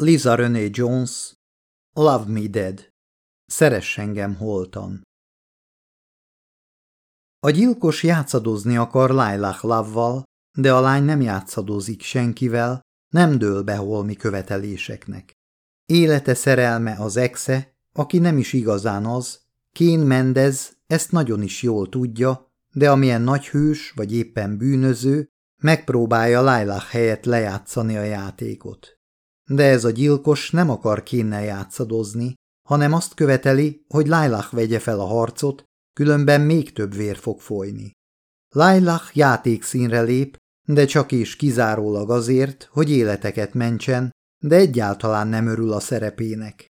Lisa René Jones, Love Me Dead. Szeress engem holtan. A gyilkos játszadozni akar Lailah Love-val, de a lány nem játszadozik senkivel, nem dől be holmi követeléseknek. Élete szerelme az exe, aki nem is igazán az, Kén Mendez ezt nagyon is jól tudja, de amilyen nagy hős vagy éppen bűnöző, megpróbálja Lailah helyett lejátszani a játékot. De ez a gyilkos nem akar kénnel játszadozni, hanem azt követeli, hogy Lailah vegye fel a harcot, különben még több vér fog folyni. Lailah játékszínre lép, de csak is kizárólag azért, hogy életeket mentsen, de egyáltalán nem örül a szerepének.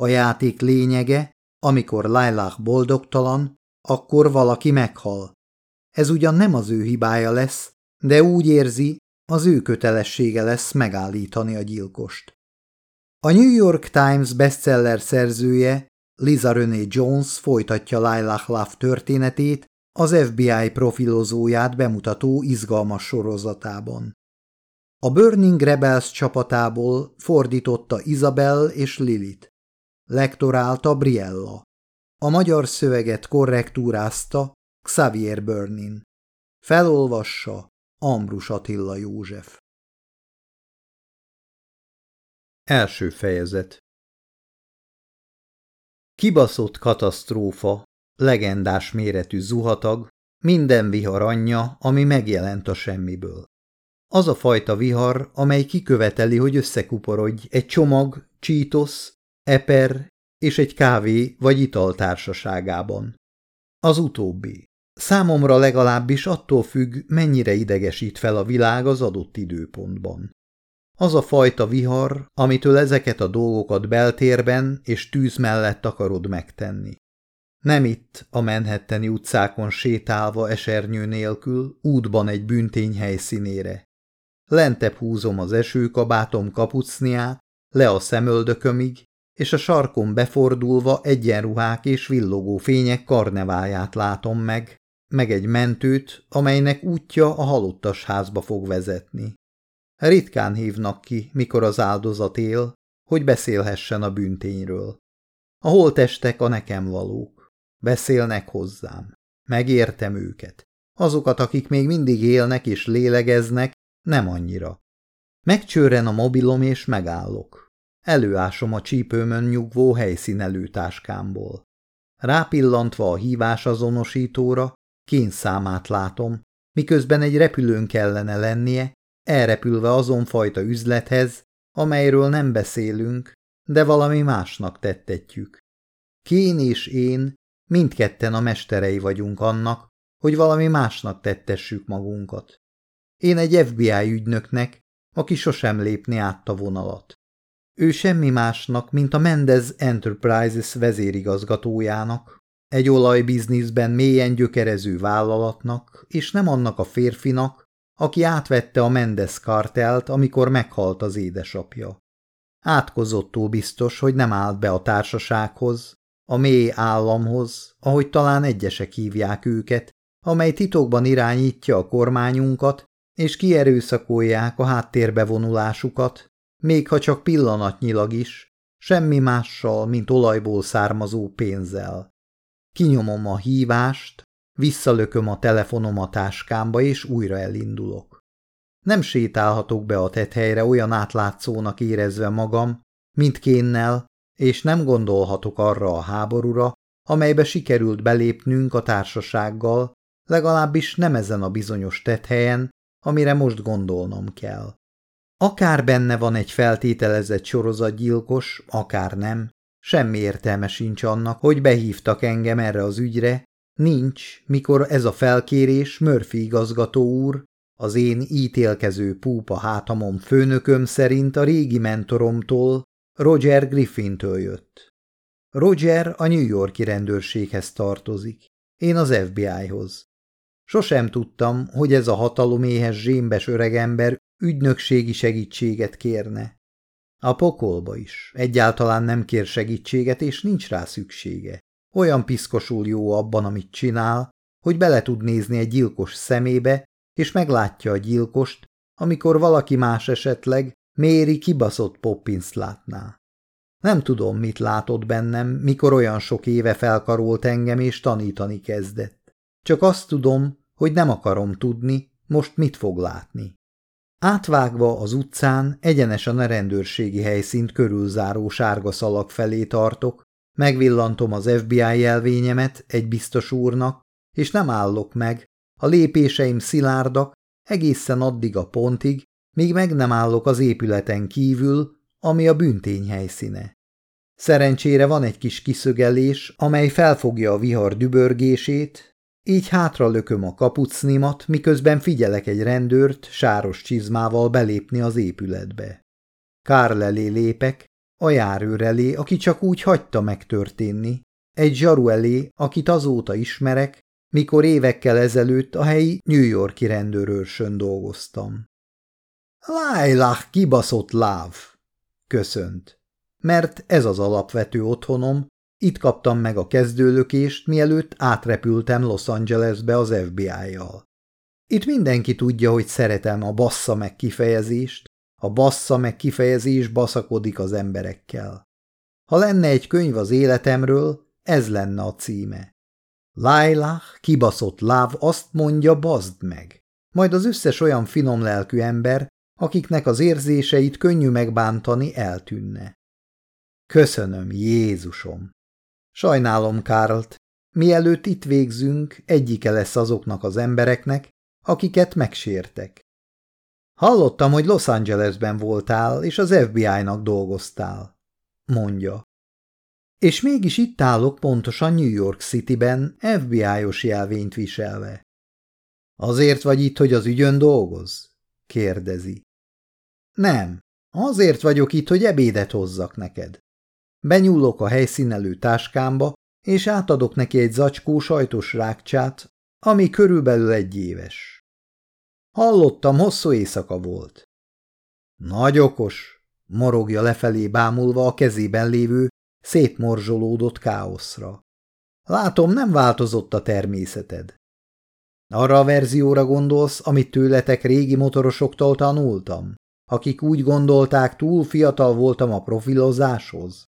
A játék lényege, amikor Lailah boldogtalan, akkor valaki meghal. Ez ugyan nem az ő hibája lesz, de úgy érzi, az ő kötelessége lesz megállítani a gyilkost. A New York Times bestseller szerzője Liza René Jones folytatja Lailah Love történetét az FBI profilozóját bemutató izgalmas sorozatában. A Burning Rebels csapatából fordította Isabel és Lilit. Lektorálta Briella. A magyar szöveget korrektúrázta Xavier Burnin. Felolvassa Ambrus Attila József. Első fejezet Kibaszott katasztrófa, legendás méretű zuhatag, minden vihar anyja, ami megjelent a semmiből. Az a fajta vihar, amely kiköveteli, hogy összekuporodj egy csomag, csítosz, eper és egy kávé vagy ital társaságában. Az utóbbi. Számomra legalábbis attól függ, mennyire idegesít fel a világ az adott időpontban. Az a fajta vihar, amitől ezeket a dolgokat beltérben és tűz mellett akarod megtenni. Nem itt, a Manhattani utcákon sétálva esernyő nélkül, útban egy büntény helyszínére. Lentebb húzom az esőkabátom kapucniát, le a szemöldökömig, és a sarkon befordulva egyenruhák és villogó fények karneváját látom meg, meg egy mentőt, amelynek útja a halottas házba fog vezetni. Ritkán hívnak ki, mikor az áldozat él, hogy beszélhessen a büntényről. A holtestek a nekem valók. Beszélnek hozzám. Megértem őket. Azokat, akik még mindig élnek és lélegeznek, nem annyira. Megcsőren a mobilom és megállok. Előásom a csípőmön nyugvó helyszínelő táskámból. Rápillantva a hívás azonosítóra, kényszámát látom, miközben egy repülőn kellene lennie, elrepülve azon fajta üzlethez, amelyről nem beszélünk, de valami másnak tettetjük. Kén és én mindketten a mesterei vagyunk annak, hogy valami másnak tettessük magunkat. Én egy FBI ügynöknek, aki sosem lépni át a vonalat. Ő semmi másnak, mint a Mendez Enterprises vezérigazgatójának, egy olajbizniszben mélyen gyökerező vállalatnak, és nem annak a férfinak, aki átvette a Mendes kartelt, amikor meghalt az édesapja. Átkozottó biztos, hogy nem állt be a társasághoz, a mély államhoz, ahogy talán egyesek hívják őket, amely titokban irányítja a kormányunkat, és kierőszakolják a háttérbe vonulásukat, még ha csak pillanatnyilag is, semmi mással, mint olajból származó pénzzel. Kinyomom a hívást, visszalököm a telefonom a táskámba, és újra elindulok. Nem sétálhatok be a tethelyre olyan átlátszónak érezve magam, mint kénnel, és nem gondolhatok arra a háborúra, amelybe sikerült belépnünk a társasággal, legalábbis nem ezen a bizonyos tethelyen, amire most gondolnom kell. Akár benne van egy feltételezett sorozatgyilkos, akár nem, semmi értelme sincs annak, hogy behívtak engem erre az ügyre, nincs, mikor ez a felkérés Murphy igazgató úr, az én ítélkező púpa hátamon főnököm szerint a régi mentoromtól, Roger Griffintől jött. Roger a New Yorki rendőrséghez tartozik, én az FBI-hoz. Sosem tudtam, hogy ez a hataloméhes zsémbes öregember ügynökségi segítséget kérne. A pokolba is. Egyáltalán nem kér segítséget, és nincs rá szüksége. Olyan piszkosul jó abban, amit csinál, hogy bele tud nézni egy gyilkos szemébe, és meglátja a gyilkost, amikor valaki más esetleg Méri kibaszott Poppins látná. Nem tudom, mit látott bennem, mikor olyan sok éve felkarolt engem és tanítani kezdett. Csak azt tudom, hogy nem akarom tudni, most mit fog látni. Átvágva az utcán egyenesen a rendőrségi helyszínt körülzáró sárga szalag felé tartok, megvillantom az FBI jelvényemet egy biztos úrnak, és nem állok meg, a lépéseim szilárdak egészen addig a pontig, míg meg nem állok az épületen kívül, ami a büntény helyszíne. Szerencsére van egy kis kiszögelés, amely felfogja a vihar dübörgését, így hátra lököm a kapucnimat, miközben figyelek egy rendőrt sáros csizmával belépni az épületbe. Kár elé lépek, a járőr elé, aki csak úgy hagyta megtörténni, egy zsaru elé, akit azóta ismerek, mikor évekkel ezelőtt a helyi New Yorki rendőrőrsön dolgoztam. Lájlach, kibaszott láv! Köszönt. Mert ez az alapvető otthonom, itt kaptam meg a kezdőlökést, mielőtt átrepültem Los Angelesbe az FBI-jal. Itt mindenki tudja, hogy szeretem a bassza meg kifejezést, a bassza meg kifejezés baszakodik az emberekkel. Ha lenne egy könyv az életemről, ez lenne a címe. Lailah, kibaszott láv azt mondja, bazd meg. Majd az összes olyan finom lelkű ember, akiknek az érzéseit könnyű megbántani, eltűnne. Köszönöm, Jézusom! Sajnálom Kárlt, mielőtt itt végzünk, egyike lesz azoknak az embereknek, akiket megsértek. Hallottam, hogy Los Angelesben voltál, és az FBI-nak dolgoztál, mondja. És mégis itt állok pontosan New York City-ben FBI-os jelvényt viselve. Azért vagy itt, hogy az ügyön dolgoz? kérdezi. Nem, azért vagyok itt, hogy ebédet hozzak neked. Benyúlok a helyszínelő táskámba, és átadok neki egy zacskó sajtos rákcsát, ami körülbelül egy éves. Hallottam, hosszú éjszaka volt. Nagy okos, morogja lefelé bámulva a kezében lévő, szétmorzsolódott káoszra. Látom, nem változott a természeted. Arra a verzióra gondolsz, amit tőletek régi motorosoktól tanultam, akik úgy gondolták, túl fiatal voltam a profilozáshoz?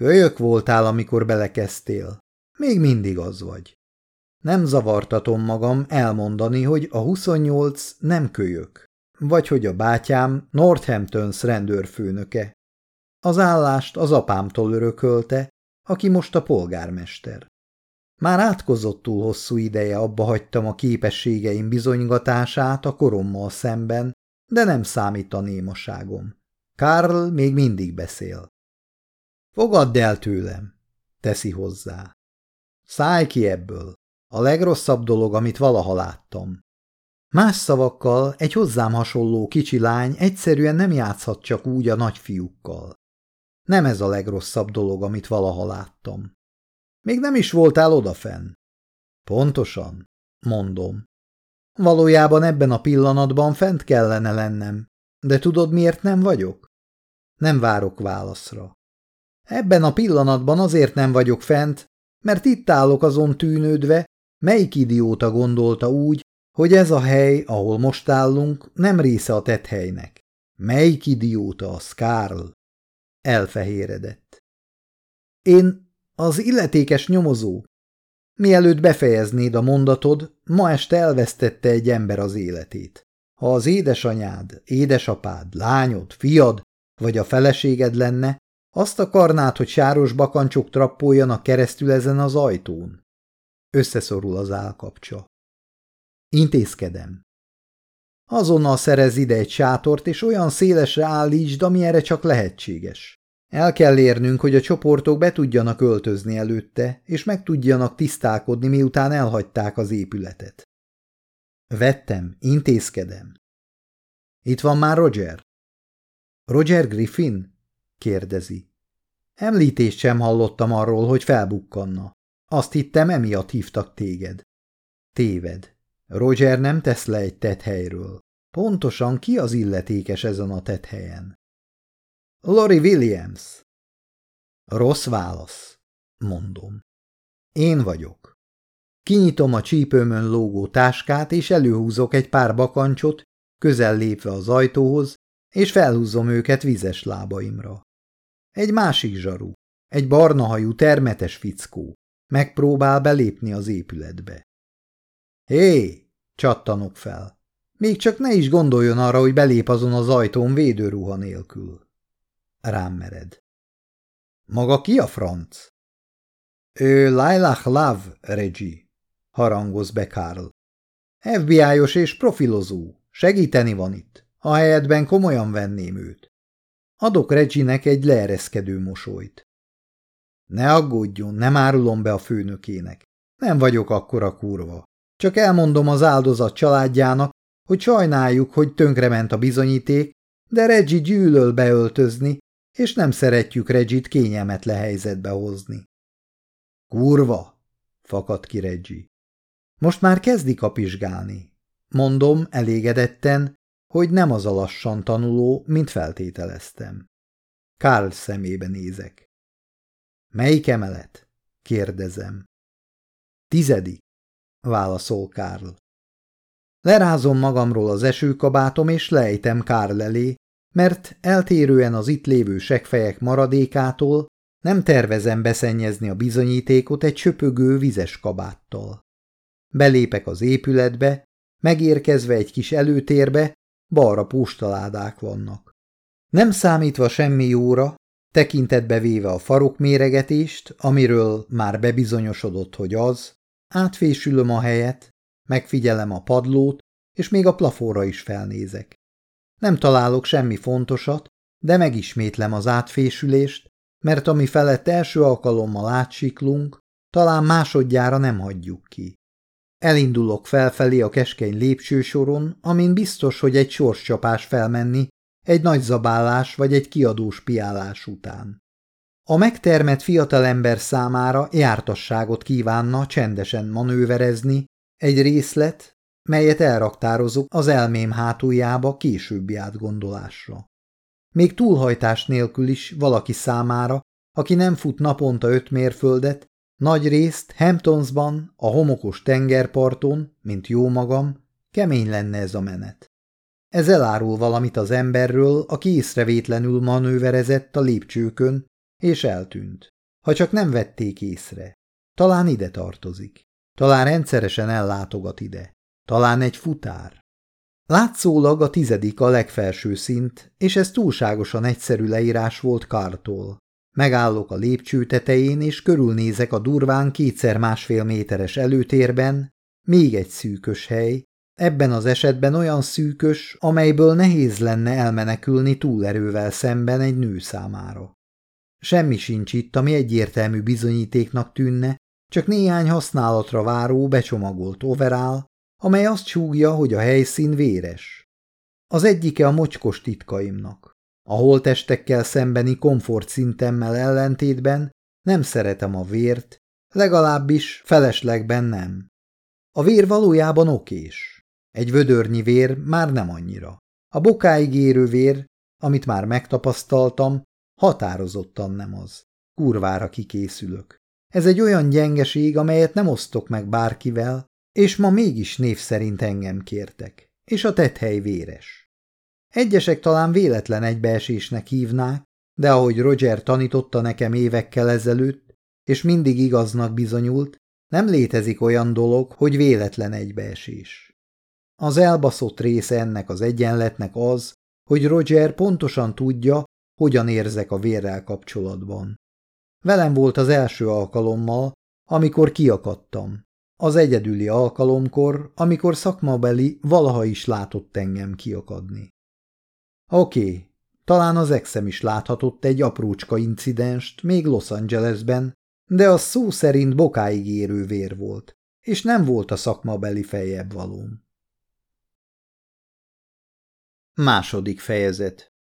Kölyök voltál, amikor belekezdtél. Még mindig az vagy. Nem zavartatom magam elmondani, hogy a 28 nem kölyök, vagy hogy a bátyám Northamptons rendőrfőnöke. Az állást az apámtól örökölte, aki most a polgármester. Már átkozottul hosszú ideje abba hagytam a képességeim bizonygatását a korommal szemben, de nem számít a némaságom. Karl még mindig beszél. Fogadd el tőlem, teszi hozzá. Szállj ki ebből. A legrosszabb dolog, amit valaha láttam. Más szavakkal egy hozzám hasonló kicsi lány egyszerűen nem játszhat csak úgy a nagyfiúkkal. Nem ez a legrosszabb dolog, amit valaha láttam. Még nem is voltál odafenn. Pontosan, mondom. Valójában ebben a pillanatban fent kellene lennem, de tudod, miért nem vagyok? Nem várok válaszra. Ebben a pillanatban azért nem vagyok fent, mert itt állok azon tűnődve, melyik idióta gondolta úgy, hogy ez a hely, ahol most állunk, nem része a tett helynek. Melyik idióta az, Karl? Elfehéredett. Én az illetékes nyomozó. Mielőtt befejeznéd a mondatod, ma este elvesztette egy ember az életét. Ha az édesanyád, édesapád, lányod, fiad vagy a feleséged lenne, azt akarnád, hogy sáros bakancsok trappoljanak keresztül ezen az ajtón? Összeszorul az állkapcsa. Intézkedem. Azonnal szerez ide egy sátort, és olyan szélesre állítsd, erre csak lehetséges. El kell érnünk, hogy a csoportok be tudjanak öltözni előtte, és meg tudjanak tisztálkodni, miután elhagyták az épületet. Vettem, intézkedem. Itt van már Roger. Roger Griffin? Kérdezi. Említést sem hallottam arról, hogy felbukkanna. Azt hittem, emiatt hívtak téged. Téved. Roger nem tesz le egy tethelyről. Pontosan ki az illetékes ezen a tethelyen? Lori Williams. Rossz válasz, mondom. Én vagyok. Kinyitom a csípőmön lógó táskát, és előhúzok egy pár bakancsot, közel lépve az ajtóhoz, és felhúzom őket vizes lábaimra. Egy másik zsaru, egy barnahajú termetes fickó, megpróbál belépni az épületbe. Hé, csattanok fel. Még csak ne is gondoljon arra, hogy belép azon az ajtón védőruha nélkül. Rám mered. Maga ki a franc? Ő Lailach Lav, Reggie, harangoz be Karl. FBI-os és profilozó. Segíteni van itt. A helyetben komolyan venném őt. Adok Reginek egy leereszkedő mosolyt. Ne aggódjon, nem árulom be a főnökének. Nem vagyok akkora kurva. Csak elmondom az áldozat családjának, hogy sajnáljuk, hogy tönkrement a bizonyíték, de Reggie gyűlöl beöltözni, és nem szeretjük Reggie-t kényelmetlen helyzetbe hozni. Kurva! fakad ki Reggie. Most már kezdi kapizsgálni. Mondom elégedetten, hogy nem az a lassan tanuló, mint feltételeztem. Karl szemébe nézek. Melyik emelet? kérdezem. Tizedik, válaszol Karl. Lerázom magamról az esőkabátom, és lejtem Karl elé, mert eltérően az itt lévő segfejek maradékától nem tervezem beszennyezni a bizonyítékot egy csöpögő vizes kabáttal. Belépek az épületbe, megérkezve egy kis előtérbe, balra postaládák vannak. Nem számítva semmi jóra, tekintetbe véve a farok méregetést, amiről már bebizonyosodott, hogy az, átfésülöm a helyet, megfigyelem a padlót, és még a plafonra is felnézek. Nem találok semmi fontosat, de megismétlem az átfésülést, mert ami felett első alkalommal átsiklunk, talán másodjára nem hagyjuk ki. Elindulok felfelé a keskeny lépcsősoron, amin biztos, hogy egy sorscsapás felmenni, egy nagy zabálás vagy egy kiadós piálás után. A megtermett fiatalember számára jártasságot kívánna csendesen manőverezni, egy részlet, melyet elraktározok az elmém hátuljába későbbi átgondolásra. Még túlhajtás nélkül is valaki számára, aki nem fut naponta öt mérföldet, nagy részt Hamptonsban, a homokos tengerparton, mint jó magam, kemény lenne ez a menet. Ez elárul valamit az emberről, aki észrevétlenül manőverezett a lépcsőkön, és eltűnt. Ha csak nem vették észre. Talán ide tartozik. Talán rendszeresen ellátogat ide. Talán egy futár. Látszólag a tizedik a legfelső szint, és ez túlságosan egyszerű leírás volt Kártól. Megállok a lépcső tetején, és körülnézek a durván kétszer másfél méteres előtérben, még egy szűkös hely, ebben az esetben olyan szűkös, amelyből nehéz lenne elmenekülni túlerővel szemben egy nő számára. Semmi sincs itt, ami egyértelmű bizonyítéknak tűnne, csak néhány használatra váró becsomagolt overall, amely azt súgja, hogy a helyszín véres. Az egyike a mocskos titkaimnak. A holtestekkel szembeni komfortszintemmel ellentétben nem szeretem a vért, legalábbis feleslegben nem. A vér valójában okés. Egy vödörnyi vér már nem annyira. A bokáig érő vér, amit már megtapasztaltam, határozottan nem az. Kurvára kikészülök. Ez egy olyan gyengeség, amelyet nem osztok meg bárkivel, és ma mégis név szerint engem kértek, és a tethely véres. Egyesek talán véletlen egybeesésnek hívnák, de ahogy Roger tanította nekem évekkel ezelőtt, és mindig igaznak bizonyult, nem létezik olyan dolog, hogy véletlen egybeesés. Az elbaszott része ennek az egyenletnek az, hogy Roger pontosan tudja, hogyan érzek a vérrel kapcsolatban. Velem volt az első alkalommal, amikor kiakadtam. Az egyedüli alkalomkor, amikor szakmabeli valaha is látott engem kiakadni. Oké, talán az exem is láthatott egy aprócska incidenst még Los Angelesben, de az szó szerint bokáig érő vér volt, és nem volt a szakmabeli fejebb valóm. Második fejezet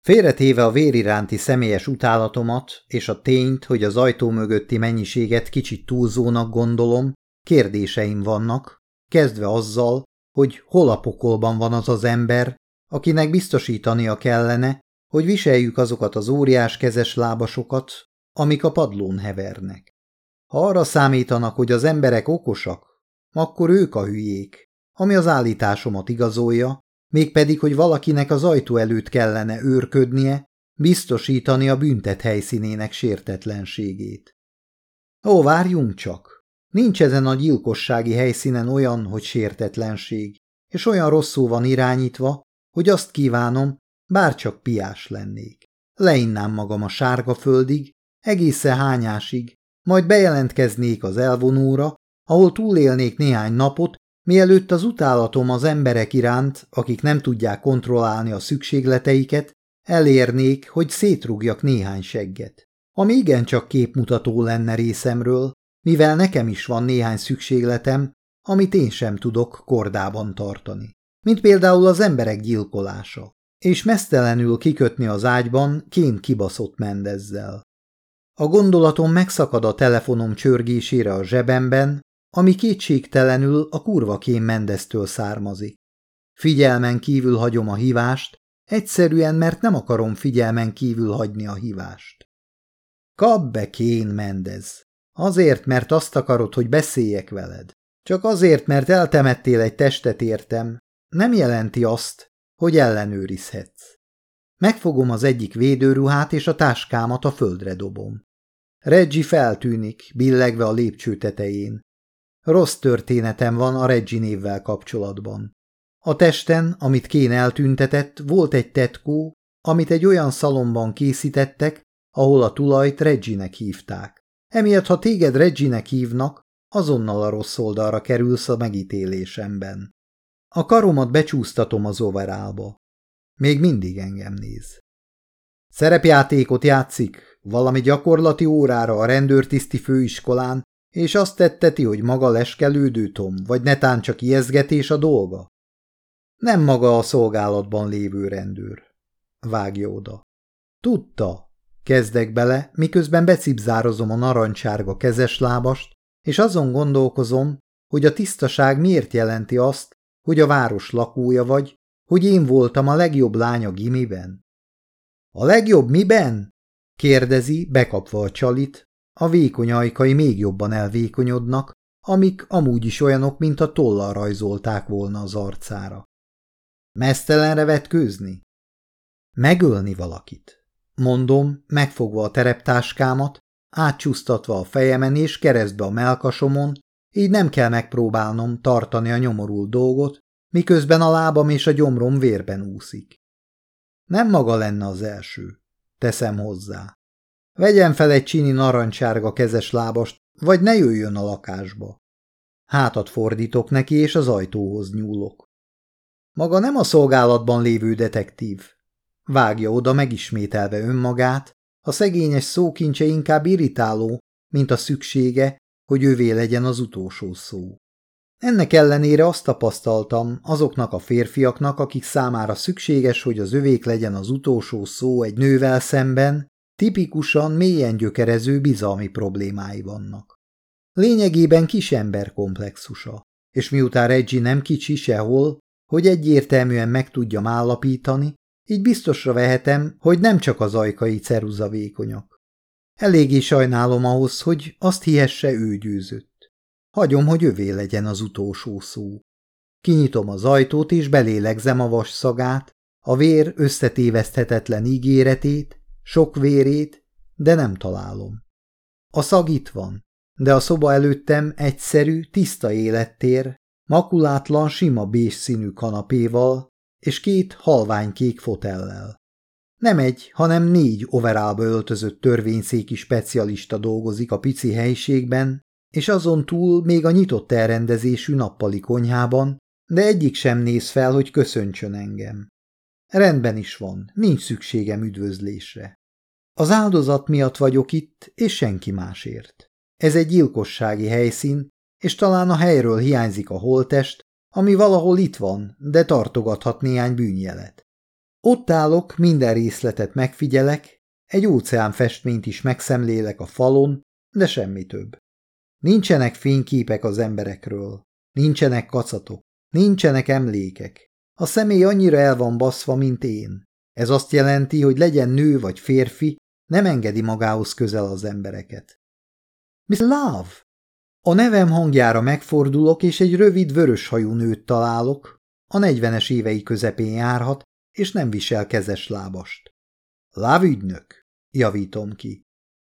Félretéve a vér iránti személyes utálatomat és a tényt, hogy az ajtó mögötti mennyiséget kicsit túlzónak gondolom, kérdéseim vannak, kezdve azzal, hogy hol a pokolban van az az ember, akinek biztosítania kellene, hogy viseljük azokat az óriás kezes lábasokat, amik a padlón hevernek. Ha arra számítanak, hogy az emberek okosak, akkor ők a hülyék, ami az állításomat igazolja, mégpedig, hogy valakinek az ajtó előtt kellene őrködnie, biztosítani a büntet helyszínének sértetlenségét. Ó, várjunk csak! Nincs ezen a gyilkossági helyszínen olyan, hogy sértetlenség, és olyan rosszul van irányítva, hogy azt kívánom, bárcsak piás lennék. Leinnám magam a sárga földig, egészen hányásig, majd bejelentkeznék az elvonóra, ahol túlélnék néhány napot, mielőtt az utálatom az emberek iránt, akik nem tudják kontrollálni a szükségleteiket, elérnék, hogy szétrúgjak néhány segget. Ami igencsak képmutató lenne részemről, mivel nekem is van néhány szükségletem, amit én sem tudok kordában tartani. Mint például az emberek gyilkolása, és mesztelenül kikötni az ágyban kén kibaszott mendezzel. A gondolatom megszakad a telefonom csörgésére a zsebemben, ami kétségtelenül a kurva kém Mendeztől származik. Figyelmen kívül hagyom a hívást, egyszerűen, mert nem akarom figyelmen kívül hagyni a hívást. Kap be Kén Mendez. Azért, mert azt akarod, hogy beszéljek veled. Csak azért, mert eltemettél egy testet értem, nem jelenti azt, hogy ellenőrizhetsz. Megfogom az egyik védőruhát, és a táskámat a földre dobom. Reggie feltűnik, billegve a lépcső tetején. Rossz történetem van a Reggie névvel kapcsolatban. A testen, amit Kén eltüntetett, volt egy tetkó, amit egy olyan szalomban készítettek, ahol a tulajt Regginek hívták. Emiatt, ha téged Regginek hívnak, azonnal a rossz oldalra kerülsz a megítélésemben. A karomat becsúsztatom az overálba. Még mindig engem néz. Szerepjátékot játszik, valami gyakorlati órára a rendőrtiszti főiskolán, és azt tetteti, hogy maga leskelődő Tom, vagy netán csak ijeszgetés a dolga? Nem maga a szolgálatban lévő rendőr. Vágja oda. Tudta, kezdek bele, miközben becipzározom a narancsárga kezeslábast, és azon gondolkozom, hogy a tisztaság miért jelenti azt, hogy a város lakója vagy, hogy én voltam a legjobb lánya gimiben. A legjobb miben? kérdezi, bekapva a csalit, a vékony ajkai még jobban elvékonyodnak, amik amúgy is olyanok, mint a tollal rajzolták volna az arcára. Mesztelenre vetkőzni? Megölni valakit. Mondom, megfogva a tereptáskámat, átcsúsztatva a fejemen és keresztbe a melkasomon, így nem kell megpróbálnom tartani a nyomorult dolgot, miközben a lábam és a gyomrom vérben úszik. Nem maga lenne az első, teszem hozzá. Vegyen fel egy csini narancsárga kezes lábast, vagy ne jöjjön a lakásba. Hátat fordítok neki, és az ajtóhoz nyúlok. Maga nem a szolgálatban lévő detektív. Vágja oda megismételve önmagát, a szegényes szókincse inkább irritáló, mint a szüksége, hogy ővé legyen az utolsó szó. Ennek ellenére azt tapasztaltam azoknak a férfiaknak, akik számára szükséges, hogy az övék legyen az utolsó szó egy nővel szemben, tipikusan mélyen gyökerező bizalmi problémái vannak. Lényegében kisember komplexusa, és miután Reggie nem kicsi sehol, hogy egyértelműen meg tudjam állapítani, így biztosra vehetem, hogy nem csak az ajkai ceruza vékonyak. Eléggé sajnálom ahhoz, hogy azt hihesse ő győzött. Hagyom, hogy övé legyen az utolsó szó. Kinyitom az ajtót és belélegzem a vas szagát, a vér összetéveszthetetlen ígéretét, sok vérét, de nem találom. A szag itt van, de a szoba előttem egyszerű, tiszta élettér, makulátlan, sima bés színű kanapéval és két halványkék fotellel. Nem egy, hanem négy overálba öltözött törvényszéki specialista dolgozik a pici helyiségben, és azon túl még a nyitott elrendezésű nappali konyhában, de egyik sem néz fel, hogy köszöntsön engem. Rendben is van, nincs szükségem üdvözlésre. Az áldozat miatt vagyok itt, és senki másért. Ez egy gyilkossági helyszín, és talán a helyről hiányzik a holtest, ami valahol itt van, de tartogathat néhány bűnjelet. Ott állok, minden részletet megfigyelek, egy óceán festményt is megszemlélek a falon, de semmi több. Nincsenek fényképek az emberekről, nincsenek kacatok, nincsenek emlékek. A személy annyira el van baszva, mint én. Ez azt jelenti, hogy legyen nő vagy férfi, nem engedi magához közel az embereket. Miss Love! A nevem hangjára megfordulok, és egy rövid vöröshajú nőt találok, a negyvenes évei közepén járhat, és nem visel kezes lábast. Lávügynök, javítom ki.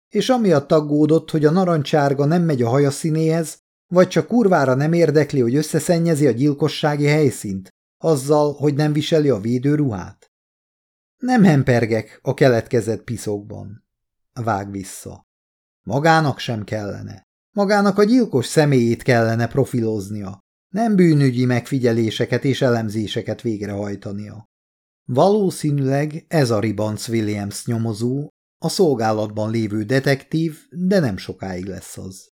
És amiatt aggódott, hogy a narancsárga nem megy a haja színéhez, vagy csak kurvára nem érdekli, hogy összeszennyezi a gyilkossági helyszínt, azzal, hogy nem viseli a védőruhát? Nem hempergek a keletkezett piszokban. Vág vissza. Magának sem kellene. Magának a gyilkos személyét kellene profiloznia, nem bűnügyi megfigyeléseket és elemzéseket végrehajtania. Valószínűleg ez a Ribanc Williams nyomozó, a szolgálatban lévő detektív, de nem sokáig lesz az.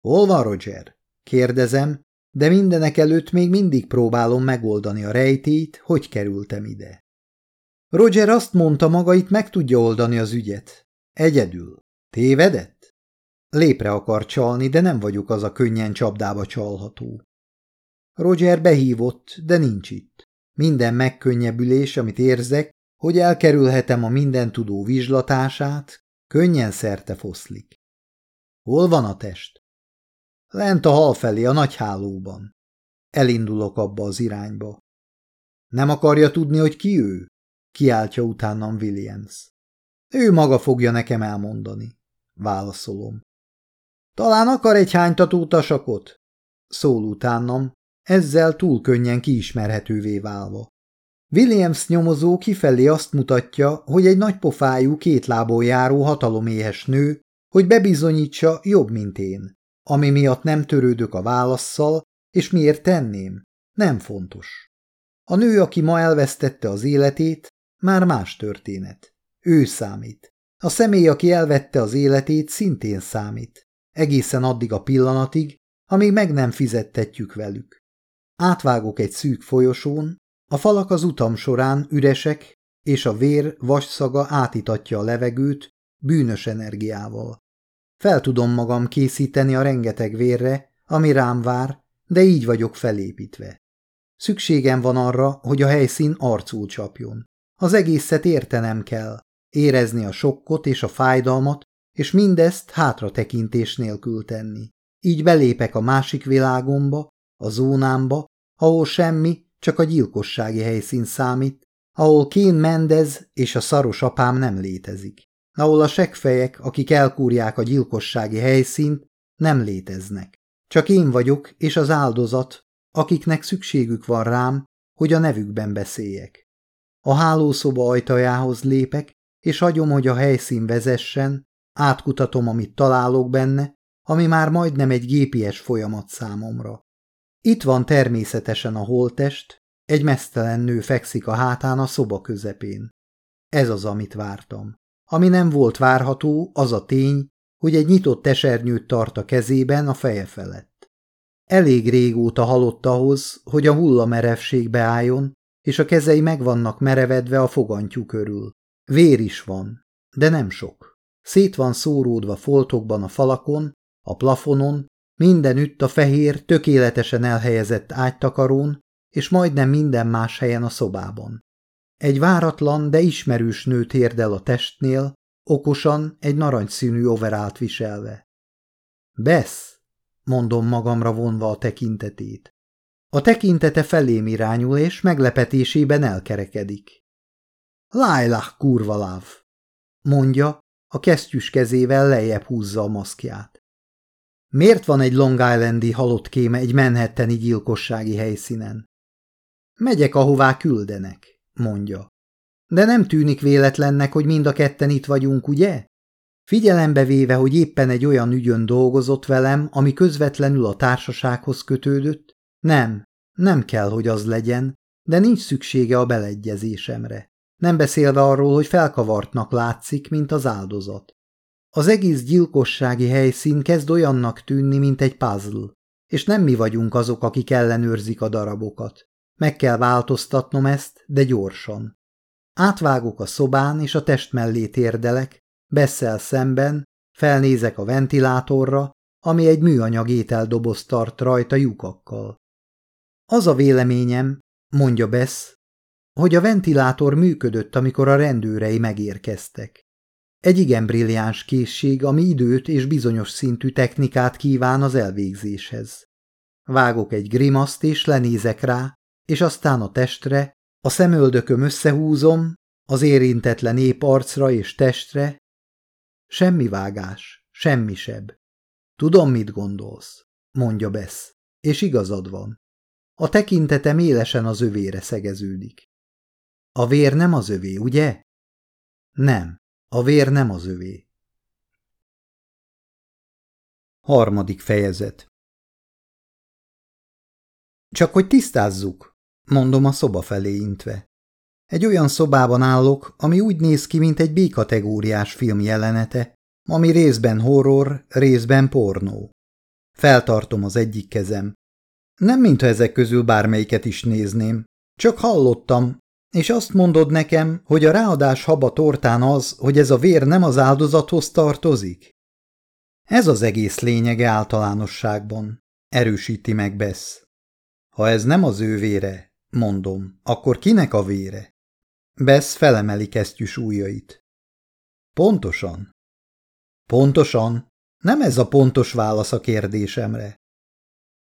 Hol van Roger? Kérdezem, de mindenek előtt még mindig próbálom megoldani a rejtét, hogy kerültem ide. Roger azt mondta, maga itt meg tudja oldani az ügyet. Egyedül. Tévedett? Lépre akar csalni, de nem vagyok az a könnyen csapdába csalható. Roger behívott, de nincs itt. Minden megkönnyebbülés, amit érzek, hogy elkerülhetem a mindentudó vizslatását, könnyen szerte foszlik. Hol van a test? Lent a hal felé, a nagy hálóban. Elindulok abba az irányba. Nem akarja tudni, hogy ki ő? Kiáltja utánam Williams. Ő maga fogja nekem elmondani. Válaszolom. Talán akar egy hánytató tasakot? Szól utánam, ezzel túl könnyen kiismerhetővé válva. Williams nyomozó kifelé azt mutatja, hogy egy nagy pofájú, két lábon járó hataloméhes nő, hogy bebizonyítsa jobb, mint én. Ami miatt nem törődök a válaszszal, és miért tenném? Nem fontos. A nő, aki ma elvesztette az életét, már más történet. Ő számít. A személy, aki elvette az életét, szintén számít. Egészen addig a pillanatig, amíg meg nem fizettetjük velük. Átvágok egy szűk folyosón, a falak az utam során üresek, és a vér vasszaga átitatja a levegőt bűnös energiával. Fel tudom magam készíteni a rengeteg vérre, ami rám vár, de így vagyok felépítve. Szükségem van arra, hogy a helyszín arcul csapjon. Az egészet értenem kell, érezni a sokkot és a fájdalmat, és mindezt hátra tekintés nélkül tenni. Így belépek a másik világomba, a zónámba, ahol semmi, csak a gyilkossági helyszín számít, ahol Kén Mendez és a szaros apám nem létezik, ahol a segfejek, akik elkúrják a gyilkossági helyszínt, nem léteznek. Csak én vagyok és az áldozat, akiknek szükségük van rám, hogy a nevükben beszéljek. A hálószoba ajtajához lépek, és hagyom, hogy a helyszín vezessen, átkutatom, amit találok benne, ami már majdnem egy gépies folyamat számomra. Itt van természetesen a holtest, egy mesztelen nő fekszik a hátán a szoba közepén. Ez az, amit vártam. Ami nem volt várható, az a tény, hogy egy nyitott esernyőt tart a kezében a feje felett. Elég régóta halott ahhoz, hogy a hullamerevségbe álljon, és a kezei meg vannak merevedve a fogantyú körül. Vér is van, de nem sok. Szét van szóródva foltokban a falakon, a plafonon, mindenütt a fehér, tökéletesen elhelyezett ágytakarón, és majdnem minden más helyen a szobában. Egy váratlan, de ismerős nő térdel a testnél, okosan egy narancsszínű overált viselve. Besz, mondom magamra vonva a tekintetét. A tekintete felém irányul, és meglepetésében elkerekedik. Lájlach kurva láv, mondja, a kesztyűs kezével lejjebb húzza a maszkját. Miért van egy Long Islandi halott kéme egy menhetteni gyilkossági helyszínen? Megyek, ahová küldenek, mondja. De nem tűnik véletlennek, hogy mind a ketten itt vagyunk, ugye? Figyelembe véve, hogy éppen egy olyan ügyön dolgozott velem, ami közvetlenül a társasághoz kötődött, nem, nem kell, hogy az legyen, de nincs szüksége a beleegyezésemre. Nem beszélve arról, hogy felkavartnak látszik, mint az áldozat. Az egész gyilkossági helyszín kezd olyannak tűnni, mint egy puzzle, és nem mi vagyunk azok, akik ellenőrzik a darabokat. Meg kell változtatnom ezt, de gyorsan. Átvágok a szobán, és a test mellé térdelek, beszél szemben, felnézek a ventilátorra, ami egy műanyag ételdoboz tart rajta lyukakkal. Az a véleményem, mondja Bess, hogy a ventilátor működött, amikor a rendőrei megérkeztek. Egy igen brilliáns készség, ami időt és bizonyos szintű technikát kíván az elvégzéshez. Vágok egy grimaszt és lenézek rá, és aztán a testre, a szemöldököm összehúzom, az érintetlen épp arcra és testre. Semmi vágás, semmi seb. Tudom, mit gondolsz, mondja Bess, és igazad van. A tekintetem élesen az övére szegeződik. A vér nem az övé, ugye? Nem, a vér nem az övé. Harmadik fejezet Csak hogy tisztázzuk, mondom a szoba felé intve. Egy olyan szobában állok, ami úgy néz ki, mint egy B-kategóriás film jelenete, ami részben horror, részben pornó. Feltartom az egyik kezem. Nem mintha ezek közül bármelyiket is nézném, csak hallottam, és azt mondod nekem, hogy a ráadás haba tortán az, hogy ez a vér nem az áldozathoz tartozik? Ez az egész lényege általánosságban, erősíti meg Bess. Ha ez nem az ő vére, mondom, akkor kinek a vére? Bess felemeli kesztyűs ujjait. Pontosan. Pontosan. Nem ez a pontos válasz a kérdésemre.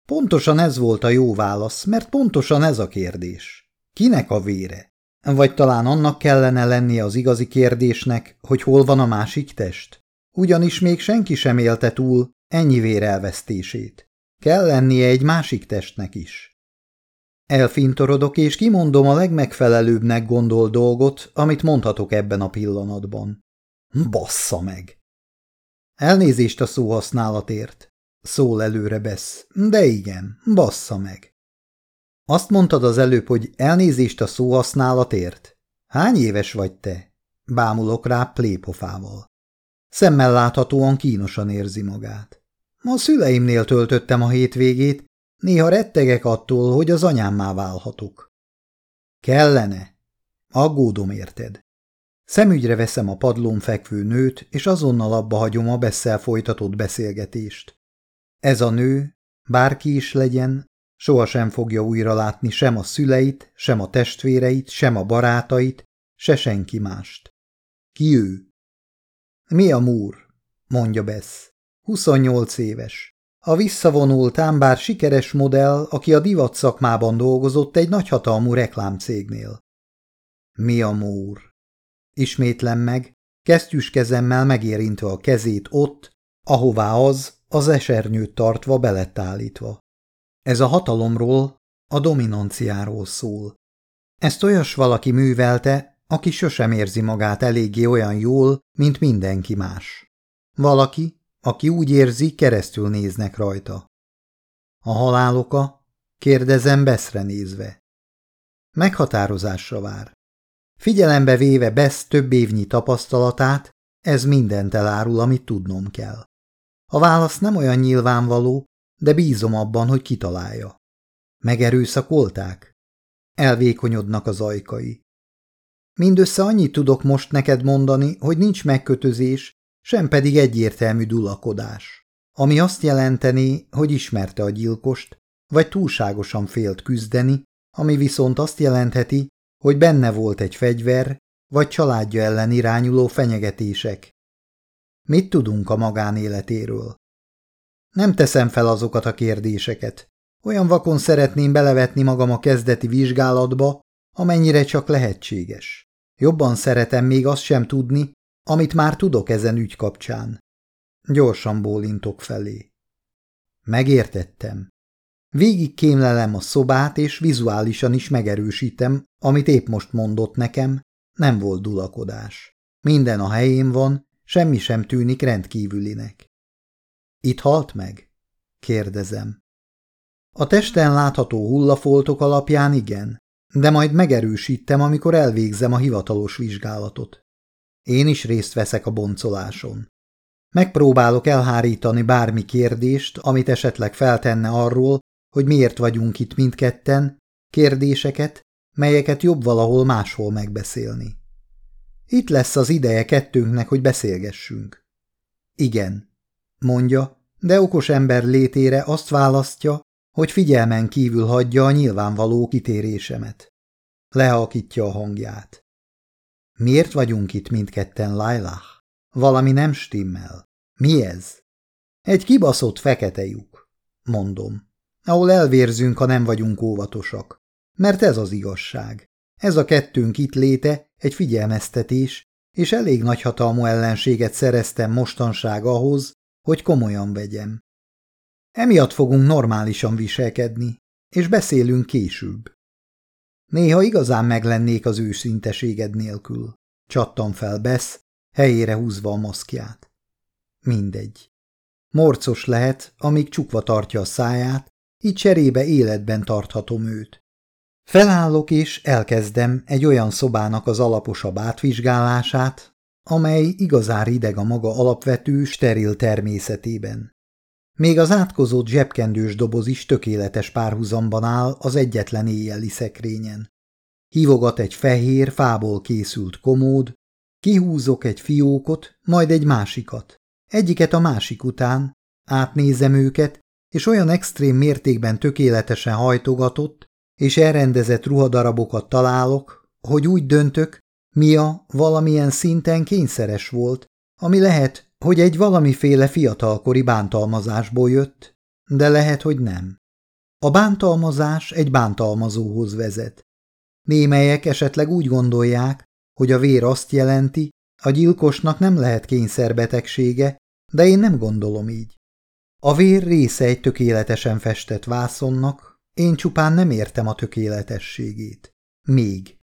Pontosan ez volt a jó válasz, mert pontosan ez a kérdés. Kinek a vére? Vagy talán annak kellene lennie az igazi kérdésnek, hogy hol van a másik test? Ugyanis még senki sem élte túl ennyi vér elvesztését. Kell lennie egy másik testnek is. Elfintorodok és kimondom a legmegfelelőbbnek gondol dolgot, amit mondhatok ebben a pillanatban. Bassza meg! Elnézést a szóhasználatért, szól előre Besz, de igen, bassza meg. Azt mondtad az előbb, hogy elnézést a szóhasználatért? Hány éves vagy te? Bámulok rá plépofával. Szemmel láthatóan kínosan érzi magát. A szüleimnél töltöttem a hétvégét, néha rettegek attól, hogy az anyámmá válhatok. Kellene. Aggódom érted. Szemügyre veszem a padlón fekvő nőt, és azonnal abba hagyom a Besszel folytatott beszélgetést. Ez a nő, bárki is legyen, sohasem fogja újra látni sem a szüleit, sem a testvéreit, sem a barátait, se senki mást. Ki ő? Mi a múr? mondja Bess. 28 éves. A visszavonult ám bár sikeres modell, aki a divat szakmában dolgozott egy nagyhatalmú reklámcégnél. Mi a múr? Ismétlem meg, kesztyűs kezemmel megérintve a kezét ott, ahová az, az esernyőt tartva belett állítva. Ez a hatalomról, a dominanciáról szól. Ezt olyas valaki művelte, aki sosem érzi magát eléggé olyan jól, mint mindenki más. Valaki, aki úgy érzi, keresztül néznek rajta. A haláloka? Kérdezem Beszre nézve. Meghatározásra vár. Figyelembe véve Besz több évnyi tapasztalatát, ez mindent elárul, amit tudnom kell. A válasz nem olyan nyilvánvaló, de bízom abban, hogy kitalálja. Megerőszakolták? Elvékonyodnak az ajkai. Mindössze annyit tudok most neked mondani, hogy nincs megkötözés, sem pedig egyértelmű dulakodás, ami azt jelenteni, hogy ismerte a gyilkost, vagy túlságosan félt küzdeni, ami viszont azt jelentheti, hogy benne volt egy fegyver, vagy családja ellen irányuló fenyegetések. Mit tudunk a magánéletéről? Nem teszem fel azokat a kérdéseket. Olyan vakon szeretném belevetni magam a kezdeti vizsgálatba, amennyire csak lehetséges. Jobban szeretem még azt sem tudni, amit már tudok ezen ügy kapcsán. Gyorsan bólintok felé. Megértettem. Végig kémlelem a szobát, és vizuálisan is megerősítem, amit épp most mondott nekem, nem volt dulakodás. Minden a helyén van, semmi sem tűnik rendkívülinek. Itt halt meg? kérdezem. A testen látható hullafoltok alapján igen, de majd megerősítem, amikor elvégzem a hivatalos vizsgálatot. Én is részt veszek a boncoláson. Megpróbálok elhárítani bármi kérdést, amit esetleg feltenne arról, hogy miért vagyunk itt mindketten, kérdéseket, melyeket jobb valahol máshol megbeszélni. Itt lesz az ideje kettőnknek, hogy beszélgessünk. Igen, mondja, de okos ember létére azt választja, hogy figyelmen kívül hagyja a nyilvánvaló kitérésemet. Lehalkítja a hangját. Miért vagyunk itt mindketten, Lailah? Valami nem stimmel. Mi ez? Egy kibaszott fekete lyuk, mondom, ahol elvérzünk, ha nem vagyunk óvatosak. mert ez az igazság. Ez a kettőnk itt léte egy figyelmeztetés, és elég nagy hatalmú ellenséget szereztem mostanság ahhoz, hogy komolyan vegyem. Emiatt fogunk normálisan viselkedni, és beszélünk később. Néha igazán meglennék az őszinteséged nélkül. Csattam fel Besz, helyére húzva a maszkját. Mindegy. Morcos lehet, amíg csukva tartja a száját, így cserébe életben tarthatom őt. Felállok és elkezdem egy olyan szobának az alaposabb átvizsgálását, amely igazán rideg a maga alapvető, steril természetében. Még az átkozott zsebkendős doboz is tökéletes párhuzamban áll az egyetlen éjjeli szekrényen. Hívogat egy fehér, fából készült komód, kihúzok egy fiókot, majd egy másikat. Egyiket a másik után, átnézem őket, és olyan extrém mértékben tökéletesen hajtogatott és elrendezett ruhadarabokat találok, hogy úgy döntök, Mia valamilyen szinten kényszeres volt, ami lehet, hogy egy valamiféle fiatalkori bántalmazásból jött, de lehet, hogy nem. A bántalmazás egy bántalmazóhoz vezet. Némelyek esetleg úgy gondolják, hogy a vér azt jelenti, a gyilkosnak nem lehet kényszerbetegsége, de én nem gondolom így. A vér része egy tökéletesen festett vászonnak, én csupán nem értem a tökéletességét. Még.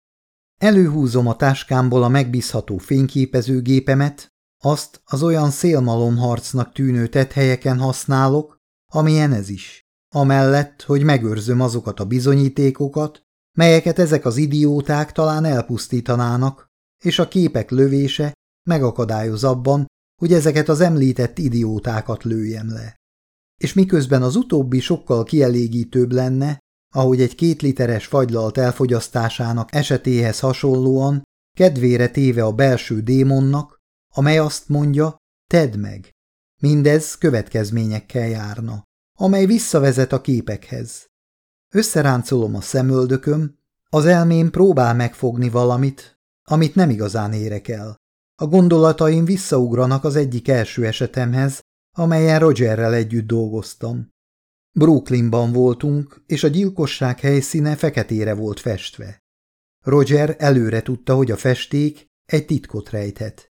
Előhúzom a táskámból a megbízható fényképezőgépemet, azt az olyan szélmalomharcnak tűnő tethelyeken használok, amilyen ez is. Amellett, hogy megőrzöm azokat a bizonyítékokat, melyeket ezek az idióták talán elpusztítanának, és a képek lövése megakadályoz abban, hogy ezeket az említett idiótákat lőjem le. És miközben az utóbbi sokkal kielégítőbb lenne, ahogy egy két literes fagylalt elfogyasztásának esetéhez hasonlóan, kedvére téve a belső démonnak, amely azt mondja, tedd meg. Mindez következményekkel járna, amely visszavezet a képekhez. Összeráncolom a szemöldököm, az elmém próbál megfogni valamit, amit nem igazán érek el. A gondolataim visszaugranak az egyik első esetemhez, amelyen Rogerrel együtt dolgoztam. Brooklynban voltunk, és a gyilkosság helyszíne feketére volt festve. Roger előre tudta, hogy a festék egy titkot rejthet.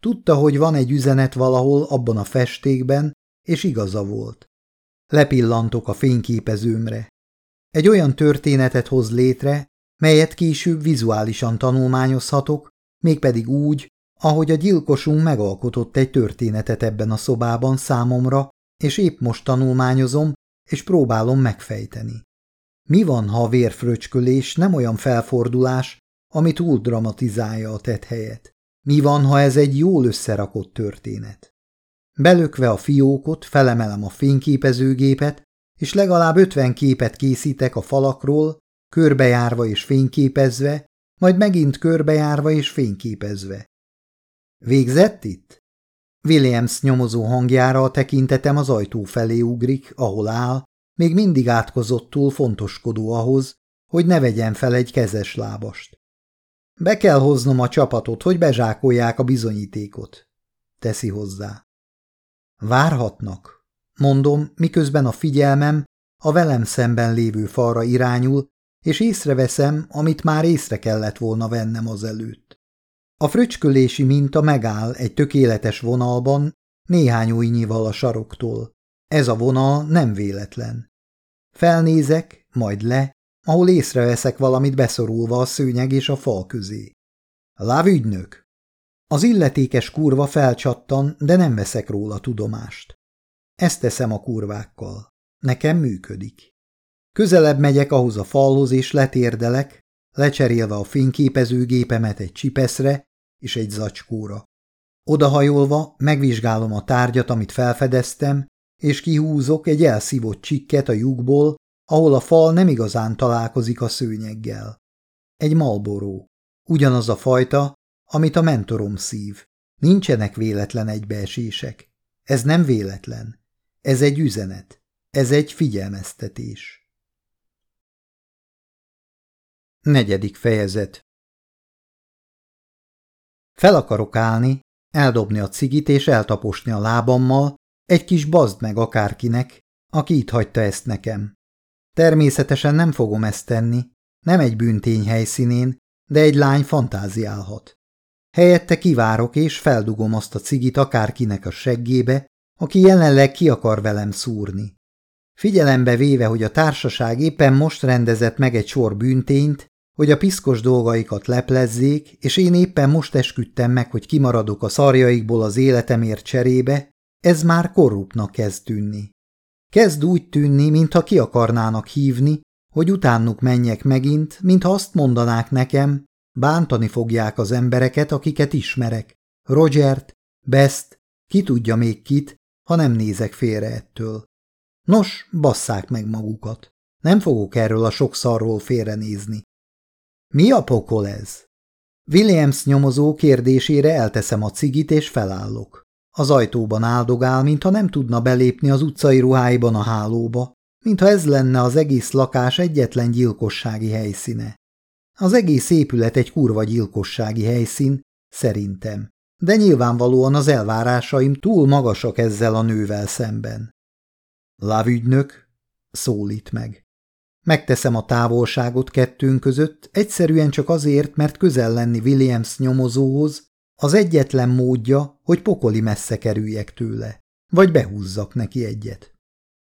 Tudta, hogy van egy üzenet valahol abban a festékben, és igaza volt. Lepillantok a fényképezőmre. Egy olyan történetet hoz létre, melyet később vizuálisan tanulmányozhatok, mégpedig úgy, ahogy a gyilkosunk megalkotott egy történetet ebben a szobában számomra, és épp most tanulmányozom, és próbálom megfejteni. Mi van, ha a vérfröcskölés nem olyan felfordulás, ami túl dramatizálja a tett helyet? Mi van, ha ez egy jól összerakott történet? Belökve a fiókot, felemelem a fényképezőgépet, és legalább ötven képet készítek a falakról, körbejárva és fényképezve, majd megint körbejárva és fényképezve. Végzett itt? Williams nyomozó hangjára a tekintetem az ajtó felé ugrik, ahol áll, még mindig átkozottul fontoskodó ahhoz, hogy ne vegyen fel egy kezes lábast. Be kell hoznom a csapatot, hogy bezsákolják a bizonyítékot, teszi hozzá. Várhatnak, mondom, miközben a figyelmem a velem szemben lévő falra irányul, és észreveszem, amit már észre kellett volna vennem az előtt. A fröcskölési minta megáll egy tökéletes vonalban, néhány újnyival a saroktól. Ez a vonal nem véletlen. Felnézek, majd le, ahol észreveszek valamit beszorulva a szőnyeg és a fal közé. Lávügynök! Az illetékes kurva felcsattan, de nem veszek róla tudomást. Ezt teszem a kurvákkal. Nekem működik. Közelebb megyek ahhoz a falhoz és letérdelek, lecserélve a fényképezőgépemet egy csipeszre, és egy zacskóra. Odahajolva megvizsgálom a tárgyat, amit felfedeztem, és kihúzok egy elszívott csikket a lyukból, ahol a fal nem igazán találkozik a szőnyeggel. Egy malboró. Ugyanaz a fajta, amit a mentorom szív. Nincsenek véletlen egybeesések. Ez nem véletlen. Ez egy üzenet. Ez egy figyelmeztetés. Negyedik fejezet fel akarok állni, eldobni a cigit és eltaposni a lábammal, egy kis bazd meg akárkinek, aki itt hagyta ezt nekem. Természetesen nem fogom ezt tenni, nem egy bűntény helyszínén, de egy lány fantáziálhat. Helyette kivárok és feldugom azt a cigit akárkinek a seggébe, aki jelenleg ki akar velem szúrni. Figyelembe véve, hogy a társaság éppen most rendezett meg egy sor bűntényt, hogy a piszkos dolgaikat leplezzék, és én éppen most esküdtem meg, hogy kimaradok a szarjaikból az életemért cserébe, ez már korruptnak kezd tűnni. Kezd úgy tűnni, mintha ki akarnának hívni, hogy utánuk menjek megint, mintha azt mondanák nekem, bántani fogják az embereket, akiket ismerek. Rogert, Best, ki tudja még kit, ha nem nézek félre ettől. Nos, basszák meg magukat. Nem fogok erről a sok szarról félrenézni. Mi a pokol ez? Williams nyomozó kérdésére elteszem a cigit és felállok. Az ajtóban áldogál, mintha nem tudna belépni az utcai ruháiban a hálóba, mintha ez lenne az egész lakás egyetlen gyilkossági helyszíne. Az egész épület egy kurva gyilkossági helyszín, szerintem, de nyilvánvalóan az elvárásaim túl magasak ezzel a nővel szemben. Lávügynök szólít meg. Megteszem a távolságot kettőnk között, egyszerűen csak azért, mert közel lenni Williams nyomozóhoz, az egyetlen módja, hogy pokoli messze kerüljek tőle, vagy behúzzak neki egyet.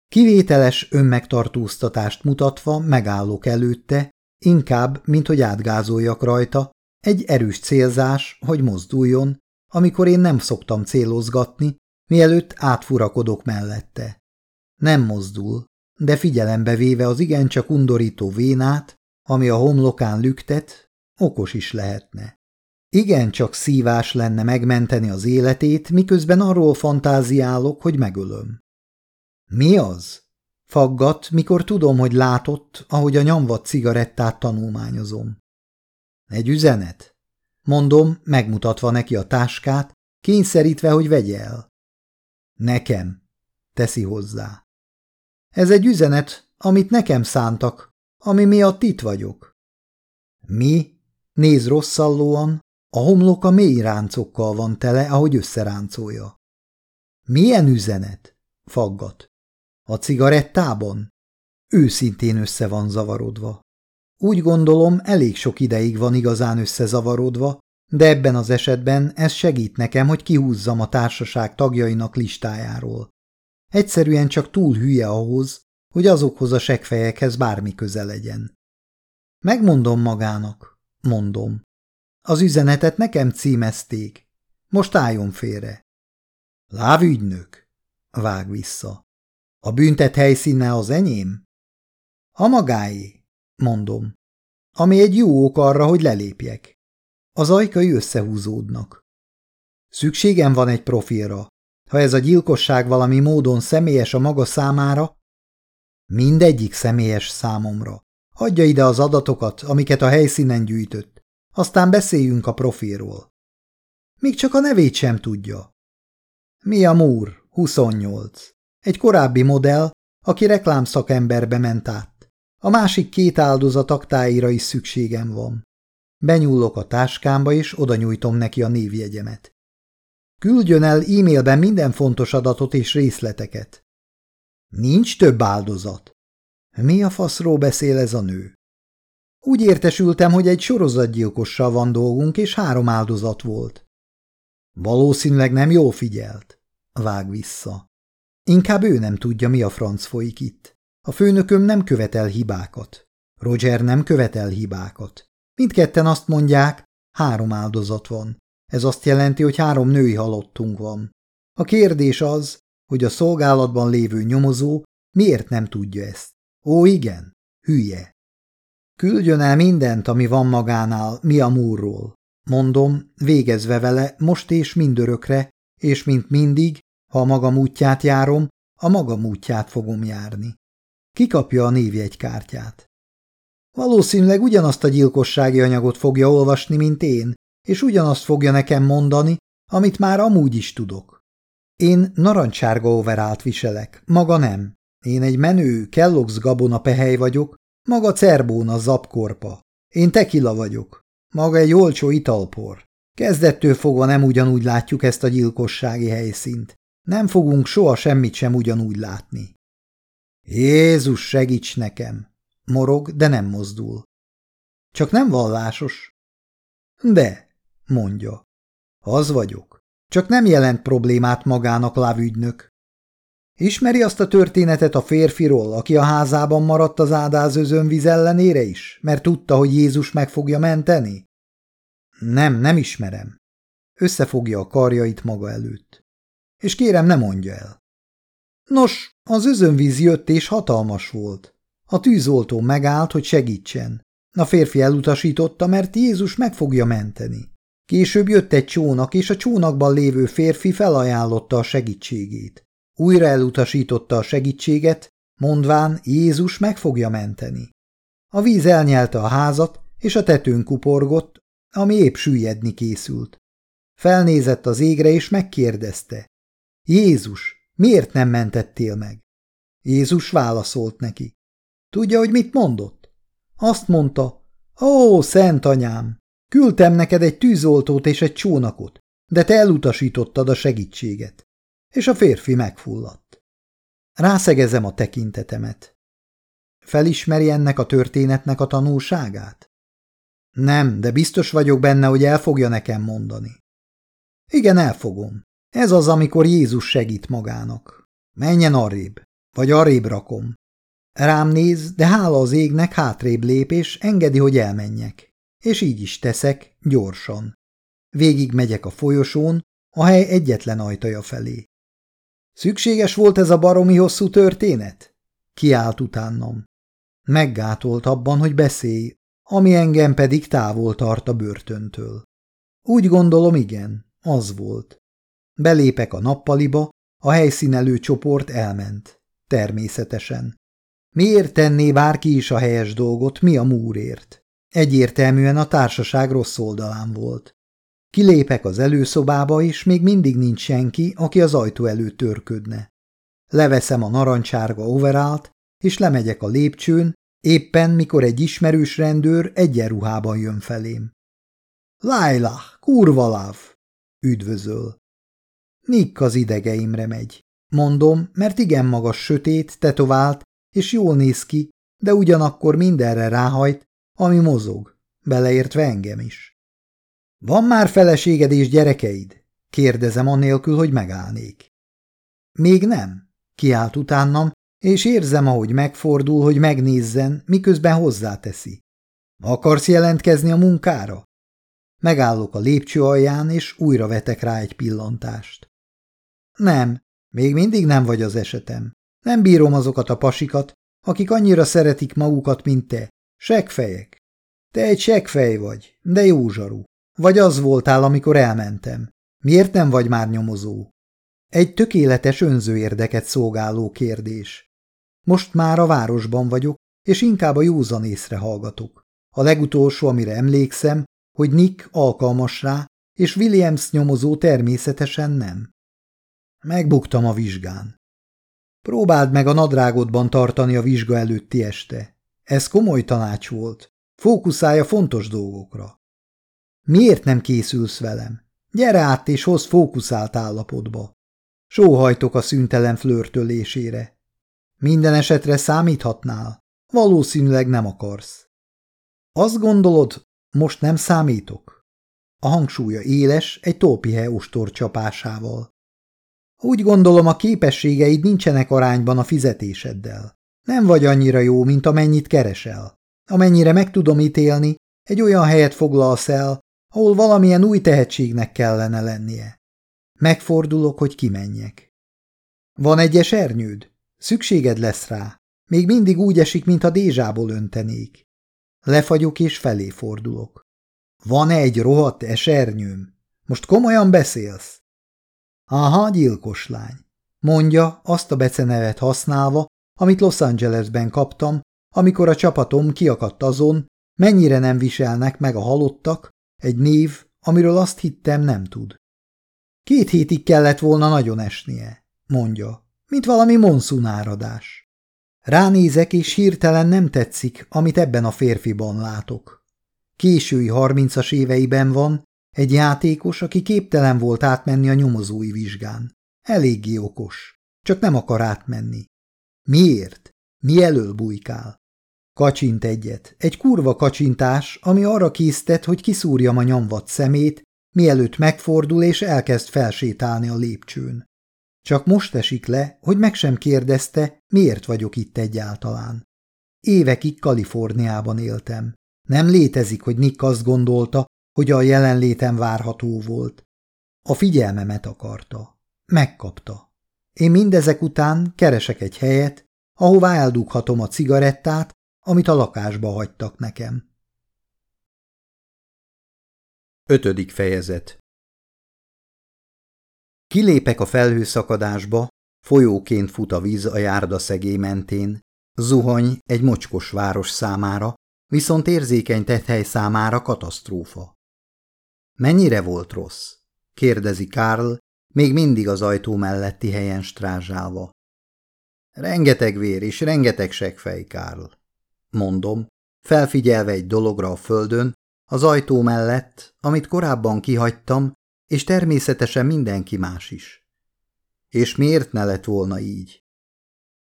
Kivételes önmegtartóztatást mutatva megállok előtte, inkább, mint hogy átgázoljak rajta, egy erős célzás, hogy mozduljon, amikor én nem szoktam célozgatni, mielőtt átfurakodok mellette. Nem mozdul, de figyelembe véve az igencsak undorító vénát, ami a homlokán lüktet, okos is lehetne. Igen, csak szívás lenne megmenteni az életét, miközben arról fantáziálok, hogy megölöm. Mi az? Faggat, mikor tudom, hogy látott, ahogy a nyomvat cigarettát tanulmányozom. Egy üzenet? Mondom, megmutatva neki a táskát, kényszerítve, hogy vegye el. Nekem, teszi hozzá. Ez egy üzenet, amit nekem szántak, ami miatt itt vagyok. Mi? Néz rosszallóan, a homloka mély ráncokkal van tele, ahogy összeráncolja. Milyen üzenet? Faggat. A cigarettában? Őszintén össze van zavarodva. Úgy gondolom, elég sok ideig van igazán összezavarodva, de ebben az esetben ez segít nekem, hogy kihúzzam a társaság tagjainak listájáról. Egyszerűen csak túl hülye ahhoz, hogy azokhoz a segfejekhez bármi köze legyen. Megmondom magának, mondom. Az üzenetet nekem címezték. Most álljon félre. Lávügynök, vág vissza. A büntet helyszíne az enyém? A magáé, mondom. Ami egy jó ok arra, hogy lelépjek. Az ajkai összehúzódnak. Szükségem van egy profilra. Ha ez a gyilkosság valami módon személyes a maga számára, mindegyik személyes számomra. Adja ide az adatokat, amiket a helyszínen gyűjtött. Aztán beszéljünk a profilról. Még csak a nevét sem tudja. Mia Moore, 28. Egy korábbi modell, aki reklámszakemberbe ment át. A másik két áldozat aktáira is szükségem van. Benyúlok a táskámba, és oda nyújtom neki a névjegyemet. Küldjön el e-mailben minden fontos adatot és részleteket. Nincs több áldozat. Mi a faszról beszél ez a nő? Úgy értesültem, hogy egy sorozatgyilkossal van dolgunk, és három áldozat volt. Valószínűleg nem jól figyelt. Vág vissza. Inkább ő nem tudja, mi a franc folyik itt. A főnököm nem követel hibákat. Roger nem követel hibákat. Mindketten azt mondják, három áldozat van. Ez azt jelenti, hogy három női halottunk van. A kérdés az, hogy a szolgálatban lévő nyomozó miért nem tudja ezt. Ó, igen, hülye. Küldjön el mindent, ami van magánál, mi a múrról. Mondom, végezve vele, most és mindörökre, és mint mindig, ha a magam útját járom, a magam útját fogom járni. Kikapja a névjegykártyát. Valószínűleg ugyanazt a gyilkossági anyagot fogja olvasni, mint én, és ugyanazt fogja nekem mondani, amit már amúgy is tudok. Én narancsárga overált viselek, maga nem. Én egy menő, Kellogg's gabona pehely vagyok, maga cerbóna zapkorpa. Én tekila vagyok. Maga egy olcsó italpor. Kezdettől fogva nem ugyanúgy látjuk ezt a gyilkossági helyszínt. Nem fogunk soha semmit sem ugyanúgy látni. Jézus, segíts nekem! Morog, de nem mozdul. Csak nem vallásos. De, mondja. Az vagyok. Csak nem jelent problémát magának lávügynök. Ismeri azt a történetet a férfiról, aki a házában maradt az ádázözön ellenére is, mert tudta, hogy Jézus meg fogja menteni? Nem, nem ismerem. Összefogja a karjait maga előtt. És kérem, ne mondja el. Nos, az özönvíz jött és hatalmas volt. A tűzoltó megállt, hogy segítsen. A férfi elutasította, mert Jézus meg fogja menteni. Később jött egy csónak, és a csónakban lévő férfi felajánlotta a segítségét. Újra elutasította a segítséget, mondván Jézus meg fogja menteni. A víz elnyelte a házat, és a tetőn kuporgott, ami épp süllyedni készült. Felnézett az égre, és megkérdezte. Jézus, miért nem mentettél meg? Jézus válaszolt neki. Tudja, hogy mit mondott? Azt mondta, ó, szent anyám, küldtem neked egy tűzoltót és egy csónakot, de te elutasítottad a segítséget. És a férfi megfulladt. Rászegezem a tekintetemet. Felismeri ennek a történetnek a tanulságát? Nem, de biztos vagyok benne, hogy el fogja nekem mondani. Igen, elfogom. Ez az, amikor Jézus segít magának. Menjen arrébb, vagy arrébb rakom. Rám néz, de hála az égnek hátrébb lép, és engedi, hogy elmenjek. És így is teszek, gyorsan. Végig megyek a folyosón, a hely egyetlen ajtaja felé. Szükséges volt ez a baromi hosszú történet? Kiállt utánam. Meggátolt abban, hogy beszélj, ami engem pedig távol tart a börtöntől. Úgy gondolom, igen, az volt. Belépek a nappaliba, a helyszínelő csoport elment. Természetesen. Miért tenné bárki is a helyes dolgot, mi a múrért? Egyértelműen a társaság rossz oldalán volt. Kilépek az előszobába, és még mindig nincs senki, aki az ajtó előtt törködne. Leveszem a narancsárga overált, és lemegyek a lépcsőn, éppen mikor egy ismerős rendőr egyenruhában jön felém. Laila, kurva láv! Üdvözöl. Nick az idegeimre megy. Mondom, mert igen magas sötét, tetovált, és jól néz ki, de ugyanakkor mindenre ráhajt, ami mozog, beleértve engem is. Van már feleséged és gyerekeid? Kérdezem annélkül, hogy megállnék. Még nem, kiált utánam, és érzem, ahogy megfordul, hogy megnézzen, miközben hozzáteszi. Akarsz jelentkezni a munkára? Megállok a lépcső alján, és újra vetek rá egy pillantást. Nem, még mindig nem vagy az esetem. Nem bírom azokat a pasikat, akik annyira szeretik magukat, mint te. Segfejek. Te egy segfej vagy, de jó zsaru. Vagy az voltál, amikor elmentem. Miért nem vagy már nyomozó? Egy tökéletes önző érdeket szolgáló kérdés. Most már a városban vagyok, és inkább a józan észre hallgatok. A legutolsó, amire emlékszem, hogy Nick alkalmas rá, és Williams nyomozó természetesen nem. Megbuktam a vizsgán. Próbáld meg a nadrágodban tartani a vizsga előtti este. Ez komoly tanács volt. Fókuszálj a fontos dolgokra. Miért nem készülsz velem? Gyere át és hoz fókuszált állapotba. Sóhajtok a szüntelen flörtölésére. Minden esetre számíthatnál. Valószínűleg nem akarsz. Azt gondolod, most nem számítok? A hangsúlya éles, egy tolpihe ostor csapásával. Úgy gondolom, a képességeid nincsenek arányban a fizetéseddel. Nem vagy annyira jó, mint amennyit keresel. Amennyire meg tudom ítélni, egy olyan helyet foglalsz el, ahol valamilyen új tehetségnek kellene lennie. Megfordulok, hogy kimenjek. Van egy esernyőd? Szükséged lesz rá. Még mindig úgy esik, mintha dézsából öntenék. Lefagyok és felé fordulok. Van-e egy rohadt esernyőm? Most komolyan beszélsz? Aha, gyilkos lány. Mondja, azt a becenevet használva, amit Los Angelesben kaptam, amikor a csapatom kiakadt azon, mennyire nem viselnek meg a halottak, egy név, amiről azt hittem nem tud. Két hétig kellett volna nagyon esnie, mondja, mint valami monszunáradás. Ránézek, és hirtelen nem tetszik, amit ebben a férfiban látok. Késői harmincas éveiben van, egy játékos, aki képtelen volt átmenni a nyomozói vizsgán. Eléggé okos, csak nem akar átmenni. Miért? Mi elől bujkál? Kacsint egyet, egy kurva kacsintás, ami arra késztet, hogy kiszúrjam a nyomvat szemét, mielőtt megfordul és elkezd felsétálni a lépcsőn. Csak most esik le, hogy meg sem kérdezte, miért vagyok itt egyáltalán. Évekig Kaliforniában éltem. Nem létezik, hogy Nick azt gondolta, hogy a jelenlétem várható volt. A figyelmemet akarta. Megkapta. Én mindezek után keresek egy helyet, ahová eldughatom a cigarettát, amit a lakásba hagytak nekem. Ötödik fejezet Kilépek a felhőszakadásba, folyóként fut a víz a járda szegély mentén, zuhany egy mocskos város számára, viszont érzékeny tethely számára katasztrófa. Mennyire volt rossz? kérdezi Karl, még mindig az ajtó melletti helyen strázsálva. Rengeteg vér és rengeteg segfej, Karl, mondom, felfigyelve egy dologra a földön, az ajtó mellett, amit korábban kihagytam, és természetesen mindenki más is. És miért ne lett volna így?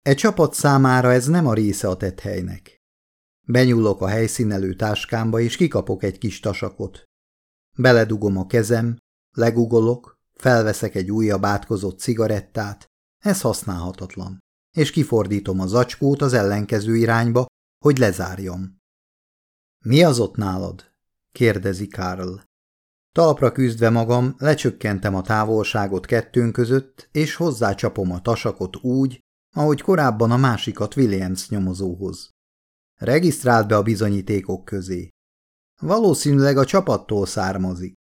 E csapat számára ez nem a része a tett helynek. Benyúlok a helyszínelő táskámba, és kikapok egy kis tasakot. Beledugom a kezem, legugolok, felveszek egy újabb átkozott cigarettát, ez használhatatlan, és kifordítom az acskót az ellenkező irányba, hogy lezárjam. Mi az ott nálad? kérdezi Karl. Talpra küzdve magam, lecsökkentem a távolságot kettőnk között, és hozzácsapom a tasakot úgy, ahogy korábban a másikat Williams nyomozóhoz. Regisztrált be a bizonyítékok közé. Valószínűleg a csapattól származik.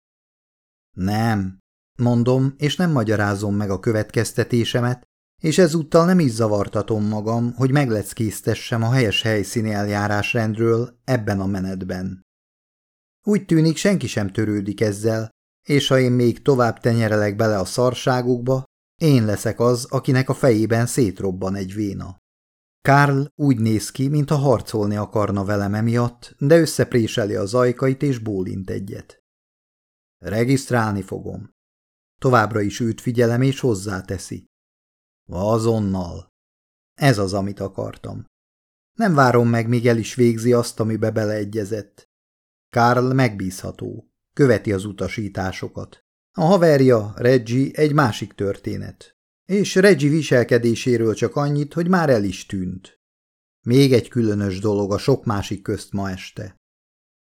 Nem, mondom, és nem magyarázom meg a következtetésemet, és ezúttal nem is zavartatom magam, hogy megleckésztessem a helyes helyszíni eljárásrendről ebben a menetben. Úgy tűnik, senki sem törődik ezzel, és ha én még tovább tenyerelek bele a szarságukba, én leszek az, akinek a fejében szétrobban egy véna. Karl úgy néz ki, mintha harcolni akarna velem emiatt, de összepréseli az ajkait és bólint egyet. Regisztrálni fogom. Továbbra is őt figyelem és hozzáteszi. Azonnal. Ez az, amit akartam. Nem várom meg, míg el is végzi azt, amibe beleegyezett. Karl megbízható, követi az utasításokat. A haverja, Reggie, egy másik történet. És Reggie viselkedéséről csak annyit, hogy már el is tűnt. Még egy különös dolog a sok másik közt ma este.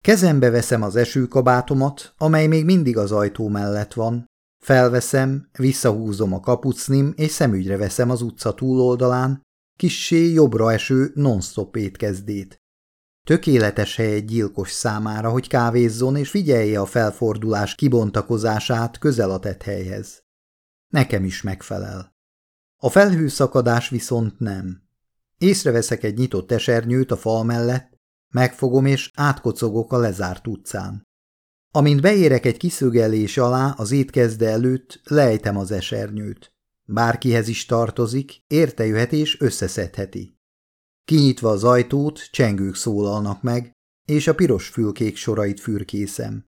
Kezembe veszem az esőkabátomat, amely még mindig az ajtó mellett van, felveszem, visszahúzom a kapucnim, és szemügyre veszem az utca túloldalán, kissé jobbra eső non-stop étkezdét. Tökéletes hely egy gyilkos számára, hogy kávézzon és figyelje a felfordulás kibontakozását közel a tett helyhez. Nekem is megfelel. A felhőszakadás viszont nem. Észreveszek egy nyitott esernyőt a fal mellett, megfogom és átkocogok a lezárt utcán. Amint beérek egy kiszögelés alá az étkezde előtt, lejtem az esernyőt. Bárkihez is tartozik, érte jöhet és összeszedheti. Kinyitva az ajtót, csengők szólalnak meg, és a piros fülkék sorait fürkészem.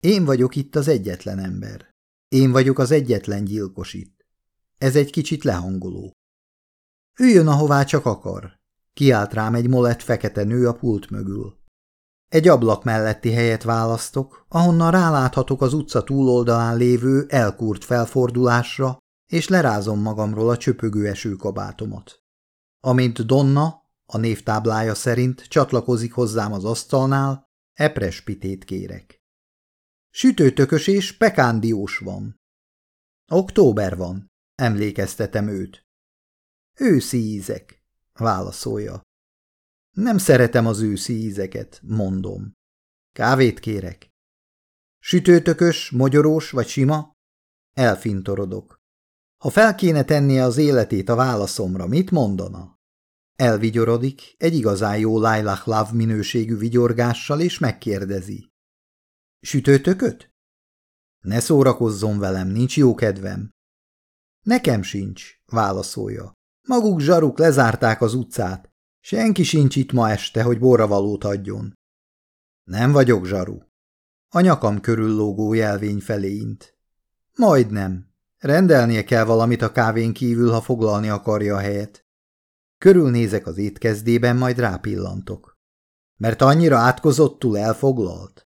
Én vagyok itt az egyetlen ember. Én vagyok az egyetlen gyilkos itt. Ez egy kicsit lehangoló. Üljön, ahová csak akar. Kiált rám egy molett fekete nő a pult mögül. Egy ablak melletti helyet választok, ahonnan ráláthatok az utca túloldalán lévő elkúrt felfordulásra, és lerázom magamról a csöpögő esőkabátomat. Amint Donna, a névtáblája szerint csatlakozik hozzám az asztalnál, eprespitét kérek. Sütőtökös és pekándiós van. Október van, emlékeztetem őt. Őszi ízek, válaszolja. Nem szeretem az őszi ízeket, mondom. Kávét kérek. Sütőtökös, mogyorós vagy sima? Elfintorodok. Ha fel kéne tennie az életét a válaszomra, mit mondana? Elvigyorodik egy igazán jó Lailach Love minőségű vigyorgással, és megkérdezi. Sütőtököt? Ne szórakozzon velem, nincs jó kedvem. Nekem sincs, válaszolja. Maguk zsaruk lezárták az utcát. Senki sincs itt ma este, hogy borravalót adjon. Nem vagyok zsaru. A nyakam körül lógó jelvény feléint. Majdnem. Rendelnie kell valamit a kávén kívül, ha foglalni akarja a helyet. Körülnézek az étkezdében, majd rápillantok. Mert annyira átkozottul elfoglalt?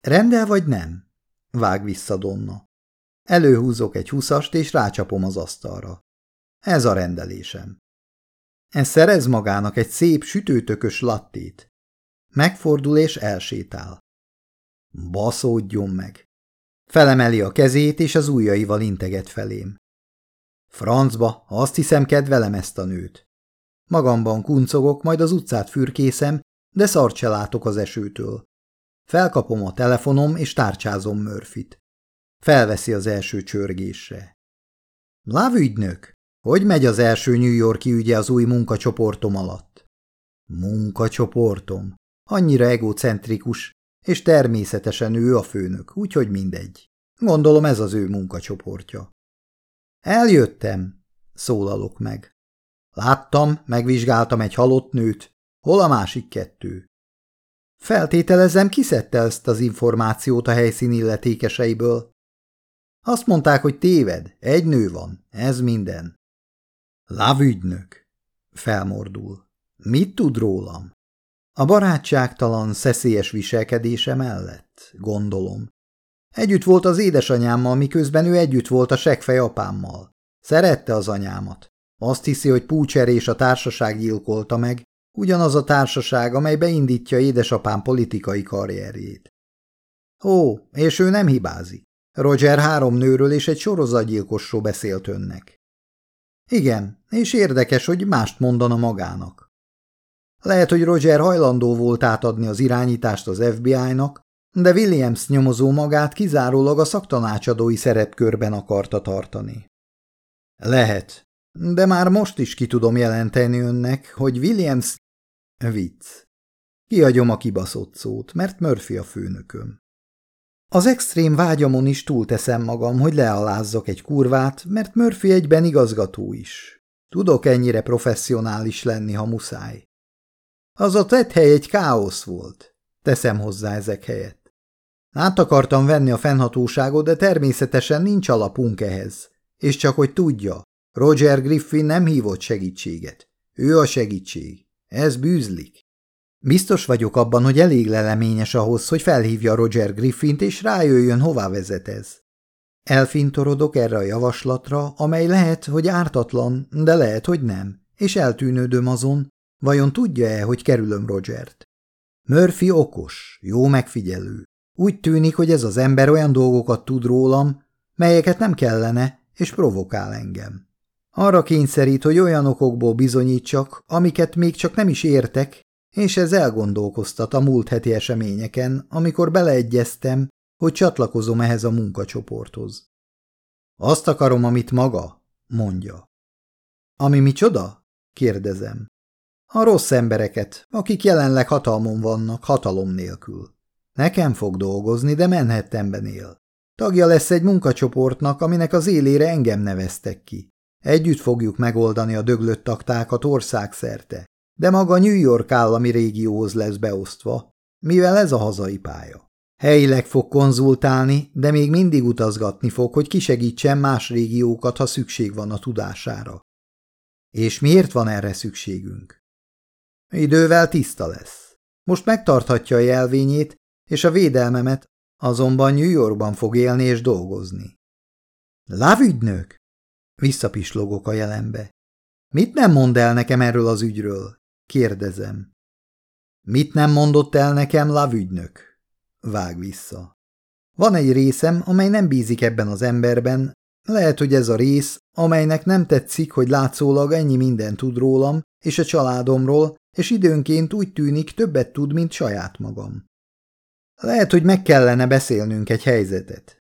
Rendel vagy nem? Vág vissza Donna. Előhúzok egy huszast, és rácsapom az asztalra. Ez a rendelésem. Ez szerez magának egy szép sütőtökös lattét. Megfordul és elsétál. Baszódjon meg. Felemeli a kezét, és az ujjaival integet felém. Francba, azt hiszem, kedvelem ezt a nőt. Magamban kuncogok, majd az utcát fürkészem, de szart se látok az esőtől. Felkapom a telefonom, és tárcsázom Murphyt. Felveszi az első csörgésre. Lávügynök, hogy megy az első New Yorki ügye az új munkacsoportom alatt? Munkacsoportom. Annyira egocentrikus, és természetesen ő a főnök, úgyhogy mindegy. Gondolom ez az ő munkacsoportja. Eljöttem, szólalok meg. Láttam, megvizsgáltam egy halott nőt. Hol a másik kettő? Feltételezem, kiszedte ezt az információt a helyszín illetékeseiből. Azt mondták, hogy téved, egy nő van, ez minden. Lávügynök, felmordul. Mit tud rólam? A barátságtalan, szeszélyes viselkedése mellett, gondolom. Együtt volt az édesanyámmal, miközben ő együtt volt a segfej apámmal. Szerette az anyámat. Azt hiszi, hogy Púcserés a társaság gyilkolta meg, ugyanaz a társaság, amely beindítja édesapám politikai karrierjét. Ó, és ő nem hibázik. Roger három nőről és egy sorozatgyilkosról beszélt önnek. Igen, és érdekes, hogy mást mondana magának. Lehet, hogy Roger hajlandó volt átadni az irányítást az FBI-nak, de Williams nyomozó magát kizárólag a szaktanácsadói szerepkörben akarta tartani. Lehet, de már most is ki tudom jelenteni önnek, hogy Williams... Vicc. Kiadjom a kibaszott szót, mert Murphy a főnököm. Az extrém vágyamon is túlteszem magam, hogy lealázzak egy kurvát, mert Murphy egyben igazgató is. Tudok ennyire professzionális lenni, ha muszáj. Az a tett hely egy káosz volt. Teszem hozzá ezek helyett. Át akartam venni a fennhatóságot, de természetesen nincs alapunk ehhez. És csak hogy tudja, Roger Griffin nem hívott segítséget. Ő a segítség. Ez bűzlik. Biztos vagyok abban, hogy elég leleményes ahhoz, hogy felhívja Roger Griffint, és rájöjjön, hová vezet ez. Elfintorodok erre a javaslatra, amely lehet, hogy ártatlan, de lehet, hogy nem, és eltűnődöm azon, vajon tudja-e, hogy kerülöm Rogert. Murphy okos, jó megfigyelő. Úgy tűnik, hogy ez az ember olyan dolgokat tud rólam, melyeket nem kellene, és provokál engem. Arra kényszerít, hogy olyan okokból bizonyítsak, amiket még csak nem is értek, és ez elgondolkoztat a múlt heti eseményeken, amikor beleegyeztem, hogy csatlakozom ehhez a munkacsoporthoz. Azt akarom, amit maga, mondja. Ami micsoda? kérdezem. A rossz embereket, akik jelenleg hatalmon vannak, hatalom nélkül. Nekem fog dolgozni, de Manhattanben él. Tagja lesz egy munkacsoportnak, aminek az élére engem neveztek ki. Együtt fogjuk megoldani a döglött taktákat országszerte, de maga New York állami régióhoz lesz beosztva, mivel ez a hazai pálya. Helyileg fog konzultálni, de még mindig utazgatni fog, hogy kisegítsen más régiókat, ha szükség van a tudására. És miért van erre szükségünk? Idővel tiszta lesz. Most megtarthatja a jelvényét, és a védelmemet, azonban New Yorkban fog élni és dolgozni. Lávügynök! Visszapislogok a jelenbe. Mit nem mond el nekem erről az ügyről? Kérdezem. Mit nem mondott el nekem lavügynök? Vág vissza. Van egy részem, amely nem bízik ebben az emberben, lehet, hogy ez a rész, amelynek nem tetszik, hogy látszólag ennyi mindent tud rólam és a családomról, és időnként úgy tűnik többet tud, mint saját magam. Lehet, hogy meg kellene beszélnünk egy helyzetet.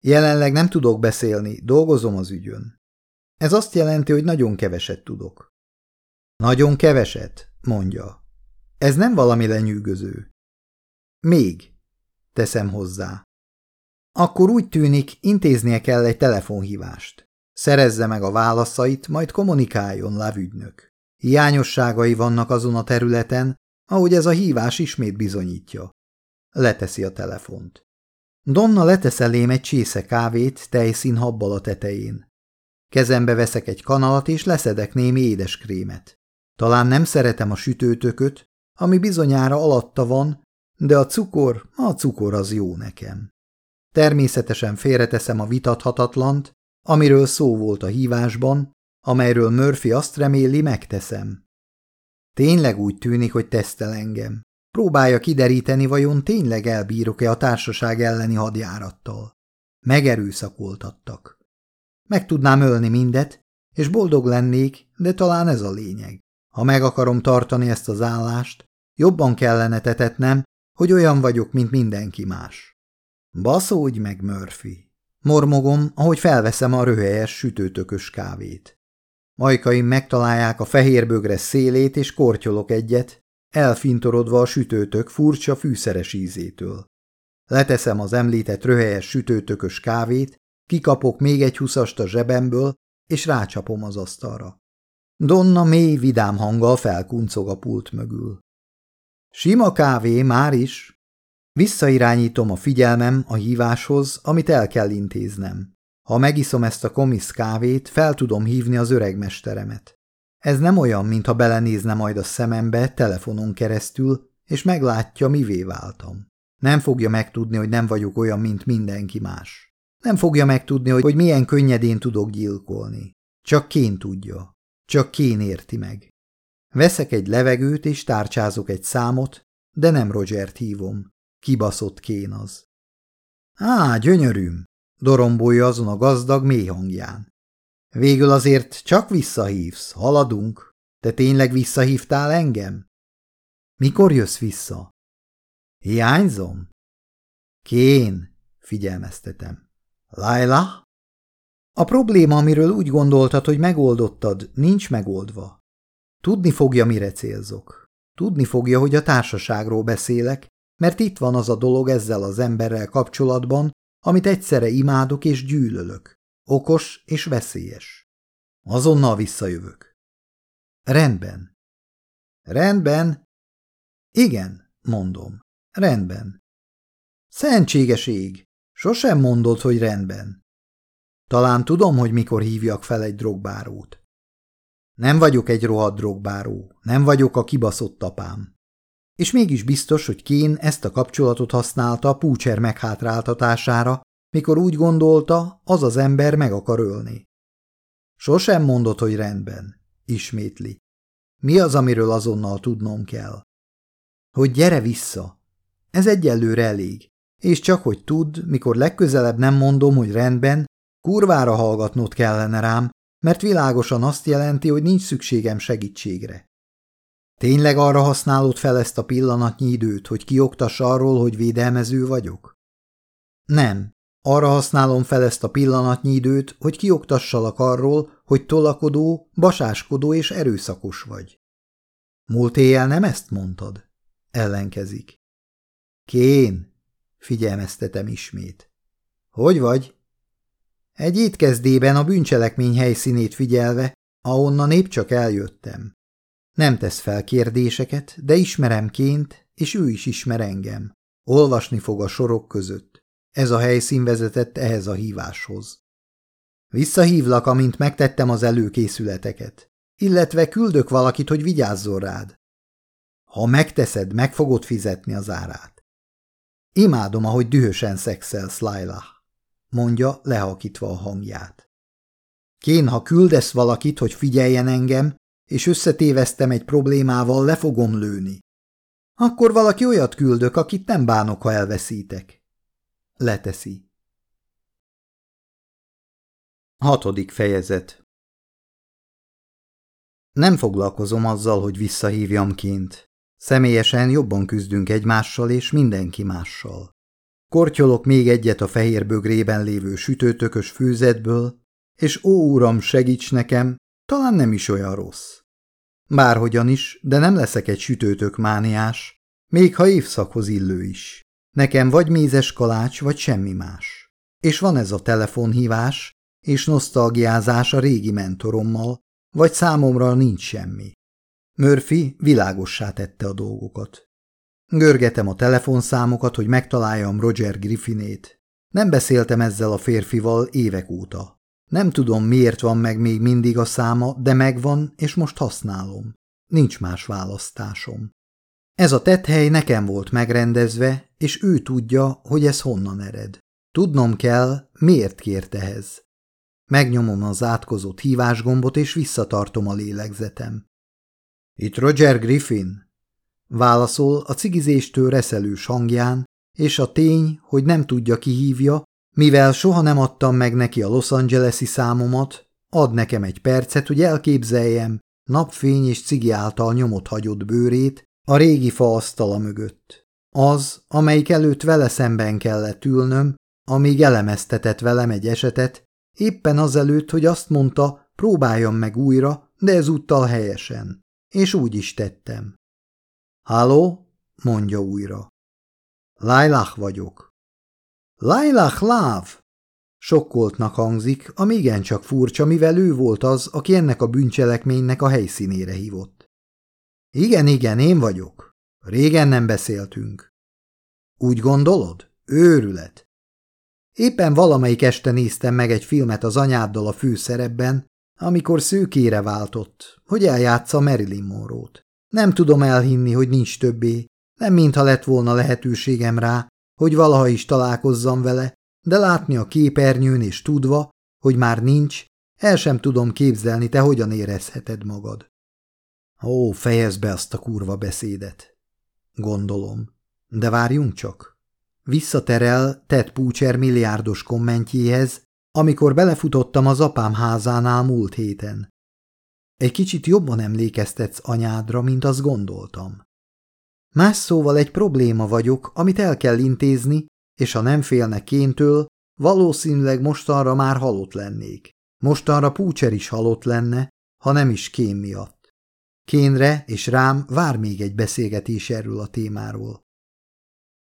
Jelenleg nem tudok beszélni, dolgozom az ügyön. Ez azt jelenti, hogy nagyon keveset tudok. Nagyon keveset, mondja. Ez nem valami lenyűgöző. Még, teszem hozzá. Akkor úgy tűnik, intéznie kell egy telefonhívást. Szerezze meg a válaszait, majd kommunikáljon lávügynök. Hiányosságai vannak azon a területen, ahogy ez a hívás ismét bizonyítja. Leteszi a telefont. Donna letesz elém egy csésze kávét tejszínhabbal a tetején. Kezembe veszek egy kanalat, és leszedek némi édeskrémet. Talán nem szeretem a sütőtököt, ami bizonyára alatta van, de a cukor, a cukor az jó nekem. Természetesen félreteszem a vitathatatlant, amiről szó volt a hívásban, amelyről Murphy azt reméli, megteszem. Tényleg úgy tűnik, hogy tesztel engem. Próbálja kideríteni, vajon tényleg elbírok-e a társaság elleni hadjárattal. Megerőszakoltattak. Meg tudnám ölni mindet, és boldog lennék, de talán ez a lényeg. Ha meg akarom tartani ezt az állást, jobban kellene tetetnem, hogy olyan vagyok, mint mindenki más. Baszódj meg, Murphy! Mormogom, ahogy felveszem a röhelyes sütőtökös kávét. Majkaim megtalálják a fehérbögre szélét, és kortyolok egyet, elfintorodva a sütőtök furcsa fűszeres ízétől. Leteszem az említett röhelyes sütőtökös kávét, kikapok még egy huszast a zsebemből, és rácsapom az asztalra. Donna mély vidám hanggal felkuncog a pult mögül. Sima kávé már is. Visszairányítom a figyelmem a híváshoz, amit el kell intéznem. Ha megiszom ezt a komisz kávét, fel tudom hívni az öregmesteremet. Ez nem olyan, mintha belenézne majd a szemembe telefonon keresztül, és meglátja, mivé váltam. Nem fogja megtudni, hogy nem vagyok olyan, mint mindenki más. Nem fogja megtudni, hogy, hogy milyen könnyedén tudok gyilkolni. Csak Kén tudja. Csak Kén érti meg. Veszek egy levegőt és tárcsázok egy számot, de nem Rogert hívom. Kibaszott Kén az. Á, gyönyörűm, dorombolja azon a gazdag mély hangján. Végül azért csak visszahívsz, haladunk. Te tényleg visszahívtál engem? Mikor jössz vissza? Hiányzom? Kén, figyelmeztetem. Laila? A probléma, amiről úgy gondoltad, hogy megoldottad, nincs megoldva. Tudni fogja, mire célzok. Tudni fogja, hogy a társaságról beszélek, mert itt van az a dolog ezzel az emberrel kapcsolatban, amit egyszerre imádok és gyűlölök. Okos és veszélyes. Azonnal visszajövök. Rendben. Rendben. Igen, mondom. Rendben. Szentséges ég. Sosem mondod, hogy rendben. Talán tudom, hogy mikor hívjak fel egy drogbárót. Nem vagyok egy rohadt drogbáró, nem vagyok a kibaszott apám. És mégis biztos, hogy Kén ezt a kapcsolatot használta a púcser meghátráltatására, mikor úgy gondolta, az az ember meg akar ölni. Sosem mondott, hogy rendben, ismétli. Mi az, amiről azonnal tudnom kell? Hogy gyere vissza. Ez egyelőre elég. És csak hogy tudd, mikor legközelebb nem mondom, hogy rendben, kurvára hallgatnod kellene rám, mert világosan azt jelenti, hogy nincs szükségem segítségre. Tényleg arra használod fel ezt a pillanatnyi időt, hogy kioktass arról, hogy védelmező vagyok? Nem, arra használom fel ezt a pillanatnyi időt, hogy kioktassalak arról, hogy tolakodó, basáskodó és erőszakos vagy. Múlt éjjel nem ezt mondtad? Ellenkezik. Kén, figyelmeztetem ismét. Hogy vagy? Egy étkezdében a bűncselekmény helyszínét figyelve, ahonnan épp csak eljöttem. Nem tesz fel kérdéseket, de ismerem ként, és ő is ismer engem. Olvasni fog a sorok között. Ez a helyszín vezetett ehhez a híváshoz. Visszahívlak, amint megtettem az előkészületeket, illetve küldök valakit, hogy vigyázzon rád. Ha megteszed, meg fogod fizetni az árát. Imádom, ahogy dühösen szexelsz, Laila, mondja, lehakítva a hangját. Kén, ha küldesz valakit, hogy figyeljen engem, és összetéveztem egy problémával, le fogom lőni. Akkor valaki olyat küldök, akit nem bánok, ha elveszítek. Leteszi. Hatodik fejezet Nem foglalkozom azzal, hogy visszahívjam kint. Személyesen jobban küzdünk egymással és mindenki mással. Kortyolok még egyet a fehér bögrében lévő sütőtökös főzetből, és ó, uram, segíts nekem, talán nem is olyan rossz. Bárhogyan is, de nem leszek egy sütőtök mániás, még ha évszakhoz illő is. Nekem vagy mézes kalács, vagy semmi más. És van ez a telefonhívás, és nosztalgiázás a régi mentorommal, vagy számomra nincs semmi. Murphy világossá tette a dolgokat. Görgetem a telefonszámokat, hogy megtaláljam Roger Griffinét. Nem beszéltem ezzel a férfival évek óta. Nem tudom, miért van meg még mindig a száma, de megvan, és most használom. Nincs más választásom. Ez a tethely nekem volt megrendezve, és ő tudja, hogy ez honnan ered. Tudnom kell, miért kért ehhez. Megnyomom az átkozott hívásgombot, és visszatartom a lélegzetem. Itt Roger Griffin? Válaszol a cigizéstől reszelős hangján, és a tény, hogy nem tudja ki hívja, mivel soha nem adtam meg neki a Los Angeles-i számomat, ad nekem egy percet, hogy elképzeljem napfény és cigi által nyomot hagyott bőrét a régi fa asztala mögött. Az, amelyik előtt vele szemben kellett ülnöm, amíg elemeztetett velem egy esetet, éppen azelőtt, hogy azt mondta, próbáljam meg újra, de ezúttal helyesen. És úgy is tettem. Háló? mondja újra. Lailach vagyok. Lailach láv! Sokkoltnak hangzik, ami igencsak furcsa, mivel ő volt az, aki ennek a bűncselekménynek a helyszínére hívott. Igen, igen, én vagyok. Régen nem beszéltünk. Úgy gondolod? Őrület. Éppen valamelyik este néztem meg egy filmet az anyáddal a főszerepben, amikor szőkére váltott, hogy eljátsza Marilyn Monroe-t. Nem tudom elhinni, hogy nincs többé, nem mintha lett volna lehetőségem rá, hogy valaha is találkozzam vele, de látni a képernyőn és tudva, hogy már nincs, el sem tudom képzelni, te hogyan érezheted magad. Ó, fejezd be azt a kurva beszédet. Gondolom. De várjunk csak. Visszaterel Ted Púcser milliárdos kommentjéhez, amikor belefutottam az apám házánál múlt héten. Egy kicsit jobban emlékeztetsz anyádra, mint azt gondoltam. Más szóval egy probléma vagyok, amit el kell intézni, és ha nem félnek kéntől, valószínűleg mostanra már halott lennék. Mostanra Púcser is halott lenne, ha nem is kém miatt. Kénre és rám vár még egy beszélgetés erről a témáról.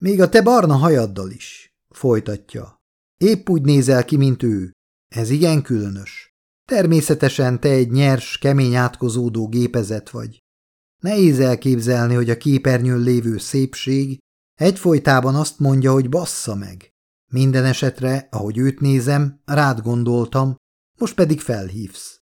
Még a te barna hajaddal is, folytatja. Épp úgy nézel ki, mint ő. Ez igen különös. Természetesen te egy nyers, kemény átkozódó gépezet vagy. Nehéz elképzelni, hogy a képernyőn lévő szépség egyfolytában azt mondja, hogy bassza meg. Minden esetre, ahogy őt nézem, rád gondoltam, most pedig felhívsz.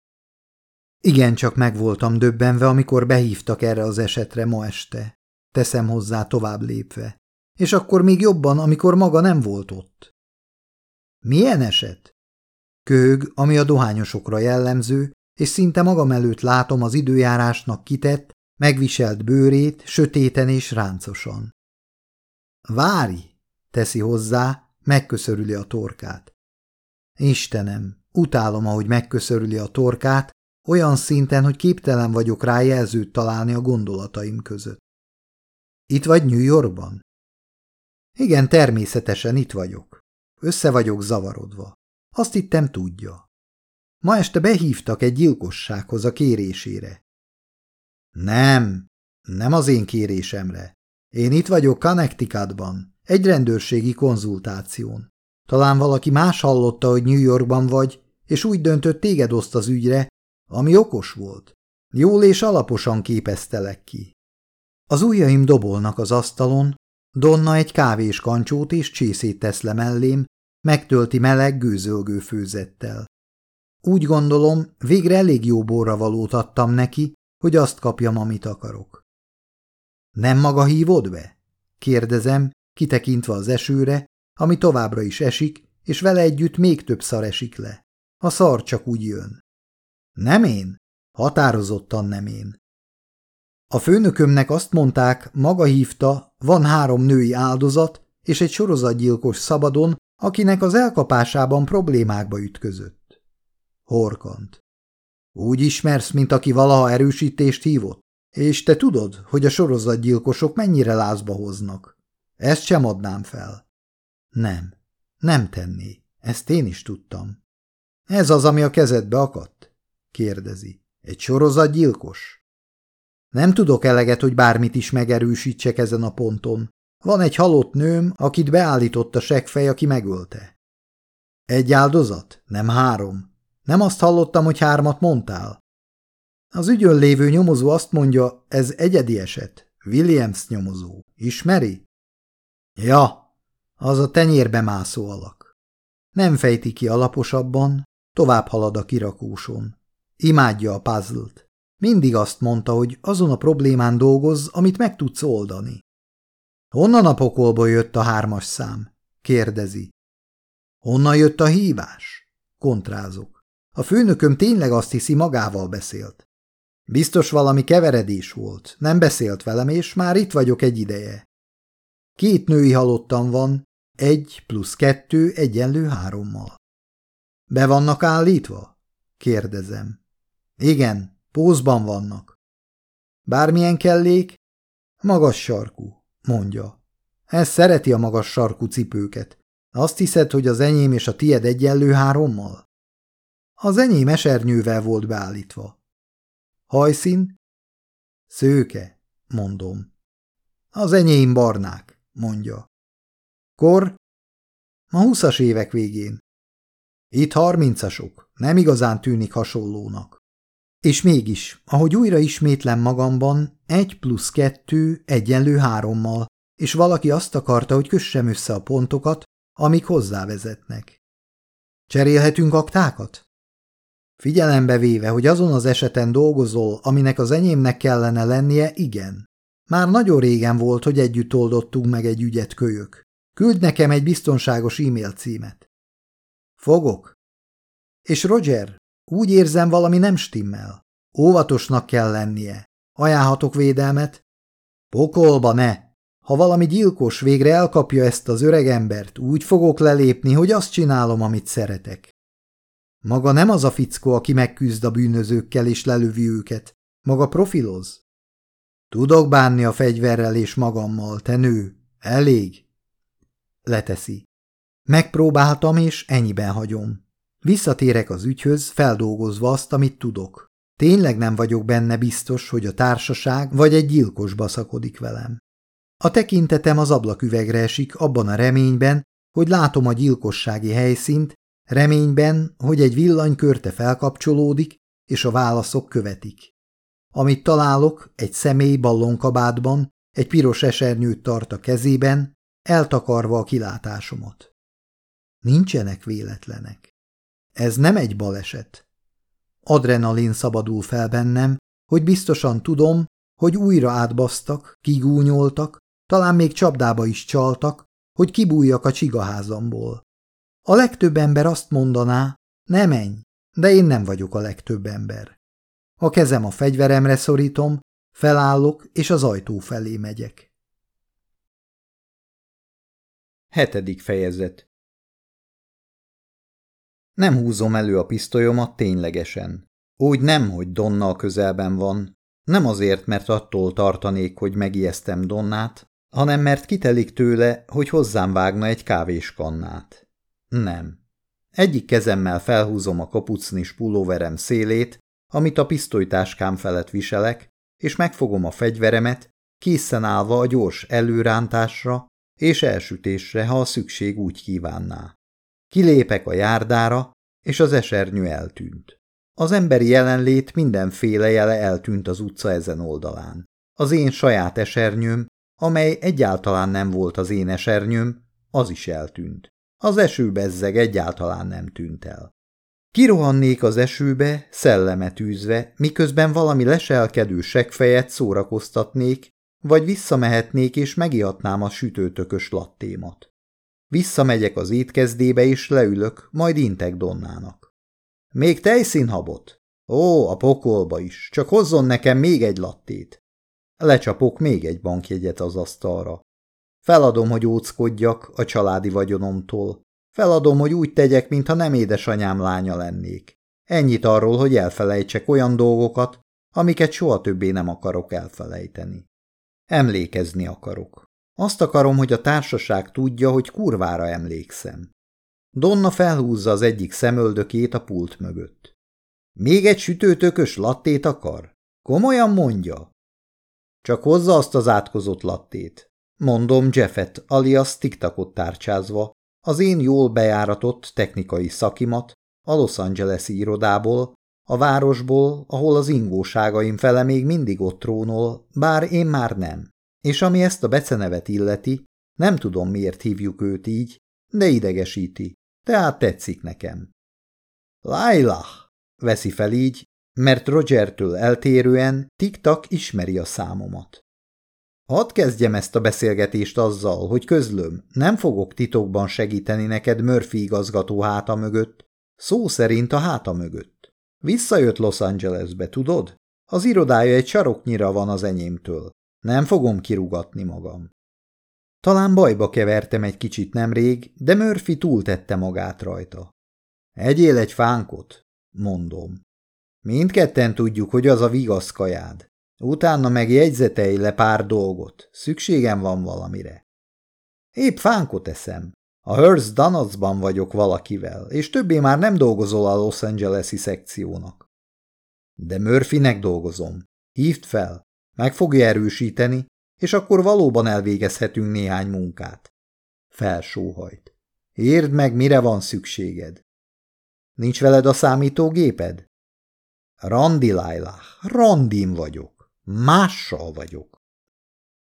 Igen, csak meg voltam döbbenve, amikor behívtak erre az esetre ma este. Teszem hozzá tovább lépve. És akkor még jobban, amikor maga nem volt ott. Milyen eset? Köhög, ami a dohányosokra jellemző, és szinte magam előtt látom az időjárásnak kitett, megviselt bőrét, sötéten és ráncosan. Várj, teszi hozzá, megköszörüli a torkát. Istenem, utálom, ahogy megköszörüli a torkát, olyan szinten, hogy képtelen vagyok rá jelzőt találni a gondolataim között. Itt vagy New Yorkban? Igen, természetesen itt vagyok. Össze vagyok zavarodva. Azt hittem tudja. Ma este behívtak egy gyilkossághoz a kérésére. Nem, nem az én kérésemre. Én itt vagyok Connecticutban, egy rendőrségi konzultáción. Talán valaki más hallotta, hogy New Yorkban vagy, és úgy döntött téged oszt az ügyre, ami okos volt. Jól és alaposan képeztelek ki. Az ujjaim dobolnak az asztalon, Donna egy kávés kancsót és csészét tesz le mellém, megtölti meleg gőzölgő főzettel. Úgy gondolom, végre elég jó borra valót adtam neki, hogy azt kapjam, amit akarok. Nem maga hívod be? Kérdezem, kitekintve az esőre, ami továbbra is esik, és vele együtt még több szar esik le. A szar csak úgy jön. Nem én? Határozottan nem én. A főnökömnek azt mondták, maga hívta, van három női áldozat és egy sorozatgyilkos szabadon, akinek az elkapásában problémákba ütközött. Horkant. Úgy ismersz, mint aki valaha erősítést hívott? És te tudod, hogy a sorozatgyilkosok mennyire lázba hoznak. Ezt sem adnám fel. Nem, nem tenné. Ezt én is tudtam. Ez az, ami a kezedbe akadt? kérdezi. Egy sorozatgyilkos? Nem tudok eleget, hogy bármit is megerősítsek ezen a ponton. Van egy halott nőm, akit beállított a segfej, aki megölte. Egy áldozat? Nem három. Nem azt hallottam, hogy hármat mondtál? Az ügyön lévő nyomozó azt mondja, ez egyedi eset. Williams nyomozó. Ismeri? Ja, az a tenyérbe mászó alak. Nem fejti ki alaposabban, Tovább halad a kirakóson. Imádja a puzzle-t. Mindig azt mondta, hogy azon a problémán dolgoz, amit meg tudsz oldani. Honnan a pokolból jött a hármas szám? kérdezi. Honnan jött a hívás? Kontrázok. A főnököm tényleg azt hiszi, magával beszélt. Biztos valami keveredés volt, nem beszélt velem, és már itt vagyok egy ideje. Két női halottam van, egy plusz kettő egyenlő hárommal. Be vannak állítva? kérdezem. Igen, pózban vannak. Bármilyen kellék? Magas sarkú, mondja. Ez szereti a magas sarkú cipőket. Azt hiszed, hogy az enyém és a tied egyenlő hárommal? Az enyém esernyővel volt beállítva. Hajszín? Szőke, mondom. Az enyém barnák, mondja. Kor? A huszas évek végén. Itt harmincasok, nem igazán tűnik hasonlónak. És mégis, ahogy újra ismétlem magamban, egy plusz kettő egyenlő hárommal, és valaki azt akarta, hogy kössem össze a pontokat, amik hozzávezetnek. Cserélhetünk aktákat? Figyelembe véve, hogy azon az eseten dolgozol, aminek az enyémnek kellene lennie, igen. Már nagyon régen volt, hogy együtt oldottunk meg egy ügyet kölyök. Küld nekem egy biztonságos e-mail címet. Fogok. És Roger, úgy érzem, valami nem stimmel. Óvatosnak kell lennie. Ajánlhatok védelmet? Pokolba ne! Ha valami gyilkos végre elkapja ezt az öregembert, úgy fogok lelépni, hogy azt csinálom, amit szeretek. Maga nem az a fickó, aki megküzd a bűnözőkkel és lelövi őket. Maga profiloz. Tudok bánni a fegyverrel és magammal, te nő. Elég. Leteszi. Megpróbáltam, és ennyiben hagyom. Visszatérek az ügyhöz, feldolgozva azt, amit tudok. Tényleg nem vagyok benne biztos, hogy a társaság vagy egy gyilkos baszakodik velem. A tekintetem az ablaküvegre esik abban a reményben, hogy látom a gyilkossági helyszínt, reményben, hogy egy villanykörte felkapcsolódik, és a válaszok követik. Amit találok, egy személy ballonkabátban, egy piros esernyőt tart a kezében, eltakarva a kilátásomat. Nincsenek véletlenek. Ez nem egy baleset. Adrenalin szabadul fel bennem, hogy biztosan tudom, hogy újra átbasztak, kigúnyoltak, talán még csapdába is csaltak, hogy kibújjak a csigaházamból. A legtöbb ember azt mondaná, ne menj, de én nem vagyok a legtöbb ember. A kezem a fegyveremre szorítom, felállok, és az ajtó felé megyek. Hetedik fejezet Nem húzom elő a pisztolyomat ténylegesen. Úgy nem, hogy Donna a közelben van. Nem azért, mert attól tartanék, hogy megijesztem Donnát, hanem mert kitelik tőle, hogy hozzám vágna egy kávéskannát. Nem. Egyik kezemmel felhúzom a kapucnis pulóverem szélét, amit a pisztolytáskám felett viselek, és megfogom a fegyveremet, készen állva a gyors előrántásra és elsütésre, ha a szükség úgy kívánná. Kilépek a járdára, és az esernyő eltűnt. Az emberi jelenlét mindenféle jele eltűnt az utca ezen oldalán. Az én saját esernyőm amely egyáltalán nem volt az én esernyőm, az is eltűnt. Az esőbezzeg egyáltalán nem tűnt el. Kirohannék az esőbe, szellemet űzve, miközben valami leselkedő segfejet szórakoztatnék, vagy visszamehetnék és megihatnám a sütőtökös lattémat. Visszamegyek az étkezdébe és leülök, majd intek Donnának. Még tejszínhabot? Ó, a pokolba is, csak hozzon nekem még egy lattét. Lecsapok még egy bankjegyet az asztalra. Feladom, hogy óckodjak a családi vagyonomtól. Feladom, hogy úgy tegyek, mintha nem édesanyám lánya lennék. Ennyit arról, hogy elfelejtsek olyan dolgokat, amiket soha többé nem akarok elfelejteni. Emlékezni akarok. Azt akarom, hogy a társaság tudja, hogy kurvára emlékszem. Donna felhúzza az egyik szemöldökét a pult mögött. Még egy sütőtökös lattét akar? Komolyan mondja? Csak hozza azt az átkozott lattét. Mondom Jeffet, alias tiktakot tárcsázva, az én jól bejáratott technikai szakimat, a Los Angeles-i irodából, a városból, ahol az ingóságaim fele még mindig ott trónol, bár én már nem. És ami ezt a becenevet illeti, nem tudom miért hívjuk őt így, de idegesíti, tehát tetszik nekem. Lailah, veszi fel így, mert Rogertől eltérően tiktak ismeri a számomat. Hadd kezdjem ezt a beszélgetést azzal, hogy közlöm, nem fogok titokban segíteni neked Murphy igazgató háta mögött, szó szerint a háta mögött. Visszajött Los Angelesbe, tudod? Az irodája egy saroknyira van az enyémtől. Nem fogom kirugatni magam. Talán bajba kevertem egy kicsit nemrég, de Murphy túltette magát rajta. Egyél egy fánkot, mondom. Mindketten tudjuk, hogy az a vigasz kajád. Utána meg jegyzetei le pár dolgot. Szükségem van valamire. Épp fánkot eszem. A Hearst Donutsban vagyok valakivel, és többé már nem dolgozol a Los Angeles-i szekciónak. De Murphynek dolgozom. Hívd fel, meg fogja erősíteni, és akkor valóban elvégezhetünk néhány munkát. Felsóhajt. Érd meg, mire van szükséged. Nincs veled a számítógéped? Randi Lailah, Randim vagyok. Mással vagyok.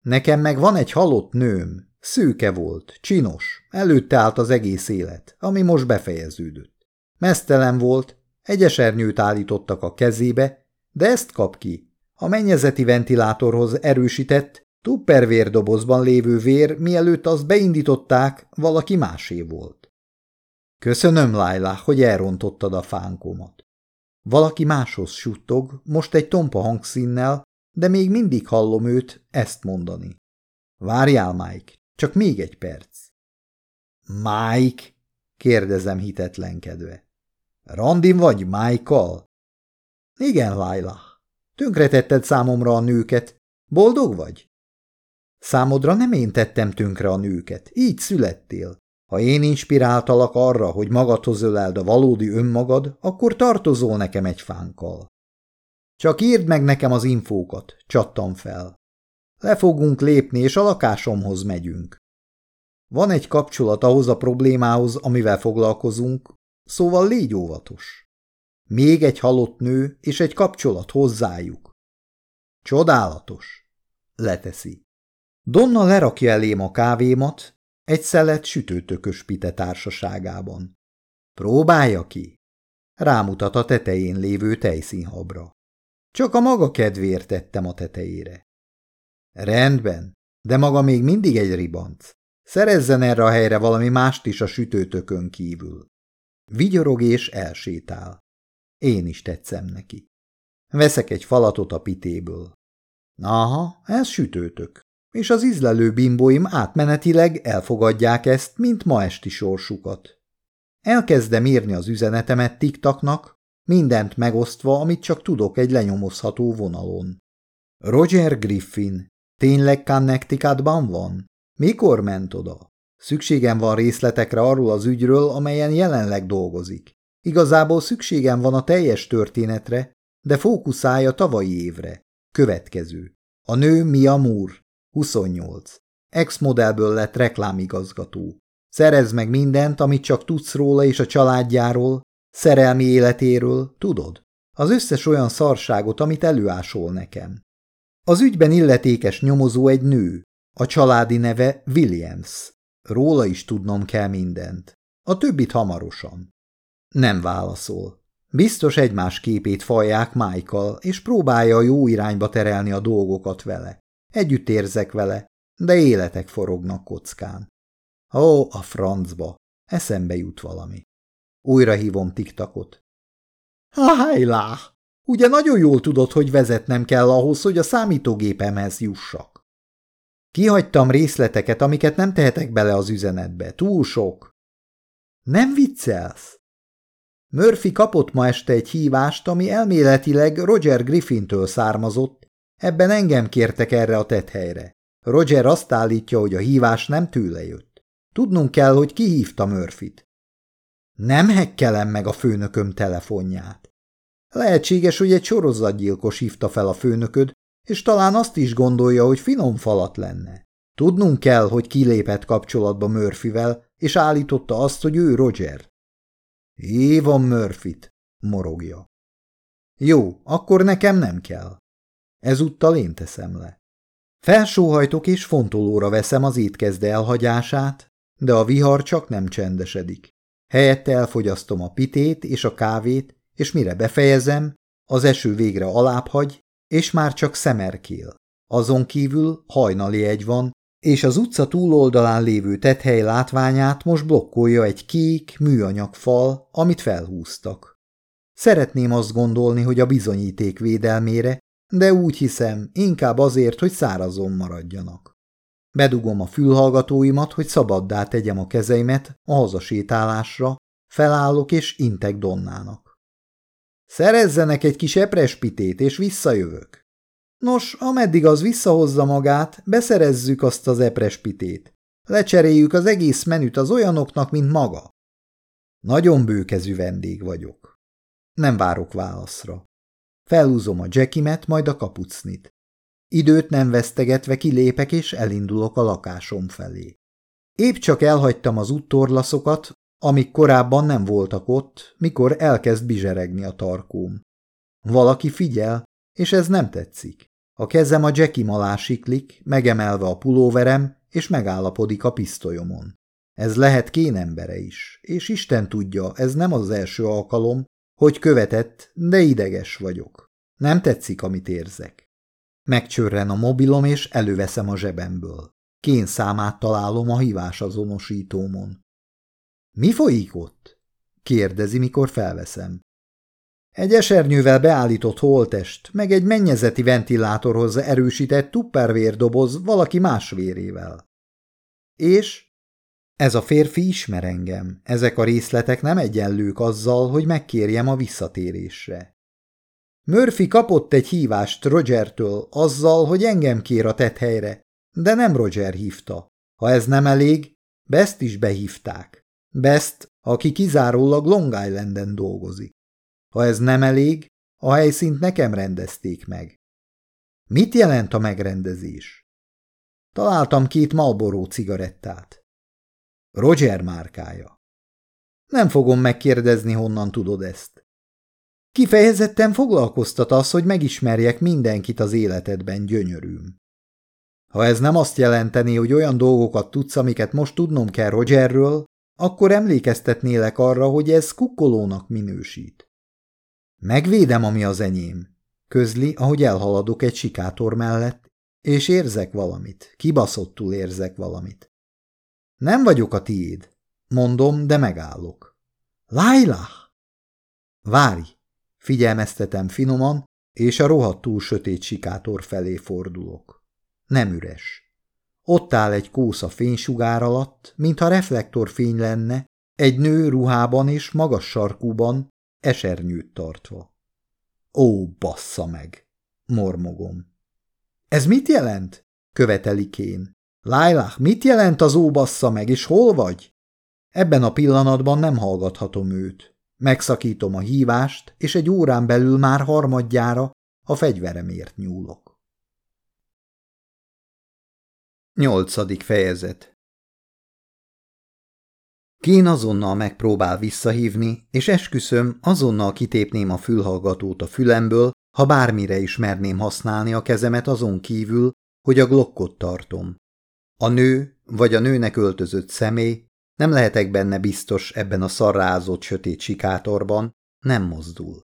Nekem meg van egy halott nőm. Szőke volt, csinos, előtte állt az egész élet, ami most befejeződött. Mesztelen volt, egy esernyőt állítottak a kezébe, de ezt kap ki. A mennyezeti ventilátorhoz erősített, tuppervérdobozban lévő vér, mielőtt azt beindították, valaki másé volt. Köszönöm, Laila, hogy elrontottad a fánkomat. Valaki máshoz suttog, most egy tompa hangszínnel, de még mindig hallom őt ezt mondani. Várjál, Mike, csak még egy perc. Mike? kérdezem hitetlenkedve. Randim vagy Michael? Igen, Laila. Tönkretetted számomra a nőket. Boldog vagy? Számodra nem én tettem tönkre a nőket. Így születtél. Ha én inspiráltalak arra, hogy magadhoz öleld a valódi önmagad, akkor tartozol nekem egy fánkkal. Csak írd meg nekem az infókat, csattam fel. Le fogunk lépni, és a lakásomhoz megyünk. Van egy kapcsolat ahhoz a problémához, amivel foglalkozunk, szóval légy óvatos. Még egy halott nő, és egy kapcsolat hozzájuk. Csodálatos, leteszi. Donna lerakja elém a kávémat, egy szelet sütőtökös pite társaságában. Próbálja ki. Rámutat a tetején lévő tejszínhabra. Csak a maga kedvéért tettem a tetejére. Rendben, de maga még mindig egy ribanc. Szerezzen erre a helyre valami mást is a sütőtökön kívül. Vigyorog és elsétál. Én is tetszem neki. Veszek egy falatot a pitéből. Aha, ez sütőtök és az ízlelő bimbóim átmenetileg elfogadják ezt, mint ma esti sorsukat. Elkezdem írni az üzenetemet tiktaknak, mindent megosztva, amit csak tudok egy lenyomozható vonalon. Roger Griffin, tényleg Connecticutban van? Mikor ment oda? Szükségem van részletekre arról az ügyről, amelyen jelenleg dolgozik. Igazából szükségem van a teljes történetre, de fókuszálja a tavalyi évre. Következő. A nő Mia Moore, 28. Ex-modellből lett reklámigazgató. Szerez meg mindent, amit csak tudsz róla és a családjáról, szerelmi életéről, tudod? Az összes olyan szarságot, amit előásol nekem. Az ügyben illetékes nyomozó egy nő, a családi neve Williams. Róla is tudnom kell mindent. A többit hamarosan. Nem válaszol. Biztos egymás képét falják Michael, és próbálja a jó irányba terelni a dolgokat vele. Együtt érzek vele, de életek forognak kockán. Ó, a francba! Eszembe jut valami. Újra hívom tiktakot. Hájlá! Ugye nagyon jól tudod, hogy vezetnem kell ahhoz, hogy a számítógépemhez jussak. Kihagytam részleteket, amiket nem tehetek bele az üzenetbe. Túl sok. Nem viccelsz? Murphy kapott ma este egy hívást, ami elméletileg Roger Griffintől származott, Ebben engem kértek erre a tethelyre. Roger azt állítja, hogy a hívás nem tőle jött. Tudnunk kell, hogy ki hívta Murphyt. Nem hekkelem meg a főnököm telefonját. Lehetséges, hogy egy sorozatgyilkos hívta fel a főnököd, és talán azt is gondolja, hogy finom falat lenne. Tudnunk kell, hogy kilépett kapcsolatba Murphyvel, és állította azt, hogy ő Roger. Hívom Murphyt, morogja. Jó, akkor nekem nem kell. Ezúttal én teszem le. Felsóhajtok és fontolóra veszem az étkezde elhagyását, de a vihar csak nem csendesedik. Helyette elfogyasztom a pitét és a kávét, és mire befejezem, az eső végre alább hagy, és már csak szemerkél. Azon kívül hajnali egy van, és az utca túloldalán lévő tethely látványát most blokkolja egy kék, műanyag fal, amit felhúztak. Szeretném azt gondolni, hogy a bizonyíték védelmére, de úgy hiszem, inkább azért, hogy szárazon maradjanak. Bedugom a fülhallgatóimat, hogy szabaddá tegyem a kezeimet a hazasétálásra, felállok és intek Donnának. Szerezzenek egy kis eprespitét, és visszajövök. Nos, ameddig az visszahozza magát, beszerezzük azt az eprespitét. Lecseréljük az egész menüt az olyanoknak, mint maga. Nagyon bőkezű vendég vagyok. Nem várok válaszra. Felhúzom a jackimet, majd a kapucnit. Időt nem vesztegetve kilépek és elindulok a lakásom felé. Épp csak elhagytam az úttorlaszokat, amik korábban nem voltak ott, mikor elkezd bizseregni a tarkóm. Valaki figyel, és ez nem tetszik. A kezem a Jackie malá siklik, megemelve a pulóverem, és megállapodik a pisztolyomon. Ez lehet kénembere is, és Isten tudja, ez nem az első alkalom, hogy követett, de ideges vagyok. Nem tetszik, amit érzek. Megcsörren a mobilom, és előveszem a zsebemből. Kén számát találom a hívás azonosítómon. Mi folyik ott? kérdezi, mikor felveszem. Egy esernyővel beállított holtest, meg egy mennyezeti ventilátorhoz erősített tuppervérdoboz valaki más vérével. És? Ez a férfi ismer engem, ezek a részletek nem egyenlők azzal, hogy megkérjem a visszatérésre. Murphy kapott egy hívást Rogertől azzal, hogy engem kér a tett helyre, de nem Roger hívta. Ha ez nem elég, Best is behívták. Best, aki kizárólag Long Islanden dolgozik. Ha ez nem elég, a helyszínt nekem rendezték meg. Mit jelent a megrendezés? Találtam két Marlboro cigarettát. Roger márkája. Nem fogom megkérdezni, honnan tudod ezt. Kifejezetten foglalkoztat az, hogy megismerjek mindenkit az életedben, gyönyörűm. Ha ez nem azt jelenteni, hogy olyan dolgokat tudsz, amiket most tudnom kell Rogerről, akkor emlékeztetnélek arra, hogy ez kukkolónak minősít. Megvédem, ami az enyém, közli, ahogy elhaladok egy sikátor mellett, és érzek valamit, kibaszottul érzek valamit. Nem vagyok a tiéd, mondom, de megállok. Lájla! Várj! Figyelmeztetem finoman, és a rohadtul sötét sikátor felé fordulok. Nem üres. Ott áll egy kósza fénysugár alatt, mintha reflektorfény lenne, egy nő ruhában és magas sarkúban, esernyőt tartva. Ó, bassza meg! Mormogom. Ez mit jelent? követeli Kén. Lailah, mit jelent az ó, bassza meg, és hol vagy? Ebben a pillanatban nem hallgathatom őt. Megszakítom a hívást, és egy órán belül már harmadjára a fegyveremért nyúlok. Nyolcadik fejezet Kén azonnal megpróbál visszahívni, és esküszöm, azonnal kitépném a fülhallgatót a fülemből, ha bármire is merném használni a kezemet azon kívül, hogy a glokkot tartom. A nő, vagy a nőnek öltözött személy, nem lehetek benne biztos ebben a szarrázott sötét sikátorban, nem mozdul.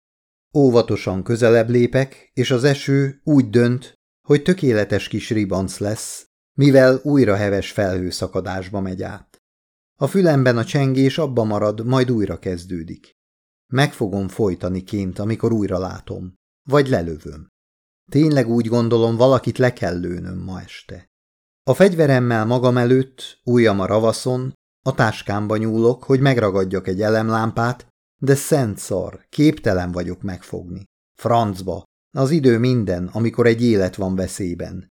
Óvatosan közelebb lépek, és az eső úgy dönt, hogy tökéletes kis ribanc lesz, mivel újra heves felhőszakadásba megy át. A fülemben a csengés abba marad, majd újra kezdődik. Meg fogom folytani ként, amikor újra látom. Vagy lelövöm. Tényleg úgy gondolom, valakit le kell lőnöm ma este. A fegyveremmel magam előtt, ujjam a ravaszon, a táskámba nyúlok, hogy megragadjak egy elemlámpát, de szent szar, képtelen vagyok megfogni. Francba, az idő minden, amikor egy élet van veszélyben.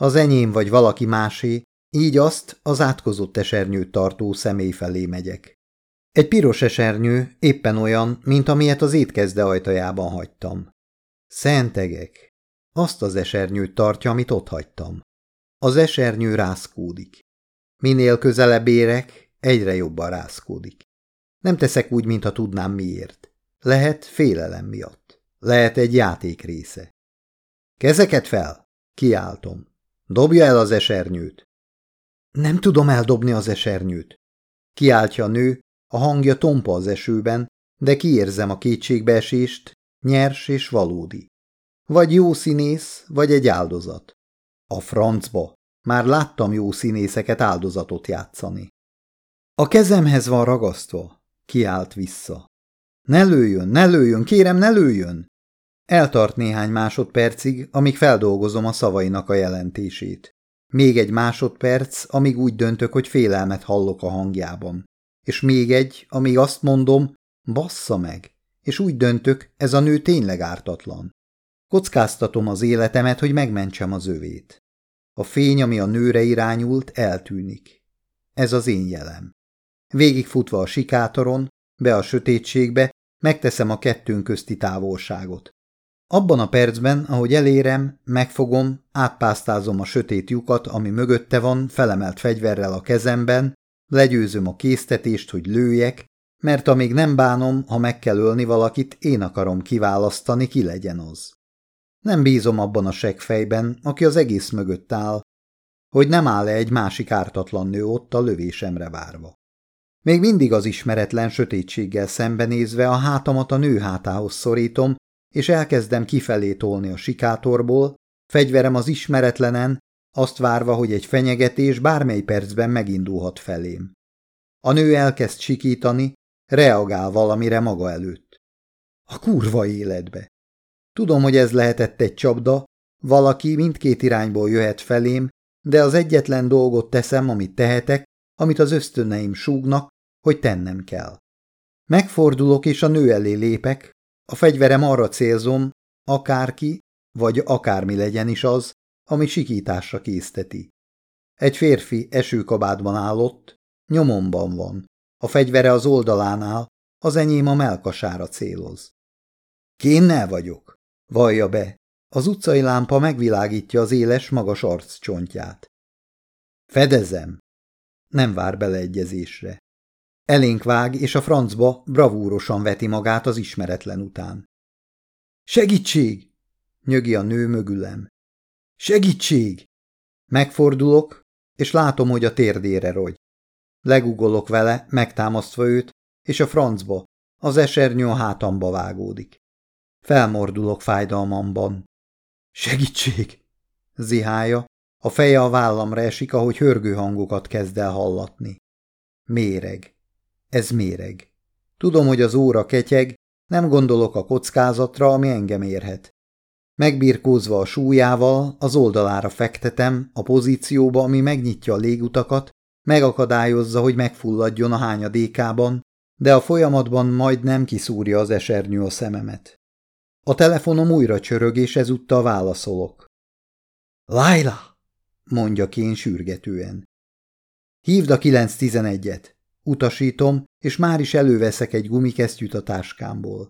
Az enyém vagy valaki másé, így azt az átkozott esernyőt tartó személy felé megyek. Egy piros esernyő éppen olyan, mint amilyet az étkezde ajtajában hagytam. Szentegek. Azt az esernyőt tartja, amit ott hagytam. Az esernyő rászkódik. Minél közelebb érek, egyre jobban rászkódik. Nem teszek úgy, mintha tudnám miért. Lehet félelem miatt. Lehet egy játék része. Kezeket fel! Kiáltom. Dobja el az esernyőt. Nem tudom eldobni az esernyőt. Kiáltja a nő, A hangja tompa az esőben, de kiérzem a kétségbeesést, nyers és valódi. Vagy jó színész, vagy egy áldozat. A francba. Már láttam jó színészeket áldozatot játszani. A kezemhez van ragasztva, kiált vissza. Ne lőjön, ne lőjön, kérem, ne lőjön! Eltart néhány másodpercig, amíg feldolgozom a szavainak a jelentését. Még egy másodperc, amíg úgy döntök, hogy félelmet hallok a hangjában. És még egy, amíg azt mondom, bassza meg, és úgy döntök, ez a nő tényleg ártatlan. Kockáztatom az életemet, hogy megmentsem az övét. A fény, ami a nőre irányult, eltűnik. Ez az én jelem. Végigfutva a sikátoron, be a sötétségbe, megteszem a kettőnk közti távolságot. Abban a percben, ahogy elérem, megfogom, átpásztázom a sötét lyukat, ami mögötte van, felemelt fegyverrel a kezemben, legyőzöm a késztetést, hogy lőjek, mert amíg nem bánom, ha meg kell ölni valakit, én akarom kiválasztani, ki legyen az. Nem bízom abban a seggfejben, aki az egész mögött áll, hogy nem áll-e egy másik ártatlan nő ott a lövésemre várva. Még mindig az ismeretlen sötétséggel szembenézve a hátamat a nő hátához szorítom, és elkezdem kifelé tolni a sikátorból, fegyverem az ismeretlenen, azt várva, hogy egy fenyegetés bármely percben megindulhat felém. A nő elkezd sikítani, reagál valamire maga előtt. A kurva életbe! Tudom, hogy ez lehetett egy csapda, valaki mindkét irányból jöhet felém, de az egyetlen dolgot teszem, amit tehetek, amit az ösztöneim súgnak, hogy tennem kell. Megfordulok, és a nő elé lépek, a fegyverem arra célzom, akárki, vagy akármi legyen is az, ami sikításra készteti. Egy férfi esőkabátban állott, nyomomban van, a fegyvere az oldalánál, az enyém a melkasára céloz. Kénnel vagyok, vallja be, az utcai lámpa megvilágítja az éles, magas arccsontját. Fedezem. Nem vár beleegyezésre. Elénk vág, és a francba bravúrosan veti magát az ismeretlen után. Segítség! nyögi a nő mögülem. Segítség! Megfordulok, és látom, hogy a térdére rogy. Legugolok vele, megtámasztva őt, és a francba, az esernyő a hátamba vágódik. Felmordulok fájdalmamban. Segítség! Zihája, a feje a vállamra esik, ahogy hörgő hangokat kezd el hallatni. Méreg. Ez méreg. Tudom, hogy az óra ketyeg, nem gondolok a kockázatra, ami engem érhet. Megbirkózva a súlyával, az oldalára fektetem, a pozícióba, ami megnyitja a légutakat, megakadályozza, hogy megfulladjon a hányadékában, de a folyamatban majd nem kiszúrja az esernyő a szememet. A telefonom újra csörög, és ezúttal válaszolok. Laila! mondja kén sürgetően. Hívd a 911-et. Utasítom, és már is előveszek egy gumikesztyűt a táskámból.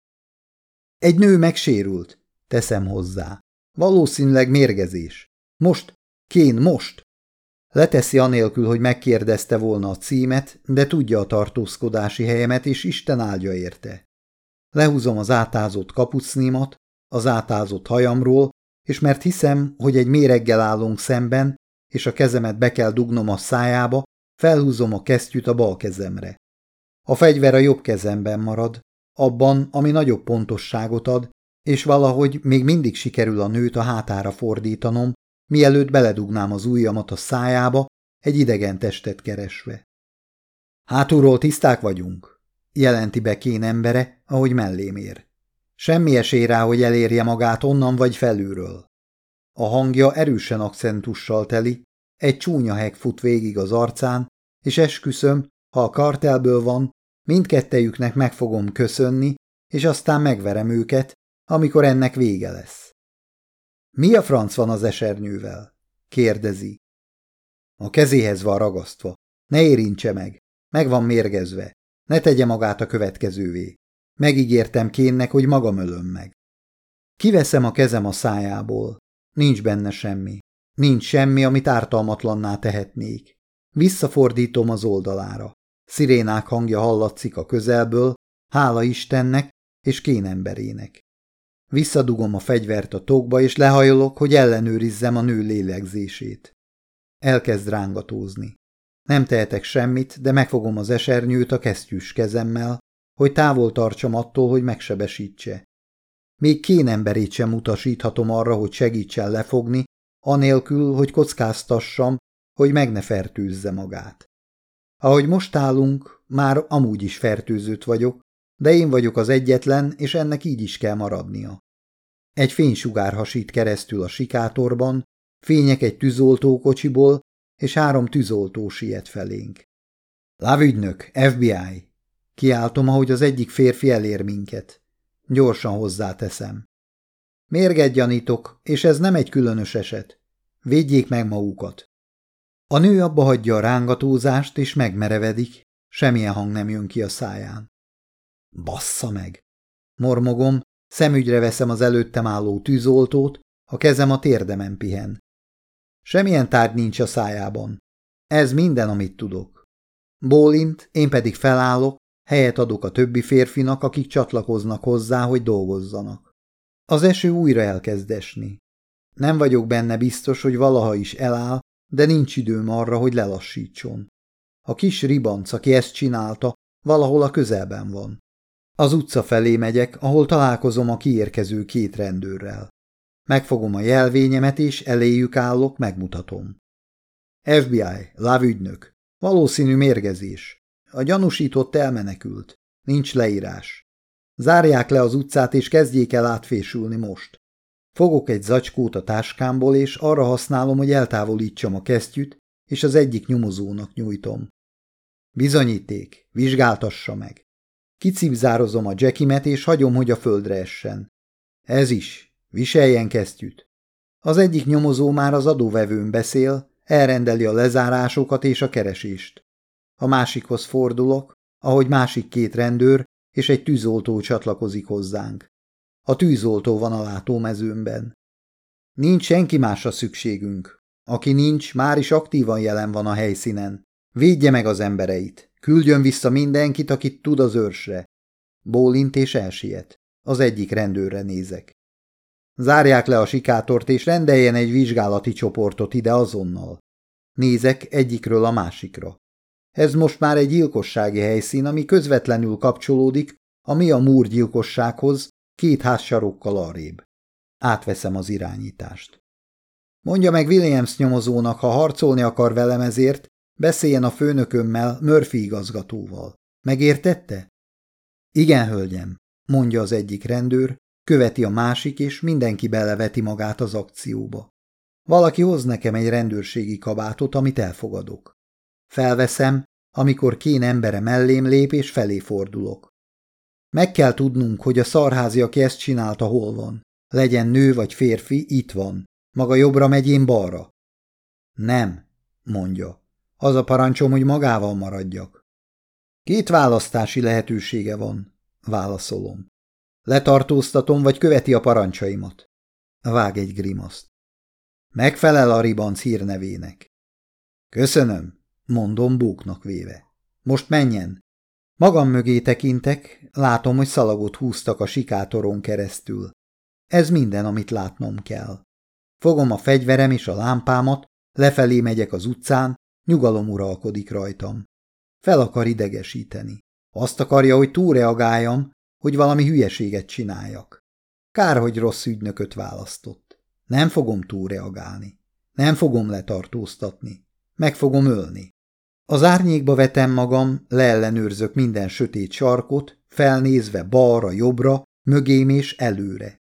Egy nő megsérült, teszem hozzá. Valószínűleg mérgezés. Most, Kén, most! Leteszi anélkül, hogy megkérdezte volna a címet, de tudja a tartózkodási helyemet, és Isten áldja érte. Lehúzom az átázott kapucnimat, az átázott hajamról, és mert hiszem, hogy egy méreggel állunk szemben, és a kezemet be kell dugnom a szájába, Felhúzom a kesztyűt a bal kezemre. A fegyver a jobb kezemben marad, abban, ami nagyobb pontosságot ad, és valahogy még mindig sikerül a nőt a hátára fordítanom, mielőtt beledugnám az ujjamat a szájába, egy idegen testet keresve. Hátulról tiszták vagyunk, jelenti be kén embere, ahogy mellém ér. Semmi esély rá, hogy elérje magát onnan vagy felülről. A hangja erősen akcentussal teli, egy csúnya heg fut végig az arcán, és esküszöm, ha a kartelből van, mindkettejüknek meg fogom köszönni, és aztán megverem őket, amikor ennek vége lesz. Mi a franc van az esernyővel? kérdezi. A kezéhez van ragasztva. Ne érintse meg. Meg van mérgezve. Ne tegye magát a következővé. Megígértem kénnek, hogy magam ölöm meg. Kiveszem a kezem a szájából. Nincs benne semmi. Nincs semmi, amit ártalmatlanná tehetnék. Visszafordítom az oldalára. Szirénák hangja hallatszik a közelből, hála Istennek és kénemberének. Visszadugom a fegyvert a tokba, és lehajolok, hogy ellenőrizzem a nő lélegzését. Elkezd rángatózni. Nem tehetek semmit, de megfogom az esernyőt a kesztyűs kezemmel, hogy távol tartsam attól, hogy megsebesítse. Még kén emberét sem utasíthatom arra, hogy segítsen lefogni, anélkül, hogy kockáztassam, hogy meg ne fertőzze magát. Ahogy most állunk, már amúgy is fertőzött vagyok, de én vagyok az egyetlen, és ennek így is kell maradnia. Egy fénysugár hasít keresztül a sikátorban, fények egy tűzoltókocsiból, és három tűzoltó siet felénk. Lávügynök, FBI! Kiáltom, ahogy az egyik férfi elér minket. Gyorsan hozzáteszem. Mérget gyanítok, és ez nem egy különös eset. Védjék meg magukat. A nő abba hagyja a rángatózást, és megmerevedik, semmilyen hang nem jön ki a száján. Bassza meg! Mormogom, szemügyre veszem az előttem álló tűzoltót, a kezem a térdemen pihen. Semmilyen tárgy nincs a szájában. Ez minden, amit tudok. Bólint, én pedig felállok, helyet adok a többi férfinak, akik csatlakoznak hozzá, hogy dolgozzanak. Az eső újra elkezd esni. Nem vagyok benne biztos, hogy valaha is eláll, de nincs időm arra, hogy lelassítson. A kis ribanc, aki ezt csinálta, valahol a közelben van. Az utca felé megyek, ahol találkozom a kiérkező két rendőrrel. Megfogom a jelvényemet, és eléjük állok, megmutatom. FBI, lávügynök. Valószínű mérgezés. A gyanúsított elmenekült. Nincs leírás. Zárják le az utcát, és kezdjék el átfésülni most. Fogok egy zacskót a táskámból, és arra használom, hogy eltávolítsam a kesztyűt, és az egyik nyomozónak nyújtom. Bizonyíték, vizsgáltassa meg. Kicipzározom a jackimet, és hagyom, hogy a földre essen. Ez is, viseljen kesztyűt. Az egyik nyomozó már az adóvevőn beszél, elrendeli a lezárásokat és a keresést. A másikhoz fordulok, ahogy másik két rendőr és egy tűzoltó csatlakozik hozzánk. A tűzoltó van a látómezőmben. Nincs senki másra szükségünk. Aki nincs, már is aktívan jelen van a helyszínen. Védje meg az embereit. Küldjön vissza mindenkit, akit tud az őrsre. Bólint és elsiet. Az egyik rendőrre nézek. Zárják le a sikátort, és rendeljen egy vizsgálati csoportot ide azonnal. Nézek egyikről a másikra. Ez most már egy gyilkossági helyszín, ami közvetlenül kapcsolódik a mi a múr két házsarokkal arrébb. Átveszem az irányítást. Mondja meg Williams nyomozónak, ha harcolni akar velem ezért, beszéljen a főnökömmel, Murphy igazgatóval. Megértette? Igen, hölgyem, mondja az egyik rendőr, követi a másik, és mindenki beleveti magát az akcióba. Valaki hoz nekem egy rendőrségi kabátot, amit elfogadok. Felveszem, amikor kén embere mellém lép, és felé fordulok. Meg kell tudnunk, hogy a szarházi, aki ezt csinálta, hol van. Legyen nő vagy férfi, itt van. Maga jobbra megy, én balra. Nem, mondja. Az a parancsom, hogy magával maradjak. Két választási lehetősége van, válaszolom. Letartóztatom, vagy követi a parancsaimat. Vág egy grimaszt. Megfelel a ribanc hírnevének. Köszönöm, mondom bóknak véve. Most menjen. Magam mögé tekintek, látom, hogy szalagot húztak a sikátoron keresztül. Ez minden, amit látnom kell. Fogom a fegyverem és a lámpámat, lefelé megyek az utcán, nyugalom uralkodik rajtam. Fel akar idegesíteni. Azt akarja, hogy túlreagáljam, hogy valami hülyeséget csináljak. Kár, hogy rossz ügynököt választott. Nem fogom túlreagálni. Nem fogom letartóztatni. Meg fogom ölni. Az árnyékba vetem magam, leellenőrzök minden sötét sarkot, felnézve balra, jobbra, mögém és előre.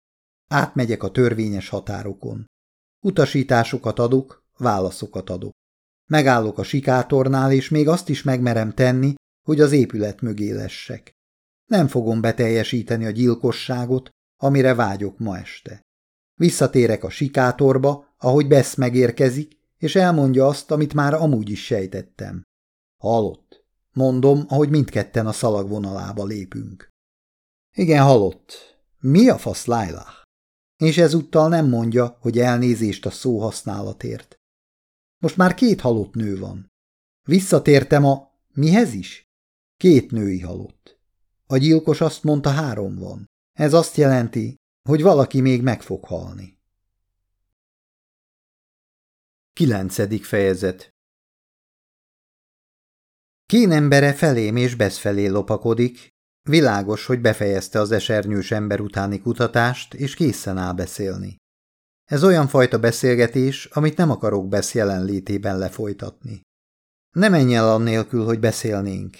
Átmegyek a törvényes határokon. Utasításokat adok, válaszokat adok. Megállok a sikátornál, és még azt is megmerem tenni, hogy az épület mögé lessek. Nem fogom beteljesíteni a gyilkosságot, amire vágyok ma este. Visszatérek a sikátorba, ahogy Besz megérkezik, és elmondja azt, amit már amúgy is sejtettem. Halott. Mondom, ahogy mindketten a szalag vonalába lépünk. Igen, halott. Mi a fasz, Lailah? És ezúttal nem mondja, hogy elnézést a szó használatért. Most már két halott nő van. Visszatértem a... mihez is? Két női halott. A gyilkos azt mondta, három van. Ez azt jelenti, hogy valaki még meg fog halni. Kilencedik fejezet Kén embere felém és beszfelé lopakodik, világos, hogy befejezte az esernyős ember utáni kutatást, és készen áll beszélni. Ez olyan fajta beszélgetés, amit nem akarok Besz jelenlétében lefolytatni. Ne menj el annélkül, hogy beszélnénk.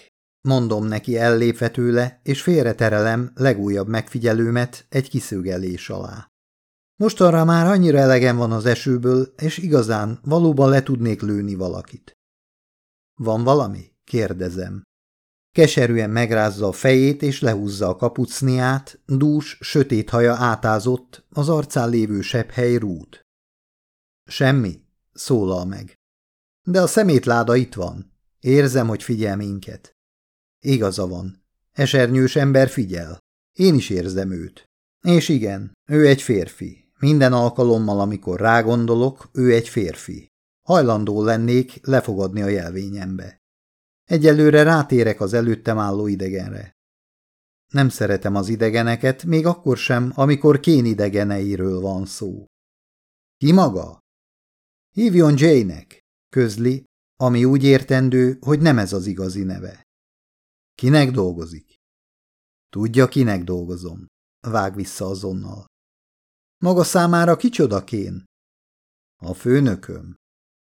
Mondom neki ellépve tőle, és félreterelem legújabb megfigyelőmet egy kiszögelés alá. Mostanra már annyira elegem van az esőből, és igazán valóban le tudnék lőni valakit. Van valami? kérdezem. Keserűen megrázza a fejét, és lehúzza a kapucniát, dús, sötét haja átázott, az arcán lévő hely rút. Semmi, szólal meg. De a szemétláda itt van. Érzem, hogy figyel minket. Igaza van. Esernyős ember figyel. Én is érzem őt. És igen, ő egy férfi. Minden alkalommal, amikor rágondolok, ő egy férfi. Hajlandó lennék lefogadni a jelvényembe. Egyelőre rátérek az előttem álló idegenre. Nem szeretem az idegeneket, még akkor sem, amikor kén idegeneiről van szó. Ki maga? Hívjon Jane-nek, közli, ami úgy értendő, hogy nem ez az igazi neve. Kinek dolgozik? Tudja, kinek dolgozom. Vág vissza azonnal. Maga számára kicsoda kén? A főnököm.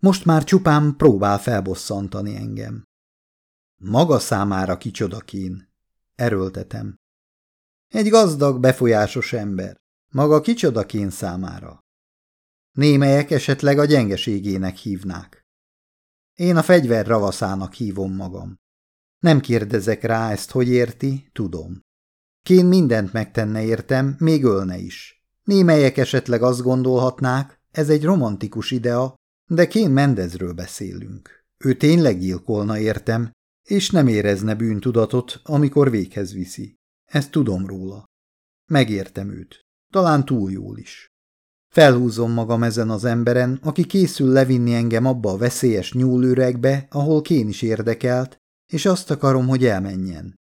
Most már csupán próbál felbosszantani engem. Maga számára kicsoda kín. Erőltetem. Egy gazdag, befolyásos ember. Maga kicsoda kén számára. Némelyek esetleg a gyengeségének hívnák. Én a fegyver ravaszának hívom magam. Nem kérdezek rá ezt, hogy érti, tudom. Kén mindent megtenne értem, még ölne is. Némelyek esetleg azt gondolhatnák, ez egy romantikus idea, de Kén Mendezről beszélünk. Ő tényleg gyilkolna értem, és nem érezne bűntudatot, amikor véghez viszi. Ezt tudom róla. Megértem őt. Talán túl jól is. Felhúzom magam ezen az emberen, aki készül levinni engem abba a veszélyes nyúlőregbe, ahol Kén is érdekelt, és azt akarom, hogy elmenjen.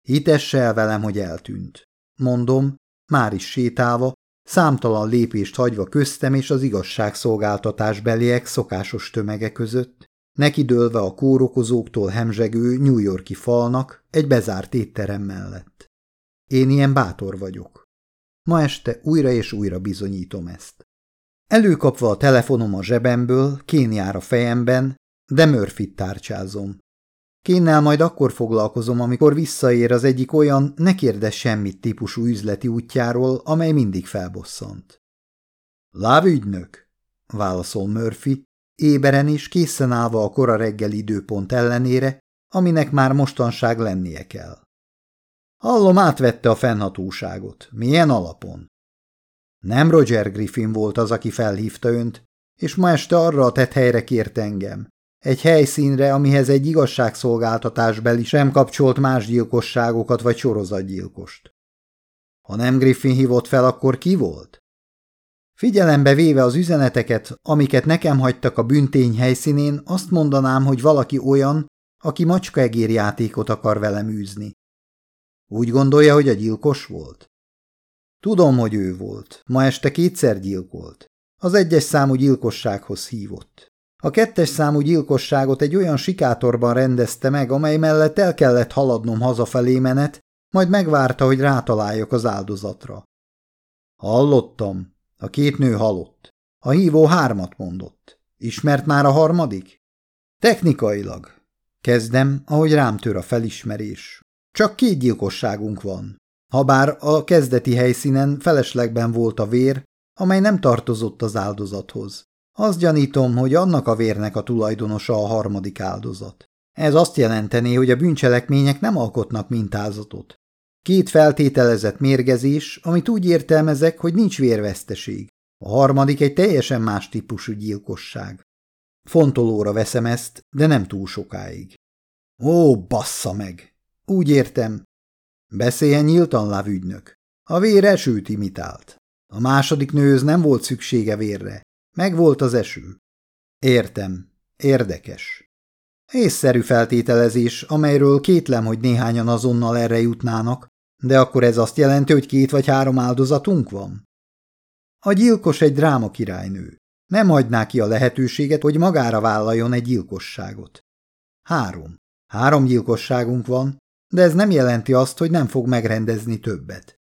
Hitesse el velem, hogy eltűnt. Mondom, már is sétálva, számtalan lépést hagyva köztem és az igazságszolgáltatás beliek szokásos tömege között, nekidőlve a kórokozóktól hemzsegő New Yorki falnak egy bezárt étterem mellett. Én ilyen bátor vagyok. Ma este újra és újra bizonyítom ezt. Előkapva a telefonom a zsebemből, kén jár a fejemben, de murphy tárcsázom. Kénnel majd akkor foglalkozom, amikor visszaér az egyik olyan ne kérdez semmit típusú üzleti útjáról, amely mindig felbosszant. Lávügynök, válaszol Murphy, éberen és készen állva a kora reggel időpont ellenére, aminek már mostanság lennie kell. Hallom, átvette a fennhatóságot. Milyen alapon? Nem Roger Griffin volt az, aki felhívta önt, és ma este arra a tett helyre kért engem. Egy helyszínre, amihez egy igazságszolgáltatásbeli sem kapcsolt más gyilkosságokat vagy sorozatgyilkost. Ha nem Griffin hívott fel, akkor ki volt? Figyelembe véve az üzeneteket, amiket nekem hagytak a büntény helyszínén, azt mondanám, hogy valaki olyan, aki macskaegérjátékot akar velem űzni. Úgy gondolja, hogy a gyilkos volt? Tudom, hogy ő volt. Ma este kétszer gyilkolt. Az egyes számú gyilkossághoz hívott. A kettes számú gyilkosságot egy olyan sikátorban rendezte meg, amely mellett el kellett haladnom hazafelé menet, majd megvárta, hogy rátaláljak az áldozatra. Hallottam. A két nő halott. A hívó hármat mondott. Ismert már a harmadik? Technikailag. Kezdem, ahogy rám tör a felismerés. Csak két gyilkosságunk van. Habár a kezdeti helyszínen feleslegben volt a vér, amely nem tartozott az áldozathoz. Azt gyanítom, hogy annak a vérnek a tulajdonosa a harmadik áldozat. Ez azt jelenteni, hogy a bűncselekmények nem alkotnak mintázatot. Két feltételezett mérgezés, amit úgy értelmezek, hogy nincs vérveszteség. A harmadik egy teljesen más típusú gyilkosság. Fontolóra veszem ezt, de nem túl sokáig. Ó, bassza meg! Úgy értem. Beszéljen nyíltan, lávügynök. A vér esőt imitált. A második nőhöz nem volt szüksége vérre. Meg volt az eső. Értem. Érdekes. Észszerű feltételezés, amelyről kétlem, hogy néhányan azonnal erre jutnának, de akkor ez azt jelenti, hogy két vagy három áldozatunk van? A gyilkos egy dráma királynő. Nem hagyná ki a lehetőséget, hogy magára vállaljon egy gyilkosságot. Három. Három gyilkosságunk van, de ez nem jelenti azt, hogy nem fog megrendezni többet.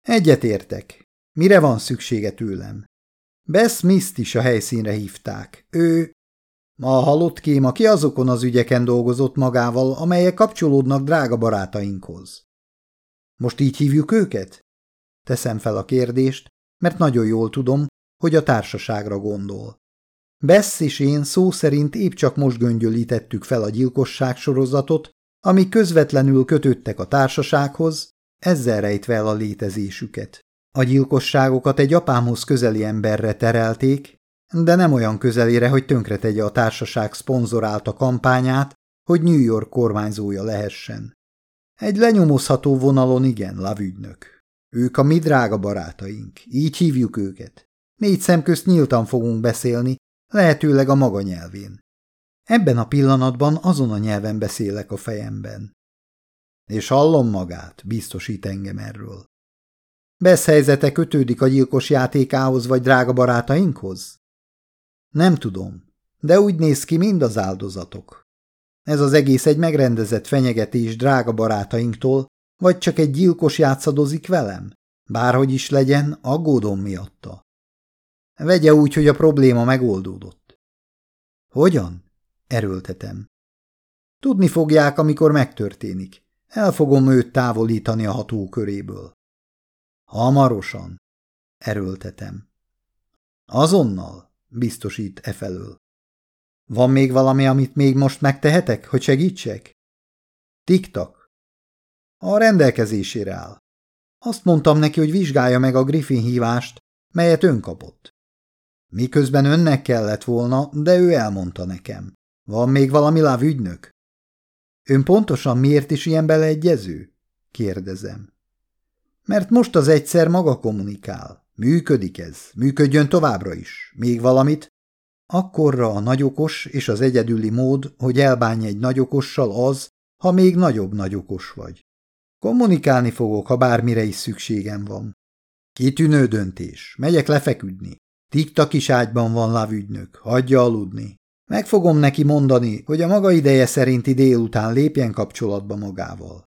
Egyetértek. Mire van szüksége tőlem? Bess Smith-t is a helyszínre hívták. Ő... A halott kém, aki azokon az ügyeken dolgozott magával, amelyek kapcsolódnak drága barátainkhoz. Most így hívjuk őket? Teszem fel a kérdést, mert nagyon jól tudom, hogy a társaságra gondol. Bess és én szó szerint épp csak most göngyölítettük fel a gyilkosság sorozatot, ami közvetlenül kötöttek a társasághoz, ezzel rejtve el a létezésüket. A gyilkosságokat egy apámhoz közeli emberre terelték, de nem olyan közelére, hogy tönkretegye a társaság szponzorálta kampányát, hogy New York kormányzója lehessen. Egy lenyomozható vonalon igen, lavügynök. Ők a mi drága barátaink, így hívjuk őket. Négy szem közt nyíltan fogunk beszélni, lehetőleg a maga nyelvén. Ebben a pillanatban azon a nyelven beszélek a fejemben. És hallom magát, biztosít engem erről. Besz helyzete kötődik a gyilkos játékához vagy drága barátainkhoz? Nem tudom, de úgy néz ki mind az áldozatok. Ez az egész egy megrendezett fenyegetés drága barátainktól, vagy csak egy gyilkos játszadozik velem? Bárhogy is legyen, aggódom miatta. Vegye úgy, hogy a probléma megoldódott. Hogyan? Erőltetem. Tudni fogják, amikor megtörténik. El fogom őt távolítani a hatóköréből. Hamarosan. Erőltetem. Azonnal, biztosít e felől. Van még valami, amit még most megtehetek, hogy segítsek? Tiktak. A rendelkezésére áll. Azt mondtam neki, hogy vizsgálja meg a Griffin hívást, melyet ön kapott. Miközben önnek kellett volna, de ő elmondta nekem. Van még valami láv ügynök? Ön pontosan miért is ilyen beleegyező? kérdezem. Mert most az egyszer maga kommunikál. Működik ez, működjön továbbra is. Még valamit? Akkorra a nagyokos és az egyedüli mód, hogy elbánj egy nagyokossal az, ha még nagyobb nagyokos vagy. Kommunikálni fogok, ha bármire is szükségem van. Kitűnő döntés. Megyek lefeküdni. Tikta kis ágyban van lávügynök. Hagyja aludni. Meg fogom neki mondani, hogy a maga ideje szerinti délután lépjen kapcsolatba magával.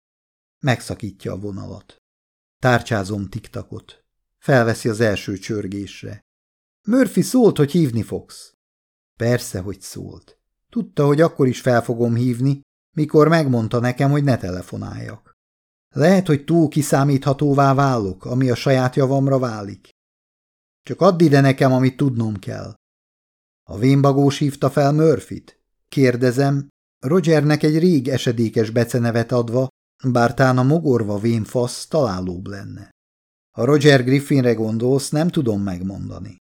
Megszakítja a vonalat. Tárcsázom tiktakot. Felveszi az első csörgésre. Murphy szólt, hogy hívni fogsz. Persze, hogy szólt. Tudta, hogy akkor is fel fogom hívni, mikor megmondta nekem, hogy ne telefonáljak. Lehet, hogy túl kiszámíthatóvá válok, ami a saját javamra válik. Csak add ide nekem, amit tudnom kell. A vénbagós hívta fel Murphyt? Kérdezem, Rogernek egy rég esedékes becenevet adva, bár tán a mogorva vénfasz találóbb lenne. Ha Roger Griffinre gondolsz, nem tudom megmondani.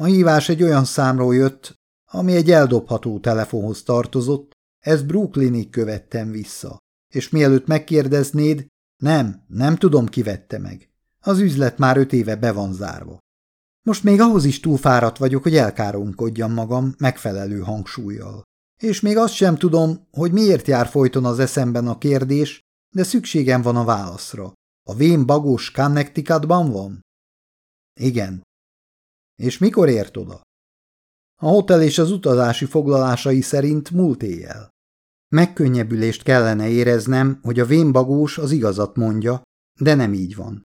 A hívás egy olyan számról jött, ami egy eldobható telefonhoz tartozott, ezt Brooklynig követtem vissza. És mielőtt megkérdeznéd, nem, nem tudom, ki vette meg. Az üzlet már öt éve be van zárva. Most még ahhoz is túlfáradt vagyok, hogy elkáromkodjam magam megfelelő hangsúlyjal. És még azt sem tudom, hogy miért jár folyton az eszemben a kérdés, de szükségem van a válaszra. A vén bagós Connecticutban van? Igen. És mikor ért oda? A hotel és az utazási foglalásai szerint múlt éjjel. Megkönnyebbülést kellene éreznem, hogy a vénbagós az igazat mondja, de nem így van.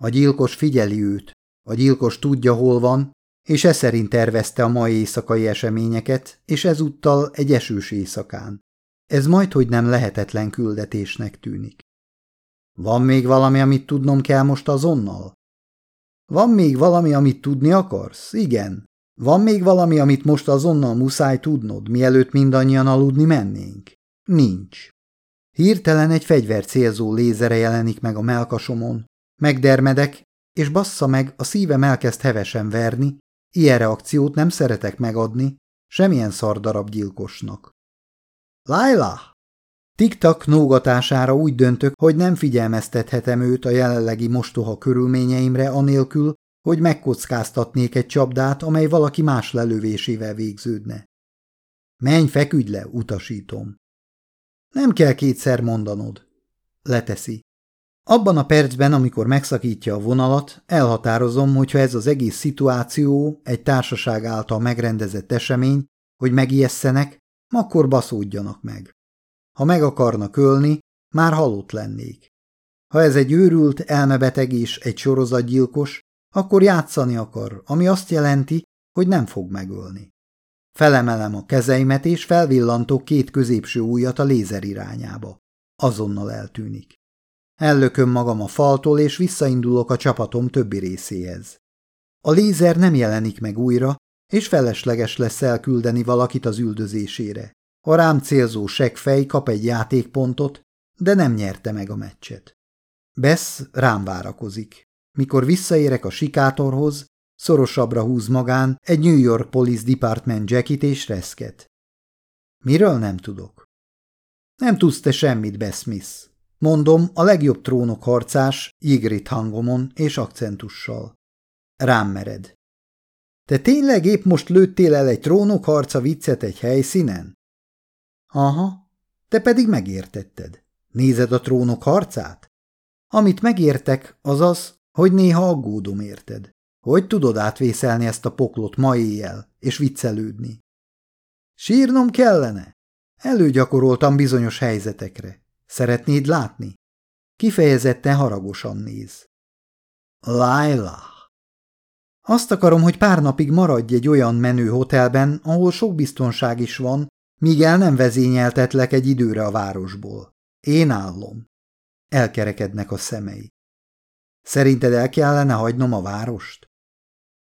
A gyilkos figyeli őt, a gyilkos tudja, hol van, és e szerint tervezte a mai éjszakai eseményeket, és ezúttal egy esős éjszakán. Ez majdhogy nem lehetetlen küldetésnek tűnik. Van még valami, amit tudnom kell most azonnal? Van még valami, amit tudni akarsz? Igen. Van még valami, amit most azonnal muszáj tudnod, mielőtt mindannyian aludni mennénk? Nincs. Hirtelen egy fegyver célzó lézere jelenik meg a melkasomon, megdermedek, és bassza meg, a szívem elkezd hevesen verni, ilyen reakciót nem szeretek megadni, semmilyen szardarab gyilkosnak. Laila! Tiktak nógatására úgy döntök, hogy nem figyelmeztethetem őt a jelenlegi mostoha körülményeimre anélkül, hogy megkockáztatnék egy csapdát, amely valaki más lelövésével végződne. Menj, feküdj le, utasítom. Nem kell kétszer mondanod. Leteszi. Abban a percben, amikor megszakítja a vonalat, elhatározom, hogyha ez az egész szituáció egy társaság által megrendezett esemény, hogy megijesszenek, akkor baszódjanak meg. Ha meg akarnak ölni, már halott lennék. Ha ez egy őrült, elmebeteg és egy sorozatgyilkos, akkor játszani akar, ami azt jelenti, hogy nem fog megölni. Felemelem a kezeimet, és felvillantok két középső ujjat a lézer irányába. Azonnal eltűnik. Ellököm magam a faltól, és visszaindulok a csapatom többi részéhez. A lézer nem jelenik meg újra, és felesleges lesz elküldeni valakit az üldözésére. A rám célzó seggfej kap egy játékpontot, de nem nyerte meg a meccset. Bess rám várakozik. Mikor visszaérek a sikátorhoz, szorosabbra húz magán egy New York Police Department jacket és reszket. Miről nem tudok? Nem tudsz te semmit, Bess Smith. Mondom a legjobb trónok harcás, Ygritte hangomon és akcentussal. Rám mered. Te tényleg épp most lőttél el egy trónok harca viccet egy helyszínen? Aha, te pedig megértetted. Nézed a trónok harcát? Amit megértek, az az, hogy néha aggódom érted. Hogy tudod átvészelni ezt a poklot ma éjjel, és viccelődni? Sírnom kellene? Előgyakoroltam bizonyos helyzetekre. Szeretnéd látni? Kifejezetten haragosan néz. Laila. Azt akarom, hogy pár napig maradj egy olyan menő hotelben, ahol sok biztonság is van, míg el nem vezényeltetlek egy időre a városból. Én állom. Elkerekednek a szemei. Szerinted el kellene hagynom a várost?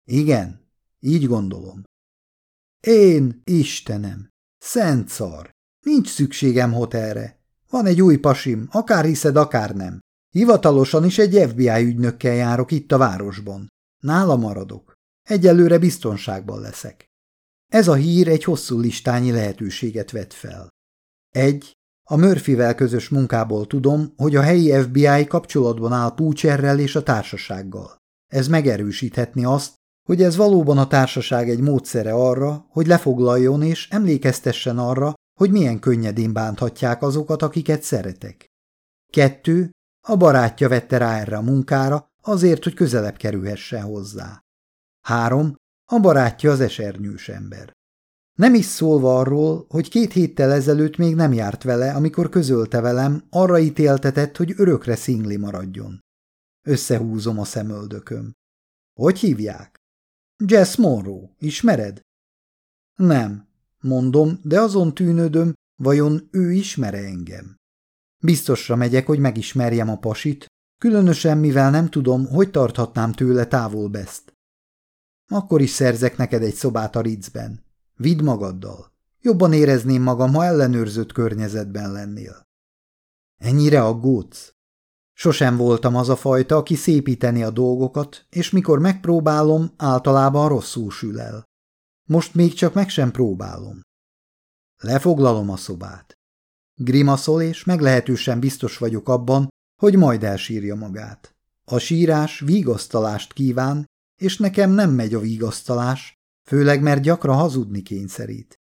Igen, így gondolom. Én, Istenem, szent szar, nincs szükségem hotelre. Van egy új pasim, akár hiszed, akár nem. Hivatalosan is egy FBI ügynökkel járok itt a városban. Nála maradok. Egyelőre biztonságban leszek. Ez a hír egy hosszú listányi lehetőséget vet fel. Egy, a Murphyvel közös munkából tudom, hogy a helyi FBI kapcsolatban áll Púcserrel és a társasággal. Ez megerősíthetni azt, hogy ez valóban a társaság egy módszere arra, hogy lefoglaljon és emlékeztessen arra, hogy milyen könnyedén bánthatják azokat, akiket szeretek. Kettő, a barátja vette rá erre a munkára, azért, hogy közelebb kerülhessen hozzá. Három, a barátja az esernyős ember. Nem is szólva arról, hogy két héttel ezelőtt még nem járt vele, amikor közölte velem, arra ítéltetett, hogy örökre szingli maradjon. Összehúzom a szemöldököm. Hogy hívják? Jess Monroe, ismered? Nem, mondom, de azon tűnődöm, vajon ő ismere engem. Biztosra megyek, hogy megismerjem a pasit, különösen mivel nem tudom, hogy tarthatnám tőle távol best. Akkor is szerzek neked egy szobát a Ritzben. Vidd magaddal. Jobban érezném magam, ha ellenőrzött környezetben lennél. Ennyire aggódsz? Sosem voltam az a fajta, aki szépíteni a dolgokat, és mikor megpróbálom, általában rosszul sül el. Most még csak meg sem próbálom. Lefoglalom a szobát. Grimaszol, és meglehetősen biztos vagyok abban, hogy majd elsírja magát. A sírás vigasztalást kíván, és nekem nem megy a vigasztalás, főleg mert gyakran hazudni kényszerít.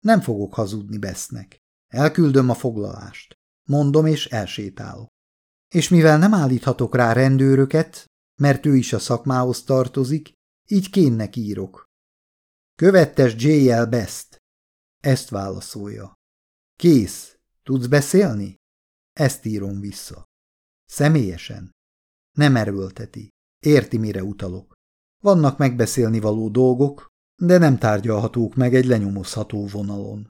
Nem fogok hazudni Besznek. Elküldöm a foglalást. Mondom, és elsétálok. És mivel nem állíthatok rá rendőröket, mert ő is a szakmához tartozik, így kénnek írok. Követtes J.L. Best. Ezt válaszolja. Kész. Tudsz beszélni? Ezt írom vissza. Személyesen. Nem erőlteti. Érti, mire utalok. Vannak megbeszélni való dolgok, de nem tárgyalhatók meg egy lenyomozható vonalon.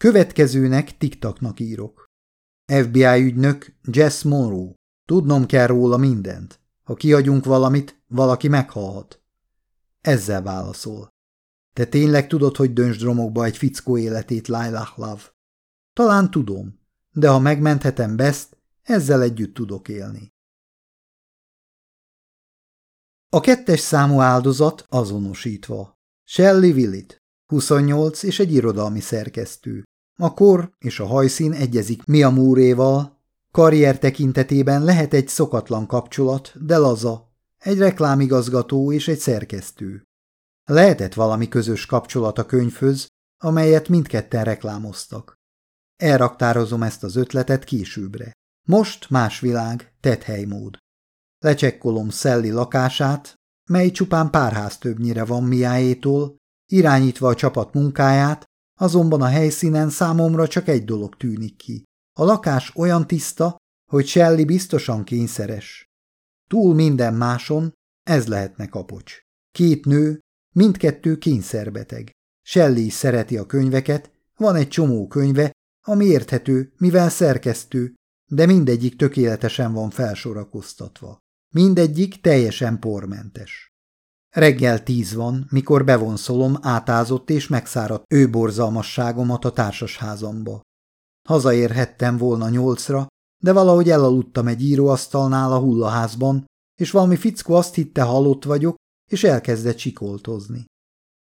Következőnek tiktaknak írok. FBI ügynök Jess Monroe. Tudnom kell róla mindent. Ha kiadjunk valamit, valaki meghalhat. Ezzel válaszol. Te tényleg tudod, hogy döntsdromokba egy fickó életét, Lailah Love? Talán tudom, de ha megmenthetem Best, ezzel együtt tudok élni. A kettes számú áldozat azonosítva. Shelley Willit, 28 és egy irodalmi szerkesztő. A kor és a hajszín egyezik Mia Múréval. Karrier tekintetében lehet egy szokatlan kapcsolat, de laza. Egy reklámigazgató és egy szerkesztő. Lehetett valami közös kapcsolat a könyvhöz, amelyet mindketten reklámoztak. Elraktározom ezt az ötletet későbbre. Most más világ, tethelymód. Lecsekkolom Szelli lakását, mely csupán párház többnyire van Miájétól, irányítva a csapat munkáját, Azonban a helyszínen számomra csak egy dolog tűnik ki. A lakás olyan tiszta, hogy Shelley biztosan kényszeres. Túl minden máson ez lehetne kapocs. Két nő, mindkettő kényszerbeteg. Shelley is szereti a könyveket, van egy csomó könyve, ami érthető, mivel szerkesztő, de mindegyik tökéletesen van felsorakoztatva. Mindegyik teljesen pormentes. Reggel tíz van, mikor bevonszolom átázott és megszáradt őborzalmasságomat a társasházamba. Hazaérhettem volna nyolcra, de valahogy elaludtam egy íróasztalnál a hullaházban, és valami fickó azt hitte, halott vagyok, és elkezdett sikoltozni.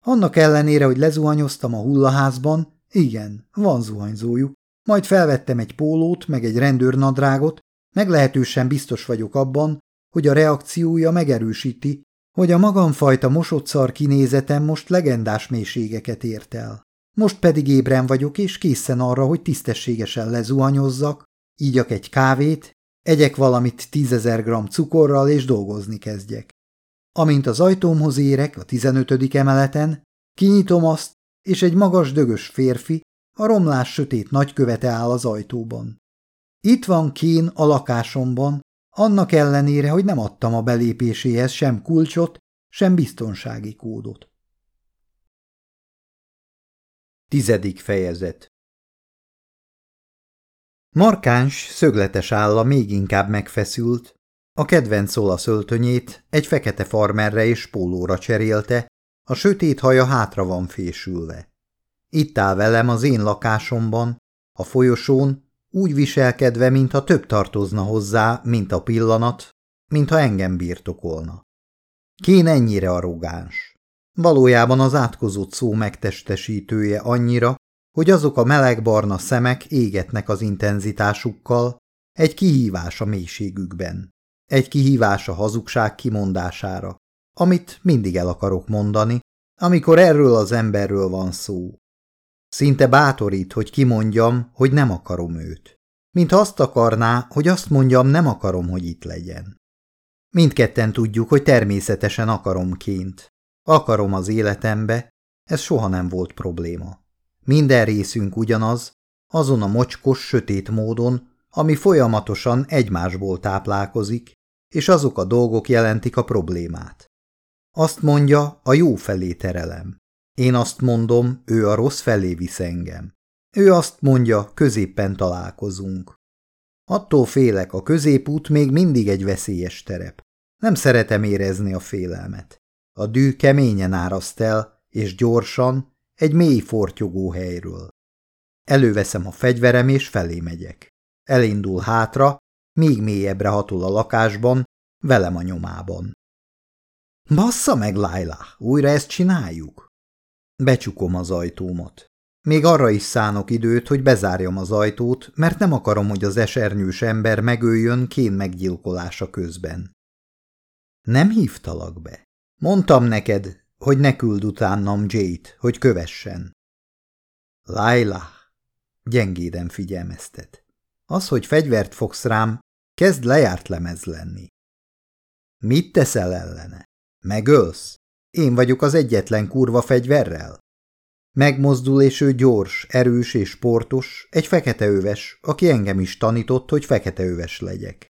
Annak ellenére, hogy lezuhanyoztam a hullaházban, igen, van zuhanyzójuk, majd felvettem egy pólót, meg egy rendőrnadrágot, meglehetősen biztos vagyok abban, hogy a reakciója megerősíti, hogy a magamfajta mosodszar kinézetem most legendás mélységeket ért el. Most pedig ébren vagyok, és készen arra, hogy tisztességesen lezuhanyozzak, ígyak egy kávét, egyek valamit tízezer gram cukorral, és dolgozni kezdjek. Amint az ajtómhoz érek a tizenötödik emeleten, kinyitom azt, és egy magas dögös férfi a romlás sötét nagykövete áll az ajtóban. Itt van Kén a lakásomban, annak ellenére, hogy nem adtam a belépéséhez sem kulcsot, sem biztonsági kódot. Tizedik fejezet Markáns, szögletes álla még inkább megfeszült, a kedvenc olasz öltönyét egy fekete farmerre és pólóra cserélte, a sötét haja hátra van fésülve. Itt áll velem az én lakásomban, a folyosón, úgy viselkedve, mintha több tartozna hozzá, mint a pillanat, mintha engem birtokolna. Kén ennyire arrogáns. Valójában az átkozott szó megtestesítője annyira, hogy azok a melegbarna szemek égetnek az intenzitásukkal, egy kihívás a mélységükben, egy kihívás a hazugság kimondására, amit mindig el akarok mondani, amikor erről az emberről van szó. Szinte bátorít, hogy kimondjam, hogy nem akarom őt. Mint azt akarná, hogy azt mondjam, nem akarom, hogy itt legyen. Mindketten tudjuk, hogy természetesen akaromként. Akarom az életembe, ez soha nem volt probléma. Minden részünk ugyanaz, azon a mocskos, sötét módon, ami folyamatosan egymásból táplálkozik, és azok a dolgok jelentik a problémát. Azt mondja, a jó felé terelem. Én azt mondom, ő a rossz felé visz engem. Ő azt mondja, középpen találkozunk. Attól félek, a középút még mindig egy veszélyes terep. Nem szeretem érezni a félelmet. A dű keményen áraszt el, és gyorsan, egy mély fortyogó helyről. Előveszem a fegyverem, és felé megyek. Elindul hátra, még mélyebbre hatol a lakásban, velem a nyomában. Bassza meg, Laila, újra ezt csináljuk? Becsukom az ajtómat. Még arra is szánok időt, hogy bezárjam az ajtót, mert nem akarom, hogy az esernyős ember megöljön kén meggyilkolása közben. Nem hívtalak be. Mondtam neked, hogy ne küld utánam Jade, hogy kövessen. Laila, gyengéden figyelmeztet. Az, hogy fegyvert fogsz rám, kezd lejárt lemez lenni. Mit teszel ellene? Megölsz? Én vagyok az egyetlen kurva fegyverrel? Megmozdul, és ő gyors, erős és sportos, egy fekete öves, aki engem is tanított, hogy fekete öves legyek.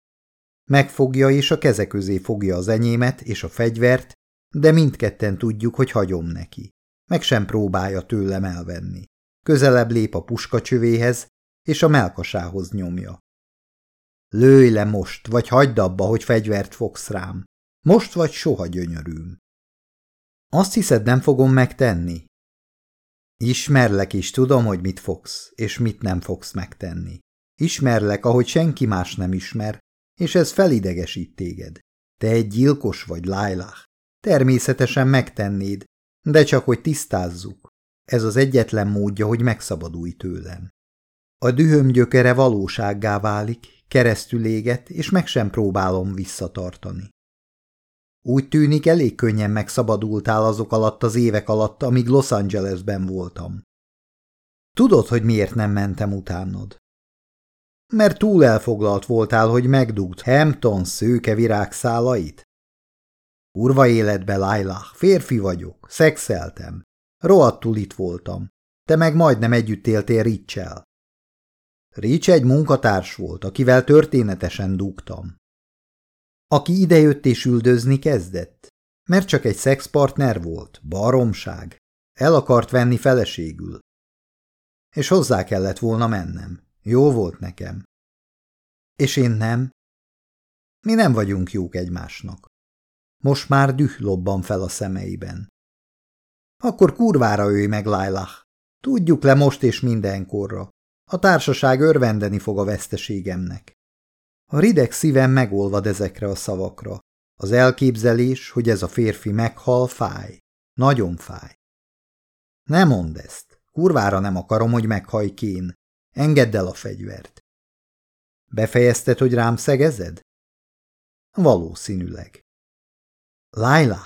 Megfogja, és a keze közé fogja az enyémet és a fegyvert, de mindketten tudjuk, hogy hagyom neki. Meg sem próbálja tőlem elvenni. Közelebb lép a puskacsövéhez, és a melkasához nyomja. Lőj le most, vagy hagyd abba, hogy fegyvert fogsz rám. Most vagy soha gyönyörűm. Azt hiszed, nem fogom megtenni? Ismerlek is, tudom, hogy mit fogsz, és mit nem fogsz megtenni. Ismerlek, ahogy senki más nem ismer, és ez felidegesít téged. Te egy gyilkos vagy, Lailah. Természetesen megtennéd, de csak hogy tisztázzuk. Ez az egyetlen módja, hogy megszabadulj tőlem. A dühöm gyökere valósággá válik, keresztül éget, és meg sem próbálom visszatartani. Úgy tűnik, elég könnyen megszabadultál azok alatt az évek alatt, amíg Los Angelesben voltam. Tudod, hogy miért nem mentem utánod? Mert túl elfoglalt voltál, hogy megdugd Hampton szőke virágszálait? Urva életbe, Laila, férfi vagyok, szexeltem. Rohadtul itt voltam. te meg majdnem együtt éltél Ricsel. Rich egy munkatárs volt, akivel történetesen dugtam. Aki idejött és üldözni kezdett, mert csak egy szexpartner volt, baromság. El akart venni feleségül. És hozzá kellett volna mennem. Jó volt nekem. És én nem. Mi nem vagyunk jók egymásnak. Most már düh lobban fel a szemeiben. Akkor kurvára őj meg, Lailah. Tudjuk le most és mindenkorra. A társaság örvendeni fog a veszteségemnek. A rideg szívem megolvad ezekre a szavakra. Az elképzelés, hogy ez a férfi meghal, fáj. Nagyon fáj. Ne mondd ezt. Kurvára nem akarom, hogy meghaj kén. Engedd el a fegyvert. Befejezted, hogy rám szegezed? Valószínűleg. Laila!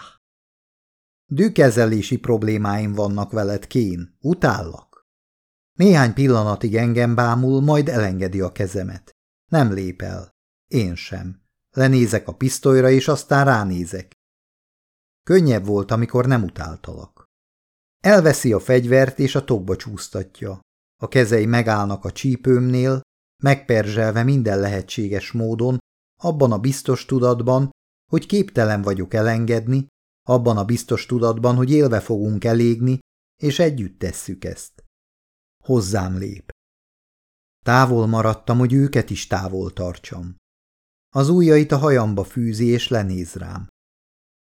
Dűkezelési problémáim vannak veled, Kén. Utállak. Néhány pillanatig engem bámul, majd elengedi a kezemet. Nem lép el. Én sem. Lenézek a pisztolyra, és aztán ránézek. Könnyebb volt, amikor nem utáltalak. Elveszi a fegyvert, és a tokba csúsztatja. A kezei megállnak a csípőmnél, megperzselve minden lehetséges módon, abban a biztos tudatban, hogy képtelen vagyok elengedni, abban a biztos tudatban, hogy élve fogunk elégni, és együtt tesszük ezt. Hozzám lép. Távol maradtam, hogy őket is távol tartsam. Az ujjait a hajamba fűzi, és lenéz rám.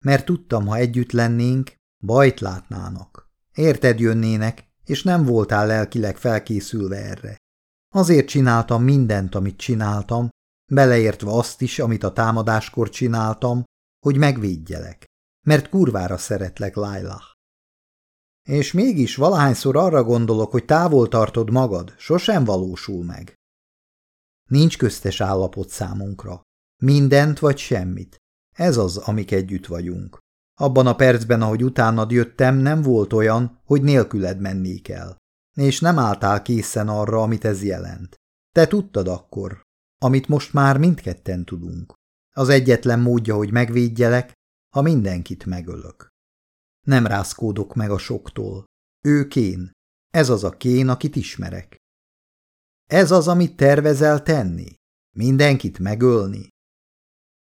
Mert tudtam, ha együtt lennénk, bajt látnának. Érted jönnének, és nem voltál lelkileg felkészülve erre. Azért csináltam mindent, amit csináltam, beleértve azt is, amit a támadáskor csináltam, hogy megvédjelek, mert kurvára szeretlek, Laila. És mégis valahányszor arra gondolok, hogy távol tartod magad, sosem valósul meg. Nincs köztes állapot számunkra. Mindent vagy semmit. Ez az, amik együtt vagyunk. Abban a percben, ahogy utánad jöttem, nem volt olyan, hogy nélküled mennék el. És nem álltál készen arra, amit ez jelent. Te tudtad akkor, amit most már mindketten tudunk. Az egyetlen módja, hogy megvédjelek, ha mindenkit megölök. Nem rázkódok meg a soktól. Ő kén. Ez az a kén, akit ismerek. Ez az, amit tervezel tenni? Mindenkit megölni?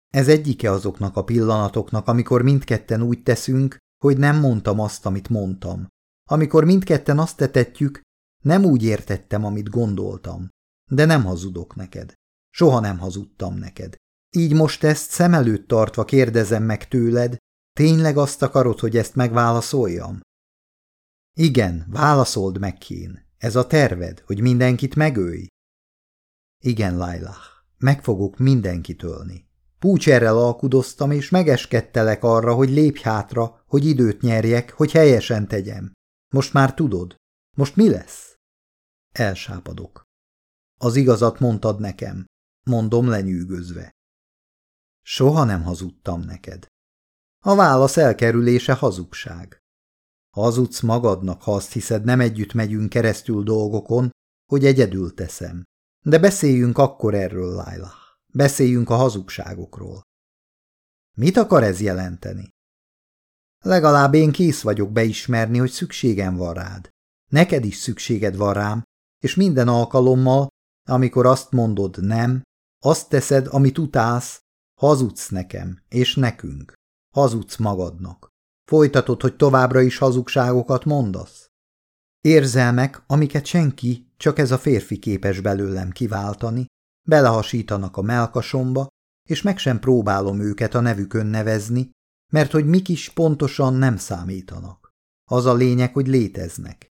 Ez egyike azoknak a pillanatoknak, amikor mindketten úgy teszünk, hogy nem mondtam azt, amit mondtam. Amikor mindketten azt tetetjük, nem úgy értettem, amit gondoltam. De nem hazudok neked. Soha nem hazudtam neked. Így most ezt szem előtt tartva kérdezem meg tőled, tényleg azt akarod, hogy ezt megválaszoljam? Igen, válaszold meg, Kén. Ez a terved, hogy mindenkit megölj? Igen, Lailah, meg fogok mindenkit ölni. Púcserrel alkudoztam, és megeskedtelek arra, hogy lépj hátra, hogy időt nyerjek, hogy helyesen tegyem. Most már tudod. Most mi lesz? Elsápadok. Az igazat mondtad nekem, mondom lenyűgözve. Soha nem hazudtam neked. A válasz elkerülése hazugság. Hazudsz magadnak, ha azt hiszed, nem együtt megyünk keresztül dolgokon, hogy egyedül teszem. De beszéljünk akkor erről, Laila. Beszéljünk a hazugságokról. Mit akar ez jelenteni? Legalább én kész vagyok beismerni, hogy szükségem van rád. Neked is szükséged van rám, és minden alkalommal, amikor azt mondod nem, azt teszed, amit utálsz, hazudsz nekem, és nekünk. Hazudsz magadnak. Folytatod, hogy továbbra is hazugságokat mondasz? Érzelmek, amiket senki, csak ez a férfi képes belőlem kiváltani, belehasítanak a melkasomba, és meg sem próbálom őket a nevükön nevezni, mert hogy mik is pontosan nem számítanak. Az a lényeg, hogy léteznek.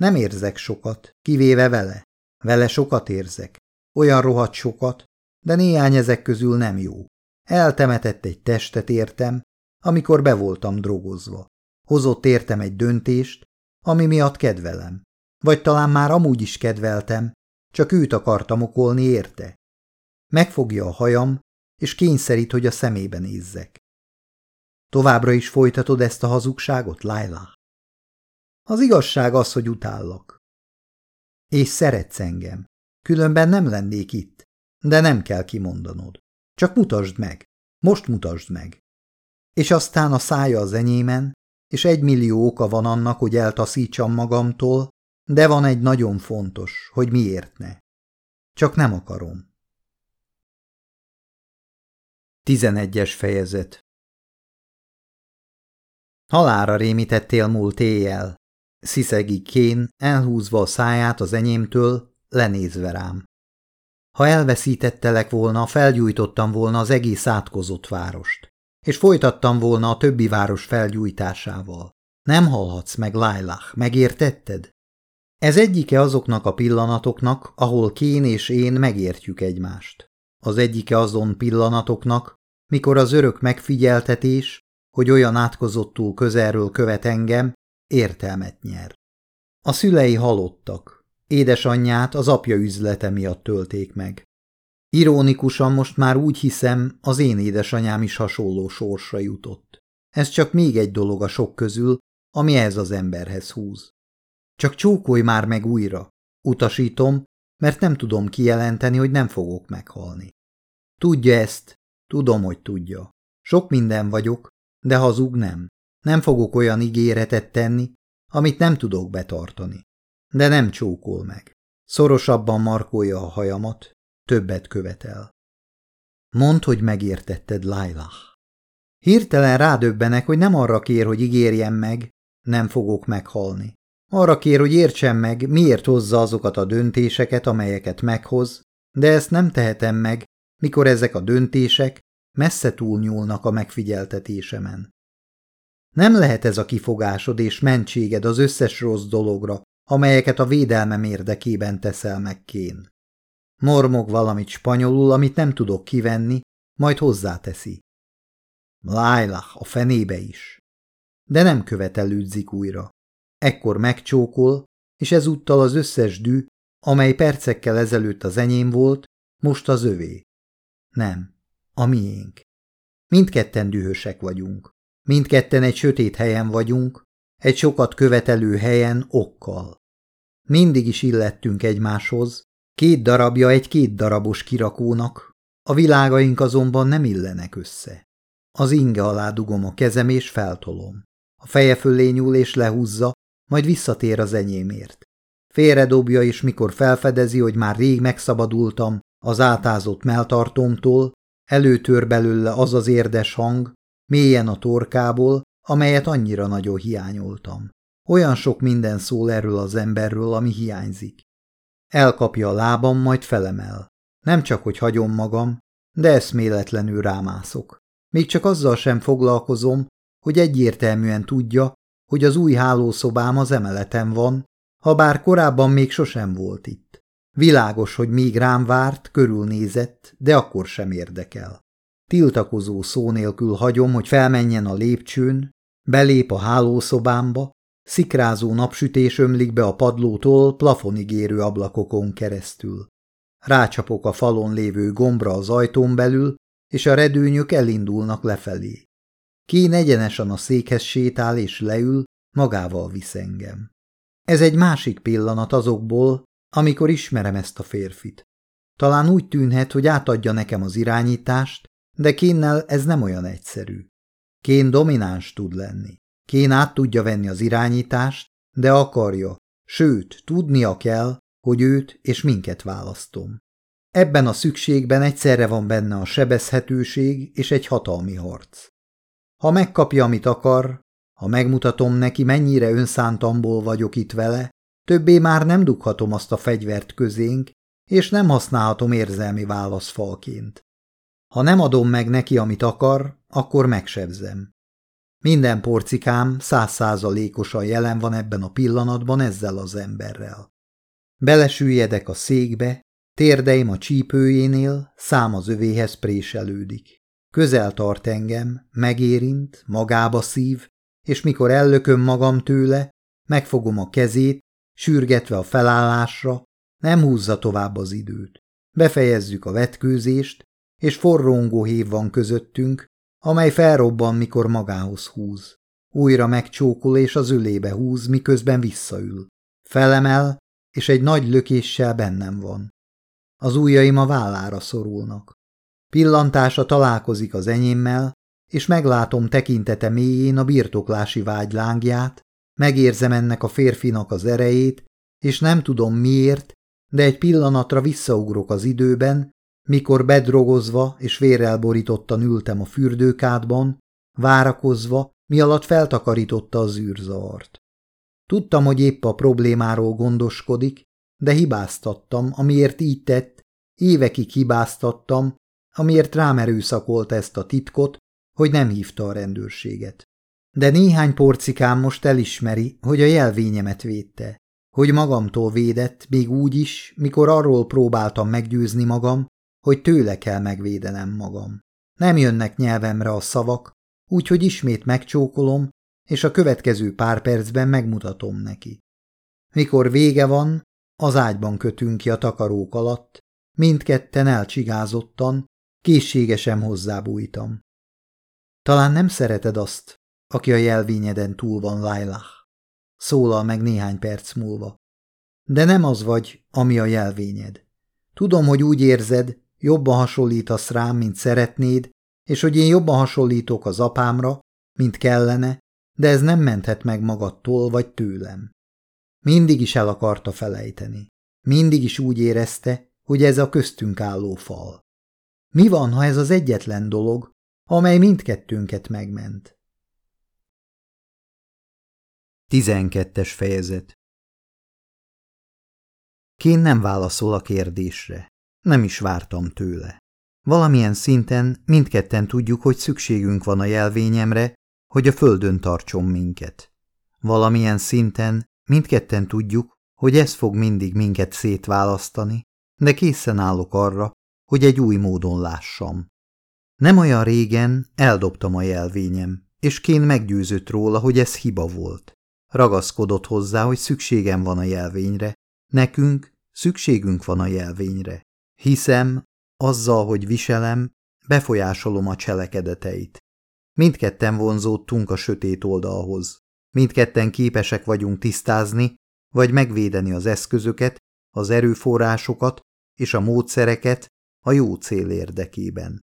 Nem érzek sokat, kivéve vele. Vele sokat érzek. Olyan rohadt sokat, de néhány ezek közül nem jó. Eltemetett egy testet értem, amikor be voltam drogozva. Hozott értem egy döntést, ami miatt kedvelem. Vagy talán már amúgy is kedveltem, csak őt akartam okolni érte. Megfogja a hajam, és kényszerít, hogy a szemébe nézzek. Továbbra is folytatod ezt a hazugságot, Laila? Az igazság az, hogy utállak. És szeretsz engem. Különben nem lennék itt, de nem kell kimondanod. Csak mutasd meg. Most mutasd meg. És aztán a szája az enyémen, és egy millió oka van annak, hogy eltaszítsam magamtól, de van egy nagyon fontos, hogy miért ne. Csak nem akarom. 11-es fejezet Halára rémítettél múlt éjjel. Sziszegi kén, elhúzva a száját az enyémtől, lenézve rám. Ha elveszítettelek volna, felgyújtottam volna az egész átkozott várost, és folytattam volna a többi város felgyújtásával. Nem hallhatsz meg, Lailah, megértetted? Ez egyike azoknak a pillanatoknak, ahol Kén és én megértjük egymást. Az egyike azon pillanatoknak, mikor az örök megfigyeltetés, hogy olyan átkozottul közelről követ engem, értelmet nyer. A szülei halottak. Édesanyját az apja üzlete miatt tölték meg. Irónikusan most már úgy hiszem, az én édesanyám is hasonló sorsra jutott. Ez csak még egy dolog a sok közül, ami ez az emberhez húz. Csak csókolj már meg újra. Utasítom, mert nem tudom kijelenteni, hogy nem fogok meghalni. Tudja ezt, tudom, hogy tudja. Sok minden vagyok, de hazug nem. Nem fogok olyan ígéretet tenni, amit nem tudok betartani. De nem csókol meg. Szorosabban markolja a hajamat, többet követel. Mondd, hogy megértetted, Lailah. Hirtelen rádöbbenek, hogy nem arra kér, hogy ígérjem meg, nem fogok meghalni. Arra kér, hogy értsem meg, miért hozza azokat a döntéseket, amelyeket meghoz, de ezt nem tehetem meg, mikor ezek a döntések messze túlnyúlnak a megfigyeltetésemen. Nem lehet ez a kifogásod és mentséged az összes rossz dologra, amelyeket a védelmem érdekében teszel meg kén. Mormog valamit spanyolul, amit nem tudok kivenni, majd hozzáteszi. Lájlach, a fenébe is. De nem követelődzik újra. Ekkor megcsókol, és ezúttal az összes dű, amely percekkel ezelőtt az enyém volt, most az övé. Nem, a miénk. Mindketten dühösek vagyunk. Mindketten egy sötét helyen vagyunk, egy sokat követelő helyen okkal. Mindig is illettünk egymáshoz, két darabja egy két darabos kirakónak, a világaink azonban nem illenek össze. Az inge alá dugom a kezem és feltolom. A feje fölé nyúl és lehúzza, majd visszatér az enyémért. Félredobja, és mikor felfedezi, hogy már rég megszabadultam az átázott melltartómtól, előtör belőle az az érdes hang, mélyen a torkából, amelyet annyira nagyon hiányoltam. Olyan sok minden szól erről az emberről, ami hiányzik. Elkapja a lábam, majd felemel. Nem csak, hogy hagyom magam, de eszméletlenül rámászok. Még csak azzal sem foglalkozom, hogy egyértelműen tudja, hogy az új hálószobám az emeleten van, ha bár korábban még sosem volt itt. Világos, hogy még rám várt, körülnézett, de akkor sem érdekel. Tiltakozó szó nélkül hagyom, hogy felmenjen a lépcsőn, belép a hálószobámba, szikrázó napsütés ömlik be a padlótól plafonig érő ablakokon keresztül. Rácsapok a falon lévő gombra az ajtón belül, és a redőnyök elindulnak lefelé. Kén egyenesen a székhez sétál és leül, magával visz engem. Ez egy másik pillanat azokból, amikor ismerem ezt a férfit. Talán úgy tűnhet, hogy átadja nekem az irányítást, de Kénnel ez nem olyan egyszerű. Kén domináns tud lenni. Kén át tudja venni az irányítást, de akarja, sőt, tudnia kell, hogy őt és minket választom. Ebben a szükségben egyszerre van benne a sebezhetőség és egy hatalmi harc. Ha megkapja, amit akar, ha megmutatom neki, mennyire önszántamból vagyok itt vele, többé már nem dughatom azt a fegyvert közénk, és nem használhatom érzelmi válaszfalként. Ha nem adom meg neki, amit akar, akkor megsebzem. Minden porcikám százszázalékosan jelen van ebben a pillanatban ezzel az emberrel. Belesüljedek a székbe, térdeim a csípőjénél, szám az övéhez préselődik. Közel tart engem, megérint, magába szív, és mikor ellököm magam tőle, megfogom a kezét, sürgetve a felállásra, nem húzza tovább az időt. Befejezzük a vetkőzést, és forróngó hív van közöttünk, amely felrobban, mikor magához húz. Újra megcsókol és az ölébe húz, miközben visszaül. Felemel, és egy nagy lökéssel bennem van. Az ujjaim a vállára szorulnak. Pillantása találkozik az enyémmel, és meglátom tekintete mélyén a birtoklási vágy lángját, megérzem ennek a férfinak az erejét, és nem tudom miért, de egy pillanatra visszaugrok az időben, mikor bedrogozva és vérrel borítottan ültem a fürdőkádban, várakozva, mi alatt feltakarította az űrzavart. Tudtam, hogy épp a problémáról gondoskodik, de hibáztattam, amiért így tett, évekig hibáztattam, amiért rám erőszakolt ezt a titkot, hogy nem hívta a rendőrséget. De néhány porcikám most elismeri, hogy a jelvényemet védte, hogy magamtól védett, még úgy is, mikor arról próbáltam meggyőzni magam, hogy tőle kell megvédenem magam. Nem jönnek nyelvemre a szavak, úgyhogy ismét megcsókolom, és a következő pár percben megmutatom neki. Mikor vége van, az ágyban kötünk ki a takarók alatt, mindketten elcsigázottan, készségesen hozzábújtam. Talán nem szereted azt, aki a jelvényeden túl van, Lailah. Szólal meg néhány perc múlva. De nem az vagy, ami a jelvényed. Tudom, hogy úgy érzed, jobban hasonlítasz rám, mint szeretnéd, és hogy én jobban hasonlítok az apámra, mint kellene, de ez nem menthet meg magadtól vagy tőlem. Mindig is el akarta felejteni. Mindig is úgy érezte, hogy ez a köztünk álló fal. Mi van, ha ez az egyetlen dolog, amely mindkettőnket megment? 12. fejezet Kén nem válaszol a kérdésre. Nem is vártam tőle. Valamilyen szinten mindketten tudjuk, hogy szükségünk van a jelvényemre, hogy a földön tartson minket. Valamilyen szinten mindketten tudjuk, hogy ez fog mindig minket szétválasztani, de készen állok arra, hogy egy új módon lássam. Nem olyan régen eldobtam a jelvényem, és Kén meggyőzött róla, hogy ez hiba volt. Ragaszkodott hozzá, hogy szükségem van a jelvényre, nekünk szükségünk van a jelvényre. Hiszem, azzal, hogy viselem, befolyásolom a cselekedeteit. Mindketten vonzódtunk a sötét oldalhoz. Mindketten képesek vagyunk tisztázni, vagy megvédeni az eszközöket, az erőforrásokat és a módszereket a jó cél érdekében.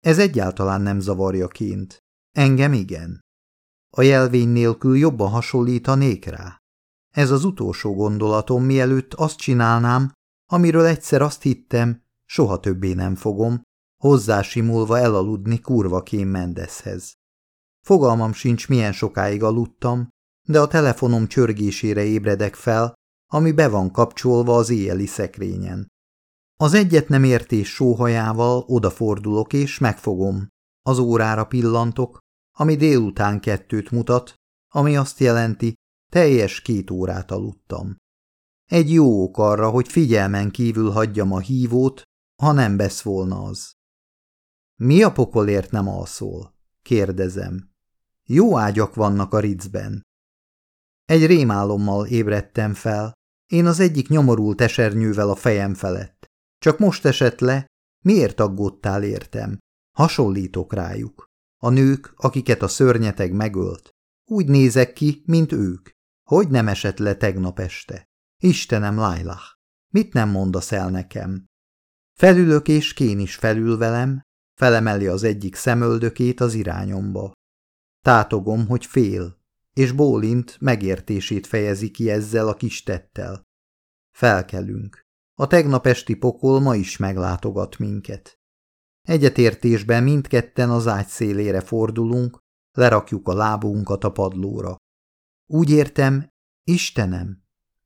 Ez egyáltalán nem zavarja kint. Engem igen. A jelvény nélkül jobban hasonlítanék rá. Ez az utolsó gondolatom, mielőtt azt csinálnám, amiről egyszer azt hittem, soha többé nem fogom, hozzásimulva elaludni kurva kém Mendezhez. Fogalmam sincs, milyen sokáig aludtam, de a telefonom csörgésére ébredek fel, ami be van kapcsolva az éjjeli szekrényen. Az egyet nem értés sóhajával odafordulok és megfogom. Az órára pillantok, ami délután kettőt mutat, ami azt jelenti, teljes két órát aludtam. Egy jó ok arra, hogy figyelmen kívül hagyjam a hívót, ha nem besz volna az. Mi a pokolért nem alszol? kérdezem. Jó ágyak vannak a ricben. Egy rémálommal ébredtem fel, én az egyik nyomorult esernyővel a fejem felett. Csak most esett le, miért aggódtál értem? Hasonlítok rájuk. A nők, akiket a szörnyeteg megölt. Úgy nézek ki, mint ők. Hogy nem esett le tegnap este? Istenem, Lailah, mit nem mondasz el nekem? Felülök és Kén is felül velem, felemeli az egyik szemöldökét az irányomba. Tátogom, hogy fél, és bólint megértését fejezi ki ezzel a kis tettel. Felkelünk. A tegnap esti pokol ma is meglátogat minket. Egyetértésben mindketten az ágy szélére fordulunk, lerakjuk a lábunkat a padlóra. Úgy értem, Istenem,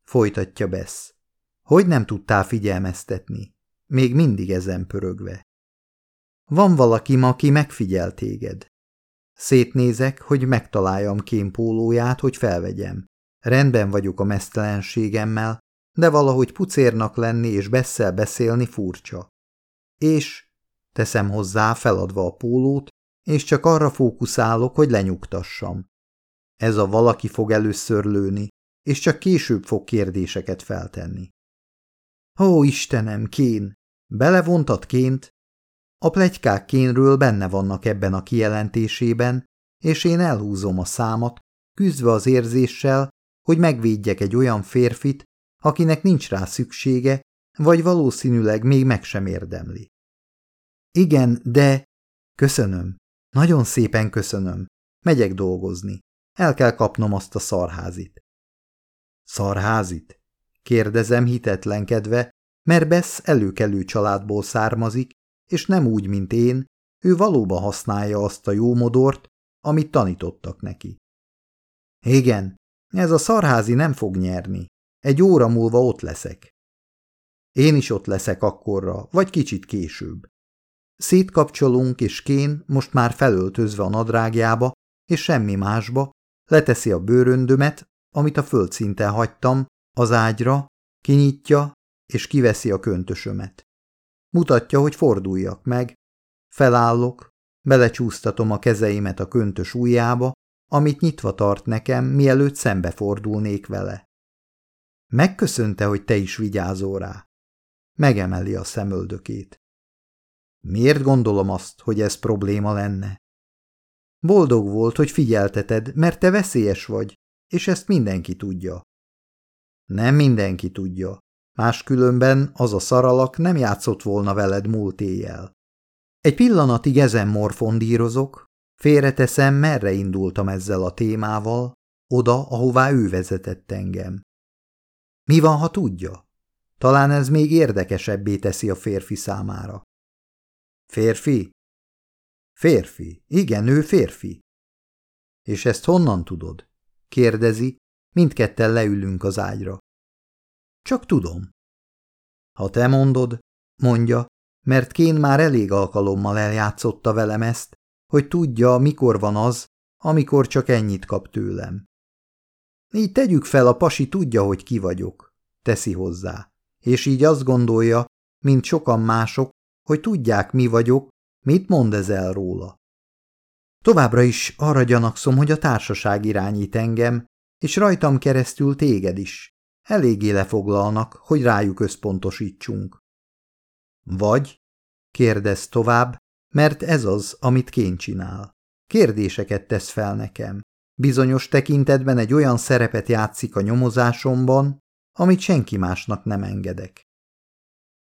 folytatja Besz. Hogy nem tudtál figyelmeztetni? Még mindig ezen pörögve. Van valaki, aki megfigyel téged. Szétnézek, hogy megtaláljam kémpólóját, hogy felvegyem. Rendben vagyok a mesztelenségemmel, de valahogy pucérnak lenni és beszél beszélni furcsa. És teszem hozzá feladva a pólót, és csak arra fókuszálok, hogy lenyugtassam. Ez a valaki fog először lőni, és csak később fog kérdéseket feltenni. Ó, Istenem, Kén! Belevontat Ként? A plegykák Kénről benne vannak ebben a kijelentésében, és én elhúzom a számat, küzdve az érzéssel, hogy megvédjek egy olyan férfit, akinek nincs rá szüksége, vagy valószínűleg még meg sem érdemli. Igen, de... Köszönöm. Nagyon szépen köszönöm. Megyek dolgozni. El kell kapnom azt a szarházit. Szarházit? Kérdezem hitetlenkedve, mert Bess előkelő családból származik, és nem úgy, mint én, ő valóban használja azt a jó modort, amit tanítottak neki. Igen, ez a szarházi nem fog nyerni. Egy óra múlva ott leszek. Én is ott leszek akkorra, vagy kicsit később. Szétkapcsolunk, és Kén most már felöltözve a nadrágjába, és semmi másba, leteszi a bőröndömet, amit a földszinten hagytam, az ágyra, kinyitja, és kiveszi a köntösömet. Mutatja, hogy forduljak meg. Felállok, belecsúsztatom a kezeimet a köntös ujjába, amit nyitva tart nekem, mielőtt szembefordulnék vele. Megköszönte, hogy te is vigyázol rá. Megemeli a szemöldökét. Miért gondolom azt, hogy ez probléma lenne? Boldog volt, hogy figyelteted, mert te veszélyes vagy, és ezt mindenki tudja. Nem mindenki tudja. Máskülönben az a szaralak nem játszott volna veled múlt éjjel. Egy pillanatig ezen morfondírozok, félreteszem, merre indultam ezzel a témával, oda, ahová ő vezetett engem. Mi van, ha tudja? Talán ez még érdekesebbé teszi a férfi számára. Férfi? Férfi. Igen, ő férfi. És ezt honnan tudod? Kérdezi, mindketten leülünk az ágyra. Csak tudom. Ha te mondod, mondja, mert Kén már elég alkalommal eljátszotta velem ezt, hogy tudja, mikor van az, amikor csak ennyit kap tőlem. Így tegyük fel, a pasi tudja, hogy ki vagyok, teszi hozzá, és így azt gondolja, mint sokan mások, hogy tudják, mi vagyok, mit mond ez el róla. Továbbra is arra gyanakszom, hogy a társaság irányít engem, és rajtam keresztül téged is. Eléggé lefoglalnak, hogy rájuk összpontosítsunk. Vagy? Kérdez tovább, mert ez az, amit Kén csinál. Kérdéseket tesz fel nekem. Bizonyos tekintetben egy olyan szerepet játszik a nyomozásomban, amit senki másnak nem engedek.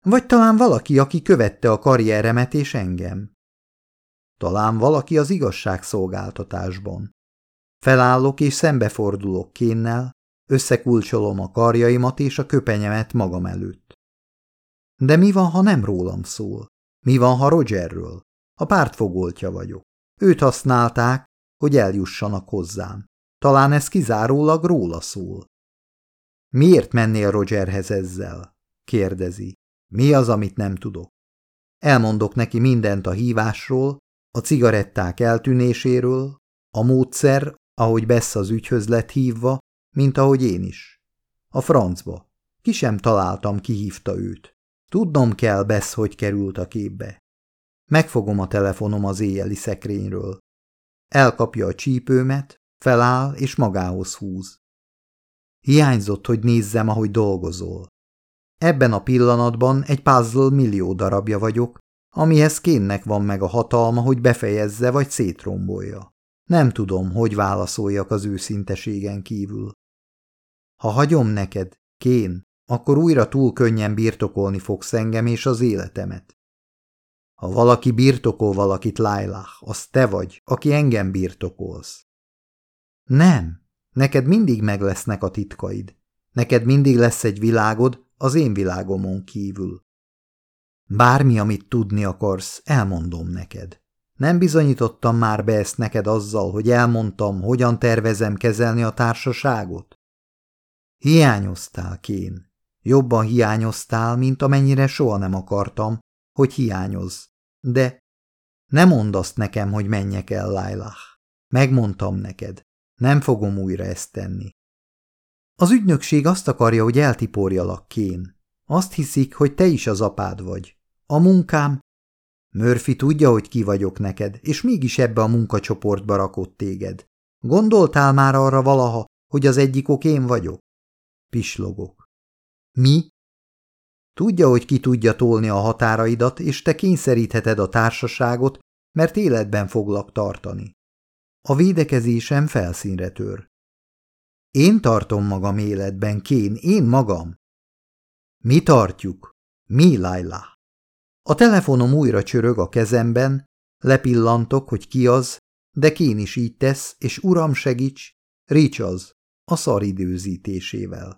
Vagy talán valaki, aki követte a karrieremet és engem. Talán valaki az igazságszolgáltatásban. Felállok és szembefordulok kénnel, összekulcsolom a karjaimat és a köpenyemet magam előtt. De mi van, ha nem rólam szól? Mi van, ha Rogerről? A pártfogoltja vagyok. Őt használták, hogy eljussanak hozzám. Talán ez kizárólag róla szól. Miért mennél Rogerhez ezzel? kérdezi. Mi az, amit nem tudok? Elmondok neki mindent a hívásról, a cigaretták eltűnéséről, a módszer, ahogy Bessz az ügyhöz lett hívva, mint ahogy én is. A francba. Ki sem találtam, ki hívta őt. Tudnom kell, Bessz, hogy került a képbe. Megfogom a telefonom az éjjeli szekrényről. Elkapja a csípőmet, feláll és magához húz. Hiányzott, hogy nézzem, ahogy dolgozol. Ebben a pillanatban egy puzzle millió darabja vagyok, amihez kénnek van meg a hatalma, hogy befejezze vagy szétrombolja. Nem tudom, hogy válaszoljak az őszinteségen kívül. Ha hagyom neked, Kén, akkor újra túl könnyen birtokolni fogsz engem és az életemet. Ha valaki birtokol valakit, Lailah, az te vagy, aki engem birtokolsz. Nem, neked mindig meg lesznek a titkaid. Neked mindig lesz egy világod az én világomon kívül. Bármi, amit tudni akarsz, elmondom neked. Nem bizonyítottam már be ezt neked azzal, hogy elmondtam, hogyan tervezem kezelni a társaságot? Hiányoztál, Kén. Jobban hiányoztál, mint amennyire soha nem akartam, hogy hiányoz. De ne mondd azt nekem, hogy menjek el, Lailah. Megmondtam neked. Nem fogom újra ezt tenni. Az ügynökség azt akarja, hogy eltiporjalak, Kén. Azt hiszik, hogy te is az apád vagy. A munkám... Murphy tudja, hogy ki vagyok neked, és mégis ebbe a munkacsoportba rakott téged. Gondoltál már arra valaha, hogy az egyik ok én vagyok? Pislogok. Mi? Tudja, hogy ki tudja tolni a határaidat, és te kényszerítheted a társaságot, mert életben foglak tartani. A védekezésem felszínre tör. Én tartom magam életben, Kén, én magam. Mi tartjuk? Mi, Laila? A telefonom újra csörög a kezemben, lepillantok, hogy ki az, de Kén is így tesz, és uram segíts, Rich az, a szar időzítésével.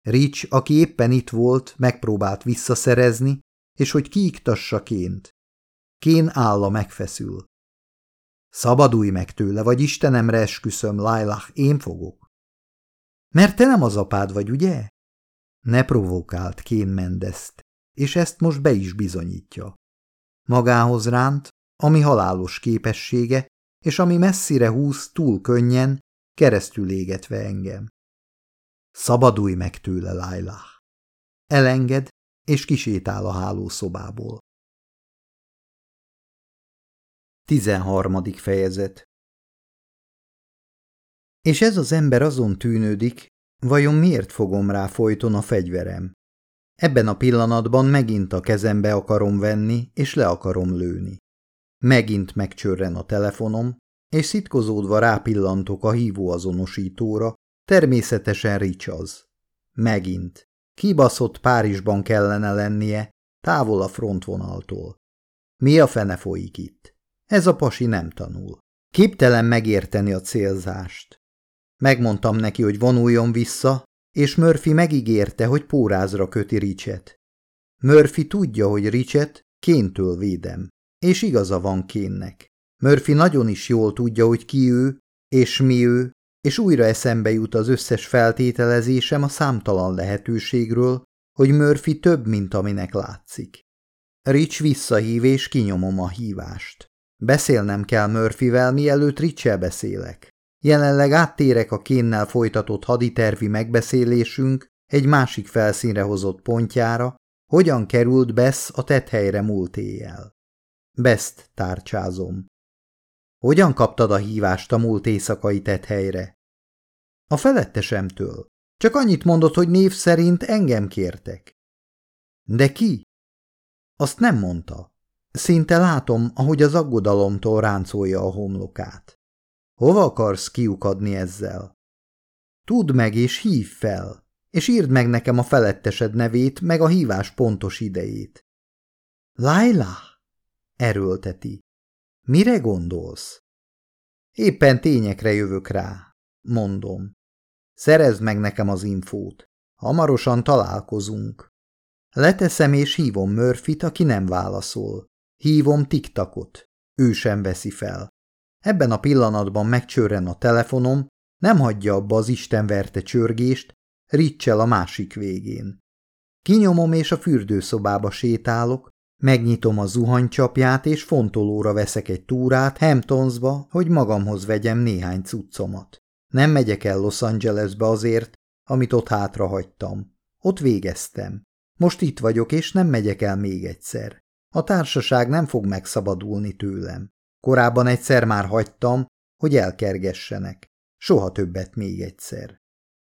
Rich, aki éppen itt volt, megpróbált visszaszerezni, és hogy kiiktassa ként. Kén álla megfeszül. Szabadulj meg tőle, vagy Istenemre esküszöm, Lailah, én fogok. Mert te nem az apád vagy, ugye? Ne provokált Kén Mendezt, és ezt most be is bizonyítja. Magához ránt, ami halálos képessége, és ami messzire húz túl könnyen, keresztül égetve engem. Szabadulj meg tőle, Lailah. Elenged, és kisétál a hálószobából. 13. fejezet És ez az ember azon tűnődik, vajon miért fogom rá folyton a fegyverem? Ebben a pillanatban megint a kezembe akarom venni, és le akarom lőni. Megint megcsörren a telefonom, és szitkozódva rápillantok a hívóazonosítóra, természetesen Rich az. Megint. Kibaszott Párizsban kellene lennie, távol a frontvonaltól. Mi a fene folyik itt? Ez a pasi nem tanul. Képtelen megérteni a célzást. Megmondtam neki, hogy vonuljon vissza, és Murphy megígérte, hogy pórázra köti Richet. Murphy tudja, hogy Richet kéntől védem, és igaza van kénnek. Murphy nagyon is jól tudja, hogy ki ő, és mi ő, és újra eszembe jut az összes feltételezésem a számtalan lehetőségről, hogy Murphy több, mint aminek látszik. Rich visszahív és kinyomom a hívást. Beszélnem kell Murphyvel, mielőtt Richel beszélek. Jelenleg áttérek a kénnel folytatott haditervi megbeszélésünk egy másik felszínre hozott pontjára, hogyan került Bess a tethelyre múlt éjjel. Best tárcsázom. Hogyan kaptad a hívást a múlt éjszakai tethelyre? A felettesemtől. Csak annyit mondott, hogy név szerint engem kértek. De ki? Azt nem mondta. Szinte látom, ahogy az aggodalomtól ráncolja a homlokát. Hova akarsz kiukadni ezzel? Tudd meg és hív fel, és írd meg nekem a felettesed nevét, meg a hívás pontos idejét. Laila? Erőlteti. Mire gondolsz? Éppen tényekre jövök rá, mondom. Szerezd meg nekem az infót. Hamarosan találkozunk. Leteszem és hívom Murphyt, aki nem válaszol. Hívom TikTokot. Ő sem veszi fel. Ebben a pillanatban megcsörren a telefonom, nem hagyja abba az istenverte csörgést, Ricsel a másik végén. Kinyomom és a fürdőszobába sétálok, megnyitom a zuhanycsapját és fontolóra veszek egy túrát Hamptonsba, hogy magamhoz vegyem néhány cuccomat. Nem megyek el Los Angelesbe azért, amit ott hátra hagytam. Ott végeztem. Most itt vagyok, és nem megyek el még egyszer. A társaság nem fog megszabadulni tőlem. Korábban egyszer már hagytam, hogy elkergessenek. Soha többet még egyszer.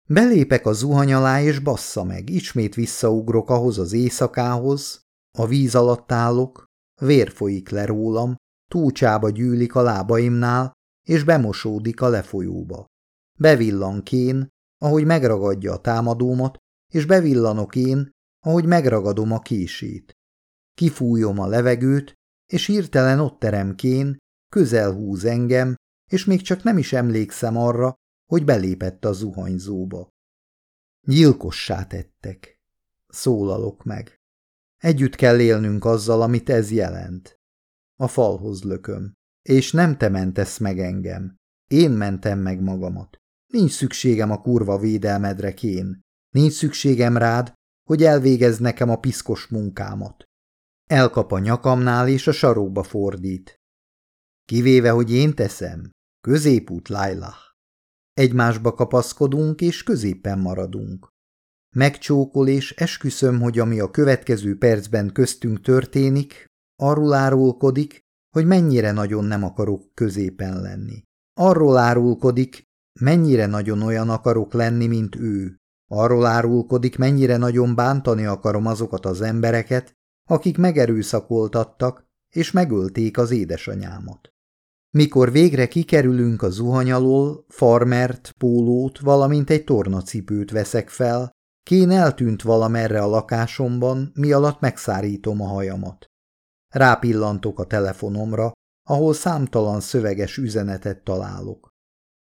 Belépek a zuhany alá, és bassza meg, ismét visszaugrok ahhoz az éjszakához, a víz alatt állok, vér folyik le rólam, túlcsába gyűlik a lábaimnál, és bemosódik a lefolyóba. Bevillan kén, ahogy megragadja a támadómat, és bevillanok én, ahogy megragadom a kését. Kifújom a levegőt, és hirtelen ott terem kén, közel húz engem, és még csak nem is emlékszem arra, hogy belépett a zuhanyzóba. Gyilkossá tettek. Szólalok meg. Együtt kell élnünk azzal, amit ez jelent. A falhoz lököm. És nem te mentesz meg engem. Én mentem meg magamat. Nincs szükségem a kurva védelmedre, Kén. Nincs szükségem rád, hogy elvégez nekem a piszkos munkámat. Elkap a nyakamnál és a sarokba fordít. Kivéve, hogy én teszem. Középút, Lailah. Egymásba kapaszkodunk, és középen maradunk. Megcsókol, és esküszöm, hogy ami a következő percben köztünk történik, arról árulkodik, hogy mennyire nagyon nem akarok középen lenni. Arról árulkodik, mennyire nagyon olyan akarok lenni, mint ő. Arról árulkodik, mennyire nagyon bántani akarom azokat az embereket, akik megerőszakoltattak és megölték az édesanyámat. Mikor végre kikerülünk a zuhany alól, farmert, pólót, valamint egy tornacipőt veszek fel, Kén eltűnt valamerre a lakásomban, mi alatt megszárítom a hajamat. Rápillantok a telefonomra, ahol számtalan szöveges üzenetet találok.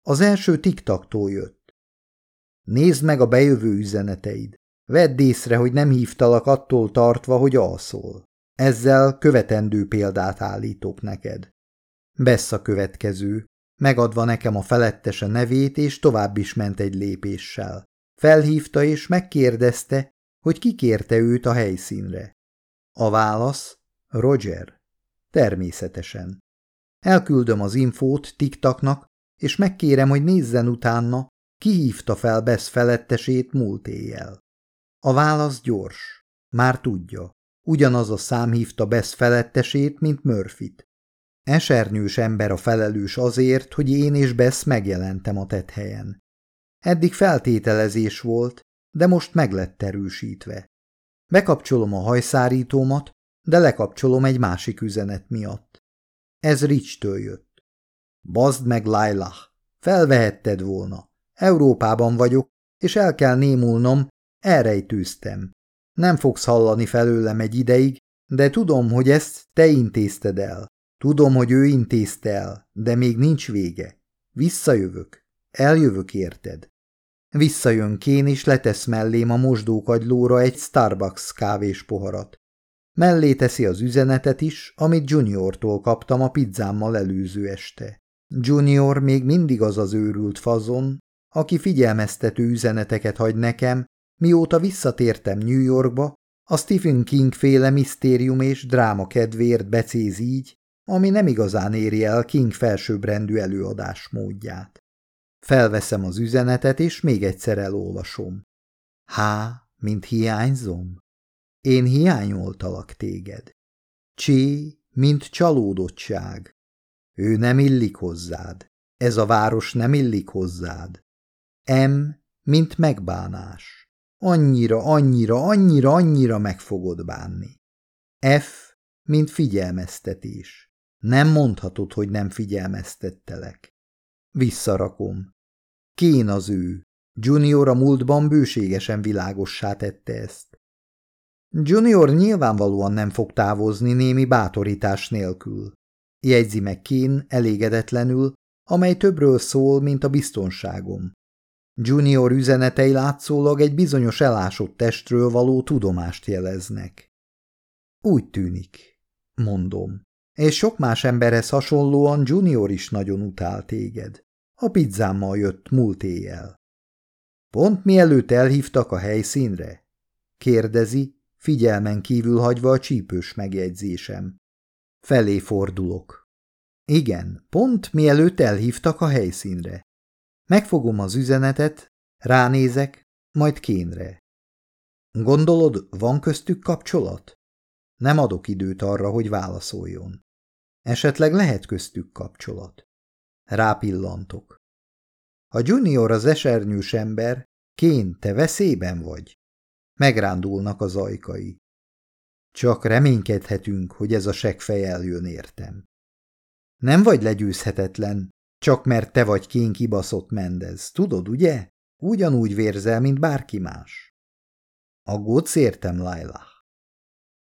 Az első tiktaktól jött. Nézd meg a bejövő üzeneteid. Vedd észre, hogy nem hívtalak attól tartva, hogy alszol. Ezzel követendő példát állítok neked. Bessz a következő, megadva nekem a felettese nevét, és tovább is ment egy lépéssel. Felhívta és megkérdezte, hogy ki kérte őt a helyszínre. A válasz Roger. Természetesen. Elküldöm az infót tiktaknak, és megkérem, hogy nézzen utána, ki hívta fel Bess felettesét múlt éjjel. A válasz gyors. Már tudja. Ugyanaz a szám hívta Bess felettesét, mint Murphyt. Esernyős ember a felelős azért, hogy én és Bess megjelentem a helyen. Eddig feltételezés volt, de most meg lett erősítve. Bekapcsolom a hajszárítómat, de lekapcsolom egy másik üzenet miatt. Ez Rich-től jött. Bazd meg, Lailah! Felvehetted volna. Európában vagyok, és el kell némulnom, elrejtőztem. Nem fogsz hallani felőlem egy ideig, de tudom, hogy ezt te intézted el. Tudom, hogy ő intézte el, de még nincs vége. Visszajövök. Eljövök érted. Visszajön Kén, és letesz mellém a mosdókagylóra egy Starbucks kávés poharat. Mellé teszi az üzenetet is, amit Juniortól kaptam a pizzámmal előző este. Junior még mindig az az őrült fazon, aki figyelmeztető üzeneteket hagy nekem, mióta visszatértem New Yorkba, a Stephen King féle misztérium és dráma kedvéért becéz így, ami nem igazán éri el King felsőbbrendű előadás módját. Felveszem az üzenetet, és még egyszer elolvasom. Há, mint hiányzom? Én hiányoltalak téged. Csé, mint csalódottság. Ő nem illik hozzád. Ez a város nem illik hozzád. M, mint megbánás. Annyira, annyira, annyira, annyira meg fogod bánni. F, mint figyelmeztetés. Nem mondhatod, hogy nem figyelmeztettelek. Visszarakom. Kén az ő. Junior a múltban bőségesen világossá tette ezt. Junior nyilvánvalóan nem fog távozni némi bátorítás nélkül. Jegyzi meg Kén elégedetlenül, amely többről szól, mint a biztonságom. Junior üzenetei látszólag egy bizonyos elásott testről való tudomást jeleznek. Úgy tűnik, mondom, és sok más emberhez hasonlóan Junior is nagyon utál téged. A pizzámmal jött múlt éjjel. Pont mielőtt elhívtak a helyszínre? Kérdezi, figyelmen kívül hagyva a csípős megjegyzésem. Felé fordulok. Igen, pont mielőtt elhívtak a helyszínre. Megfogom az üzenetet, ránézek, majd kénre. Gondolod, van köztük kapcsolat? Nem adok időt arra, hogy válaszoljon. Esetleg lehet köztük kapcsolat. Rápillantok. A junior az esernyős ember, Kén, te veszélyben vagy? Megrándulnak az ajkai. Csak reménykedhetünk, hogy ez a segfej eljön értem. Nem vagy legyőzhetetlen, csak mert te vagy kén kibaszott Mendez, tudod, ugye? Ugyanúgy vérzel, mint bárki más. Aggódsz értem, Laila?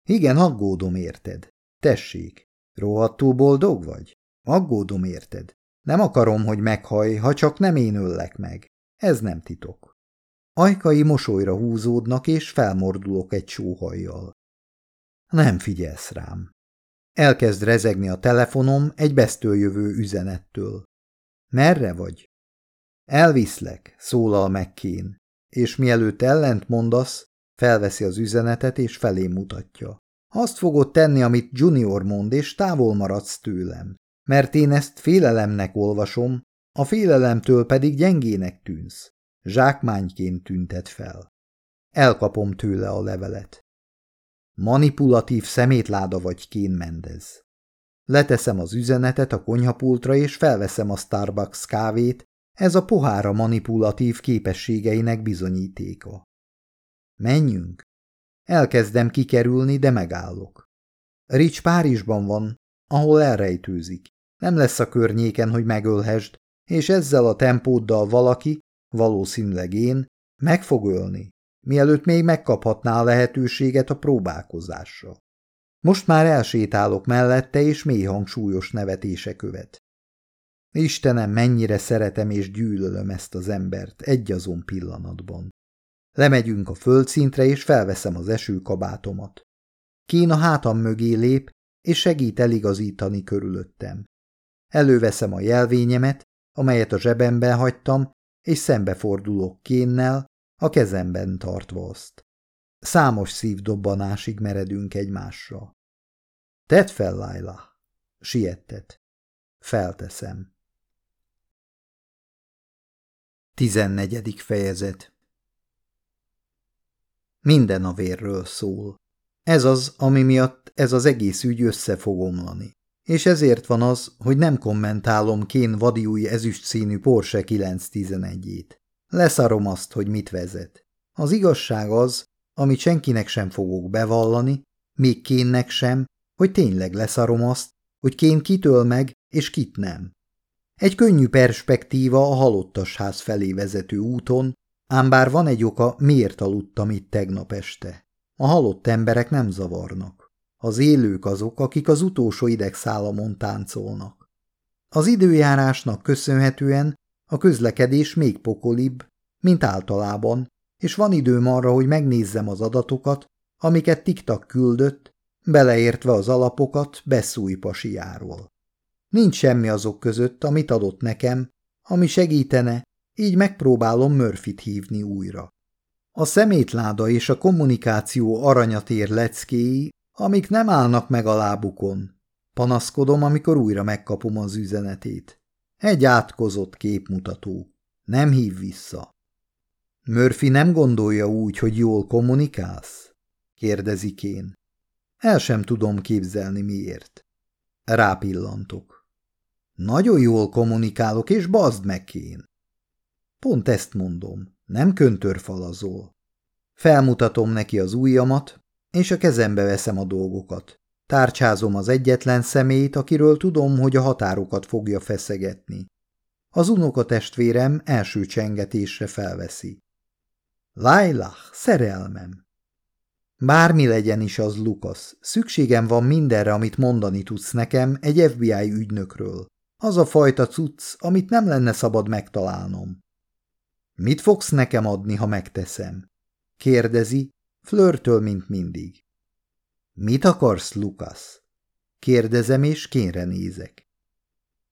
Igen, aggódom érted. Tessék, rohadtul boldog vagy? Aggódom érted. Nem akarom, hogy meghaj, ha csak nem én öllek meg. Ez nem titok. Ajkai mosolyra húzódnak, és felmordulok egy sóhajjal. Nem figyelsz rám. Elkezd rezegni a telefonom egy besztől jövő üzenettől. Merre vagy? Elviszlek, szólal meg Kén, és mielőtt ellent mondasz, felveszi az üzenetet és felé mutatja. Azt fogod tenni, amit Junior mond, és távol maradsz tőlem, mert én ezt félelemnek olvasom, a félelemtől pedig gyengének tűnsz. Zsákmányként tüntet fel. Elkapom tőle a levelet. Manipulatív szemétláda vagy Kén Mendez. Leteszem az üzenetet a konyhapultra, és felveszem a Starbucks kávét, ez a pohára manipulatív képességeinek bizonyítéka. Menjünk. Elkezdem kikerülni, de megállok. Rich Párizsban van, ahol elrejtőzik. Nem lesz a környéken, hogy megölhesd, és ezzel a tempóddal valaki, valószínűleg én, meg fog ölni, mielőtt még megkaphatná a lehetőséget a próbálkozásra. Most már elsétálok mellette, és mély hangsúlyos nevetése követ. Istenem, mennyire szeretem és gyűlölöm ezt az embert egy azon pillanatban. Lemegyünk a földszintre, és felveszem az esőkabátomat. Kén a hátam mögé lép, és segít eligazítani körülöttem. Előveszem a jelvényemet, amelyet a zsebemben hagytam, és szembefordulok Kénnel, a kezemben tartva azt. Számos szívdobbanásig meredünk egymásra. Tedd fel, Laila! Siettet. Felteszem. Tizennegyedik fejezet Minden a vérről szól. Ez az, ami miatt ez az egész ügy össze fog omlani. És ezért van az, hogy nem kommentálom Kén vadiúj ezüst színű Porsche 911-ét. Leszarom azt, hogy mit vezet. Az igazság az, amit senkinek sem fogok bevallani, még Kénnek sem, hogy tényleg leszarom azt, hogy Kén kitől meg, és kit nem. Egy könnyű perspektíva a halottas ház felé vezető úton, ám bár van egy oka, miért aludtam itt tegnap este. A halott emberek nem zavarnak. Az élők azok, akik az utolsó idegszálamon táncolnak. Az időjárásnak köszönhetően a közlekedés még pokolibb, mint általában, és van időm arra, hogy megnézzem az adatokat, amiket Tiktak küldött, beleértve az alapokat Beszúj pasiáról. Nincs semmi azok között, amit adott nekem, ami segítene, így megpróbálom Murphyt hívni újra. A szemétláda és a kommunikáció aranyatér leckéi, amik nem állnak meg a lábukon. Panaszkodom, amikor újra megkapom az üzenetét. Egy átkozott képmutató. Nem hív vissza. Murphy nem gondolja úgy, hogy jól kommunikálsz? kérdezik én. El sem tudom képzelni miért. Rápillantok. Nagyon jól kommunikálok, és bazd meg én. Pont ezt mondom, nem köntörfalazol. Felmutatom neki az ujjamat, és a kezembe veszem a dolgokat. Tárcsázom az egyetlen szemét, akiről tudom, hogy a határokat fogja feszegetni. Az unokatestvérem első csengetésre felveszi. Lailah, szerelmem! Bármi legyen is az, Lukasz, szükségem van mindenre, amit mondani tudsz nekem egy FBI ügynökről. Az a fajta cucc, amit nem lenne szabad megtalálnom. Mit fogsz nekem adni, ha megteszem? Kérdezi, flörtöl, mint mindig. Mit akarsz, Lukasz? Kérdezem, és kénre nézek.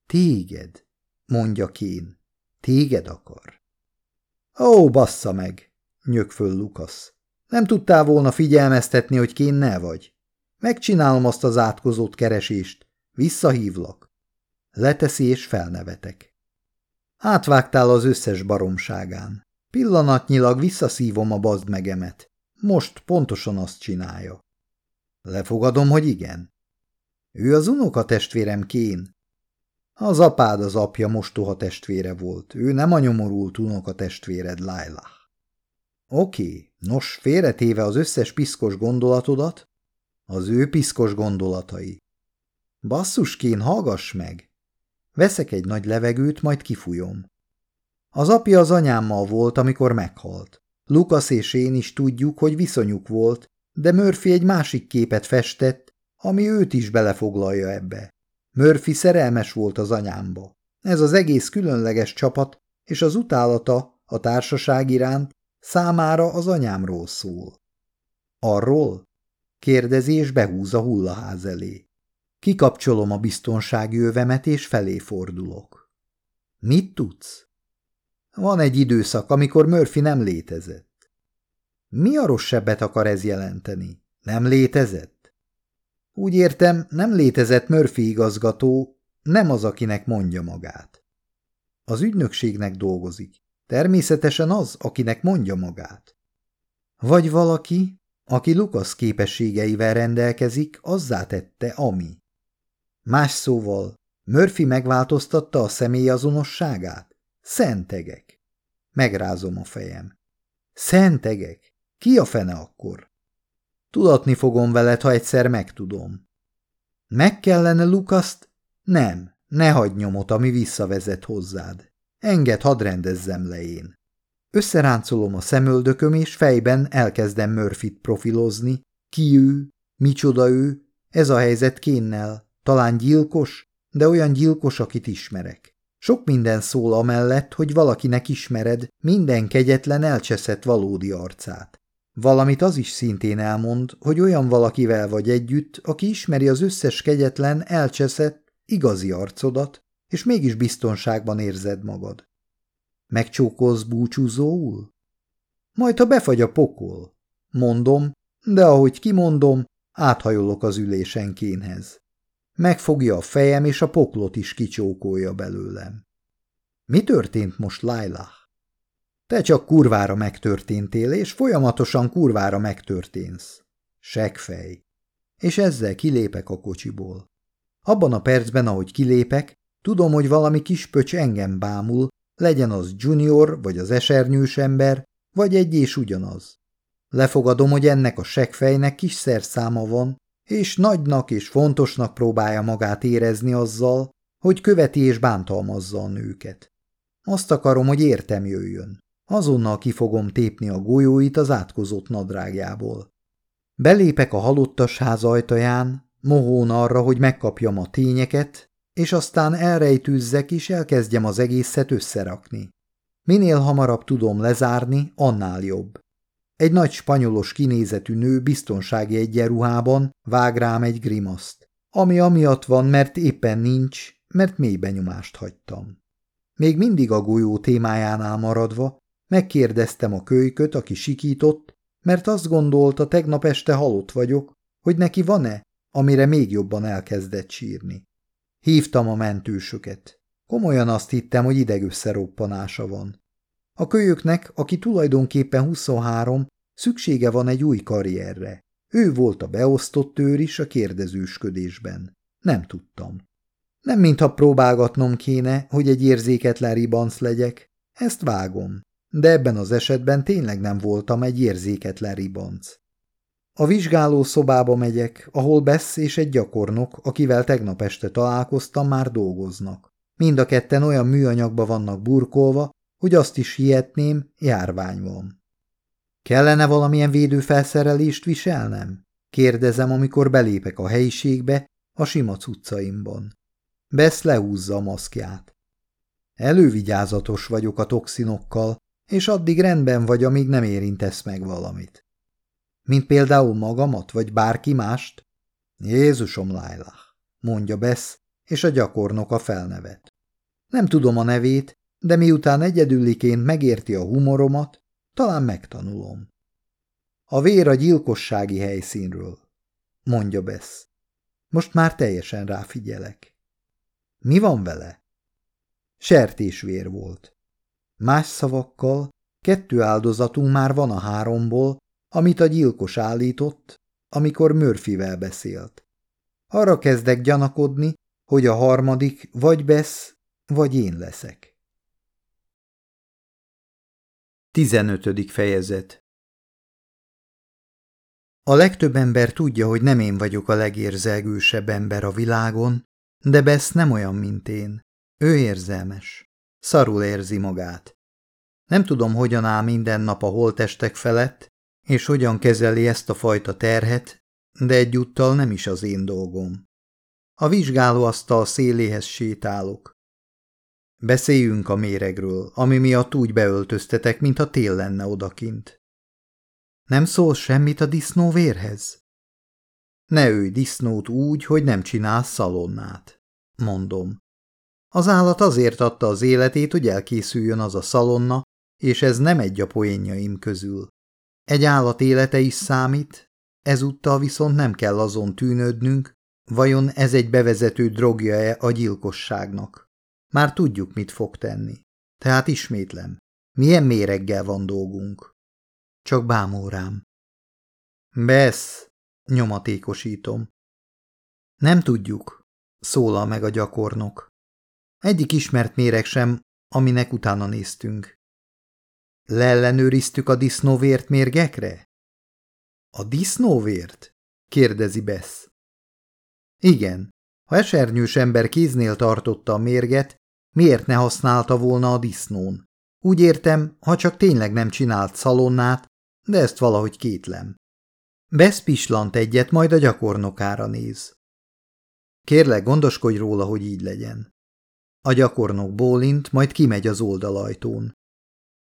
Téged, mondja kén. Téged akar. Ó, bassza meg, nyög föl Lukasz. Nem tudtál volna figyelmeztetni, hogy kénnel vagy? Megcsinálom azt az átkozott keresést. Visszahívlak. Leteszi és felnevetek. Átvágtál az összes baromságán. Pillanatnyilag visszaszívom a bazd megemet. Most pontosan azt csinálja. Lefogadom, hogy igen. Ő az unoka testvérem Kén. Az apád az apja mostoha testvére volt. Ő nem a nyomorult unoka testvéred, Lailah. Oké, nos, félretéve az összes piszkos gondolatodat, az ő piszkos gondolatai. Basszuskén, hallgass meg! Veszek egy nagy levegőt, majd kifújom. Az apja az anyámmal volt, amikor meghalt. Lukasz és én is tudjuk, hogy viszonyuk volt, de Murphy egy másik képet festett, ami őt is belefoglalja ebbe. Murphy szerelmes volt az anyámba. Ez az egész különleges csapat, és az utálata a társaság iránt Számára az anyámról szól. Arról? Kérdezi és behúz a hullaház elé. Kikapcsolom a biztonsági övemet és felé fordulok. Mit tudsz? Van egy időszak, amikor Murphy nem létezett. Mi a rosszabbet akar ez jelenteni? Nem létezett? Úgy értem, nem létezett Murphy igazgató, nem az, akinek mondja magát. Az ügynökségnek dolgozik. Természetesen az, akinek mondja magát. Vagy valaki, aki Lukasz képességeivel rendelkezik, azzá tette, ami. Más szóval, Murphy megváltoztatta a személyazonosságát? Szentegek. Megrázom a fejem. Szentegek? Ki a fene akkor? Tudatni fogom veled, ha egyszer megtudom. Meg kellene Lukaszt? Nem, ne hagyd nyomot, ami visszavezet hozzád. Enged, hadd rendezzem le én. Összeráncolom a szemöldököm, és fejben elkezdem Murphyt profilozni. Ki ő? Micsoda ő? Ez a helyzet kénnel. Talán gyilkos, de olyan gyilkos, akit ismerek. Sok minden szól amellett, hogy valakinek ismered minden kegyetlen elcseszett valódi arcát. Valamit az is szintén elmond, hogy olyan valakivel vagy együtt, aki ismeri az összes kegyetlen, elcseszett, igazi arcodat, és mégis biztonságban érzed magad. Megcsókolsz búcsúzóul? Majd, ha befagy a pokol. Mondom, de ahogy kimondom, áthajolok az ülésen kénhez. Megfogja a fejem, és a poklot is kicsókolja belőlem. Mi történt most, Laila? Te csak kurvára megtörténtél, és folyamatosan kurvára megtörténsz. Segfej. És ezzel kilépek a kocsiból. Abban a percben, ahogy kilépek, tudom, hogy valami kis pöcs engem bámul, legyen az junior, vagy az esernyős ember, vagy egy és ugyanaz. Lefogadom, hogy ennek a segfejnek kis szerszáma van, és nagynak és fontosnak próbálja magát érezni azzal, hogy követi és bántalmazza a nőket. Azt akarom, hogy értem jöjjön. Azonnal ki fogom tépni a golyóit az átkozott nadrágjából. Belépek a halottas ház ajtaján, mohón arra, hogy megkapjam a tényeket, és aztán elrejtűzzek és elkezdjem az egészet összerakni. Minél hamarabb tudom lezárni, annál jobb. Egy nagy spanyolos kinézetű nő biztonsági egyenruhában vág rám egy grimaszt, ami amiatt van, mert éppen nincs, mert mély benyomást hagytam. Még mindig a golyó témájánál maradva, megkérdeztem a kölyköt, aki sikított, mert azt gondolta, tegnap este halott vagyok, hogy neki van-e, amire még jobban elkezdett sírni. Hívtam a mentősöket. Komolyan azt hittem, hogy idegösszeroppanása van. A kölyöknek, aki tulajdonképpen 23, szüksége van egy új karrierre. Ő volt a beosztott őr is a kérdezősködésben. Nem tudtam. Nem mintha próbálgatnom kéne, hogy egy érzéketlen ribanc legyek. Ezt vágom. De ebben az esetben tényleg nem voltam egy érzéketlen ribanc. A vizsgáló szobába megyek, ahol Bess és egy gyakornok, akivel tegnap este találkoztam, már dolgoznak. Mind a ketten olyan műanyagba vannak burkolva, hogy azt is hihetném, járvány van. Kellene valamilyen védőfelszerelést viselnem? Kérdezem, amikor belépek a helyiségbe, a sima cuccaimban. Besz lehúzza a maszkját. Elővigyázatos vagyok a toxinokkal, és addig rendben vagy, amíg nem érintesz meg valamit. Mint például magamat, vagy bárki mást? Jézusom, Lailah, mondja Besz, és a gyakornok a felnevet. Nem tudom a nevét, de miután egyedüliként megérti a humoromat, talán megtanulom. A vér a gyilkossági helyszínről, mondja Besz. Most már teljesen ráfigyelek. Mi van vele? Sertésvér volt. Más szavakkal, kettő áldozatunk már van a háromból, amit a gyilkos állított, amikor Murphyvel beszélt. Arra kezdek gyanakodni, hogy a harmadik vagy Besz, vagy én leszek. 15. fejezet A legtöbb ember tudja, hogy nem én vagyok a legérzelgősebb ember a világon, de Bess nem olyan, mint én. Ő érzelmes. Szarul érzi magát. Nem tudom, hogyan áll minden nap a holtestek felett, és hogyan kezeli ezt a fajta terhet, de egyúttal nem is az én dolgom. A vizsgálóasztal széléhez sétálok. Beszéljünk a méregről, ami miatt úgy beöltöztetek, mintha tél lenne odakint. Nem szól semmit a disznóvérhez? Ne őj disznót úgy, hogy nem csinálsz szalonnát, mondom. Az állat azért adta az életét, hogy elkészüljön az a szalonna, és ez nem egy a poénjaim közül. Egy állat élete is számít, ezúttal viszont nem kell azon tűnődnünk, vajon ez egy bevezető drogja-e a gyilkosságnak. Már tudjuk, mit fog tenni. Tehát ismétlem, milyen méreggel van dolgunk. Csak bámul. Besz, nyomatékosítom. Nem tudjuk, szólal meg a gyakornok. Egyik ismert méreg sem, aminek utána néztünk. Leellenőriztük a disznóvért mérgekre? A disznóvért? kérdezi Besz. Igen, ha esernyős ember kéznél tartotta a mérget, Miért ne használta volna a disznón? Úgy értem, ha csak tényleg nem csinált szalonnát, de ezt valahogy kétlem. Beszpislant egyet, majd a gyakornokára néz. Kérlek, gondoskodj róla, hogy így legyen. A gyakornok bólint, majd kimegy az oldalajtón.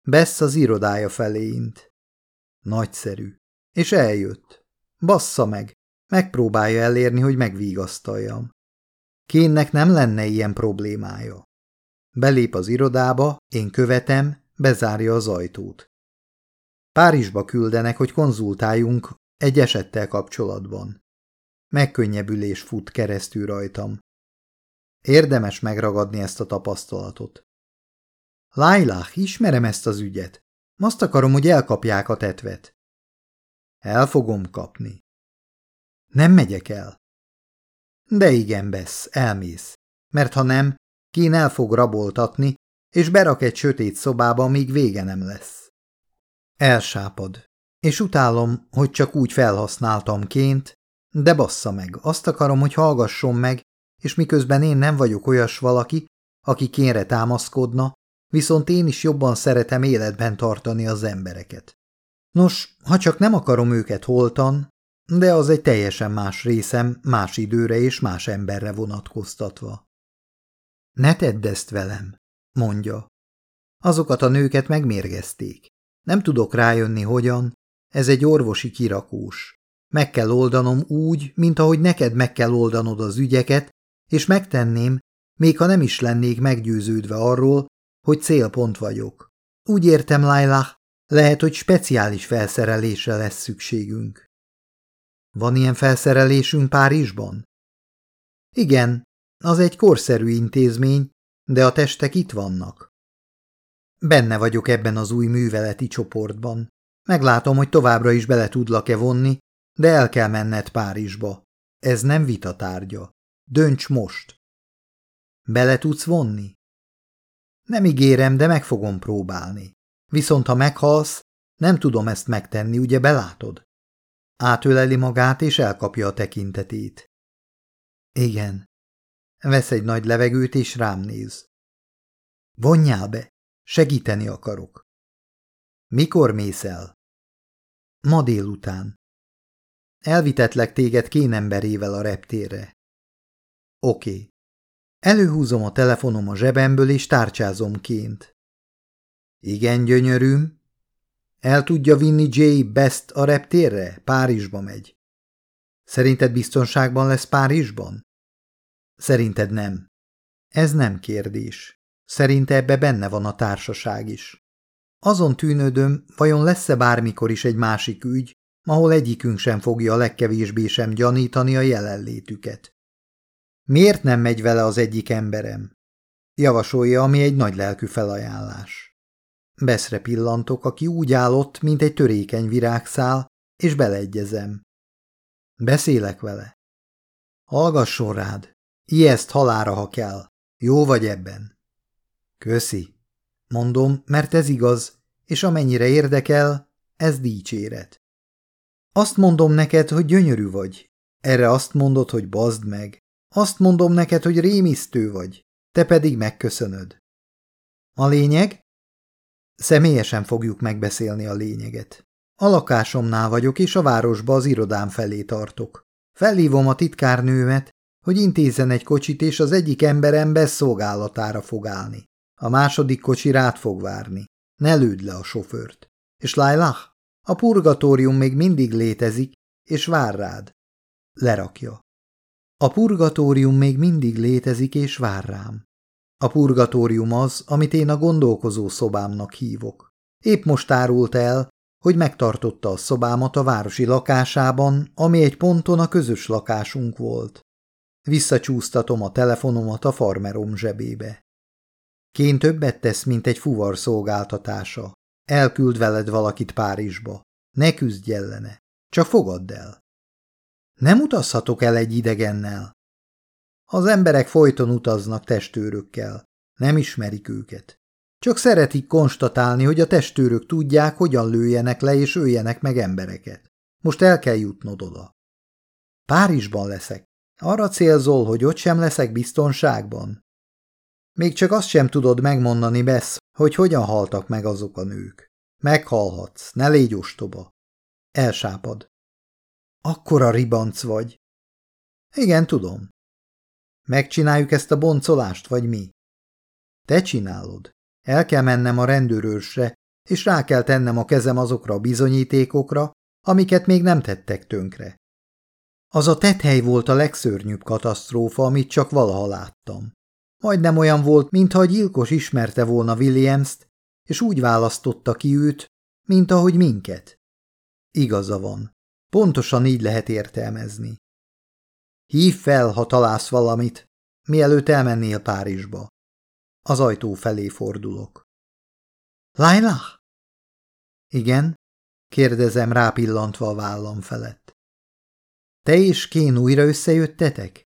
Bessz az irodája felé int. Nagyszerű. És eljött. Bassza meg. Megpróbálja elérni, hogy megvigasztaljam. Kénnek nem lenne ilyen problémája. Belép az irodába, én követem, bezárja az ajtót. Párizsba küldenek, hogy konzultáljunk egy esettel kapcsolatban. Megkönnyebbülés fut keresztül rajtam. Érdemes megragadni ezt a tapasztalatot. Lailah, ismerem ezt az ügyet. Azt akarom, hogy elkapják a tetvet. El fogom kapni. Nem megyek el. De igen, Besz, elmész. Mert ha nem, Kín el fog raboltatni, és berak egy sötét szobába, míg vége nem lesz. Elsápad, és utálom, hogy csak úgy felhasználtam ként, de bassza meg, azt akarom, hogy hallgasson meg, és miközben én nem vagyok olyas valaki, aki kénre támaszkodna, viszont én is jobban szeretem életben tartani az embereket. Nos, ha csak nem akarom őket holtan, de az egy teljesen más részem, más időre és más emberre vonatkoztatva. Ne tedd ezt velem, mondja. Azokat a nőket megmérgezték. Nem tudok rájönni, hogyan. Ez egy orvosi kirakós. Meg kell oldanom úgy, mint ahogy neked meg kell oldanod az ügyeket, és megtenném, még ha nem is lennék meggyőződve arról, hogy célpont vagyok. Úgy értem, Lailah, lehet, hogy speciális felszerelésre lesz szükségünk. Van ilyen felszerelésünk Párizsban? Igen, az egy korszerű intézmény, de a testek itt vannak. Benne vagyok ebben az új műveleti csoportban. Meglátom, hogy továbbra is bele tudlak-e vonni, de el kell menned Párizsba. Ez nem vita tárgya. Dönts most. Bele tudsz vonni? Nem ígérem, de meg fogom próbálni. Viszont ha meghalsz, nem tudom ezt megtenni, ugye belátod? Átöleli magát, és elkapja a tekintetét. Igen. Vesz egy nagy levegőt, és rám néz. Vonjál be, segíteni akarok. Mikor mész el? Ma délután. Elvitetlek téged kénemberével a reptérre. Oké. Előhúzom a telefonom a zsebemből, és tárcsázom ként. Igen, gyönyörűm. El tudja vinni Jay Best a reptérre? Párizsba megy. Szerinted biztonságban lesz Párizsban? Szerinted nem. Ez nem kérdés. Szerinte ebbe benne van a társaság is. Azon tűnődöm, vajon lesz-e bármikor is egy másik ügy, ahol egyikünk sem fogja a legkevésbé sem gyanítani a jelenlétüket. Miért nem megy vele az egyik emberem? Javasolja, ami egy nagy lelkű felajánlás. Beszre pillantok, aki úgy állott, mint egy törékeny virágszál, és beleegyezem. Beszélek vele. Hallgasson rád, ijeszt halára, ha kell. Jó vagy ebben? Köszi. Mondom, mert ez igaz, és amennyire érdekel, ez dicséret. Azt mondom neked, hogy gyönyörű vagy. Erre azt mondod, hogy bazd meg. Azt mondom neked, hogy rémisztő vagy. Te pedig megköszönöd. A lényeg? Személyesen fogjuk megbeszélni a lényeget. A lakásomnál vagyok, és a városba az irodám felé tartok. Felhívom a titkárnőmet, hogy intézzen egy kocsit, és az egyik emberem beszolgálatára fog állni. A második kocsi rád fog várni. Ne lőd le a sofőrt. És Lailah, a purgatórium még mindig létezik, és vár rád. Lerakja. A purgatórium még mindig létezik, és vár rám. A purgatórium az, amit én a gondolkozó szobámnak hívok. Épp most árult el, hogy megtartotta a szobámat a városi lakásában, ami egy ponton a közös lakásunk volt. Visszacsúsztatom a telefonomat a farmerom zsebébe. Kén többet tesz, mint egy fuvar szolgáltatása. Elküld veled valakit Párizsba. Ne küzdj ellene. Csak fogadd el. Nem utazhatok el egy idegennel. Az emberek folyton utaznak testőrökkel. Nem ismerik őket. Csak szeretik konstatálni, hogy a testőrök tudják, hogyan lőjenek le és öljenek meg embereket. Most el kell jutnod oda. Párizsban leszek. Arra célzol, hogy ott sem leszek biztonságban? Még csak azt sem tudod megmondani, Besz, hogy hogyan haltak meg azok a nők. Meghalhatsz, ne légy ostoba. Elsápad. Akkora ribanc vagy. Igen, tudom. Megcsináljuk ezt a boncolást, vagy mi? Te csinálod. El kell mennem a rendőrőrsre, és rá kell tennem a kezem azokra a bizonyítékokra, amiket még nem tettek tönkre. Az a tethely volt a legszörnyűbb katasztrófa, amit csak valaha láttam. Majdnem olyan volt, mintha a gyilkos ismerte volna Williams-t, és úgy választotta ki őt, mint ahogy minket. Igaza van. Pontosan így lehet értelmezni. Hív fel, ha találsz valamit, mielőtt elmennél Párizsba. Az ajtó felé fordulok. Laila? Igen, kérdezem rápillantva a vállam felett. Te és Kén újra összejöttetek?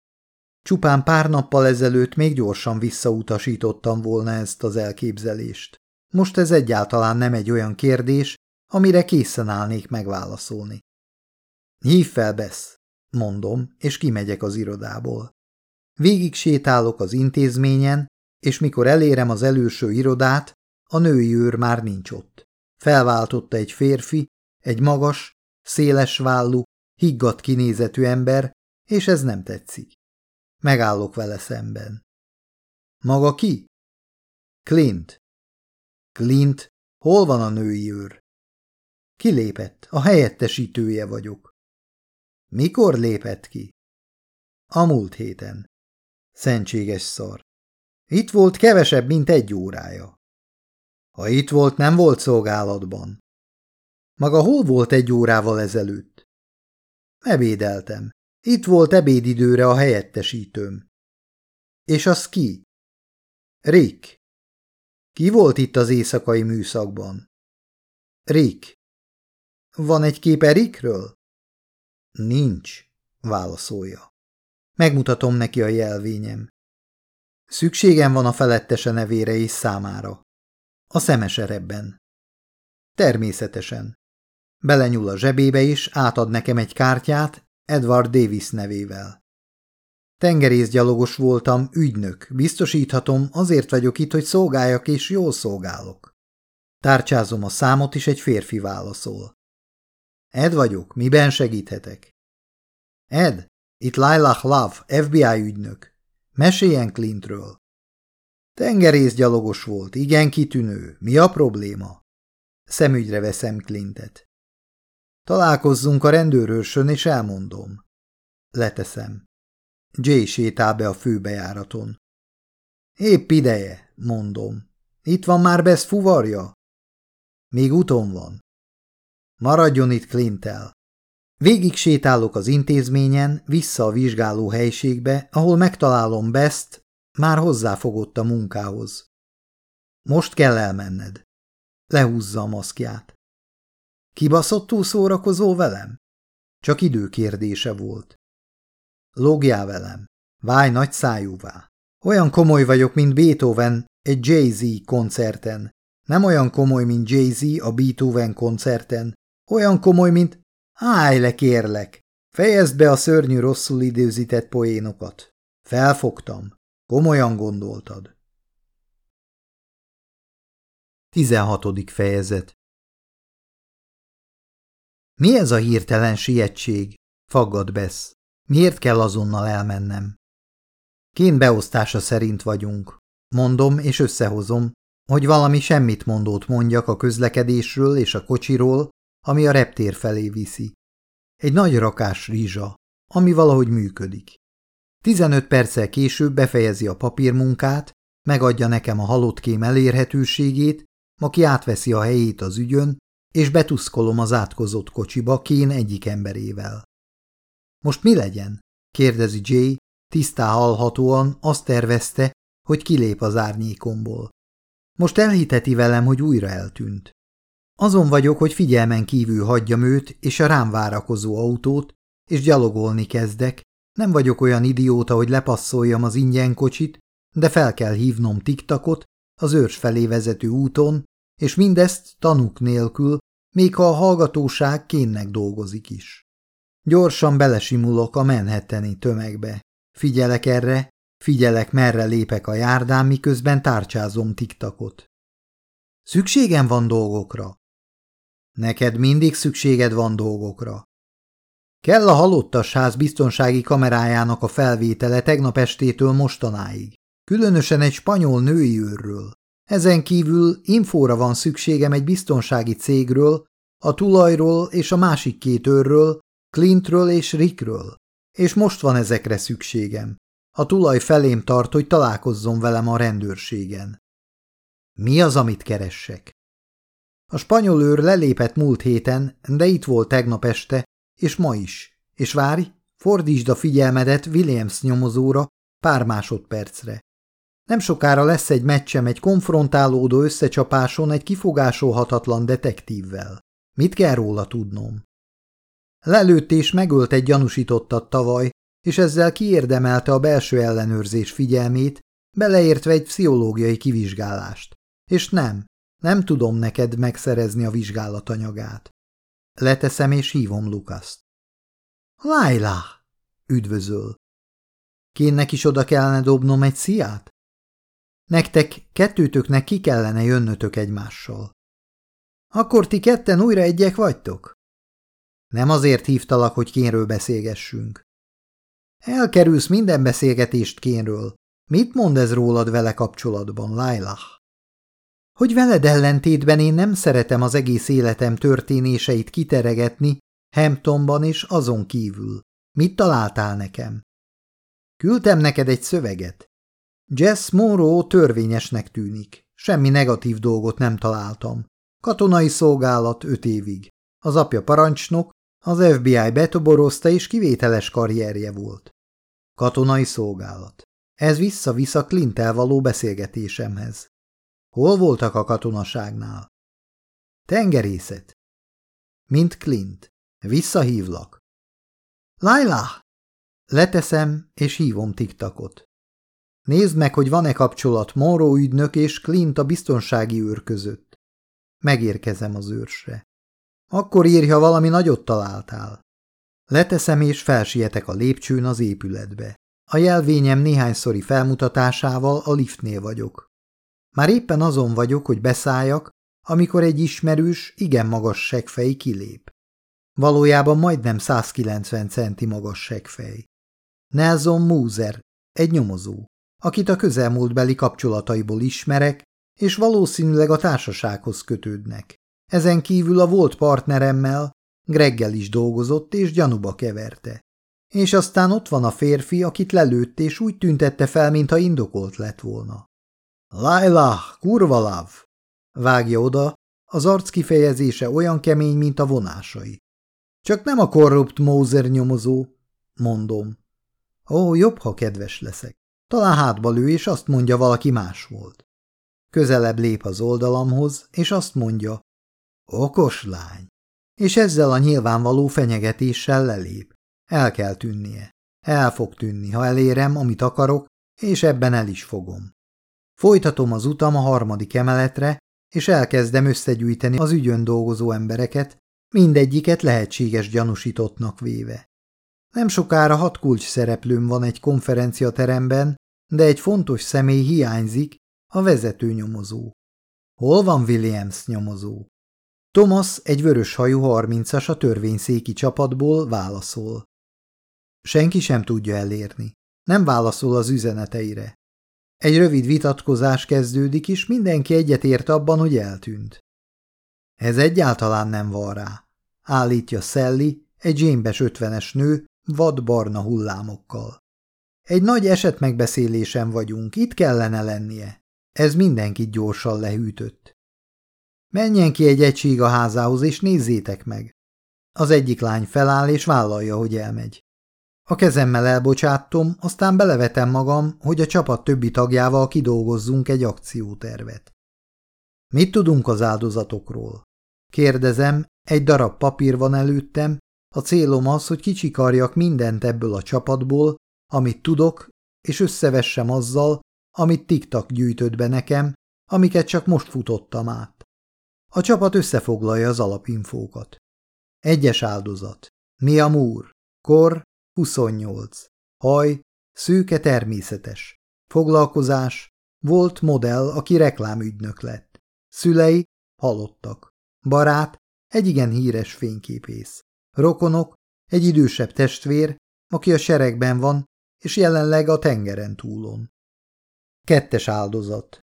Csupán pár nappal ezelőtt még gyorsan visszautasítottam volna ezt az elképzelést. Most ez egyáltalán nem egy olyan kérdés, amire készen állnék megválaszolni. Hív fel, Besz, mondom, és kimegyek az irodából. Végig sétálok az intézményen, és mikor elérem az előső irodát, a női őr már nincs ott. Felváltotta egy férfi, egy magas, széles vállú, higgadt kinézetű ember, és ez nem tetszik. Megállok vele szemben. Maga ki? Clint. Clint, hol van a női őr? Kilépett, a helyettesítője vagyok. Mikor lépett ki? A múlt héten. Szentséges szar. Itt volt kevesebb, mint egy órája. Ha itt volt, nem volt szolgálatban. Maga hol volt egy órával ezelőtt? Ebédeltem. Itt volt ebédidőre a helyettesítőm. És az ki? Rick. Ki volt itt az éjszakai műszakban? Rick. Van egy képe Rickről? Nincs, válaszolja. Megmutatom neki a jelvényem. Szükségem van a felettese nevére és számára. A szemeserebben. Természetesen. Belenyúl a zsebébe is, átad nekem egy kártyát Edward Davis nevével. Tengerészgyalogos voltam, ügynök, biztosíthatom, azért vagyok itt, hogy szolgáljak és jól szolgálok. Tárcsázom a számot, és egy férfi válaszol. Ed vagyok, miben segíthetek? Ed, itt Lilac Love, FBI ügynök. Meséljen Clintről. Tengerészgyalogos volt, igen kitűnő. Mi a probléma? Szemügyre veszem Clintet. Találkozzunk a rendőrőrsön, és elmondom. Leteszem. Jay sétál be a főbejáraton. Épp ideje, mondom. Itt van már Besz fuvarja? Még uton van. Maradjon itt Clintel. Végig sétálok az intézményen, vissza a vizsgáló helységbe, ahol megtalálom Best, már hozzáfogott a munkához. Most kell elmenned. Lehúzza a maszkját. Kibaszottul szórakozó velem? Csak időkérdése volt. Logjál velem. Válj nagy szájúvá. Olyan komoly vagyok, mint Beethoven egy Jay-Z koncerten. Nem olyan komoly, mint Jay-Z a Beethoven koncerten. Olyan komoly, mint... Állj le, kérlek! Fejezd be a szörnyű rosszul időzített poénokat. Felfogtam. Komolyan gondoltad. 16. fejezet Mi ez a hirtelen sietség? Faggad Besz. Miért kell azonnal elmennem? Kén beosztása szerint vagyunk. Mondom és összehozom, hogy valami semmit mondót mondjak a közlekedésről és a kocsiról, ami a reptér felé viszi. Egy nagy rakás rizsa, ami valahogy működik. Tizenöt perccel később befejezi a papírmunkát, megadja nekem a halottkém elérhetőségét, aki átveszi a helyét az ügyön, és betuszkolom az átkozott kocsiba Kén egyik emberével. Most mi legyen? kérdezi Jay, tisztá hallhatóan azt tervezte, hogy kilép az árnyékomból. Most elhiteti velem, hogy újra eltűnt. Azon vagyok, hogy figyelmen kívül hagyjam őt és a rám várakozó autót, és gyalogolni kezdek. Nem vagyok olyan idióta, hogy lepasszoljam az ingyen kocsit, de fel kell hívnom tiktakot az őrs felé vezető úton, és mindezt tanuk nélkül, még ha a hallgatóság kénnek dolgozik is. Gyorsan belesimulok a menhetteni tömegbe. Figyelek erre, figyelek merre lépek a járdán, miközben tárcsázom tiktakot. Szükségem van dolgokra. Neked mindig szükséged van dolgokra. Kell a halottas ház biztonsági kamerájának a felvétele tegnap estétől mostanáig. különösen egy spanyol női őrről. Ezen kívül infóra van szükségem egy biztonsági cégről, a tulajról és a másik két őrről, Clintről és Rickről. És most van ezekre szükségem. A tulaj felém tart, hogy találkozzon velem a rendőrségen. Mi az, amit keressek? A spanyol őr lelépett múlt héten, de itt volt tegnap este, és ma is. És várj, fordítsd a figyelmedet Williams nyomozóra pár másodpercre. Nem sokára lesz egy meccsem egy konfrontálódó összecsapáson egy kifogásolhatatlan detektívvel. Mit kell róla tudnom? Lelőtt és megölt egy gyanúsítottat tavaly, és ezzel kiérdemelte a belső ellenőrzés figyelmét, beleértve egy pszichológiai kivizsgálást. És nem, nem tudom neked megszerezni a vizsgálatanyagát. Leteszem és hívom Lukaszt. Laila! Üdvözöl. Kénnek is oda kellene dobnom egy sziát? Nektek kettőtöknek ki kellene jönnötök egymással. Akkor ti ketten újra egyek vagytok? Nem azért hívtalak, hogy kénről beszélgessünk. Elkerülsz minden beszélgetést kénről. Mit mond ez rólad vele kapcsolatban, Lailah? Hogy veled ellentétben én nem szeretem az egész életem történéseit kiteregetni, Hamptonban és azon kívül. Mit találtál nekem? Küldtem neked egy szöveget. Jess Monroe törvényesnek tűnik. Semmi negatív dolgot nem találtam. Katonai szolgálat öt évig. Az apja parancsnok, az FBI betoborozta és kivételes karrierje volt. Katonai szolgálat. Ez vissza-vissza Clint-tel való beszélgetésemhez. Hol voltak a katonaságnál? Tengerészet. Mint Clint. Visszahívlak. Laila! Leteszem, és hívom tiktakot. Nézd meg, hogy van-e kapcsolat Monroe ügynök és Clint a biztonsági őr között. Megérkezem az őrsre. Akkor írj, ha valami nagyot találtál. Leteszem és felsietek a lépcsőn az épületbe. A jelvényem néhányszori felmutatásával a liftnél vagyok. Már éppen azon vagyok, hogy beszálljak, amikor egy ismerős, igen magas segfej kilép. Valójában majdnem 190 centi magas segfej. Nelson Mooser, egy nyomozó, akit a közelmúltbeli kapcsolataiból ismerek, és valószínűleg a társasághoz kötődnek. Ezen kívül a volt partneremmel, Greggel is dolgozott és gyanúba keverte. És aztán ott van a férfi, akit lelőtt és úgy tüntette fel, mintha indokolt lett volna. Laila, kurva láv! Vágja oda, az arc kifejezése olyan kemény, mint a vonásai. Csak nem a korrupt Mózer nyomozó, mondom. Ó, jobb, ha kedves leszek. Talán hátba lő, és azt mondja, valaki más volt. Közelebb lép az oldalamhoz, és azt mondja, okos lány. És ezzel a nyilvánvaló fenyegetéssel lelép. El kell tűnnie. El fog tűnni, ha elérem, amit akarok, és ebben el is fogom. Folytatom az utam a harmadik emeletre, és elkezdem összegyűjteni az ügyön dolgozó embereket, mindegyiket lehetséges gyanúsítottnak véve. Nem sokára hat kulcs szereplőm van egy konferenciateremben, de egy fontos személy hiányzik, a vezető nyomozó. Hol van Williams nyomozó? Thomas, egy vörös hajú harmincas a törvényszéki csapatból válaszol. Senki sem tudja elérni. Nem válaszol az üzeneteire. Egy rövid vitatkozás kezdődik, és mindenki egyetért abban, hogy eltűnt. Ez egyáltalán nem van rá, állítja Sally, egy zsémbes ötvenes nő, vad barna hullámokkal. Egy nagy eset megbeszélésen vagyunk, itt kellene lennie. Ez mindenkit gyorsan lehűtött. Menjen ki egy egység a házához, és nézzétek meg. Az egyik lány feláll, és vállalja, hogy elmegy. A kezemmel elbocsátom, aztán belevetem magam, hogy a csapat többi tagjával kidolgozzunk egy akciótervet. Mit tudunk az áldozatokról? Kérdezem, egy darab papír van előttem, a célom az, hogy kicsikarjak mindent ebből a csapatból, amit tudok, és összevessem azzal, amit tiktak gyűjtött be nekem, amiket csak most futottam át. A csapat összefoglalja az alapinfókat. Egyes áldozat. Mia Moore. Kor 28. Haj, szűke természetes. Foglalkozás, volt modell, aki reklámügynök lett. Szülei halottak. Barát, egy igen híres fényképész. Rokonok, egy idősebb testvér, aki a seregben van, és jelenleg a tengeren túlon. Kettes áldozat.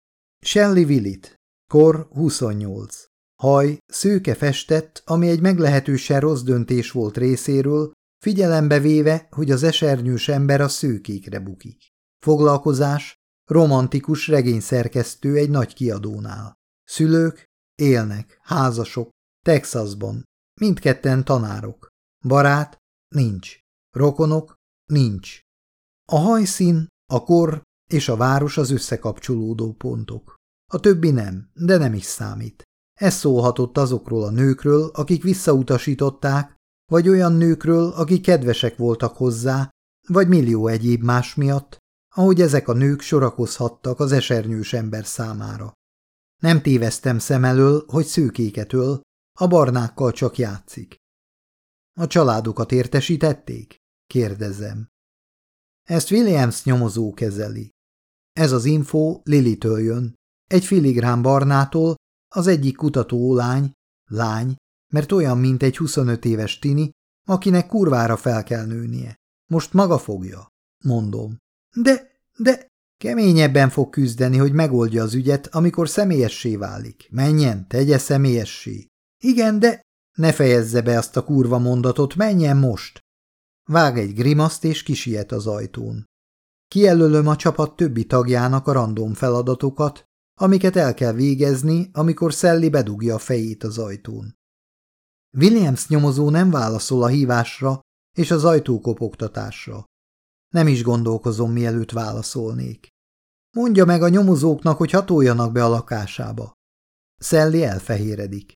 Shelley Willit. Kor 28. Haj szőke festett, ami egy meglehetősen rossz döntés volt részéről, figyelembe véve, hogy az esernyős ember a szőkékre bukik. Foglalkozás, romantikus regényszerkesztő egy nagy kiadónál. Szülők, élnek, házasok, Texasban, mindketten tanárok. Barát, nincs. Rokonok, nincs. A hajszín, a kor és a város az összekapcsolódó pontok. A többi nem, de nem is számít. Ez szólhatott azokról a nőkről, akik visszautasították, vagy olyan nőkről, akik kedvesek voltak hozzá, vagy millió egyéb más miatt, ahogy ezek a nők sorakozhattak az esernyős ember számára. Nem téveztem szem elől, hogy szőkéketől, a barnákkal csak játszik. A családokat értesítették? Kérdezem. Ezt Williams nyomozó kezeli. Ez az info Lilitől jön. Egy filigrán barnától, az egyik kutató lány, lány, mert olyan, mint egy 25 éves tini, akinek kurvára fel kell nőnie. Most maga fogja, mondom. De, de, keményebben fog küzdeni, hogy megoldja az ügyet, amikor személyessé válik. Menjen, tegye személyessé. Igen, de ne fejezze be azt a kurva mondatot, menjen most. Vág egy grimaszt és kisiet az ajtón. Kijelölöm a csapat többi tagjának a random feladatokat, amiket el kell végezni, amikor Szelli bedugja a fejét az ajtón. Williams nyomozó nem válaszol a hívásra és az ajtókopogtatásra. Nem is gondolkozom, mielőtt válaszolnék. Mondja meg a nyomozóknak, hogy hatoljanak be a lakásába. Szelli elfehéredik.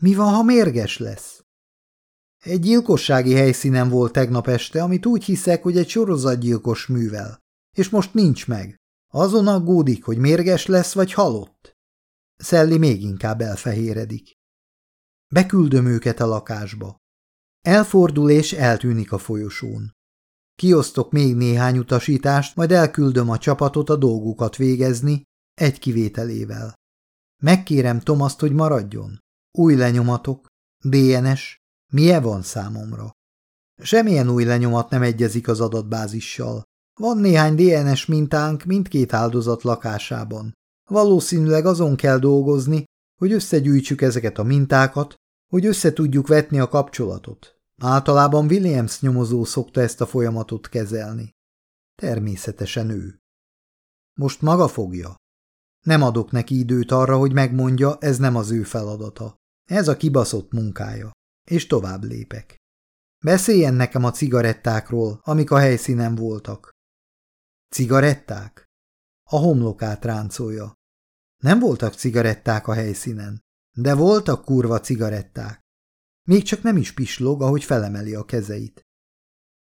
Mi van, ha mérges lesz? Egy gyilkossági helyszínen volt tegnap este, amit úgy hiszek, hogy egy sorozatgyilkos művel, és most nincs meg. Azon aggódik, hogy mérges lesz vagy halott. Szelli még inkább elfehéredik. Beküldöm őket a lakásba. Elfordul és eltűnik a folyosón. Kiosztok még néhány utasítást, majd elküldöm a csapatot a dolgukat végezni, egy kivételével. Megkérem Tomaszt, hogy maradjon. Új lenyomatok, DNS, milyen van számomra? Semmilyen új lenyomat nem egyezik az adatbázissal. Van néhány DNS mintánk mindkét áldozat lakásában. Valószínűleg azon kell dolgozni, hogy összegyűjtsük ezeket a mintákat, hogy össze tudjuk vetni a kapcsolatot. Általában Williams nyomozó szokta ezt a folyamatot kezelni. Természetesen ő. Most maga fogja. Nem adok neki időt arra, hogy megmondja, ez nem az ő feladata. Ez a kibaszott munkája. És tovább lépek. Beszéljen nekem a cigarettákról, amik a helyszínen voltak. Cigaretták? A homlokát ráncolja. Nem voltak cigaretták a helyszínen, de voltak kurva cigaretták. Még csak nem is pislog, ahogy felemeli a kezeit.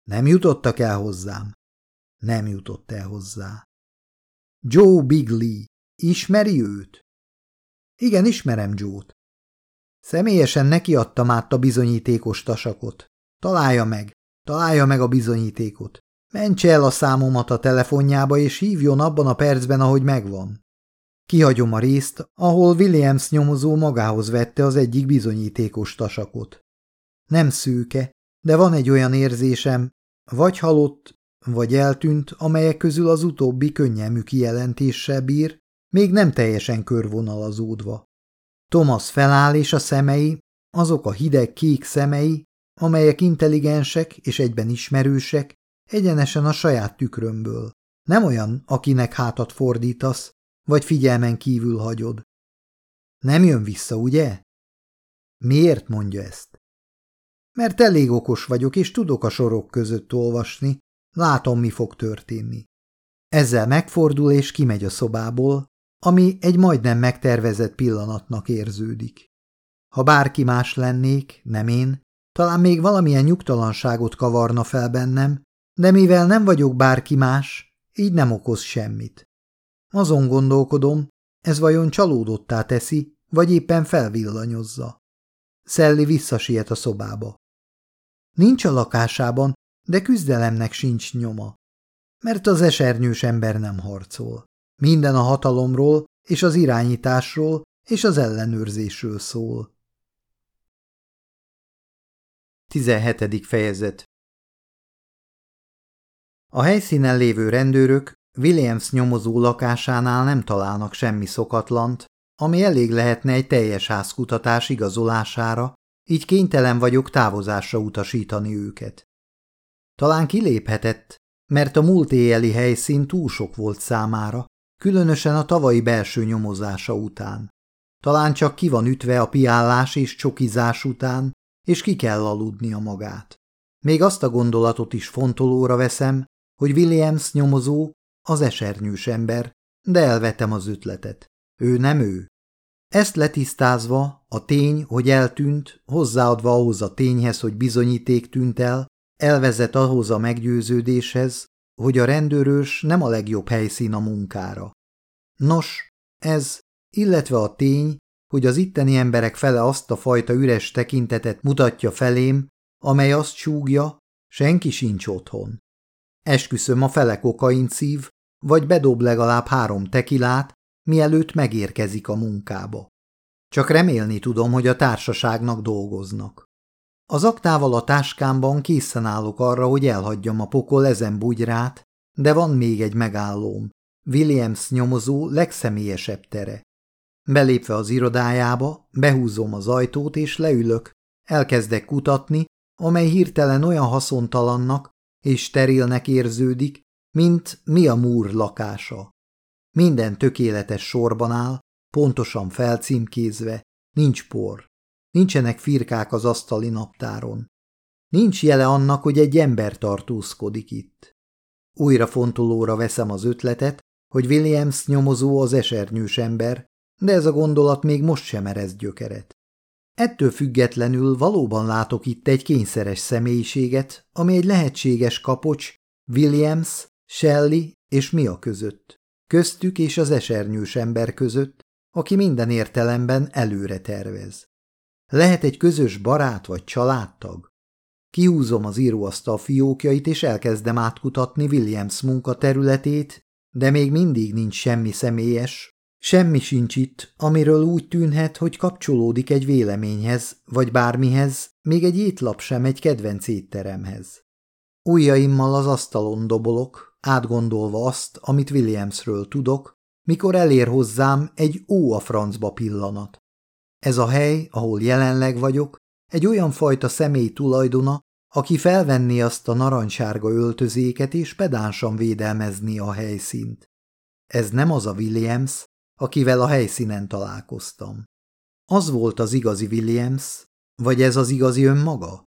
Nem jutottak el hozzám. Nem jutott el hozzá. Joe Bigley. Ismeri őt? Igen, ismerem Joe-t. Személyesen nekiadtam át a bizonyítékos tasakot. Találja meg, találja meg a bizonyítékot. Mentse el a számomat a telefonjába, és hívjon abban a percben, ahogy megvan. Kihagyom a részt, ahol Williams nyomozó magához vette az egyik bizonyítékos tasakot. Nem szűke, de van egy olyan érzésem, vagy halott, vagy eltűnt, amelyek közül az utóbbi könnyelmű kijelentéssel bír, még nem teljesen körvonalazódva. Thomas feláll, és a szemei, azok a hideg kék szemei, amelyek intelligensek és egyben ismerősek, egyenesen a saját tükrömből. Nem olyan, akinek hátat fordítasz, vagy figyelmen kívül hagyod. Nem jön vissza, ugye? Miért mondja ezt? Mert elég okos vagyok, és tudok a sorok között olvasni, látom, mi fog történni. Ezzel megfordul és kimegy a szobából, ami egy majdnem megtervezett pillanatnak érződik. Ha bárki más lennék, nem én, talán még valamilyen nyugtalanságot kavarna fel bennem, de mivel nem vagyok bárki más, így nem okoz semmit. Azon gondolkodom, ez vajon csalódottá teszi, vagy éppen felvillanyozza. Szelli visszasiet a szobába. Nincs a lakásában, de küzdelemnek sincs nyoma. Mert az esernyős ember nem harcol. Minden a hatalomról és az irányításról és az ellenőrzésről szól. 17. fejezet A helyszínen lévő rendőrök Williams nyomozó lakásánál nem találnak semmi szokatlant, ami elég lehetne egy teljes házkutatás igazolására, így kénytelen vagyok távozásra utasítani őket. Talán kiléphetett, mert a múlt éjjeli helyszín túl sok volt számára, különösen a tavalyi belső nyomozása után. Talán csak ki van ütve a piállás és csokizás után, és ki kell aludnia magát. Még azt a gondolatot is fontolóra veszem, hogy Williams nyomozó az esernyős ember, de elvetem az ötletet. Ő nem ő. Ezt letisztázva, a tény, hogy eltűnt, hozzáadva ahhoz a tényhez, hogy bizonyíték tűnt el, elvezet ahhoz a meggyőződéshez, hogy a rendőrös nem a legjobb helyszín a munkára. Nos, ez, illetve a tény, hogy az itteni emberek fele azt a fajta üres tekintetet mutatja felém, amely azt súgja, senki sincs otthon. Esküszöm a fele kokain szív, vagy bedob legalább három tekilát, mielőtt megérkezik a munkába. Csak remélni tudom, hogy a társaságnak dolgoznak. Az aktával a táskámban készen állok arra, hogy elhagyjam a pokol ezen bugyrát, de van még egy megállóm. Williams nyomozó legszemélyesebb tere. Belépve az irodájába, behúzom az ajtót és leülök. Elkezdek kutatni, amely hirtelen olyan haszontalannak és sterilnek érződik, mint mi a múr lakása. Minden tökéletes sorban áll, pontosan felcímkézve, nincs por. Nincsenek firkák az asztali naptáron. Nincs jele annak, hogy egy ember tartózkodik itt. Újra fontolóra veszem az ötletet, hogy Williams nyomozó az esernyős ember, de ez a gondolat még most sem erez gyökeret. Ettől függetlenül valóban látok itt egy kényszeres személyiséget, ami egy lehetséges kapocs Williams, Shelley és Mia között, köztük és az esernyős ember között, aki minden értelemben előre tervez. Lehet egy közös barát vagy családtag? Kihúzom az íróasztal fiókjait, és elkezdem átkutatni Williams munkaterületét, de még mindig nincs semmi személyes, semmi sincs itt, amiről úgy tűnhet, hogy kapcsolódik egy véleményhez, vagy bármihez, még egy étlap sem egy kedvenc étteremhez. Ujjaimmal az asztalon dobolok, átgondolva azt, amit Williamsről tudok, mikor elér hozzám egy ó a francba pillanat. Ez a hely, ahol jelenleg vagyok, egy olyan fajta személy tulajdona, aki felvenni azt a narancssárga öltözéket és pedánsan védelmezni a helyszínt. Ez nem az a Williams, akivel a helyszínen találkoztam. Az volt az igazi Williams, vagy ez az igazi önmaga?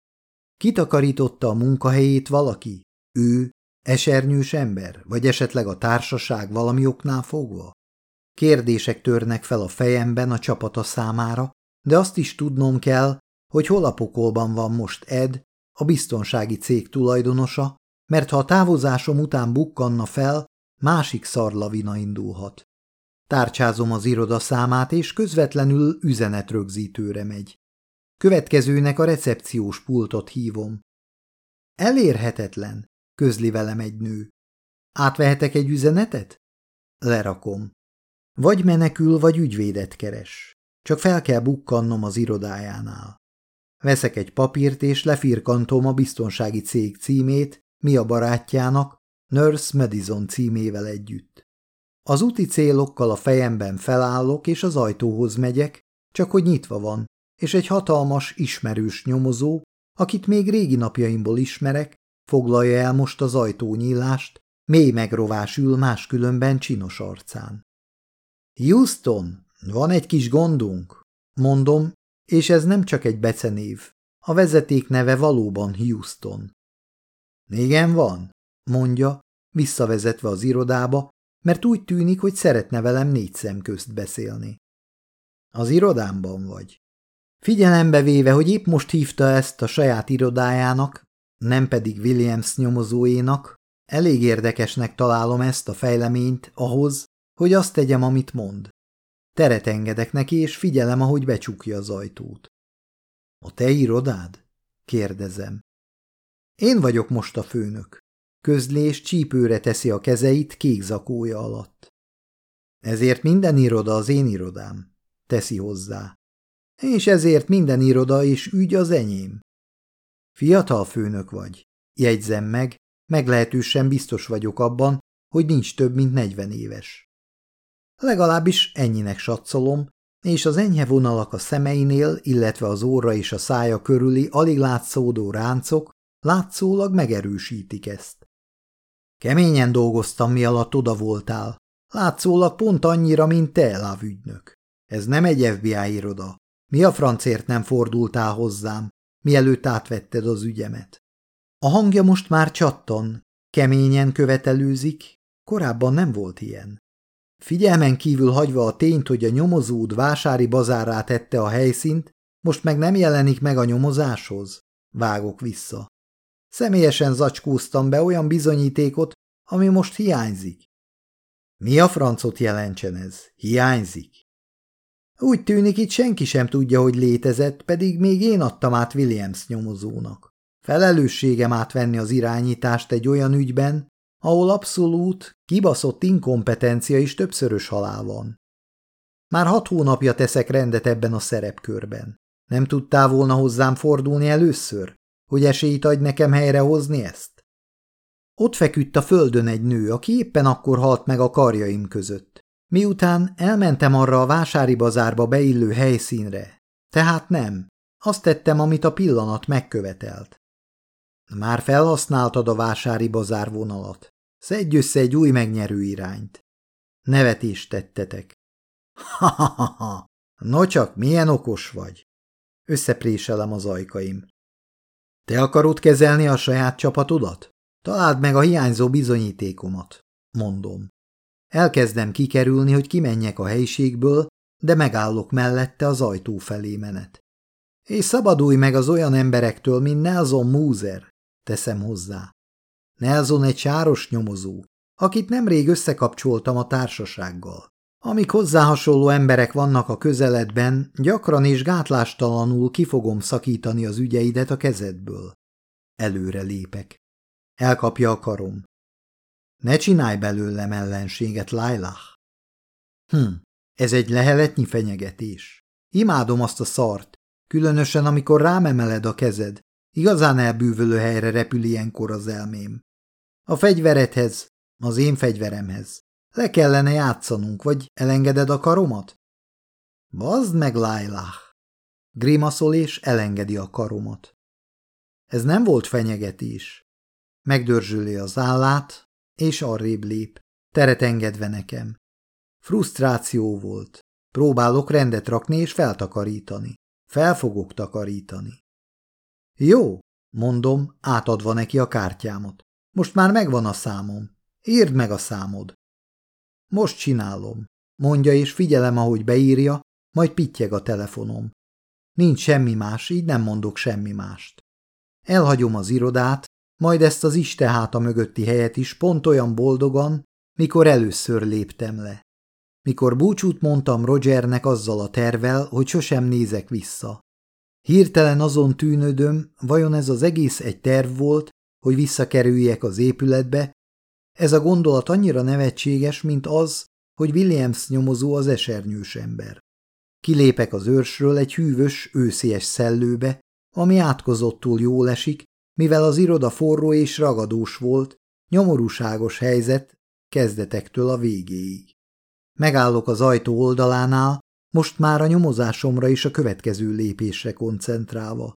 Kitakarította a munkahelyét valaki? Ő, esernyős ember, vagy esetleg a társaság valami oknál fogva? Kérdések törnek fel a fejemben a csapata számára, de azt is tudnom kell, hogy hol a pokolban van most Ed, a biztonsági cég tulajdonosa, mert ha a távozásom után bukkanna fel, másik szarlavina indulhat. Tárcsázom az iroda számát, és közvetlenül üzenetrögzítőre megy. Következőnek a recepciós pultot hívom. Elérhetetlen, közli velem egy nő. Átvehetek egy üzenetet? Lerakom. Vagy menekül, vagy ügyvédet keres. Csak fel kell bukkannom az irodájánál. Veszek egy papírt, és lefirkantom a biztonsági cég címét, mi a barátjának, Nurse Madison címével együtt. Az úti célokkal a fejemben felállok, és az ajtóhoz megyek, csak hogy nyitva van, és egy hatalmas, ismerős nyomozó, akit még régi napjaimból ismerek, foglalja el most az ajtónyílást, mély megrovás ül máskülönben csinos arcán. Houston, van egy kis gondunk, mondom, és ez nem csak egy becenév. A vezeték neve valóban Houston. Igen, van, mondja, visszavezetve az irodába, mert úgy tűnik, hogy szeretne velem négy szem közt beszélni. Az irodámban vagy. Figyelembe véve, hogy épp most hívta ezt a saját irodájának, nem pedig Williams nyomozóénak, elég érdekesnek találom ezt a fejleményt ahhoz, hogy azt tegyem, amit mond. Teret engedek neki, és figyelem, ahogy becsukja az ajtót. A te irodád? kérdezem. Én vagyok most a főnök. Közlés csípőre teszi a kezeit kék zakója alatt. Ezért minden iroda az én irodám, teszi hozzá. És ezért minden iroda és ügy az enyém. Fiatal főnök vagy, jegyzem meg, meglehetősen biztos vagyok abban, hogy nincs több, mint negyven éves. Legalábbis ennyinek satszolom, és az enyhe vonalak a szemeinél, illetve az óra és a szája körüli alig látszódó ráncok látszólag megerősítik ezt. Keményen dolgoztam, mi alatt oda voltál. Látszólag pont annyira, mint te, lávügynök. Ez nem egy FBI iroda. Mi a francért nem fordultál hozzám, mielőtt átvetted az ügyemet? A hangja most már csattan, keményen követelőzik, korábban nem volt ilyen. Figyelmen kívül hagyva a tényt, hogy a nyomozód vásári bazárá tette a helyszínt, most meg nem jelenik meg a nyomozáshoz? Vágok vissza. Személyesen zacskóztam be olyan bizonyítékot, ami most hiányzik. Mi a francot jelentsen ez? Hiányzik? Úgy tűnik, itt senki sem tudja, hogy létezett, pedig még én adtam át Williams nyomozónak. Felelősségem átvenni az irányítást egy olyan ügyben, ahol abszolút, kibaszott inkompetencia is többszörös halál van. Már hat hónapja teszek rendet ebben a szerepkörben. Nem tudtál volna hozzám fordulni először, hogy esélyt adj nekem helyrehozni ezt? Ott feküdt a földön egy nő, aki éppen akkor halt meg a karjaim között. Miután elmentem arra a vásári bazárba beillő helyszínre, tehát nem, azt tettem, amit a pillanat megkövetelt. Már felhasználtad a vásári bazár vonalat. Szedj össze egy új megnyerő irányt. Nevetést tettetek. Ha-ha-ha! No csak, milyen okos vagy! Összepréselem az ajkaim. Te akarod kezelni a saját csapatodat? Találd meg a hiányzó bizonyítékomat, mondom. Elkezdem kikerülni, hogy kimenjek a helyiségből, de megállok mellette az ajtó felé menet. És szabadulj meg az olyan emberektől, mint Nelson Mooser, teszem hozzá. Nelson egy sáros nyomozó, akit nemrég összekapcsoltam a társasággal. Amik hozzá hasonló emberek vannak a közeledben, gyakran és gátlástalanul ki fogom szakítani az ügyeidet a kezedből. Előre lépek. Elkapja a karom. Ne csinálj belőlem ellenséget, Lailah. Hm, ez egy leheletnyi fenyegetés. Imádom azt a szart, különösen amikor rám emeled a kezed. Igazán elbűvölő helyre repül ilyenkor az elmém. A fegyveredhez, az én fegyveremhez. Le kellene játszanunk, vagy elengeded a karomat? Bazd meg, Lailah! Grimaszol és elengedi a karomat. Ez nem volt fenyegetés. Megdörzsöli az állát, és arrébb lép, teret engedve nekem. Frusztráció volt. Próbálok rendet rakni és feltakarítani. Fel fogok takarítani. Jó, mondom, átadva neki a kártyámat. Most már megvan a számom. Írd meg a számod. Most csinálom, mondja és figyelem, ahogy beírja, majd pittyeg a telefonom. Nincs semmi más, így nem mondok semmi mást. Elhagyom az irodát, majd ezt az isteháta mögötti helyet is pont olyan boldogan, mikor először léptem le. Mikor búcsút mondtam Rogernek azzal a tervel, hogy sosem nézek vissza. Hirtelen azon tűnődöm, vajon ez az egész egy terv volt, hogy visszakerüljek az épületbe, ez a gondolat annyira nevetséges, mint az, hogy Williams nyomozó az esernyős ember. Kilépek az őrsről egy hűvös, őszies szellőbe, ami átkozottul jól esik, mivel az iroda forró és ragadós volt, nyomorúságos helyzet kezdetektől a végéig. Megállok az ajtó oldalánál, most már a nyomozásomra is a következő lépésre koncentrálva.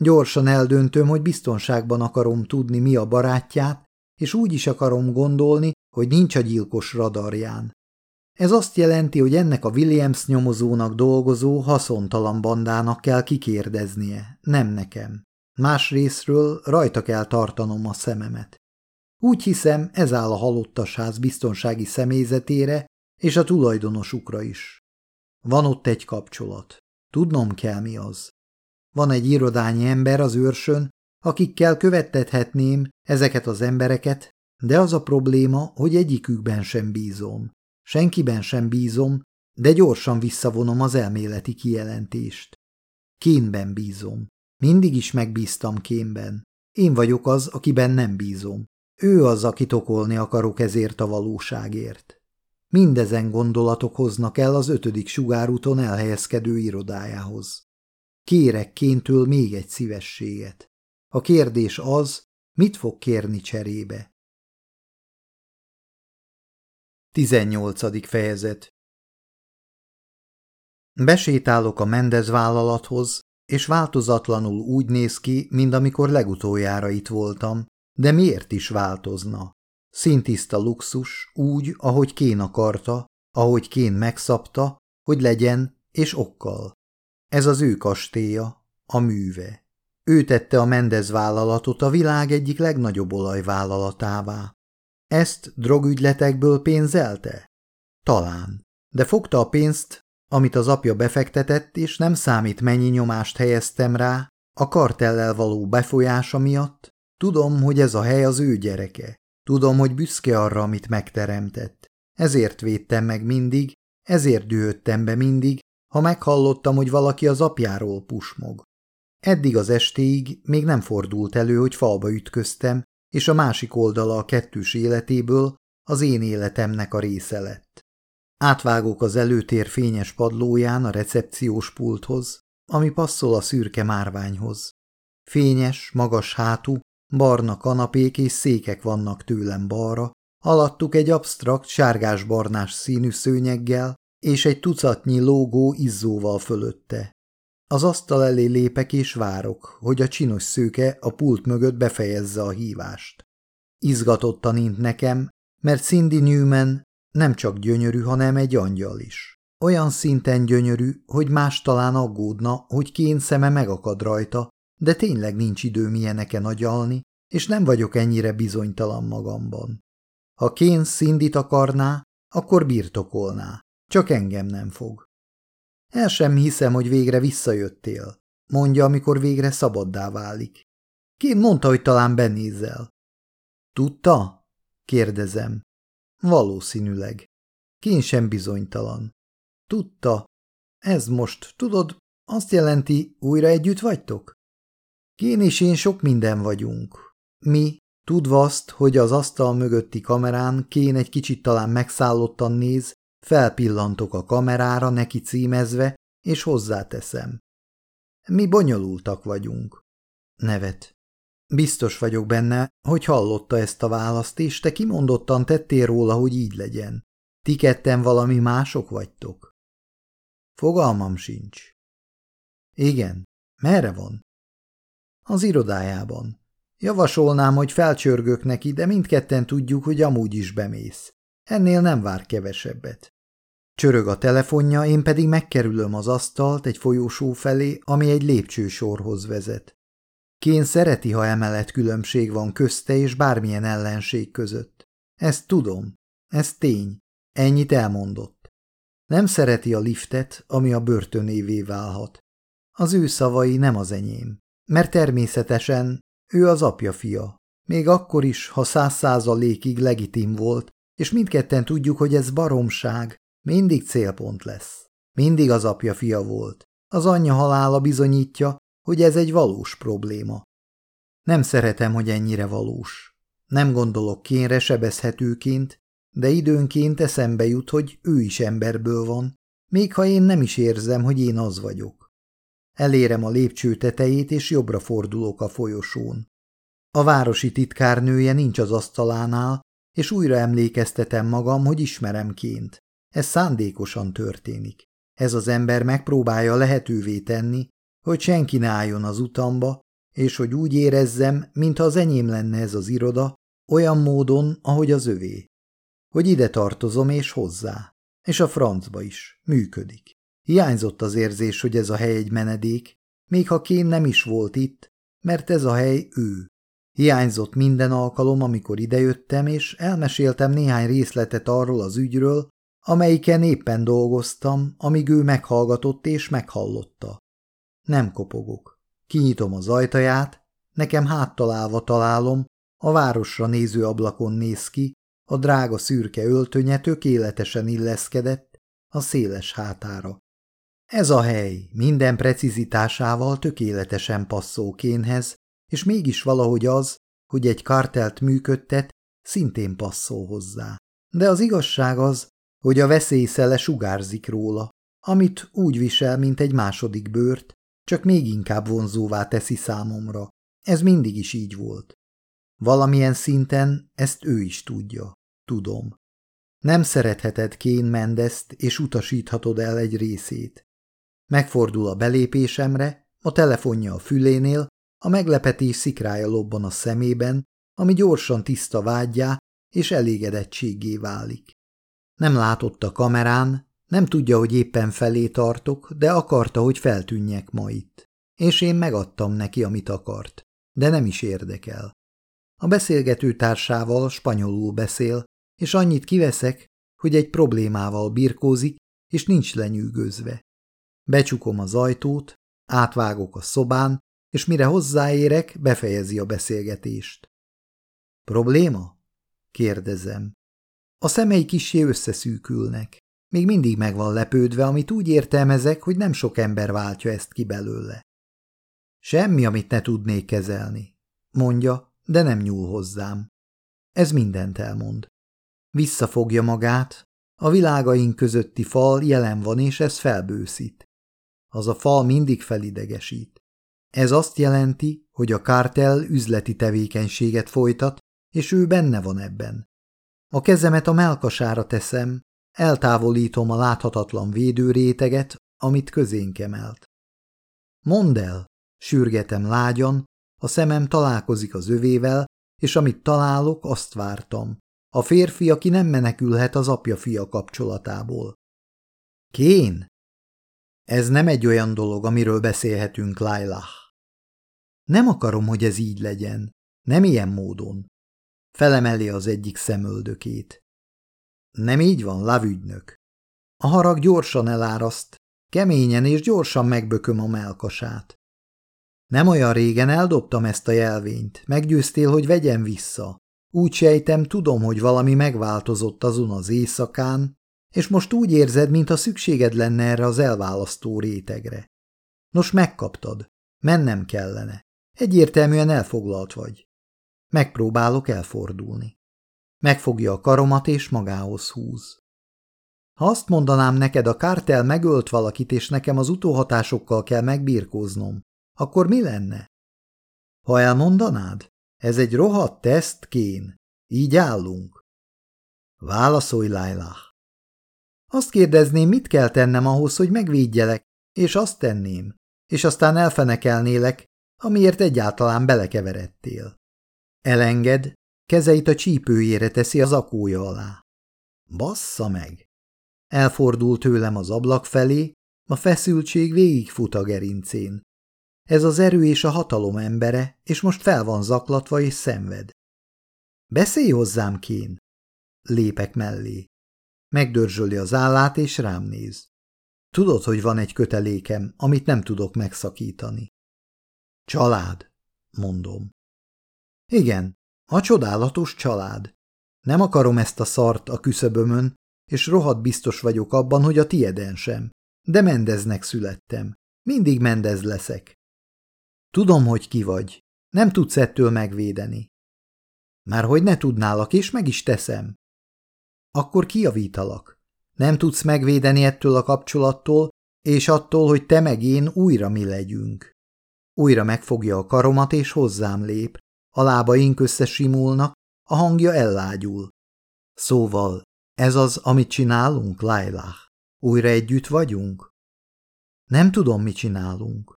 Gyorsan eldöntöm, hogy biztonságban akarom tudni, mi a barátját, és úgy is akarom gondolni, hogy nincs a gyilkos radarján. Ez azt jelenti, hogy ennek a Williams nyomozónak dolgozó haszontalan bandának kell kikérdeznie, nem nekem. Másrésztről rajta kell tartanom a szememet. Úgy hiszem, ez áll a halottasház biztonsági személyzetére és a tulajdonosukra is. Van ott egy kapcsolat. Tudnom kell, mi az. Van egy irodányi ember az őrsön, akikkel követtethetném ezeket az embereket, de az a probléma, hogy egyikükben sem bízom. Senkiben sem bízom, de gyorsan visszavonom az elméleti kijelentést. Kénben bízom. Mindig is megbíztam kénben. Én vagyok az, akiben nem bízom. Ő az, akit okolni akarok ezért a valóságért. Mindezen gondolatok hoznak el az ötödik sugárúton elhelyezkedő irodájához. Kérek kéntől még egy szívességet. A kérdés az, mit fog kérni cserébe. 18. fejezet Besétálok a Mendez vállalathoz, és változatlanul úgy néz ki, mint amikor legutoljára itt voltam, de miért is változna? Szintiszta luxus, úgy, ahogy Kén akarta, ahogy Kén megszabta, hogy legyen, és okkal. Ez az ő kastélya, a műve. Ő tette a Mendez vállalatot a világ egyik legnagyobb olajvállalatává. Ezt drogügyletekből pénzelte? Talán. De fogta a pénzt, amit az apja befektetett, és nem számít mennyi nyomást helyeztem rá, a kartellel való befolyása miatt. Tudom, hogy ez a hely az ő gyereke. Tudom, hogy büszke arra, amit megteremtett. Ezért védtem meg mindig, ezért dühöttem be mindig, ha meghallottam, hogy valaki az apjáról pusmog. Eddig az estéig még nem fordult elő, hogy falba ütköztem, és a másik oldala a kettős életéből az én életemnek a része lett. Átvágok az előtér fényes padlóján a recepciós pulthoz, ami passzol a szürke márványhoz. Fényes, magas hátú, barna kanapék és székek vannak tőlem balra, alattuk egy absztrakt sárgás-barnás színű szőnyeggel és egy tucatnyi lógó izzóval fölötte. Az asztal elé lépek és várok, hogy a csinos szőke a pult mögött befejezze a hívást. Izgatottan int nekem, mert Cindy Newman nem csak gyönyörű, hanem egy angyal is. Olyan szinten gyönyörű, hogy más talán aggódna, hogy kén szeme megakad rajta, de tényleg nincs idő milyeneken agyalni, és nem vagyok ennyire bizonytalan magamban. Ha kén Szindit akarná, akkor birtokolná, csak engem nem fog. El sem hiszem, hogy végre visszajöttél, mondja, amikor végre szabaddá válik. Kén mondta, hogy talán benézel. Tudta? kérdezem. Valószínűleg. Kén sem bizonytalan. Tudta. Ez most, tudod, azt jelenti, újra együtt vagytok? Kén és én sok minden vagyunk. Mi, tudva azt, hogy az asztal mögötti kamerán Kén egy kicsit talán megszállottan néz, felpillantok a kamerára neki címezve, és hozzáteszem. Mi bonyolultak vagyunk. Nevet. Biztos vagyok benne, hogy hallotta ezt a választ, és te kimondottan tettél róla, hogy így legyen. Ti ketten valami mások vagytok. Fogalmam sincs. Igen, merre van? Az irodájában. Javasolnám, hogy felcsörgök neki, de mindketten tudjuk, hogy amúgy is bemész. Ennél nem vár kevesebbet. Csörög a telefonja, én pedig megkerülöm az asztalt egy folyósó felé, ami egy lépcsősorhoz vezet. Kén szereti, ha emelet különbség van közte és bármilyen ellenség között. Ezt tudom. Ez tény. Ennyit elmondott. Nem szereti a liftet, ami a börtönévé válhat. Az ő szavai nem az enyém. Mert természetesen ő az apja fia. Még akkor is, ha száz százalékig legitim volt, és mindketten tudjuk, hogy ez baromság, mindig célpont lesz. Mindig az apja fia volt. Az anyja halála bizonyítja, hogy ez egy valós probléma. Nem szeretem, hogy ennyire valós. Nem gondolok kénre sebezhetőként, de időnként eszembe jut, hogy ő is emberből van, még ha én nem is érzem, hogy én az vagyok. Elérem a lépcső tetejét, és jobbra fordulok a folyosón. A városi titkárnője nincs az asztalánál, és újra emlékeztetem magam, hogy ismerem ként. Ez szándékosan történik. Ez az ember megpróbálja lehetővé tenni, hogy senki ne álljon az utamba, és hogy úgy érezzem, mintha az enyém lenne ez az iroda, olyan módon, ahogy az övé. Hogy ide tartozom és hozzá. És a francba is. Működik. Hiányzott az érzés, hogy ez a hely egy menedék, még ha Kén nem is volt itt, mert ez a hely ő. Hiányzott minden alkalom, amikor idejöttem, és elmeséltem néhány részletet arról az ügyről, amelyiken éppen dolgoztam, amíg ő meghallgatott és meghallotta. Nem kopogok. Kinyitom az ajtaját, nekem háttalálva találom, a városra néző ablakon néz ki, a drága szürke öltönye tökéletesen illeszkedett a széles hátára. Ez a hely minden precizitásával tökéletesen passzol kénhez, és mégis valahogy az, hogy egy kartelt működtet, szintén passzol hozzá. De az igazság az, hogy a veszélyszele sugárzik róla, amit úgy visel, mint egy második bőrt, csak még inkább vonzóvá teszi számomra. Ez mindig is így volt. Valamilyen szinten ezt ő is tudja. Tudom. Nem szeretheted Kén Mendezt, és utasíthatod el egy részét. Megfordul a belépésemre, a telefonja a fülénél, a meglepetés szikrája lobban a szemében, ami gyorsan tiszta vágyjá és elégedettségé válik. Nem látott a kamerán, nem tudja, hogy éppen felé tartok, de akarta, hogy feltűnjek ma itt. És én megadtam neki, amit akart, de nem is érdekel. A beszélgető társával spanyolul beszél, és annyit kiveszek, hogy egy problémával birkózik, és nincs lenyűgözve. Becsukom az ajtót, átvágok a szobán, és mire hozzáérek, befejezi a beszélgetést. Probléma? kérdezem. A szemei kisé összeszűkülnek. Még mindig meg van lepődve, amit úgy értelmezek, hogy nem sok ember váltja ezt ki belőle. Semmi, amit ne tudnék kezelni, mondja, de nem nyúl hozzám. Ez mindent elmond. Visszafogja magát, a világaink közötti fal jelen van, és ez felbőszít. Az a fal mindig felidegesít. Ez azt jelenti, hogy a kártel üzleti tevékenységet folytat, és ő benne van ebben. A kezemet a melkasára teszem, eltávolítom a láthatatlan védőréteget, amit közénk emelt. Mondd el, sürgetem lágyan, a szemem találkozik az övével, és amit találok, azt vártam. A férfi, aki nem menekülhet az apja-fia kapcsolatából. Kén? Ez nem egy olyan dolog, amiről beszélhetünk, Lailah. Nem akarom, hogy ez így legyen. Nem ilyen módon. Felemeli az egyik szemöldökét. Nem így van, lavügynök. A harag gyorsan eláraszt, keményen és gyorsan megbököm a melkasát. Nem olyan régen eldobtam ezt a jelvényt, meggyőztél, hogy vegyem vissza. Úgy sejtem, tudom, hogy valami megváltozott azon az éjszakán, és most úgy érzed, mintha szükséged lenne erre az elválasztó rétegre. Nos, megkaptad. Mennem kellene. Egyértelműen elfoglalt vagy. Megpróbálok elfordulni. Megfogja a karomat és magához húz. Ha azt mondanám neked, a kártel megölt valakit, és nekem az utóhatásokkal kell megbírkóznom, akkor mi lenne? Ha elmondanád, ez egy rohadt teszt, Kén. Így állunk. Válaszolj, Lailah. Azt kérdezném, mit kell tennem ahhoz, hogy megvédjelek, és azt tenném, és aztán elfenekelnélek, amiért egyáltalán belekeveredtél. Elenged, kezeit a csípőjére teszi az akója alá. Bassza meg! Elfordul tőlem az ablak felé, a feszültség végigfut a gerincén. Ez az erő és a hatalom embere, és most fel van zaklatva és szenved. Beszélj hozzám, Kén! Lépek mellé. Megdörzsöli az állát, és rám néz. Tudod, hogy van egy kötelékem, amit nem tudok megszakítani. Család, mondom. Igen, a csodálatos család. Nem akarom ezt a szart a küszöbömön, és rohadt biztos vagyok abban, hogy a tieden sem. De Mendeznek születtem. Mindig Mendez leszek. Tudom, hogy ki vagy. Nem tudsz ettől megvédeni. Már hogy ne tudnálak, és meg is teszem. Akkor kiavítalak. Nem tudsz megvédeni ettől a kapcsolattól, és attól, hogy te meg én újra mi legyünk. Újra megfogja a karomat, és hozzám lép, a lábaink összesimulnak, a hangja ellágyul. Szóval, ez az, amit csinálunk, Lailah? Újra együtt vagyunk? Nem tudom, mit csinálunk.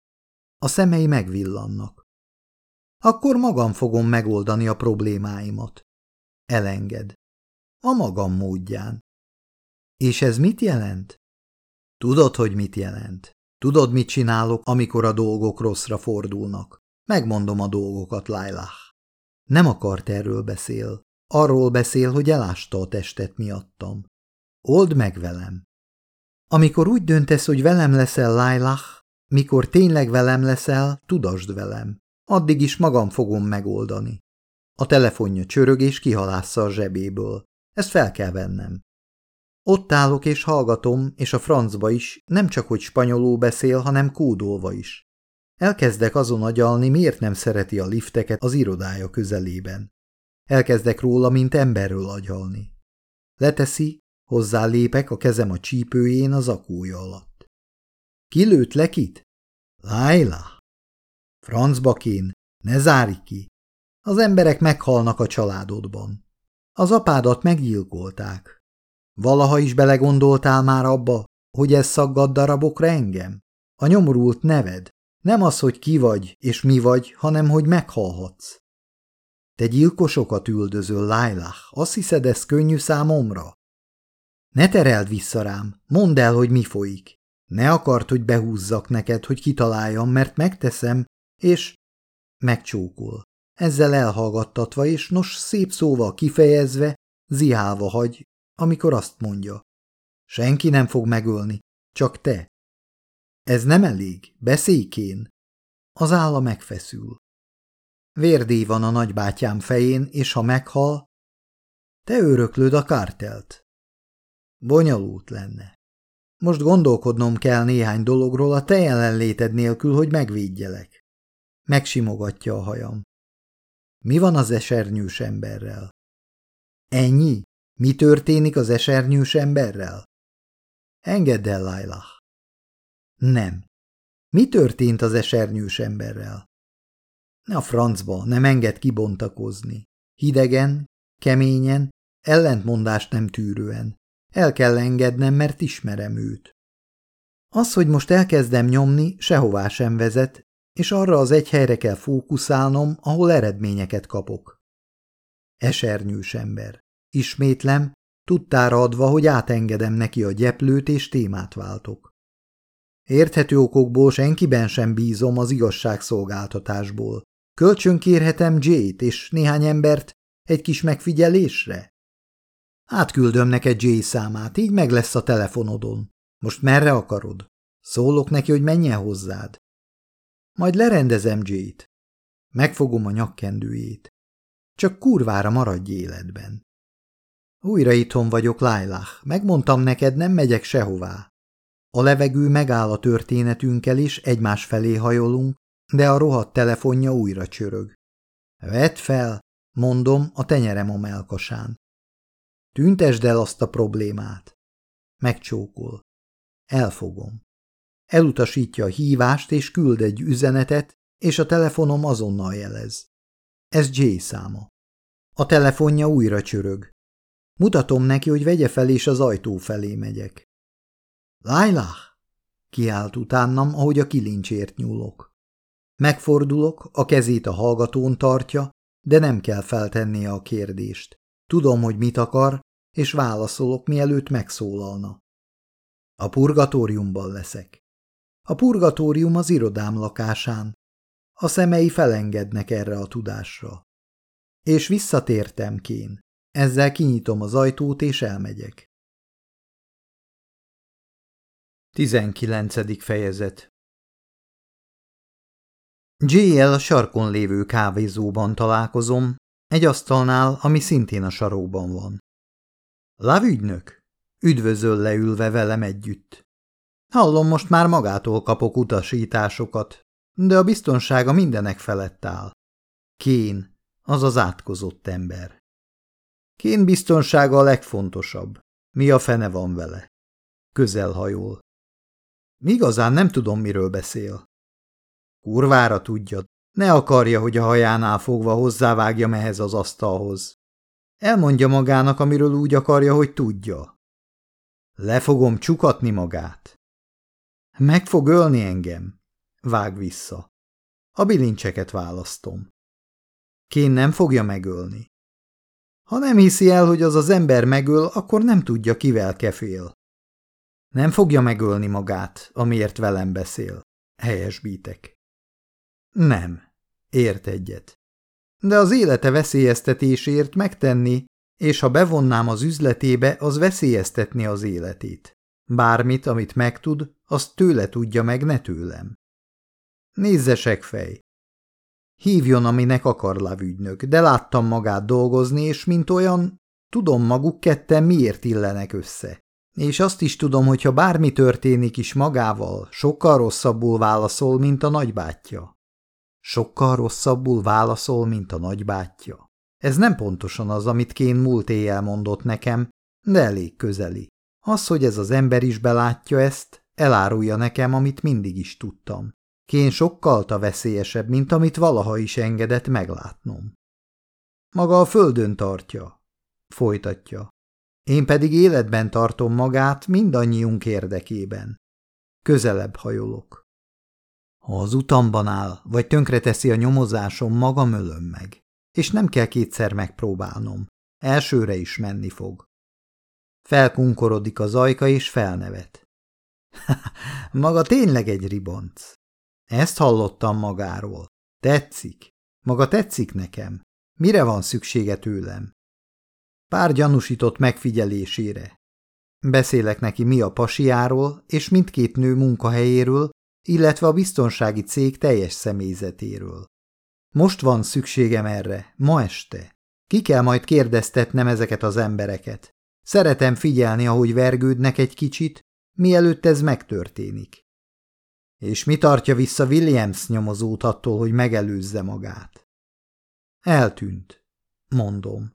A szemei megvillannak. Akkor magam fogom megoldani a problémáimat. Elenged. A magam módján. És ez mit jelent? Tudod, hogy mit jelent. Tudod, mit csinálok, amikor a dolgok rosszra fordulnak. Megmondom a dolgokat, Lailah. Nem akart erről beszél. Arról beszél, hogy elásta a testet miattam. Old meg velem. Amikor úgy döntesz, hogy velem leszel, Lailah, mikor tényleg velem leszel, tudasd velem. Addig is magam fogom megoldani. A telefonja csörög és kihalásza a zsebéből. Ezt fel kell vennem. Ott állok és hallgatom, és a francba is, nem csak hogy spanyolul beszél, hanem kódolva is. Elkezdek azon agyalni, miért nem szereti a lifteket az irodája közelében. Elkezdek róla, mint emberről agyalni. Leteszi, hozzá lépek a kezem a csípőjén az akúja alatt. Kilőtt lekit? Lájla! Francbakén, ne zárj ki! Az emberek meghalnak a családodban. Az apádat meggyilkolták. Valaha is belegondoltál már abba, hogy ez szaggad darabokra engem? A nyomorult neved. Nem az, hogy ki vagy és mi vagy, hanem hogy meghalhatsz. Te gyilkosokat üldözöl, Lailah. Azt hiszed, ez könnyű számomra? Ne tereld vissza rám, mondd el, hogy mi folyik. Ne akart, hogy behúzzak neked, hogy kitaláljam, mert megteszem, és megcsókol. Ezzel elhallgattatva, és nos szép szóval kifejezve, zihálva hagy, amikor azt mondja. Senki nem fog megölni, csak te. Ez nem elég, beszékén. Az álla megfeszül. Vérdé van a nagybátyám fején, és ha meghal, te öröklöd a kártelt. Bonyolult lenne. Most gondolkodnom kell néhány dologról a te jelenléted nélkül, hogy megvédjelek. Megsimogatja a hajam. Mi van az esernyős emberrel? Ennyi? Mi történik az esernyős emberrel? Engedd el, Lailah. Nem. Mi történt az esernyős emberrel? A francba nem enged kibontakozni. Hidegen, keményen, ellentmondást nem tűrően. El kell engednem, mert ismerem őt. Az, hogy most elkezdem nyomni, sehová sem vezet, és arra az egy helyre kell fókuszálnom, ahol eredményeket kapok. Esernyős ember. Ismétlem, tudtára adva, hogy átengedem neki a gyeplőt és témát váltok. Érthető okokból senkiben sem bízom az igazságszolgáltatásból. Kölcsönkérhetem Jay-t és néhány embert egy kis megfigyelésre? Átküldöm neked Jay számát, így meg lesz a telefonodon. Most merre akarod? Szólok neki, hogy menjen hozzád. Majd lerendezem Jay-t. Megfogom a nyakkendőjét. Csak kurvára maradj életben. Újra itthon vagyok, Lailah. Megmondtam neked, nem megyek sehová. A levegő megáll a történetünkkel is, egymás felé hajolunk, de a rohadt telefonja újra csörög. Vedd fel, mondom, a tenyerem a melkasán. Tüntesd el azt a problémát. Megcsókol. Elfogom. Elutasítja a hívást és küld egy üzenetet, és a telefonom azonnal jelez. Ez J száma. A telefonja újra csörög. Mutatom neki, hogy vegye fel, és az ajtó felé megyek. Lailah! Kiált utánam, ahogy a kilincsért nyúlok. Megfordulok, a kezét a hallgatón tartja, de nem kell feltennie a kérdést. Tudom, hogy mit akar, és válaszolok, mielőtt megszólalna. A purgatóriumban leszek. A purgatórium az irodám lakásán. A szemei felengednek erre a tudásra. És visszatértem kén. Ezzel kinyitom az ajtót, és elmegyek. 19. fejezet J.L. a sarkon lévő kávézóban találkozom, egy asztalnál, ami szintén a sarokban van. Lávügynök? Üdvözöl leülve velem együtt. Hallom, most már magától kapok utasításokat, de a biztonsága mindenek felett áll. Kén, az az átkozott ember. Kén biztonsága a legfontosabb. Mi a fene van vele? Közel hajol. Igazán nem tudom, miről beszél. Kurvára tudja, ne akarja, hogy a hajánál fogva hozzávágja mehez az asztalhoz. Elmondja magának, amiről úgy akarja, hogy tudja. Le fogom csukatni magát. Meg fog ölni engem. Vág vissza. A bilincseket választom. Kén nem fogja megölni. Ha nem hiszi el, hogy az az ember megöl, akkor nem tudja, kivel kefél. Nem fogja megölni magát, amiért velem beszél. Helyesbítek. Nem. Ért egyet. De az élete veszélyeztetésért megtenni, és ha bevonnám az üzletébe, az veszélyeztetni az életét. Bármit, amit megtud, azt tőle tudja meg, ne tőlem. Nézze fej. Hívjon, aminek akar lavügynök, de láttam magát dolgozni, és mint olyan, tudom maguk ketten miért illenek össze. És azt is tudom, hogy ha bármi történik is magával, sokkal rosszabbul válaszol, mint a nagybátyja. Sokkal rosszabbul válaszol, mint a nagybátyja. Ez nem pontosan az, amit Kén múlt éjjel mondott nekem, de elég közeli. Az, hogy ez az ember is belátja ezt, elárulja nekem, amit mindig is tudtam. Kén sokkal ta veszélyesebb, mint amit valaha is engedett meglátnom. Maga a földön tartja, folytatja, Én pedig életben tartom magát mindannyiunk érdekében. Közelebb hajolok. Ha az utamban áll, vagy tönkreteszi a nyomozásom, magam ölöm meg, és nem kell kétszer megpróbálnom. Elsőre is menni fog. Felkunkorodik az ajka, és felnevet. Maga tényleg egy ribonc. Ezt hallottam magáról. Tetszik. Maga tetszik nekem. Mire van szüksége tőlem? Pár gyanúsított megfigyelésére. Beszélek neki mi a pasiáról, és mindkét nő munkahelyéről, illetve a biztonsági cég teljes személyzetéről. Most van szükségem erre, ma este. Ki kell majd kérdeztetnem ezeket az embereket. Szeretem figyelni, ahogy vergődnek egy kicsit, mielőtt ez megtörténik. És mi tartja vissza Williams nyomozót attól, hogy megelőzze magát? Eltűnt, mondom.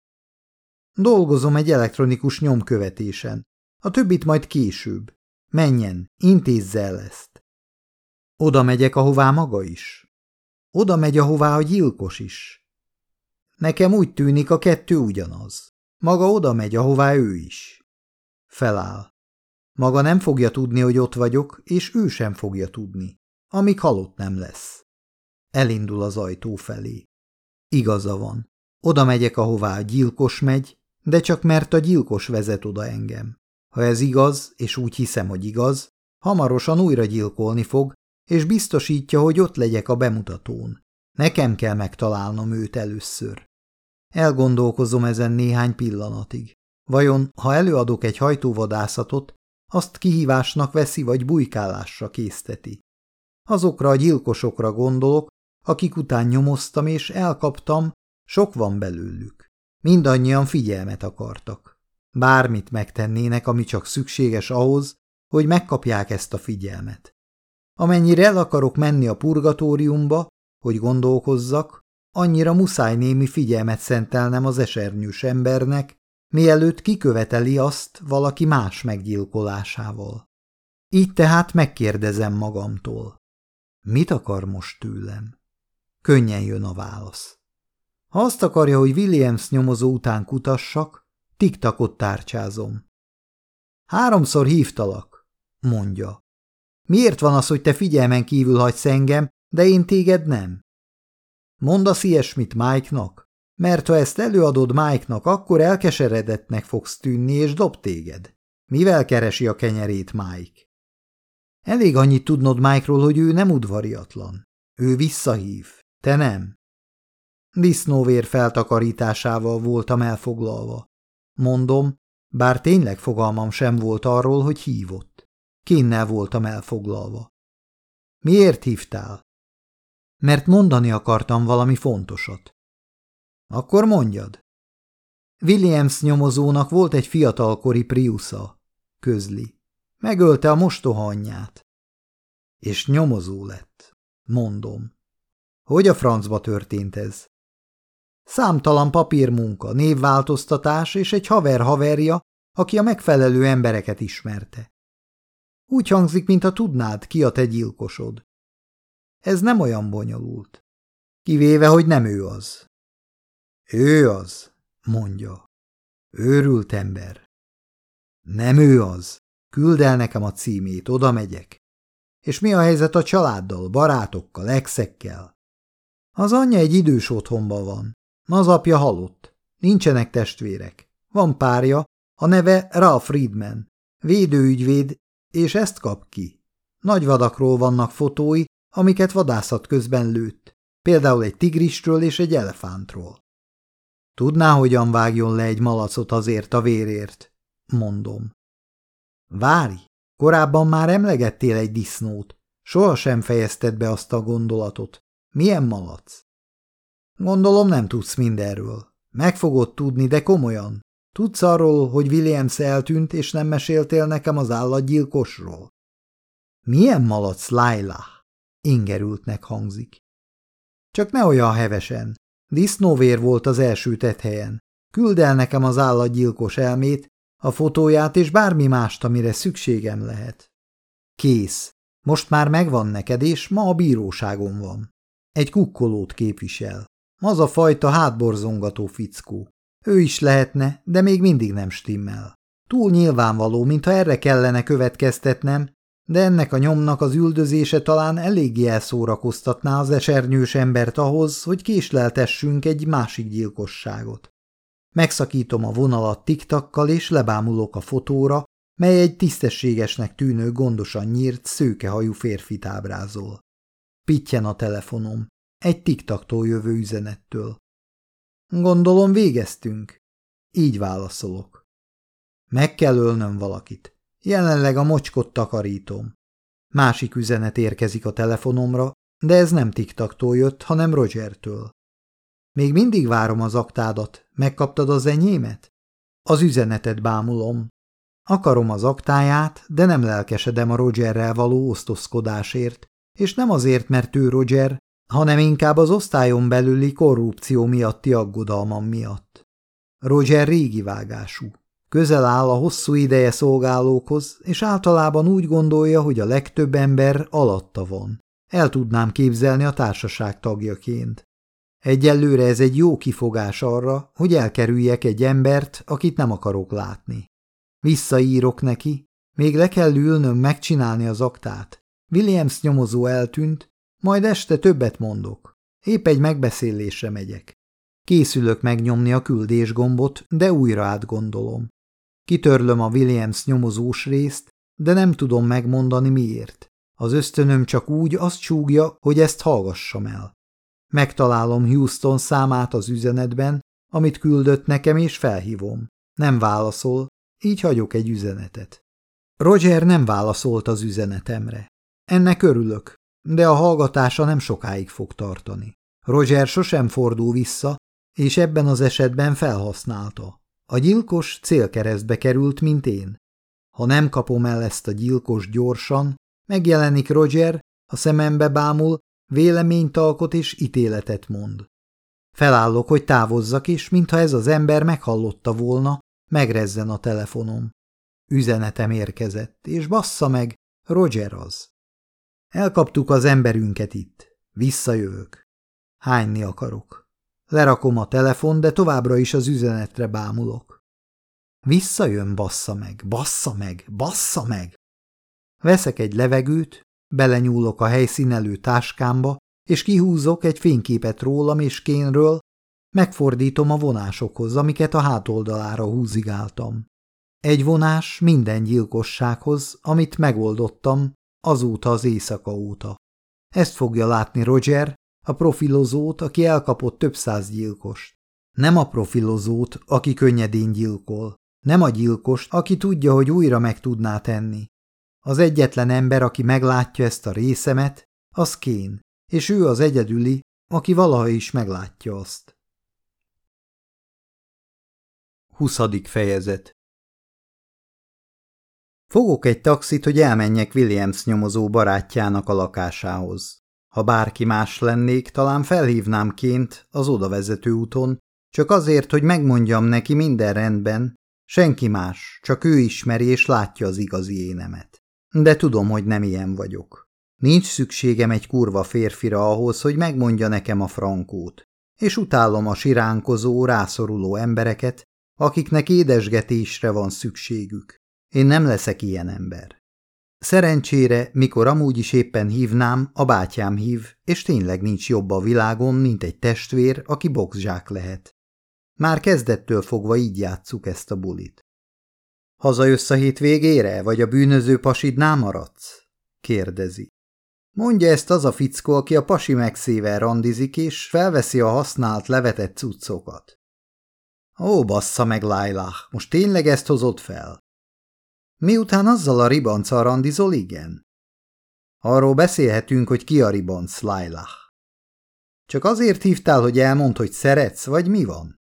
Dolgozom egy elektronikus nyomkövetésen. A többit majd később. Menjen, intézze el ezt. Oda megyek, ahová maga is. Oda megy, ahová a gyilkos is. Nekem úgy tűnik, a kettő ugyanaz. Maga oda megy, ahová ő is. Feláll. Maga nem fogja tudni, hogy ott vagyok, és ő sem fogja tudni, amíg halott nem lesz. Elindul az ajtó felé. Igaza van. Oda megyek, ahová a gyilkos megy, de csak mert a gyilkos vezet oda engem. Ha ez igaz, és úgy hiszem, hogy igaz, hamarosan újra gyilkolni fog, és biztosítja, hogy ott legyek a bemutatón. Nekem kell megtalálnom őt először. Elgondolkozom ezen néhány pillanatig. Vajon, ha előadok egy hajtóvadászatot, azt kihívásnak veszi vagy bujkálásra készteti. Azokra a gyilkosokra gondolok, akik után nyomoztam és elkaptam, sok van belőlük. Mindannyian figyelmet akartak. Bármit megtennének, ami csak szükséges ahhoz, hogy megkapják ezt a figyelmet. Amennyire el akarok menni a purgatóriumba, hogy gondolkozzak, annyira muszáj némi figyelmet szentelnem az esernyős embernek, mielőtt kiköveteli azt valaki más meggyilkolásával. Így tehát megkérdezem magamtól. Mit akar most tőlem? Könnyen jön a válasz. Ha azt akarja, hogy Williams nyomozó után kutassak, tiktakot tárcsázom. Háromszor hívtalak, mondja. Miért van az, hogy te figyelmen kívül hagysz engem, de én téged nem? Mondasz ilyesmit Mike-nak? Mert ha ezt előadod Mike-nak, akkor elkeseredettnek fogsz tűnni, és dob téged. Mivel keresi a kenyerét Mike? Elég annyit tudnod Mike-ról, hogy ő nem udvariatlan. Ő visszahív, te nem. Disznóvér feltakarításával voltam elfoglalva. Mondom, bár tényleg fogalmam sem volt arról, hogy hívott. Kénnel voltam elfoglalva. Miért hívtál? Mert mondani akartam valami fontosat. Akkor mondjad. Williams nyomozónak volt egy fiatalkori Priusza, közli. Megölte a mostoha anyját. És nyomozó lett, mondom. Hogy a francba történt ez? Számtalan papírmunka, névváltoztatás és egy haver haverja, aki a megfelelő embereket ismerte. Úgy hangzik, mintha tudnád, ki a te gyilkosod. Ez nem olyan bonyolult. Kivéve, hogy nem ő az. Ő az, mondja. Őrült ember. Nem ő az. Küld el nekem a címét, oda megyek. És mi a helyzet a családdal, barátokkal, exekkel? Az anyja egy idős otthonban van. Az apja halott. Nincsenek testvérek. Van párja, a neve Ralph Friedman. Védőügyvéd, és ezt kap ki. Nagy vadakról vannak fotói, amiket vadászat közben lőtt. Például egy tigrisről és egy elefántról. Tudná, hogyan vágjon le egy malacot azért a vérért, mondom. Várj, korábban már emlegettél egy disznót. Soha sem fejezted be azt a gondolatot. Milyen malac? Gondolom nem tudsz mindenről. Meg fogod tudni, de komolyan. Tudsz arról, hogy Williams eltűnt, és nem meséltél nekem az állatgyilkosról? Milyen malac, Laila? Ingerültnek hangzik. Csak ne olyan hevesen. Disznóvér volt az első tethelyen. Küld el nekem az állatgyilkos elmét, a fotóját és bármi mást, amire szükségem lehet. Kész. Most már megvan neked, és ma a bíróságon van. Egy kukkolót képvisel. Az a fajta hátborzongató fickó. Ő is lehetne, de még mindig nem stimmel. Túl nyilvánvaló, mintha erre kellene következtetnem, de ennek a nyomnak az üldözése talán eléggé elszórakoztatná az esernyős embert ahhoz, hogy késleltessünk egy másik gyilkosságot. Megszakítom a vonalat tiktakkal és lebámulok a fotóra, mely egy tisztességesnek tűnő gondosan nyírt, szőkehajú férfit ábrázol. Pittyen a telefonom, egy tiktaktól jövő üzenettől. Gondolom végeztünk? Így válaszolok. Meg kell ölnöm valakit. Jelenleg a mocskot takarítom. Másik üzenet érkezik a telefonomra, de ez nem tiktaktól jött, hanem Rogertől. Még mindig várom az aktádat. Megkaptad az enyémet? Az üzenetet bámulom. Akarom az aktáját, de nem lelkesedem a Rogerrel való osztozkodásért, és nem azért, mert ő Roger, hanem inkább az osztályon belüli korrupció miatti aggodalmam miatt. Roger régi vágású. Közel áll a hosszú ideje szolgálókhoz, és általában úgy gondolja, hogy a legtöbb ember alatta van. El tudnám képzelni a társaság tagjaként. Egyelőre ez egy jó kifogás arra, hogy elkerüljek egy embert, akit nem akarok látni. Visszaírok neki, még le kell ülnöm megcsinálni az aktát. Williams nyomozó eltűnt, majd este többet mondok. Épp egy megbeszélésre megyek. Készülök megnyomni a küldés gombot, de újra átgondolom. Kitörlöm a Williams nyomozós részt, de nem tudom megmondani miért. Az ösztönöm csak úgy azt csúgja, hogy ezt hallgassam el. Megtalálom Houston számát az üzenetben, amit küldött nekem, és felhívom. Nem válaszol, így hagyok egy üzenetet. Roger nem válaszolt az üzenetemre. Ennek örülök, de a hallgatása nem sokáig fog tartani. Roger sosem fordul vissza, és ebben az esetben felhasználta. A gyilkos célkeresztbe került, mint én. Ha nem kapom el ezt a gyilkos gyorsan, megjelenik Roger, a szemembe bámul, véleményt alkot és ítéletet mond. Felállok, hogy távozzak, és mintha ez az ember meghallotta volna, megrezzen a telefonom. Üzenetem érkezett, és bassza meg, Roger az. Elkaptuk az emberünket itt. Visszajövök. Hányni akarok. Lerakom a telefon, de továbbra is az üzenetre bámulok. Visszajön, bassza meg, bassza meg, bassza meg. Veszek egy levegőt, belenyúlok a helyszínelő táskámba, és kihúzok egy fényképet rólam és kénről, megfordítom a vonásokhoz, amiket a hátoldalára húzigáltam. Egy vonás minden gyilkossághoz, amit megoldottam, azóta az éjszaka óta. Ezt fogja látni Roger, a profilozót, aki elkapott több száz gyilkost. Nem a profilozót, aki könnyedén gyilkol. Nem a gyilkost, aki tudja, hogy újra meg tudná tenni. Az egyetlen ember, aki meglátja ezt a részemet, az Kén, és ő az egyedüli, aki valaha is meglátja azt. 20. fejezet Fogok egy taxit, hogy elmenjek Williams nyomozó barátjának a lakásához. Ha bárki más lennék, talán felhívnám ként az odavezető úton, csak azért, hogy megmondjam neki minden rendben, senki más, csak ő ismeri és látja az igazi énemet. De tudom, hogy nem ilyen vagyok. Nincs szükségem egy kurva férfira ahhoz, hogy megmondja nekem a frankót, és utálom a siránkozó, rászoruló embereket, akiknek édesgetésre van szükségük. Én nem leszek ilyen ember. Szerencsére, mikor amúgy is éppen hívnám, a bátyám hív, és tényleg nincs jobb a világon, mint egy testvér, aki boxzsák lehet. Már kezdettől fogva így játsszuk ezt a bulit. Hazajössz a hétvégére, vagy a bűnöző pasidnál maradsz? kérdezi. Mondja ezt az a fickó, aki a pasi megszével randizik, és felveszi a használt, levetett cuccokat. Ó, bassza meg, Lailah, most tényleg ezt hozott fel? Miután azzal a ribanccal randizol, igen. Arról beszélhetünk, hogy ki a ribanc, Lailah. Csak azért hívtál, hogy elmond, hogy szeretsz, vagy mi van?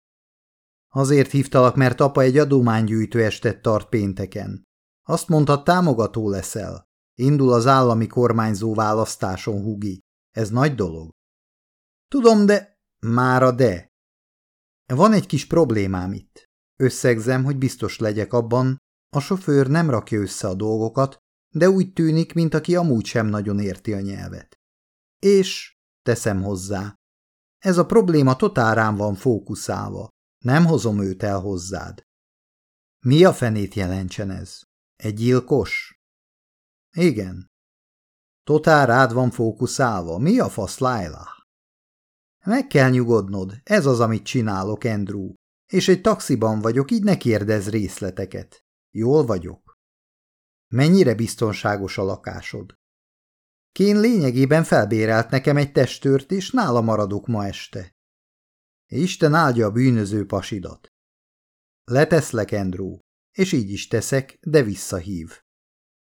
Azért hívtalak, mert apa egy adománygyűjtő estet tart pénteken. Azt mondta, támogató leszel. Indul az állami kormányzó választáson, Hugi. Ez nagy dolog. Tudom, de... Már a de. Van egy kis problémám itt. Összegzem, hogy biztos legyek abban, a sofőr nem rakja össze a dolgokat, de úgy tűnik, mint aki amúgy sem nagyon érti a nyelvet. És, teszem hozzá, ez a probléma totál rám van fókuszálva. Nem hozom őt el hozzád. Mi a fenét jelentsen ez? Egy gyilkos? Igen. Totál rád van fókuszálva. Mi a fasz, Laila? Meg kell nyugodnod, ez az, amit csinálok, Andrew. És egy taxiban vagyok, így ne kérdez részleteket. Jól vagyok. Mennyire biztonságos a lakásod? Kén lényegében felbérelt nekem egy testőrt, és nála maradok ma este. Isten áldja a bűnöző pasidat. Leteszlek, Andrew, és így is teszek, de visszahív.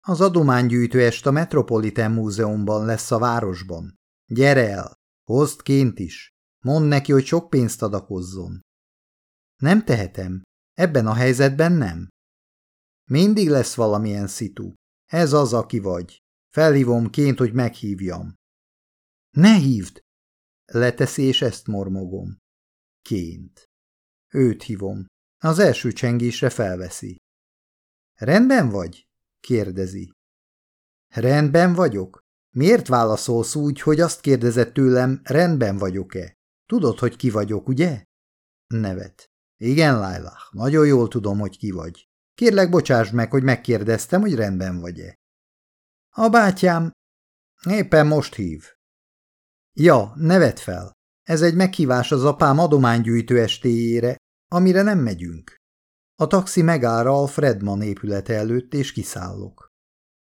Az adománygyűjtő est a Metropolitan Múzeumban lesz a városban. Gyere el, hozd ként is. Mondd neki, hogy sok pénzt adakozzon. Nem tehetem. Ebben a helyzetben nem. Mindig lesz valamilyen szitu. Ez az, aki vagy. Felhívom ként, hogy meghívjam. Ne hívd! Leteszi, és ezt mormogom. Ként. Őt hívom. Az első csengésre felveszi. Rendben vagy? kérdezi. Rendben vagyok? Miért válaszolsz úgy, hogy azt kérdezett tőlem, rendben vagyok-e? Tudod, hogy ki vagyok, ugye? Nevet. Igen, Laila, nagyon jól tudom, hogy ki vagy. Kérlek, bocsáss meg, hogy megkérdeztem, hogy rendben vagy-e. A bátyám éppen most hív. Ja, nevet fel. Ez egy meghívás az apám adománygyűjtő estéjére, amire nem megyünk. A taxi megáll a Fredman épülete előtt, és kiszállok.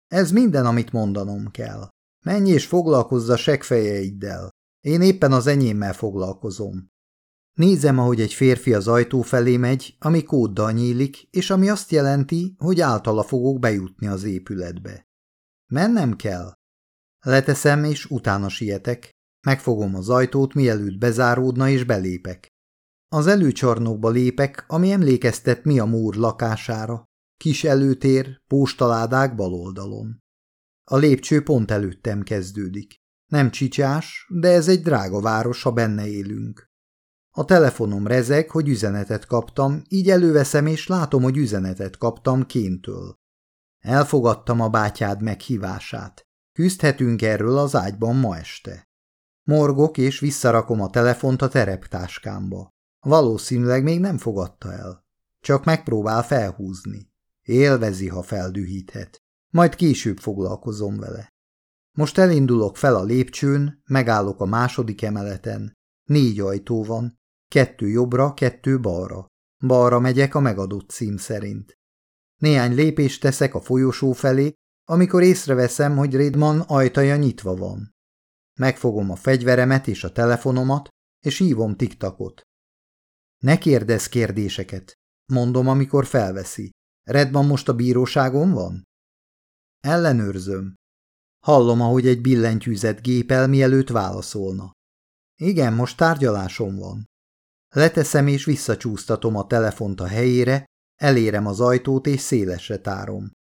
Ez minden, amit mondanom kell. Menj és foglalkozz a segfejeiddel. Én éppen az enyémmel foglalkozom. Nézem, ahogy egy férfi az ajtó felé megy, ami kóddal nyílik, és ami azt jelenti, hogy általa fogok bejutni az épületbe. Mennem kell. Leteszem, és utána sietek. Megfogom az ajtót, mielőtt bezáródna, és belépek. Az előcsarnokba lépek, ami emlékeztet mi a múr lakására. Kis előtér, póstaládák bal oldalon. A lépcső pont előttem kezdődik. Nem csicsás, de ez egy drága város, ha benne élünk. A telefonom rezeg, hogy üzenetet kaptam, így előveszem és látom, hogy üzenetet kaptam kéntől. Elfogadtam a bátyád meghívását. Küzdhetünk erről az ágyban ma este. Morgok és visszarakom a telefont a tereptáskámba. Valószínűleg még nem fogadta el. Csak megpróbál felhúzni. Élvezi, ha feldühíthet. Majd később foglalkozom vele. Most elindulok fel a lépcsőn, megállok a második emeleten. Négy ajtó van, kettő jobbra, kettő balra. Balra megyek a megadott cím szerint. Néhány lépést teszek a folyosó felé, amikor észreveszem, hogy Redman ajtaja nyitva van. Megfogom a fegyveremet és a telefonomat, és hívom tiktakot. Ne kérdezz kérdéseket, mondom, amikor felveszi. Redman most a bíróságon van? Ellenőrzöm. Hallom, ahogy egy billentyűzet gépel, mielőtt válaszolna. Igen, most tárgyalásom van. Leteszem és visszacsúsztatom a telefont a helyére, elérem az ajtót és szélesre tárom.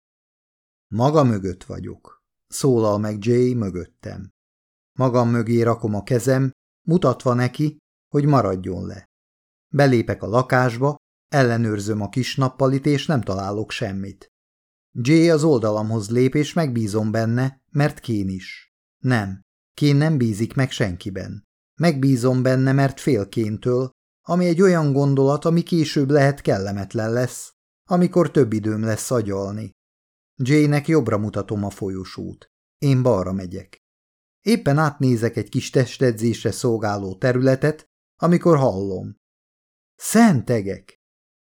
Maga mögött vagyok. Szólal meg Jay mögöttem. Magam mögé rakom a kezem, mutatva neki, hogy maradjon le. Belépek a lakásba, ellenőrzöm a kis nappalit, és nem találok semmit. Jay az oldalamhoz lép, és megbízom benne, mert Kén is. Nem, Kén nem bízik meg senkiben. Megbízom benne, mert fél Kéntől, ami egy olyan gondolat, ami később lehet kellemetlen lesz, amikor több időm lesz agyalni. Jaynek jobbra mutatom a folyosót. Én balra megyek. Éppen átnézek egy kis testedzésre szolgáló területet, amikor hallom. Szentegek!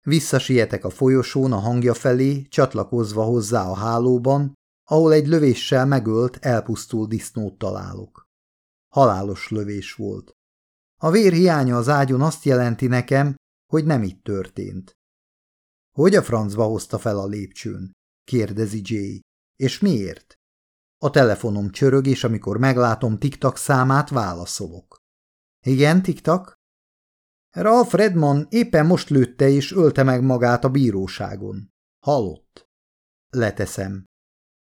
Visszasietek a folyosón a hangja felé, csatlakozva hozzá a hálóban, ahol egy lövéssel megölt, elpusztult disznót találok. Halálos lövés volt. A vér hiánya az ágyon azt jelenti nekem, hogy nem itt történt. Hogy a francba hozta fel a lépcsőn? kérdezi Jay. És miért? A telefonom csörög, és amikor meglátom tiktak számát, válaszolok. Igen, tiktak? Ralph Redman éppen most lőtte és ölte meg magát a bíróságon. Halott. Leteszem.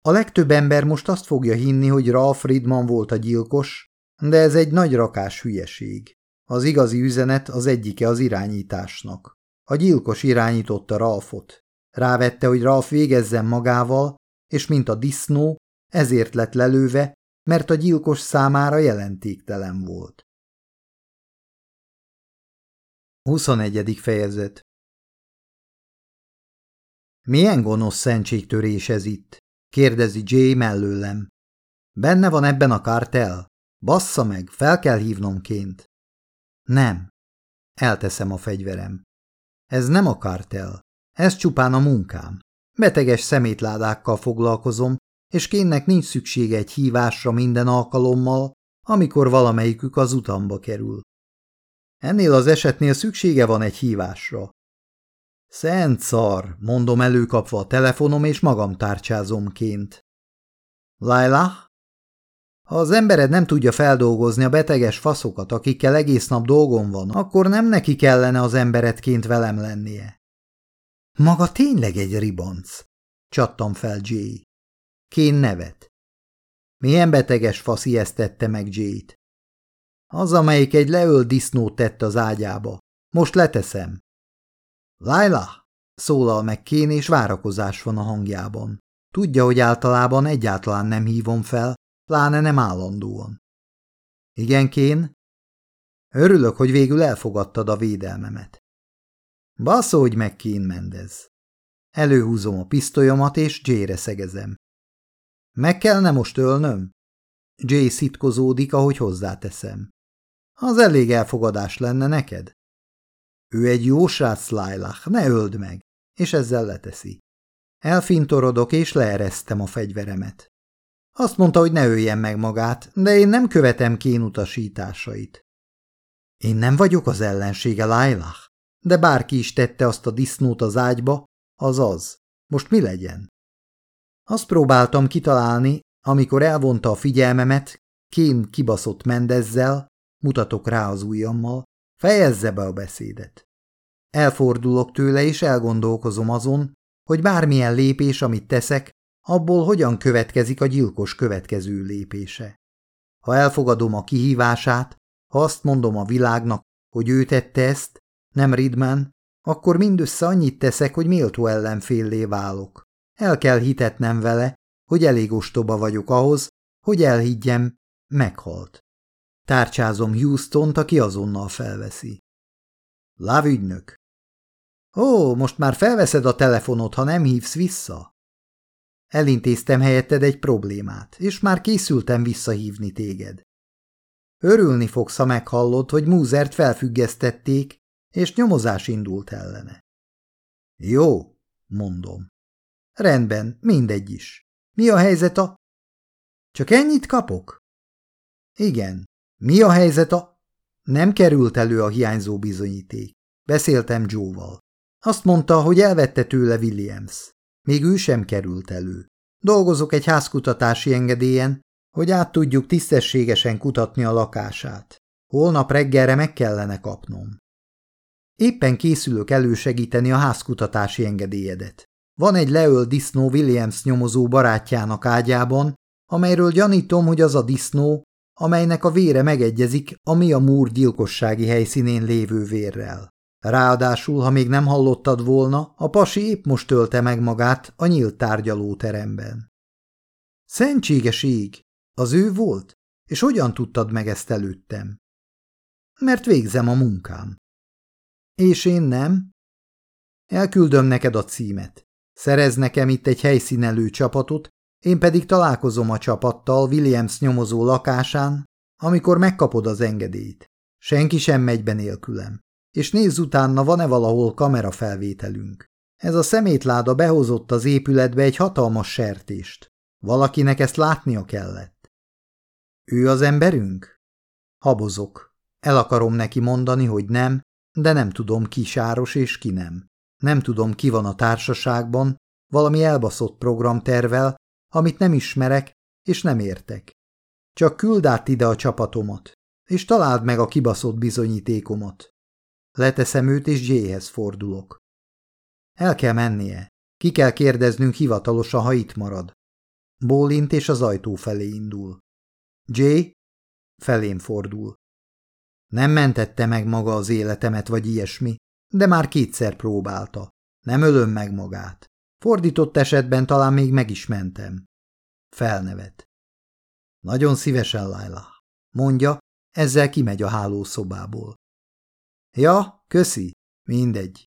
A legtöbb ember most azt fogja hinni, hogy Ralph Redman volt a gyilkos, de ez egy nagy rakás hülyeség. Az igazi üzenet az egyike az irányításnak. A gyilkos irányította Ralphot. Rávette, hogy Ralph végezzen magával, és mint a disznó, ezért lett lelőve, mert a gyilkos számára jelentéktelen volt. 21. fejezet Milyen gonosz szentségtörés ez itt? kérdezi Jay mellőlem. Benne van ebben a kártel? Bassza meg, fel kell hívnomként. Nem. Elteszem a fegyverem. Ez nem a kártel. Ez csupán a munkám. Beteges szemétládákkal foglalkozom, és kénnek nincs szüksége egy hívásra minden alkalommal, amikor valamelyikük az utamba kerül. Ennél az esetnél szüksége van egy hívásra. Szent szar, mondom előkapva a telefonom, és magam tárcsázomként. Laila? Ha az embered nem tudja feldolgozni a beteges faszokat, akikkel egész nap dolgom van, akkor nem neki kellene az emberedként velem lennie. Maga tényleg egy ribanc, csattam fel Jay. Kén nevet. Milyen beteges fasz ijesztette meg Jay-t? Az, amelyik egy leölt disznót tett az ágyába. Most leteszem. Laila! szólal meg Kén, és várakozás van a hangjában. Tudja, hogy általában egyáltalán nem hívom fel, pláne nem állandóan. Igen, Kén? Örülök, hogy végül elfogadtad a védelmemet. Baszódj meg, Kén Mendez. Előhúzom a pisztolyomat, és Jay-re szegezem. Meg kellene most ölnöm? Jay szitkozódik, ahogy hozzáteszem. Az elég elfogadás lenne neked? Ő egy jó srác, Lailah, ne öld meg, és ezzel leteszi. Elfintorodok, és leeresztem a fegyveremet. Azt mondta, hogy ne öljen meg magát, de én nem követem kén utasításait. Én nem vagyok az ellensége, Lailah, de bárki is tette azt a disznót az ágyba, az az. Most mi legyen? Azt próbáltam kitalálni, amikor elvonta a figyelmemet, Kén kibaszott Mendezzel, mutatok rá az ujjammal, fejezze be a beszédet. Elfordulok tőle, és elgondolkozom azon, hogy bármilyen lépés, amit teszek, abból hogyan következik a gyilkos következő lépése. Ha elfogadom a kihívását, ha azt mondom a világnak, hogy ő tette ezt, nem Ridman, akkor mindössze annyit teszek, hogy méltó ellenféllé válok. El kell hitetnem vele, hogy elég ostoba vagyok ahhoz, hogy elhiggyem, meghalt. Tárcsázom Houston-t, aki azonnal felveszi. Lávügynök. Ó, most már felveszed a telefonot, ha nem hívsz vissza? Elintéztem helyetted egy problémát, és már készültem visszahívni téged. Örülni fogsz, ha meghallod, hogy Múzert felfüggesztették, és nyomozás indult ellene. Jó, mondom. Rendben, mindegy is. Mi a helyzet a... Csak ennyit kapok? Igen. Mi a helyzet a... Nem került elő a hiányzó bizonyíték. Beszéltem Joe-val. Azt mondta, hogy elvette tőle Williams. Még ő sem került elő. Dolgozok egy házkutatási engedélyen, hogy át tudjuk tisztességesen kutatni a lakását. Holnap reggelre meg kellene kapnom. Éppen készülök elősegíteni a házkutatási engedélyedet. Van egy leöl disznó Williams nyomozó barátjának ágyában, amelyről gyanítom, hogy az a disznó, amelynek a vére megegyezik a Mia Moore gyilkossági helyszínén lévő vérrel. Ráadásul, ha még nem hallottad volna, a pasi épp most tölte meg magát a nyílt tárgyalóteremben. Szentséges ég! Az ő volt? És hogyan tudtad meg ezt előttem? Mert végzem a munkám. És én nem? Elküldöm neked a címet. Szerez nekem itt egy helyszínelő csapatot, én pedig találkozom a csapattal Williams nyomozó lakásán, amikor megkapod az engedélyt. Senki sem megy be nélkülem. És nézz utána, van-e valahol kamerafelvételünk. Ez a szemétláda behozott az épületbe egy hatalmas sertést. Valakinek ezt látnia kellett. Ő az emberünk? Habozok. El akarom neki mondani, hogy nem, de nem tudom ki sáros és ki nem. Nem tudom, ki van a társaságban, valami elbaszott programtervel, amit nem ismerek és nem értek. Csak küld át ide a csapatomat, és találd meg a kibaszott bizonyítékomat. Leteszem őt, és Jayhez fordulok. El kell mennie. Ki kell kérdeznünk hivatalosan, ha itt marad. Bólint, és az ajtó felé indul. Jay felém fordul. Nem mentette meg maga az életemet, vagy ilyesmi, de már kétszer próbálta. Nem ölöm meg magát. Fordított esetben talán még meg is mentem. Felnevet. Nagyon szívesen, Laila. Mondja, ezzel kimegy a hálószobából. Ja, köszi. Mindegy.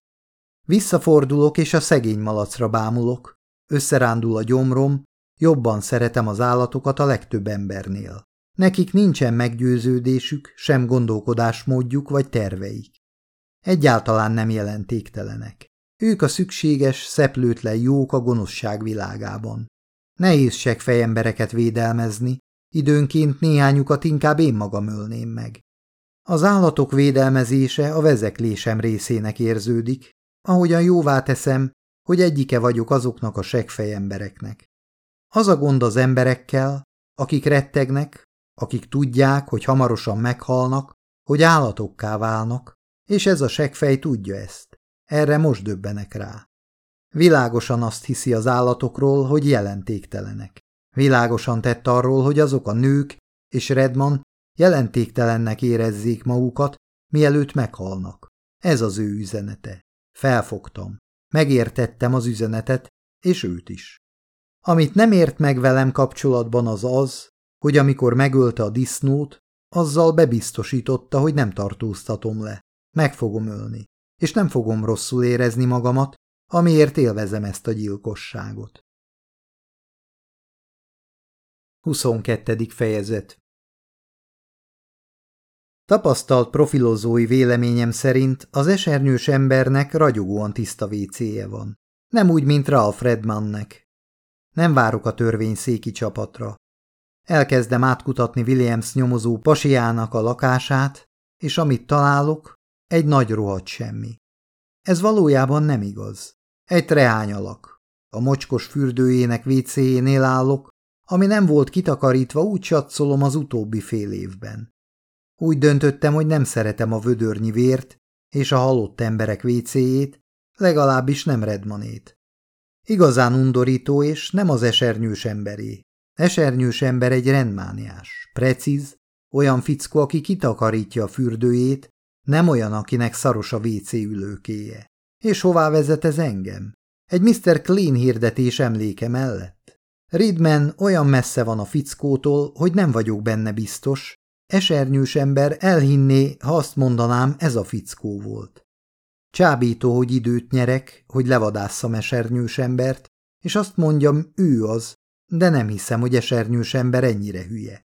Visszafordulok, és a szegény malacra bámulok. Összerándul a gyomrom, jobban szeretem az állatokat a legtöbb embernél. Nekik nincsen meggyőződésük, sem gondolkodásmódjuk vagy terveik. Egyáltalán nem jelentéktelenek. Ők a szükséges, szeplőtlen jók a gonoszság világában. Nehéz fejembereket védelmezni, időnként néhányukat inkább én magam ölném meg. Az állatok védelmezése a vezeklésem részének érződik, ahogyan jóvá teszem, hogy egyike vagyok azoknak a segfejembereknek. Az a gond az emberekkel, akik rettegnek, akik tudják, hogy hamarosan meghalnak, hogy állatokká válnak, és ez a segfej tudja ezt. Erre most döbbenek rá. Világosan azt hiszi az állatokról, hogy jelentéktelenek. Világosan tett arról, hogy azok a nők és Redman jelentéktelennek érezzék magukat, mielőtt meghalnak. Ez az ő üzenete. Felfogtam. Megértettem az üzenetet, és őt is. Amit nem ért meg velem kapcsolatban az az, hogy amikor megölte a disznót, azzal bebiztosította, hogy nem tartóztatom le. Meg fogom ölni, és nem fogom rosszul érezni magamat, amiért élvezem ezt a gyilkosságot. 22. fejezet Tapasztalt profilozói véleményem szerint az esernyős embernek ragyogóan tiszta vécéje van. Nem úgy, mint Ralph Redmannek. Nem várok a törvényszéki csapatra. Elkezdem átkutatni Williams nyomozó pasiának a lakását, és amit találok, egy nagy rohadt semmi. Ez valójában nem igaz. Egy trehány alak. A mocskos fürdőjének vécéjénél állok, ami nem volt kitakarítva, úgy csatszolom az utóbbi fél évben. Úgy döntöttem, hogy nem szeretem a vödörnyi vért és a halott emberek vécéjét, legalábbis nem Redmanét. Igazán undorító, és nem az esernyős emberé. Esernyős ember egy rendmániás, precíz, olyan fickó, aki kitakarítja a fürdőjét, nem olyan, akinek szaros a WC ülőkéje. És hová vezet ez engem? Egy Mr. Clean hirdetés emléke mellett? Ridman olyan messze van a fickótól, hogy nem vagyok benne biztos, esernyős ember elhinné, ha azt mondanám, ez a fickó volt. Csábító, hogy időt nyerek, hogy levadásszam esernyős embert, és azt mondjam, ő az, de nem hiszem, hogy esernyős ember ennyire hülye.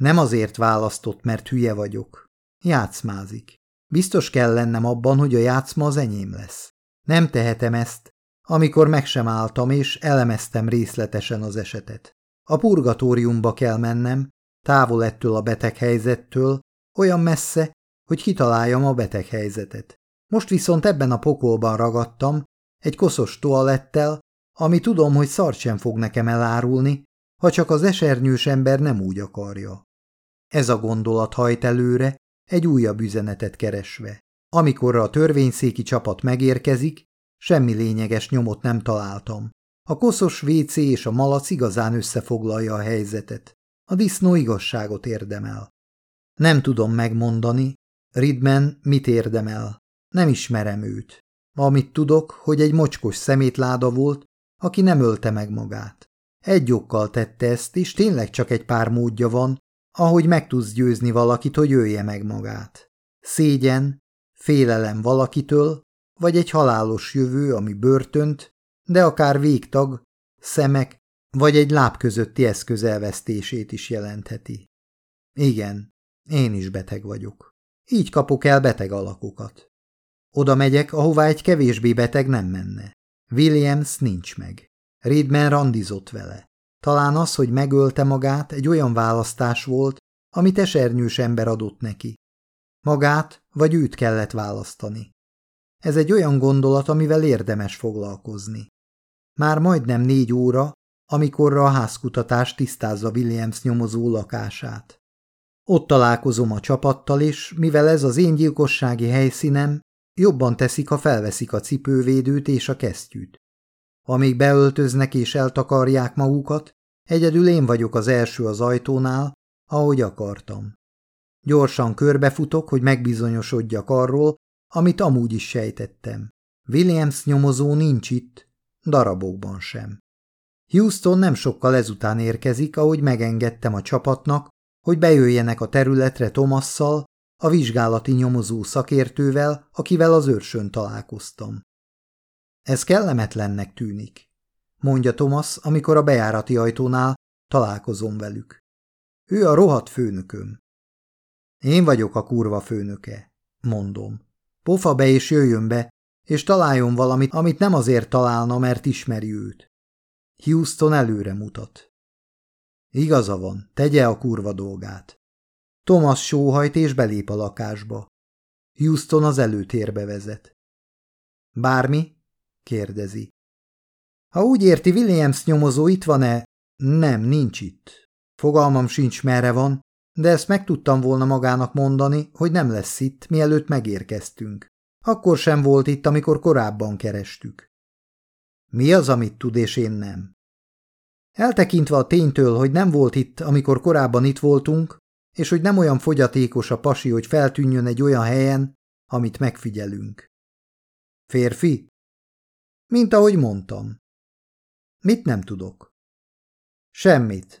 Nem azért választott, mert hülye vagyok. Játszmázik. Biztos kell lennem abban, hogy a játszma az enyém lesz. Nem tehetem ezt, amikor meg sem álltam és elemeztem részletesen az esetet. A purgatóriumba kell mennem, távol ettől a beteghelyzettől, olyan messze, hogy kitaláljam a beteghelyzetet. Most viszont ebben a pokolban ragadtam, egy koszos toalettel, ami tudom, hogy szart sem fog nekem elárulni, ha csak az esernyős ember nem úgy akarja. Ez a gondolat hajt előre, egy újabb üzenetet keresve. Amikor a törvényszéki csapat megérkezik, semmi lényeges nyomot nem találtam. A koszos WC és a malac igazán összefoglalja a helyzetet. A disznó igazságot érdemel. Nem tudom megmondani, Ridman mit érdemel. Nem ismerem őt. Amit tudok, hogy egy mocskos szemétláda volt, aki nem ölte meg magát. Egy okkal tette ezt, és tényleg csak egy pár módja van, ahogy meg tudsz győzni valakit, hogy ölje meg magát. Szégyen, félelem valakitől, vagy egy halálos jövő, ami börtönt, de akár végtag, szemek, vagy egy láb közötti eszköz elvesztését is jelentheti. Igen, én is beteg vagyok. Így kapok el beteg alakokat. Oda megyek, ahová egy kevésbé beteg nem menne. Williams nincs meg. Reedman randizott vele. Talán az, hogy megölte magát, egy olyan választás volt, amit esernyős ember adott neki. Magát vagy őt kellett választani. Ez egy olyan gondolat, amivel érdemes foglalkozni. Már majdnem négy óra, amikorra a házkutatás tisztázza Williams nyomozó lakását. Ott találkozom a csapattal, és mivel ez az én gyilkossági helyszínem, jobban teszik, ha felveszik a cipővédőt és a kesztyűt. Amíg beöltöznek és eltakarják magukat, egyedül én vagyok az első az ajtónál, ahogy akartam. Gyorsan körbefutok, hogy megbizonyosodjak arról, amit amúgy is sejtettem. Williams nyomozó nincs itt, darabokban sem. Houston nem sokkal ezután érkezik, ahogy megengedtem a csapatnak, hogy bejöjjenek a területre Tomasszal, a vizsgálati nyomozó szakértővel, akivel az őrsön találkoztam. Ez kellemetlennek tűnik, mondja Thomas, amikor a bejárati ajtónál találkozom velük. Ő a rohadt főnököm. Én vagyok a kurva főnöke, mondom. Pofa be és jöjjön be, és találjon valamit, amit nem azért találna, mert ismeri őt. Houston előre mutat. Igaza van, tegye a kurva dolgát. Thomas sóhajt és belép a lakásba. Houston az előtérbe vezet. Bármi? kérdezi. Ha úgy érti, Williams nyomozó itt van-e? Nem, nincs itt. Fogalmam sincs, merre van, de ezt meg tudtam volna magának mondani, hogy nem lesz itt, mielőtt megérkeztünk. Akkor sem volt itt, amikor korábban kerestük. Mi az, amit tud, és én nem? Eltekintve a ténytől, hogy nem volt itt, amikor korábban itt voltunk, és hogy nem olyan fogyatékos a pasi, hogy feltűnjön egy olyan helyen, amit megfigyelünk. Férfi? Mint ahogy mondtam. Mit nem tudok? Semmit.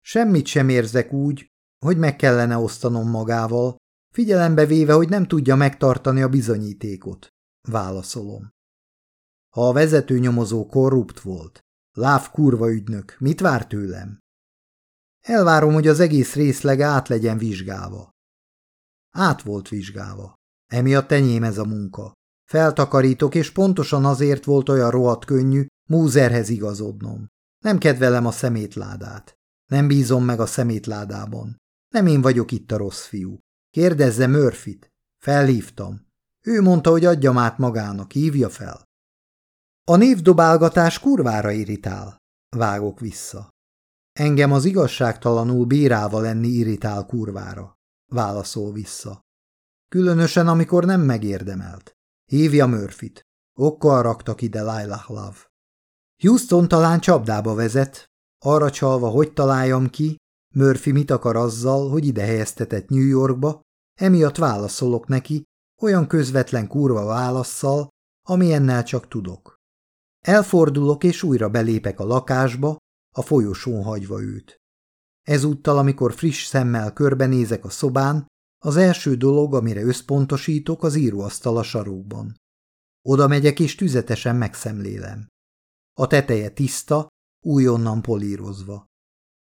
Semmit sem érzek úgy, hogy meg kellene osztanom magával, figyelembe véve, hogy nem tudja megtartani a bizonyítékot. Válaszolom. Ha a vezető nyomozó korrupt volt, láv kurva ügynök, mit vár tőlem? Elvárom, hogy az egész részleg át legyen vizsgálva. Át volt vizsgálva. Emiatt enyém ez a munka. Feltakarítok, és pontosan azért volt olyan rohadt könnyű múzerhez igazodnom. Nem kedvelem a szemétládát. Nem bízom meg a szemétládában. Nem én vagyok itt a rossz fiú. Kérdezze Murphyt. Felhívtam. Ő mondta, hogy adjam át magának, hívja fel. A névdobálgatás kurvára irritál. Vágok vissza. Engem az igazságtalanul bírálva lenni irritál kurvára. Válaszol vissza. Különösen, amikor nem megérdemelt. Hívja Murphyt. Okkal raktak ide Lailah Love. Houston talán csapdába vezet, arra csalva, hogy találjam ki, Murphy mit akar azzal, hogy ide helyeztetett New Yorkba, emiatt válaszolok neki, olyan közvetlen kurva válaszszal, amilyennel csak tudok. Elfordulok és újra belépek a lakásba, a folyosón hagyva őt. Ezúttal, amikor friss szemmel körbenézek a szobán, az első dolog, amire összpontosítok, az íróasztal a sarokban. Oda megyek és tüzetesen megszemlélem. A teteje tiszta, újonnan polírozva.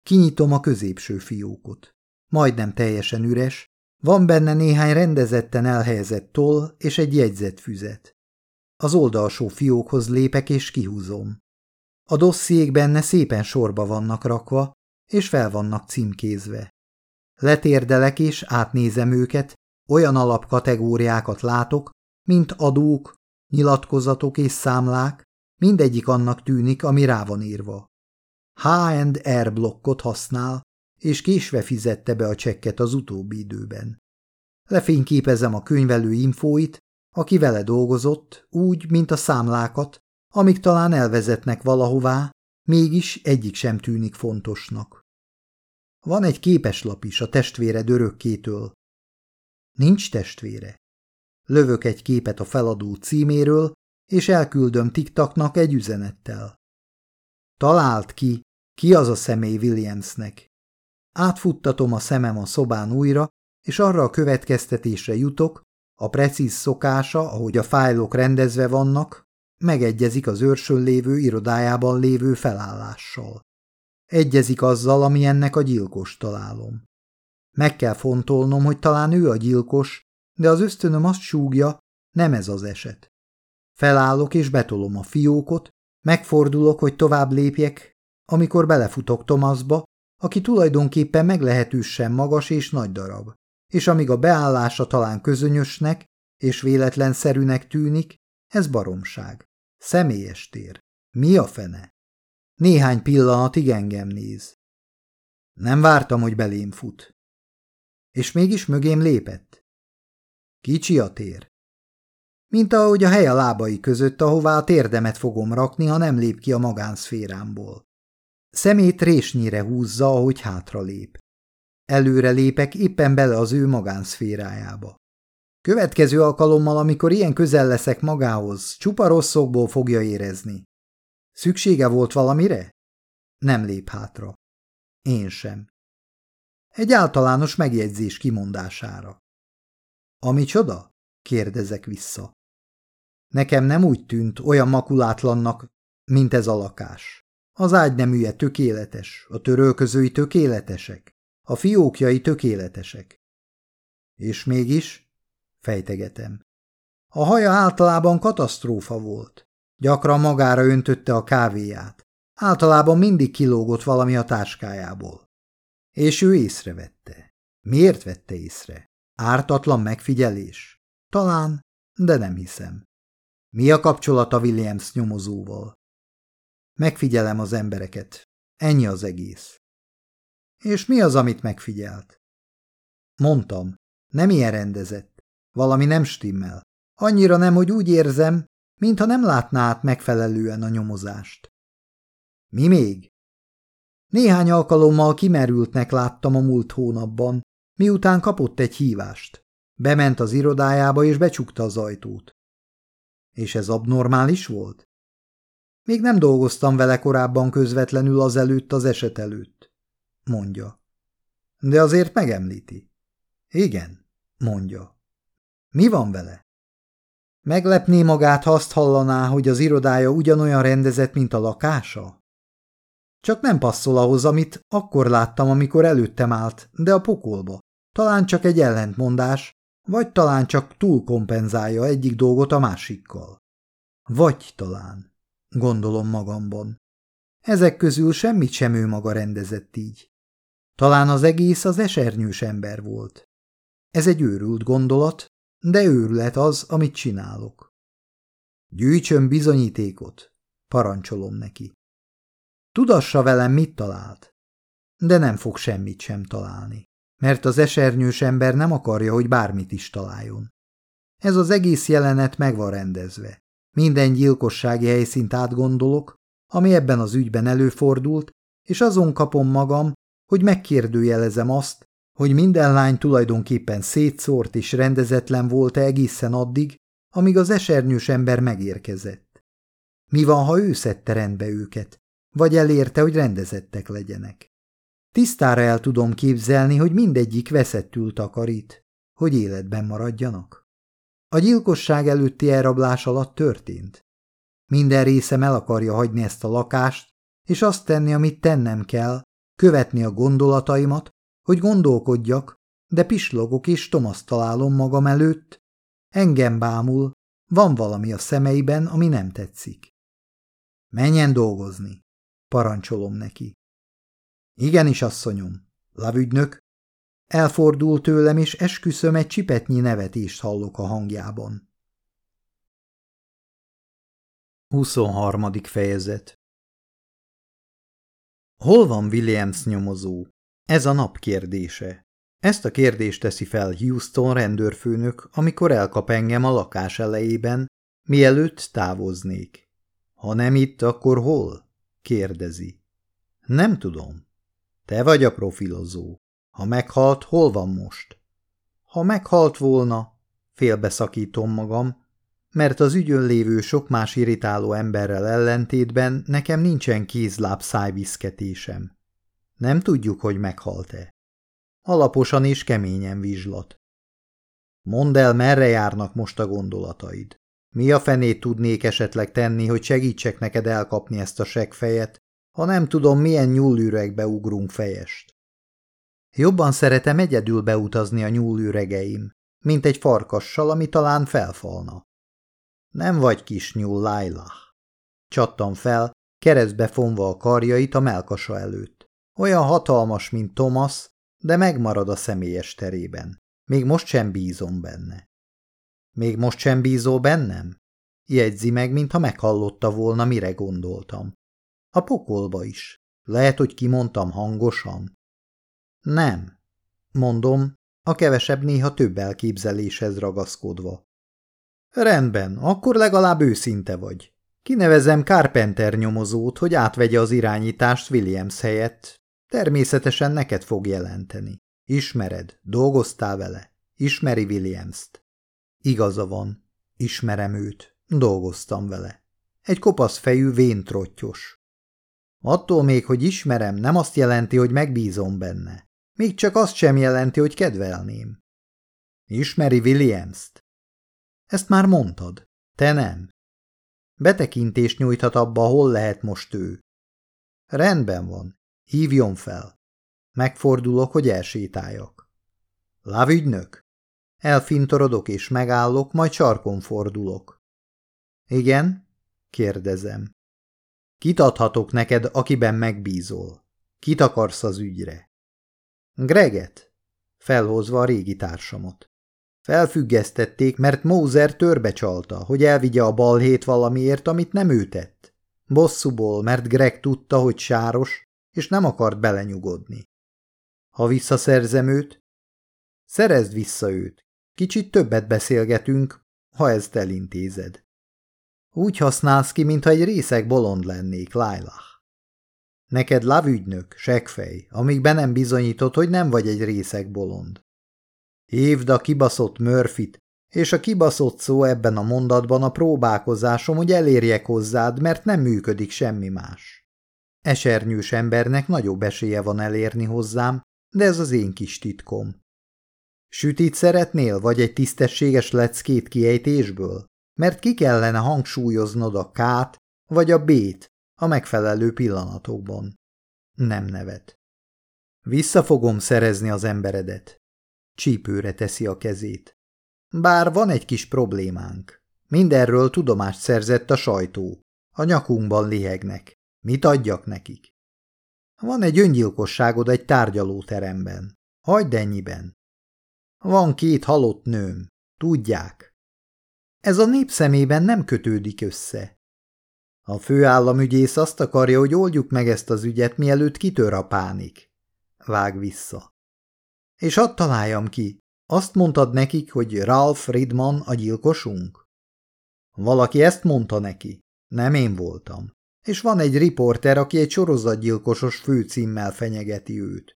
Kinyitom a középső fiókot. Majdnem teljesen üres, van benne néhány rendezetten elhelyezett toll és egy jegyzetfüzet. Az oldalsó fiókhoz lépek és kihúzom. A dossziék benne szépen sorba vannak rakva, és fel vannak címkézve. Letérdelek és átnézem őket, olyan alapkategóriákat látok, mint adók, nyilatkozatok és számlák, mindegyik annak tűnik, ami rá van írva. H&R blokkot használ, és késve fizette be a csekket az utóbbi időben. Lefényképezem a könyvelő infóit, aki vele dolgozott, úgy, mint a számlákat, amik talán elvezetnek valahová, mégis egyik sem tűnik fontosnak. Van egy képeslap is a testvére dörökkétől. Nincs testvére. Lövök egy képet a feladó címéről, és elküldöm tiktaknak egy üzenettel. Talált ki, ki az a személy Williamsnek. Átfuttatom a szemem a szobán újra, és arra a következtetésre jutok, a precíz szokása, ahogy a fájlok rendezve vannak, megegyezik az őrsön lévő irodájában lévő felállással. Egyezik azzal, ami ennek a gyilkos találom. Meg kell fontolnom, hogy talán ő a gyilkos, de az ösztönöm azt súgja, nem ez az eset. Felállok és betolom a fiókot, megfordulok, hogy tovább lépjek, amikor belefutok Tomaszba, aki tulajdonképpen meglehetősen magas és nagy darab, és amíg a beállása talán közönyösnek és véletlenszerűnek tűnik, ez baromság. Személyes tér. Mi a fene? Néhány pillanatig engem néz. Nem vártam, hogy belém fut. És mégis mögém lépett. Kicsi a tér. Mint ahogy a hely a lábai között, ahová a térdemet fogom rakni, ha nem lép ki a magánszférámból. Szemét résnyire húzza, ahogy hátra lép. Előre lépek éppen bele az ő magánszférájába. Következő alkalommal, amikor ilyen közel leszek magához, csupa rosszokból fogja érezni. Szüksége volt valamire? Nem lép hátra. Én sem. Egy általános megjegyzés kimondására. Ami csoda? kérdezek vissza. Nekem nem úgy tűnt olyan makulátlannak, mint ez a lakás. Az ágyneműje tökéletes, a törölközői tökéletesek, a fiókjai tökéletesek. És mégis, fejtegetem, a haja általában katasztrófa volt. Gyakran magára öntötte a kávéját. Általában mindig kilógott valami a táskájából. És ő észrevette. Miért vette észre? Ártatlan megfigyelés? Talán, de nem hiszem. Mi a kapcsolata Williams nyomozóval? Megfigyelem az embereket. Ennyi az egész. És mi az, amit megfigyelt? Mondtam, nem ilyen rendezett. Valami nem stimmel. Annyira nem, hogy úgy érzem, mintha nem látná át megfelelően a nyomozást. Mi még? Néhány alkalommal kimerültnek láttam a múlt hónapban, miután kapott egy hívást. Bement az irodájába és becsukta az ajtót. És ez abnormális volt? Még nem dolgoztam vele korábban közvetlenül az előtt az eset előtt, mondja. De azért megemlíti. Igen, mondja. Mi van vele? Meglepné magát, ha azt hallaná, hogy az irodája ugyanolyan rendezett, mint a lakása? Csak nem passzol ahhoz, amit akkor láttam, amikor előttem állt, de a pokolba. Talán csak egy ellentmondás, vagy talán csak túlkompenzálja egyik dolgot a másikkal. Vagy talán, gondolom magamban. Ezek közül semmit sem ő maga rendezett így. Talán az egész az esernyős ember volt. Ez egy őrült gondolat, de őrület az, amit csinálok. Gyűjtsön bizonyítékot, parancsolom neki. Tudassa velem, mit talált. De nem fog semmit sem találni, mert az esernyős ember nem akarja, hogy bármit is találjon. Ez az egész jelenet meg van rendezve. Minden gyilkossági helyszínt átgondolok, ami ebben az ügyben előfordult, és azon kapom magam, hogy megkérdőjelezem azt, hogy minden lány tulajdonképpen szétszórt és rendezetlen volt-e egészen addig, amíg az esernyős ember megérkezett. Mi van, ha ő szedte rendbe őket, vagy elérte, hogy rendezettek legyenek? Tisztára el tudom képzelni, hogy mindegyik veszettül takarít, hogy életben maradjanak. A gyilkosság előtti elrablás alatt történt. Minden részem el akarja hagyni ezt a lakást, és azt tenni, amit tennem kell, követni a gondolataimat, hogy gondolkodjak, de pislogok és tomaszt találom magam előtt. Engem bámul, van valami a szemeiben, ami nem tetszik. Menjen dolgozni, parancsolom neki. Igenis, asszonyom, lavügynök. Elfordul tőlem, és esküszöm egy csipetnyi nevetést hallok a hangjában. 23. fejezet Hol van Williams nyomozó? Ez a nap kérdése. Ezt a kérdést teszi fel Houston rendőrfőnök, amikor elkap engem a lakás elejében, mielőtt távoznék. Ha nem itt, akkor hol? kérdezi. Nem tudom. Te vagy a profilozó. Ha meghalt, hol van most? Ha meghalt volna, félbeszakítom magam, mert az ügyön lévő sok más irritáló emberrel ellentétben nekem nincsen kézláb szájviszketésem. Nem tudjuk, hogy meghalt-e. Alaposan és keményen vizslat. Mondd el, merre járnak most a gondolataid. Mi a fenét tudnék esetleg tenni, hogy segítsek neked elkapni ezt a segfejet, ha nem tudom, milyen nyúlüregbe ugrunk fejest. Jobban szeretem egyedül beutazni a nyúlüregeim, mint egy farkassal, ami talán felfalna. Nem vagy kis nyúl, Lailah. Csattam fel, keresztbe fonva a karjait a melkasa előtt. Olyan hatalmas, mint Thomas, de megmarad a személyes terében. Még most sem bízom benne. Még most sem bízol bennem? Jegyzi meg, mintha meghallotta volna, mire gondoltam. A pokolba is. Lehet, hogy kimondtam hangosan? Nem. Mondom, a kevesebb néha több elképzeléshez ragaszkodva. Rendben, akkor legalább őszinte vagy. Kinevezem Carpenter nyomozót, hogy átvegye az irányítást Williams helyett, Természetesen neked fog jelenteni. Ismered, dolgoztál vele, ismeri Williams-t. Igaza van, ismerem őt, dolgoztam vele. Egy kopasz fejű véntrottyos. Attól még, hogy ismerem, nem azt jelenti, hogy megbízom benne. Még csak azt sem jelenti, hogy kedvelném. Ismeri Williams-t? Ezt már mondtad. Te nem. Betekintést nyújthat abba, hol lehet most ő. Rendben van. Hívjon fel. Megfordulok, hogy elsétáljak. Lávügynök? Elfintorodok és megállok, majd sarkon fordulok. Igen? kérdezem. Kit adhatok neked, akiben megbízol? Kit akarsz az ügyre? Greget, felhozva a régi társamot. Felfüggesztették, mert Mózer törbe csalta, hogy elvigye a balhét valamiért, amit nem ő tett. Bosszúból, mert Greg tudta, hogy sáros, és nem akart belenyugodni. Ha visszaszerzem őt, szerezd vissza őt. Kicsit többet beszélgetünk, ha ezt elintézed. Úgy használsz ki, mintha egy részeg bolond lennék, Lailah. Neked lavügynök, segfej, amíg be nem bizonyított, hogy nem vagy egy részeg bolond. Hívd a kibaszott Murphyt, és a kibaszott szó ebben a mondatban a próbálkozásom, hogy elérjek hozzád, mert nem működik semmi más. Esernyős embernek nagyobb esélye van elérni hozzám, de ez az én kis titkom. Sütit szeretnél, vagy egy tisztességes leckét kiejtésből? Mert ki kellene hangsúlyoznod a kát vagy a bét a megfelelő pillanatokban. Nem nevet. Vissza fogom szerezni az emberedet. Csípőre teszi a kezét. Bár van egy kis problémánk. Mindenről tudomást szerzett a sajtó. A nyakunkban lihegnek. Mit adjak nekik? Van egy öngyilkosságod egy tárgyalóteremben. Hagyd ennyiben. Van két halott nőm. Tudják. Ez a nép szemében nem kötődik össze. A főállamügyész azt akarja, hogy oldjuk meg ezt az ügyet, mielőtt kitör a pánik. Vág vissza. És hadd találjam ki, azt mondtad nekik, hogy Ralph Ridman a gyilkosunk? Valaki ezt mondta neki. Nem én voltam. És van egy riporter, aki egy sorozatgyilkosos főcímmel fenyegeti őt.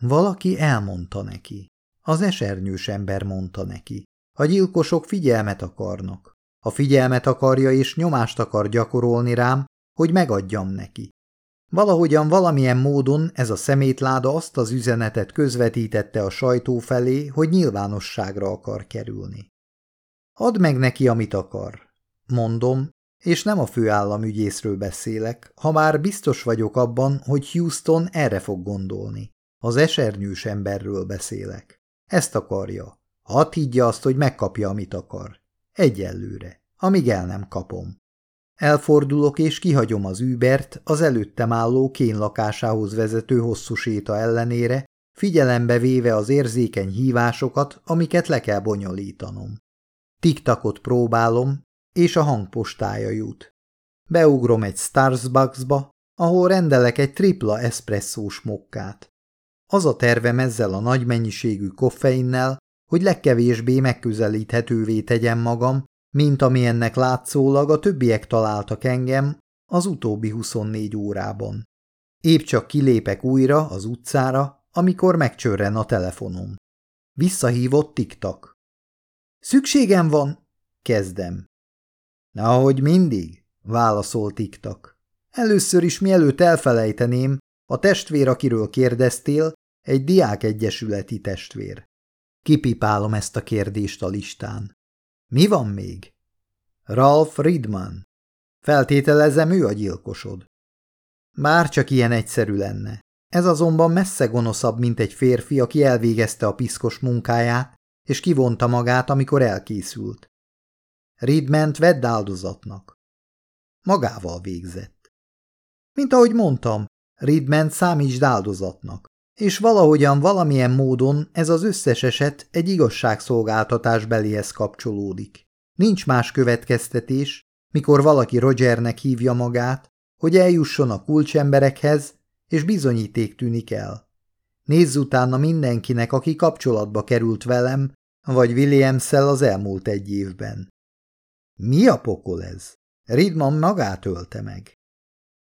Valaki elmondta neki. Az esernyős ember mondta neki. A gyilkosok figyelmet akarnak. A figyelmet akarja és nyomást akar gyakorolni rám, hogy megadjam neki. Valahogyan valamilyen módon ez a szemétláda azt az üzenetet közvetítette a sajtó felé, hogy nyilvánosságra akar kerülni. Add meg neki, amit akar. Mondom, és nem a főállamügyészről beszélek, ha már biztos vagyok abban, hogy Houston erre fog gondolni. Az esernyős emberről beszélek. Ezt akarja. Hadd higgye azt, hogy megkapja, amit akar. Egyelőre, amíg el nem kapom. Elfordulok és kihagyom az Übert az előttem álló kén lakásához vezető hosszú séta ellenére, figyelembe véve az érzékeny hívásokat, amiket le kell bonyolítanom. Tiktakot próbálom, és a hangpostája jut. Beugrom egy Starbucksba, ahol rendelek egy tripla eszpresszós mokkát. Az a tervem ezzel a nagy mennyiségű koffeinnel, hogy legkevésbé megközelíthetővé tegyem magam, mint ami ennek látszólag a többiek találtak engem az utóbbi 24 órában. Épp csak kilépek újra az utcára, amikor megcsörren a telefonom. Visszahívott tiktak. Szükségem van, kezdem. Ahogy mindig, válaszol tiktak. Először is mielőtt elfelejteném, a testvér, akiről kérdeztél, egy diákegyesületi testvér. Kipipálom ezt a kérdést a listán. Mi van még? Ralph Ridman. Feltételezem, ő a gyilkosod. Már csak ilyen egyszerű lenne. Ez azonban messze gonoszabb, mint egy férfi, aki elvégezte a piszkos munkáját, és kivonta magát, amikor elkészült. Ridment vedd áldozatnak. Magával végzett. Mint ahogy mondtam, Ridment számítsd áldozatnak és valahogyan valamilyen módon ez az összes eset egy igazságszolgáltatás beléhez kapcsolódik. Nincs más következtetés, mikor valaki Rogernek hívja magát, hogy eljusson a kulcsemberekhez, és bizonyíték tűnik el. Nézz utána mindenkinek, aki kapcsolatba került velem, vagy williams az elmúlt egy évben. Mi a pokol ez? Ridman magát ölte meg.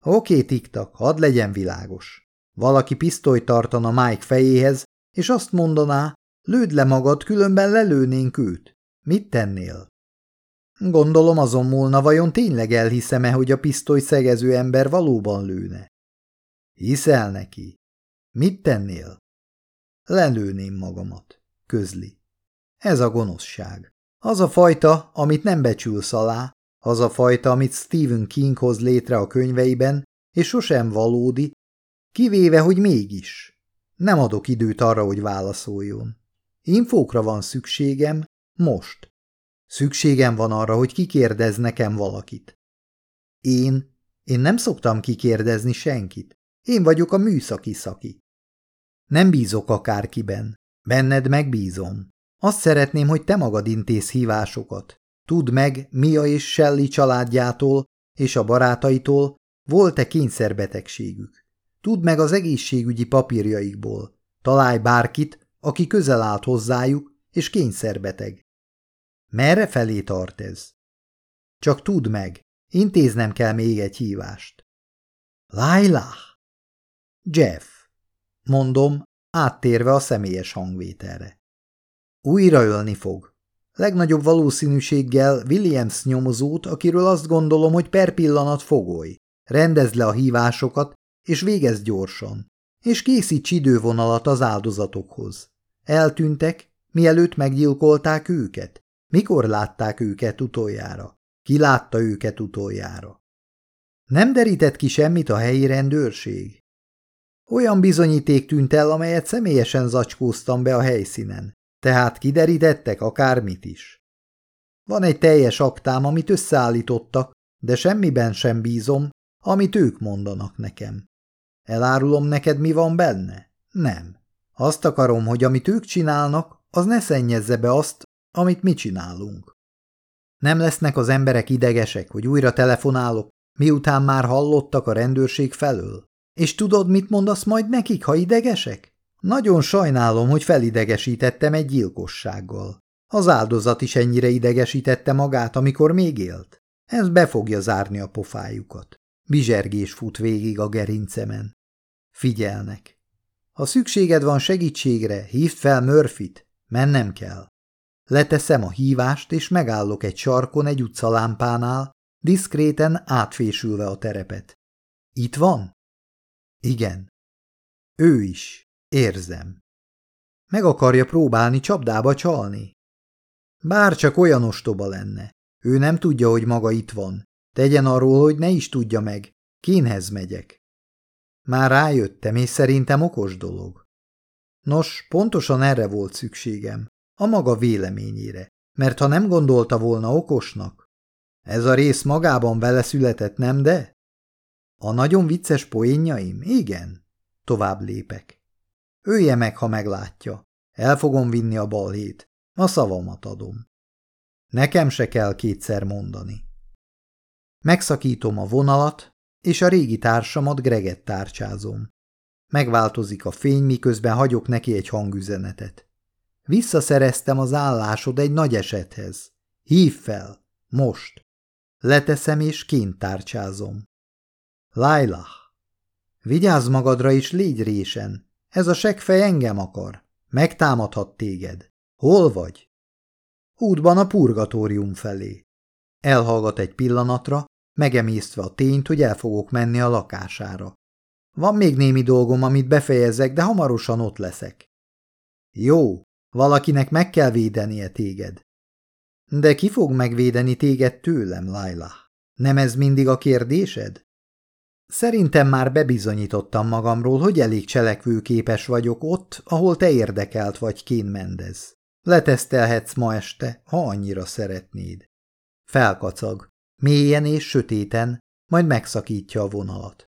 Oké, tiktak, hadd legyen világos. Valaki pisztolyt tartana Mike fejéhez, és azt mondaná, lőd le magad, különben lelőnénk őt. Mit tennél? Gondolom azon múlna, vajon tényleg elhiszem-e, hogy a pisztoly szegező ember valóban lőne? Hiszel neki. Mit tennél? Lelőném magamat, közli. Ez a gonoszság. Az a fajta, amit nem becsülsz alá, az a fajta, amit Stephen King hoz létre a könyveiben, és sosem valódi, kivéve, hogy mégis. Nem adok időt arra, hogy válaszoljon. Infókra van szükségem, most. Szükségem van arra, hogy kikérdez nekem valakit. Én, én nem szoktam kikérdezni senkit. Én vagyok a műszaki szaki. Nem bízok akárkiben. Benned megbízom. Azt szeretném, hogy te magad intéz hívásokat. Tudd meg, Mia és Shelley családjától és a barátaitól volt-e kényszerbetegségük. Tudd meg az egészségügyi papírjaikból. Találj bárkit, aki közel állt hozzájuk, és kényszerbeteg. Merre felé tart ez? Csak tudd meg, intéznem kell még egy hívást. Laila! Jeff, mondom, áttérve a személyes hangvételre. Újra ölni fog. Legnagyobb valószínűséggel Williams nyomozót, akiről azt gondolom, hogy per pillanat fogoly. Rendezd le a hívásokat, és végezd gyorsan. És készíts idővonalat az áldozatokhoz. Eltűntek, mielőtt meggyilkolták őket? Mikor látták őket utoljára? Ki látta őket utoljára? Nem derített ki semmit a helyi rendőrség? Olyan bizonyíték tűnt el, amelyet személyesen zacskóztam be a helyszínen, tehát kiderítettek akármit is. Van egy teljes aktám, amit összeállítottak, de semmiben sem bízom, amit ők mondanak nekem. Elárulom neked, mi van benne? Nem. Azt akarom, hogy amit ők csinálnak, az ne szennyezze be azt, amit mi csinálunk. Nem lesznek az emberek idegesek, hogy újra telefonálok, miután már hallottak a rendőrség felől? És tudod, mit mondasz majd nekik, ha idegesek? Nagyon sajnálom, hogy felidegesítettem egy gyilkossággal. Az áldozat is ennyire idegesítette magát, amikor még élt. Ez be fogja zárni a pofájukat. Bizsergés fut végig a gerincemen. Figyelnek. Ha szükséged van segítségre, hívd fel Murphyt, mennem kell. Leteszem a hívást, és megállok egy sarkon egy utcalámpánál, diszkréten átfésülve a terepet. Itt van? Igen. Ő is. Érzem. Meg akarja próbálni csapdába csalni? Bár csak olyan ostoba lenne. Ő nem tudja, hogy maga itt van. Tegyen arról, hogy ne is tudja meg. Kénhez megyek. Már rájöttem, és szerintem okos dolog. Nos, pontosan erre volt szükségem, a maga véleményére, mert ha nem gondolta volna okosnak, ez a rész magában beleszületett, nem de? A nagyon vicces poénjaim? Igen. Tovább lépek. Ője meg, ha meglátja. El fogom vinni a balhét. A szavamat adom. Nekem se kell kétszer mondani. Megszakítom a vonalat, és a régi társamat Greget tárcsázom. Megváltozik a fény, miközben hagyok neki egy hangüzenetet. Visszaszereztem az állásod egy nagy esethez. Hív fel, most. Leteszem és kint tárcsázom. Laila, vigyázz magadra és légy résen. Ez a seggfej engem akar. Megtámadhat téged. Hol vagy? Útban a purgatórium felé. Elhallgat egy pillanatra, megemésztve a tényt, hogy el fogok menni a lakására. Van még némi dolgom, amit befejezek, de hamarosan ott leszek. Jó, valakinek meg kell védenie téged. De ki fog megvédeni téged tőlem, Laila? Nem ez mindig a kérdésed? Szerintem már bebizonyítottam magamról, hogy elég cselekvőképes vagyok ott, ahol te érdekelt vagy Kén Mendez. Letesztelhetsz ma este, ha annyira szeretnéd. Felkacag, mélyen és sötéten, majd megszakítja a vonalat.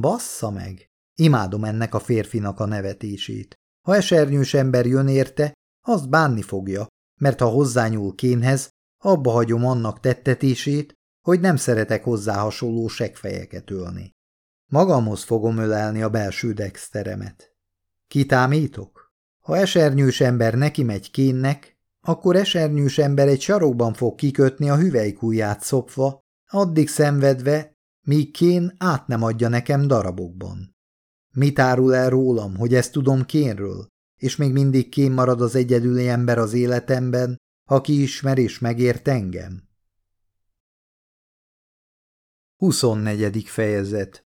Bassza meg! Imádom ennek a férfinak a nevetését. Ha esernyős ember jön érte, azt bánni fogja, mert ha hozzányúl kénhez, abba hagyom annak tettetését, hogy nem szeretek hozzá hasonló segfejeket ölni. Magamhoz fogom ölelni a belső dexteremet. Kitámítok? Ha esernyős ember neki megy kénnek, akkor esernyős ember egy sarokban fog kikötni a hüvelykújját szopva, addig szenvedve, míg kén át nem adja nekem darabokban. Mit árul el rólam, hogy ezt tudom kénről, és még mindig kén marad az egyedüli ember az életemben, aki ismer és megért engem? 24. fejezet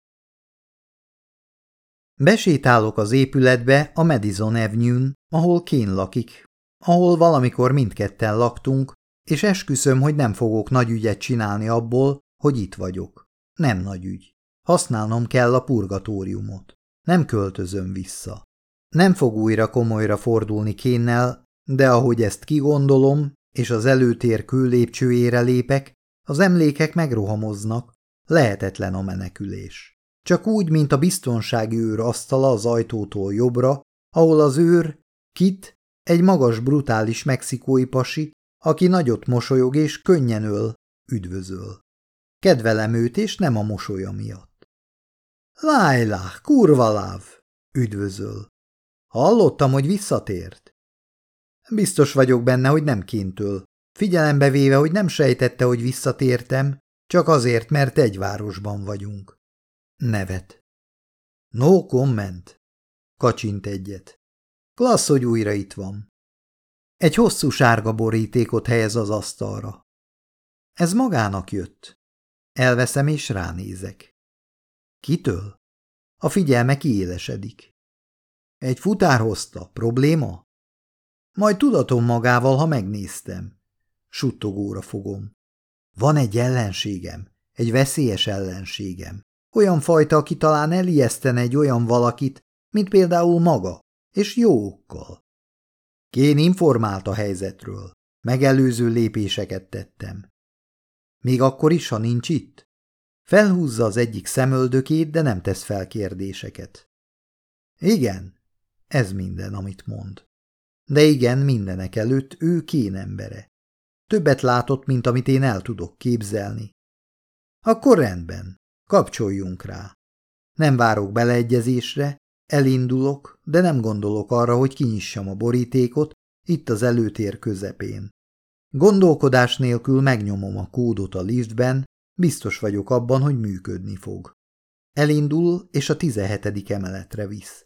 Besétálok az épületbe a Madison Avenue-n, ahol Kén lakik, ahol valamikor mindketten laktunk, és esküszöm, hogy nem fogok nagy ügyet csinálni abból, hogy itt vagyok. Nem nagy ügy. Használnom kell a purgatóriumot. Nem költözöm vissza. Nem fog újra komolyra fordulni kénnel, de ahogy ezt kigondolom, és az előtér küllépcsőjére lépek, az emlékek megrohamoznak, lehetetlen a menekülés. Csak úgy, mint a biztonsági őr asztala az ajtótól jobbra, ahol az őr, Kit, egy magas, brutális mexikói pasi, aki nagyot mosolyog és könnyen öl, üdvözöl. Kedvelem őt, és nem a mosolya miatt. Lájlá, kurva láv, üdvözöl. Hallottam, hogy visszatért. Biztos vagyok benne, hogy nem kintől. Figyelembe véve, hogy nem sejtette, hogy visszatértem, csak azért, mert egy városban vagyunk. Nevet. No comment. Kacsint egyet. Klassz, hogy újra itt van. Egy hosszú sárga borítékot helyez az asztalra. Ez magának jött. Elveszem és ránézek. Kitől? A figyelme kiélesedik. Egy futár hozta. Probléma? Majd tudatom magával, ha megnéztem. Suttogóra fogom. Van egy ellenségem, egy veszélyes ellenségem. Olyan fajta, aki talán elijesztene egy olyan valakit, mint például maga, és jó okkal. Kén informált a helyzetről. Megelőző lépéseket tettem. Még akkor is, ha nincs itt? Felhúzza az egyik szemöldökét, de nem tesz fel kérdéseket. Igen, ez minden, amit mond. De igen, mindenek előtt ő kén embere. Többet látott, mint amit én el tudok képzelni. Akkor rendben, kapcsoljunk rá. Nem várok beleegyezésre, elindulok, de nem gondolok arra, hogy kinyissam a borítékot itt az előtér közepén. Gondolkodás nélkül megnyomom a kódot a liftben, biztos vagyok abban, hogy működni fog. Elindul, és a tizehetedik emeletre visz.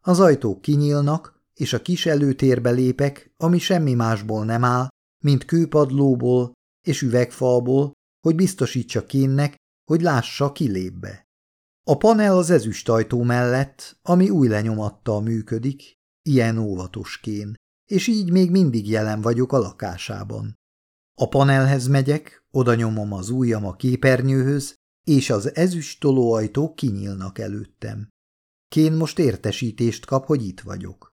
Az ajtók kinyílnak, és a kis előtérbe lépek, ami semmi másból nem áll, mint kőpadlóból és üvegfalból, hogy biztosítsa kénnek, hogy lássa, kilép be. A panel az ezüstajtó mellett, ami új lenyomattal működik, ilyen óvatoskén, és így még mindig jelen vagyok a lakásában. A panelhez megyek, oda nyomom az ujjam a képernyőhöz, és az ezüst tolóajtók kinyílnak előttem. Kén most értesítést kap, hogy itt vagyok.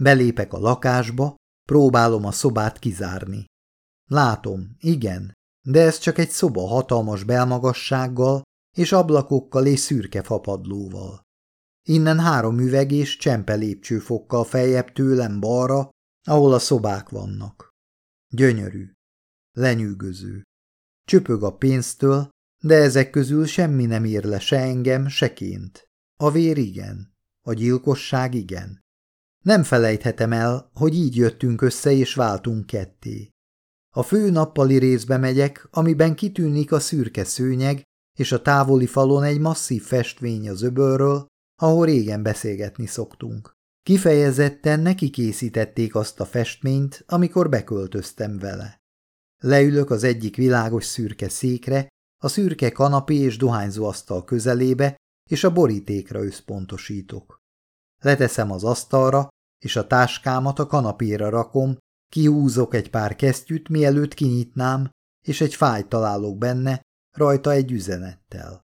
Belépek a lakásba, próbálom a szobát kizárni. Látom, igen, de ez csak egy szoba hatalmas belmagassággal és ablakokkal és szürke fapadlóval. Innen három üveg és csempe lépcsőfokkal feljebb tőlem balra, ahol a szobák vannak. Gyönyörű, lenyűgöző. Csöpög a pénztől, de ezek közül semmi nem ír le se engem, se. A vér igen, a gyilkosság igen. Nem felejthetem el, hogy így jöttünk össze és váltunk ketté. A fő nappali részbe megyek, amiben kitűnik a szürke szőnyeg, és a távoli falon egy masszív festvény az öbölről, ahol régen beszélgetni szoktunk. Kifejezetten neki készítették azt a festményt, amikor beköltöztem vele. Leülök az egyik világos szürke székre, a szürke kanapé és dohányzó asztal közelébe, és a borítékra összpontosítok. Leteszem az asztalra, és a táskámat a kanapéra rakom, kihúzok egy pár kesztyűt, mielőtt kinyitnám, és egy fájt találok benne, rajta egy üzenettel.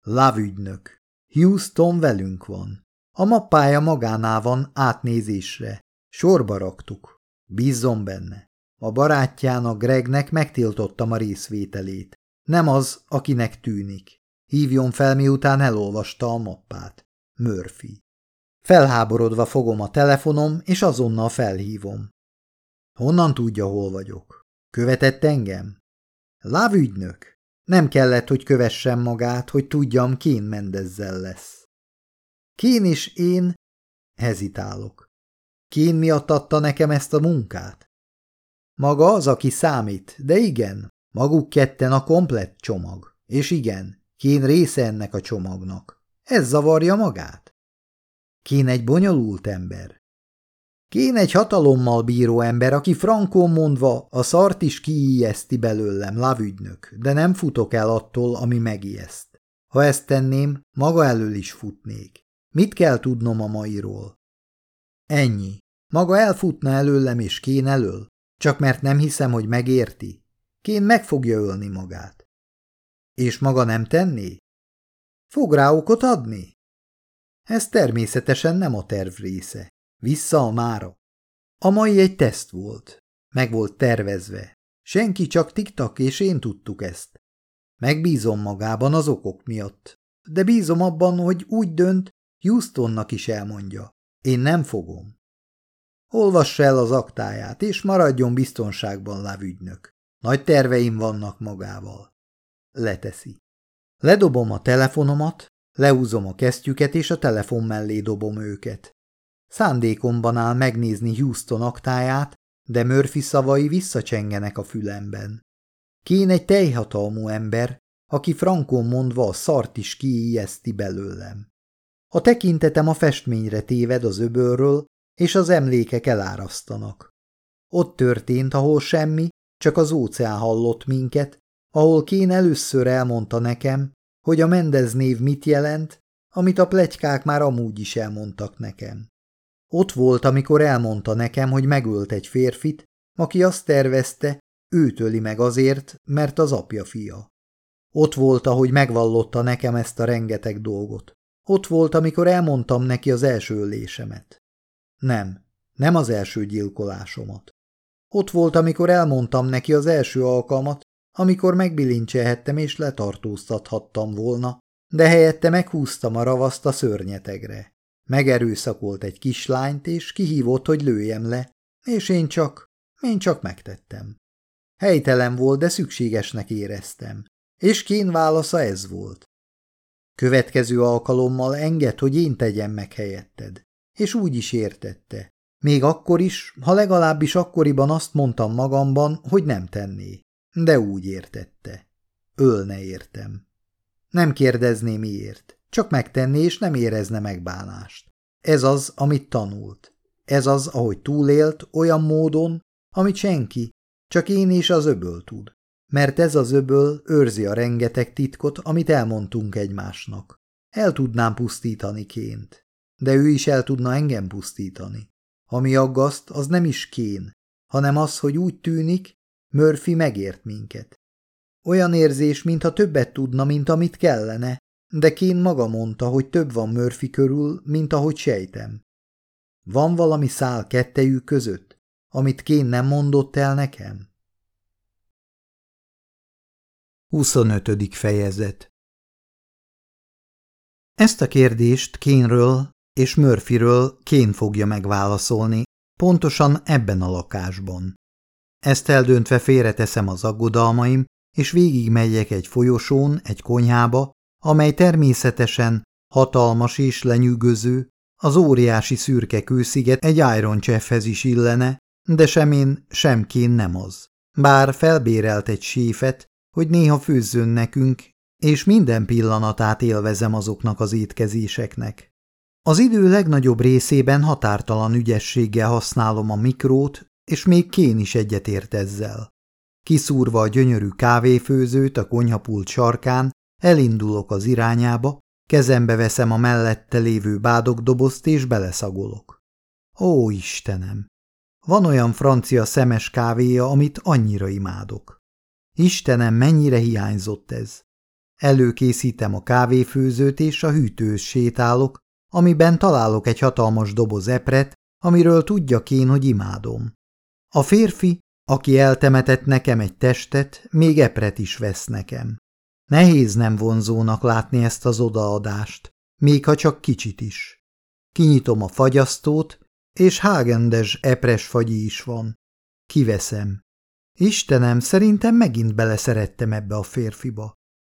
Lávügynök, Houston velünk van. A mappája magánál van átnézésre. Sorba raktuk. Bízzon benne. A barátjának Gregnek megtiltottam a részvételét. Nem az, akinek tűnik. Hívjon fel, miután elolvasta a mappát. Murphy. Felháborodva fogom a telefonom, és azonnal felhívom. Honnan tudja, hol vagyok? Követett engem? Lávügynök? Nem kellett, hogy kövessem magát, hogy tudjam, Kén Mendezzel lesz. Kén és én hezitálok. Kén miatt adta nekem ezt a munkát? Maga az, aki számít, de igen, maguk ketten a komplett csomag. És igen, Kén része ennek a csomagnak. Ez zavarja magát? Kén egy bonyolult ember. Kén egy hatalommal bíró ember, aki frankon mondva a szart is kiijeszti belőlem, lavügynök, de nem futok el attól, ami megijeszt. Ha ezt tenném, maga elől is futnék. Mit kell tudnom a mairól? Ennyi. Maga elfutna előlem és Kén elől? Csak mert nem hiszem, hogy megérti. Kén meg fogja ölni magát. És maga nem tenné? Fog rá okot adni? Ez természetesen nem a terv része. Vissza a mára. A mai egy teszt volt. Meg volt tervezve. Senki csak tiktak, és én tudtuk ezt. Megbízom magában az okok miatt. De bízom abban, hogy úgy dönt, Houstonnak is elmondja. Én nem fogom. Olvassa el az aktáját, és maradjon biztonságban, lávügynök. Nagy terveim vannak magával. Leteszi. Ledobom a telefonomat, leúzom a kesztyüket, és a telefon mellé dobom őket. Szándékomban áll megnézni Houston aktáját, de Murphy szavai visszacsengenek a fülemben. Kén egy teljhatalmú ember, aki frankon mondva a szart is kiijeszti belőlem. A tekintetem a festményre téved az öbölről, és az emlékek elárasztanak. Ott történt, ahol semmi, csak az óceán hallott minket, ahol Kén először elmondta nekem, hogy a Mendez név mit jelent, amit a plegykák már amúgy is elmondtak nekem. Ott volt, amikor elmondta nekem, hogy megölt egy férfit, aki azt tervezte, őt öli meg azért, mert az apja fia. Ott volt, ahogy megvallotta nekem ezt a rengeteg dolgot. Ott volt, amikor elmondtam neki az első ölésemet. Nem, nem az első gyilkolásomat. Ott volt, amikor elmondtam neki az első alkalmat, amikor megbilincselhettem és letartóztathattam volna, de helyette meghúztam a ravaszt a szörnyetegre. Megerőszakolt egy kislányt, és kihívott, hogy lőjem le, és én csak, én csak megtettem. Helytelen volt, de szükségesnek éreztem, és Kén válasza ez volt. Következő alkalommal enged, hogy én tegyem meg helyetted, és úgy is értette. Még akkor is, ha legalábbis akkoriban azt mondtam magamban, hogy nem tenné. De úgy értette. Ölne értem. Nem kérdezné miért. Csak megtenné, és nem érezne megbánást. Ez az, amit tanult. Ez az, ahogy túlélt, olyan módon, amit senki, csak én és az öböl tud. Mert ez az öböl őrzi a rengeteg titkot, amit elmondtunk egymásnak. El tudnám pusztítani ként, de ő is el tudna engem pusztítani. Ami aggaszt, az nem is kén, hanem az, hogy úgy tűnik, Murphy megért minket. Olyan érzés, mintha többet tudna, mint amit kellene, de Kén maga mondta, hogy több van Murphy körül, mint ahogy sejtem. Van valami szál kettejük között, amit Kén nem mondott el nekem? 25. fejezet Ezt a kérdést Kénről és Murphyről Kén fogja megválaszolni, pontosan ebben a lakásban. Ezt eldöntve félreteszem az aggodalmaim, és végigmegyek egy folyosón, egy konyhába, amely természetesen hatalmas és lenyűgöző, az óriási szürke kősziget egy Iron Chefhez is illene, de sem én, nem az. Bár felbérelt egy séfet, hogy néha főzzön nekünk, és minden pillanatát élvezem azoknak az étkezéseknek. Az idő legnagyobb részében határtalan ügyességgel használom a mikrót, és még Kén is egyetért ezzel. Kiszúrva a gyönyörű kávéfőzőt a konyhapult sarkán, elindulok az irányába, kezembe veszem a mellette lévő bádogdobozt és beleszagolok. Ó, Istenem! Van olyan francia szemes kávéja, amit annyira imádok. Istenem, mennyire hiányzott ez! Előkészítem a kávéfőzőt és a hűtős sétálok, amiben találok egy hatalmas doboz epret, amiről tudja kén, hogy imádom. A férfi, aki eltemetett nekem egy testet, még epret is vesz nekem. Nehéz nem vonzónak látni ezt az odaadást, még ha csak kicsit is. Kinyitom a fagyasztót, és hágendes epres fagyi is van. Kiveszem. Istenem, szerintem megint beleszerettem ebbe a férfiba.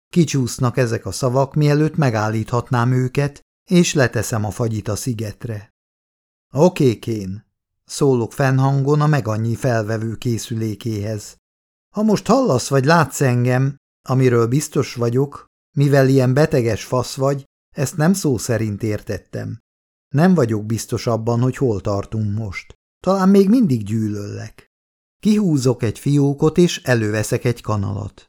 Kicsúsznak ezek a szavak, mielőtt megállíthatnám őket, és leteszem a fagyit a szigetre. Oké, Kén, szólok fennhangon a megannyi felvevő készülékéhez. Ha most hallasz vagy látsz engem, amiről biztos vagyok, mivel ilyen beteges fasz vagy, ezt nem szó szerint értettem. Nem vagyok biztos abban, hogy hol tartunk most. Talán még mindig gyűlöllek. Kihúzok egy fiókot, és előveszek egy kanalat.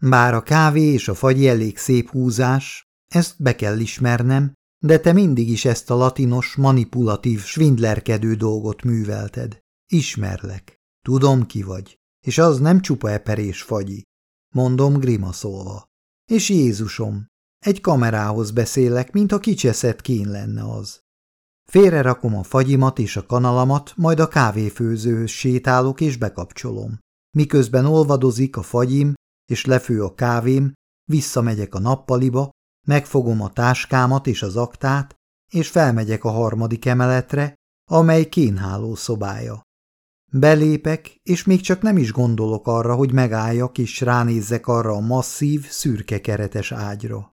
Bár a kávé és a fagy elég szép húzás, ezt be kell ismernem, de te mindig is ezt a latinos, manipulatív, svindlerkedő dolgot művelted. Ismerlek. Tudom, ki vagy, és az nem csupa eperés fagyi. Mondom grimaszolva. És Jézusom, egy kamerához beszélek, mint a kicseszett kín lenne az. Félre rakom a fagyimat és a kanalamat, majd a kávéfőzőhöz sétálok és bekapcsolom. Miközben olvadozik a fagyim, és lefő a kávém, visszamegyek a nappaliba, megfogom a táskámat és az aktát, és felmegyek a harmadik emeletre, amely kénháló szobája. Belépek, és még csak nem is gondolok arra, hogy megálljak és ránézzek arra a masszív, szürke keretes ágyra.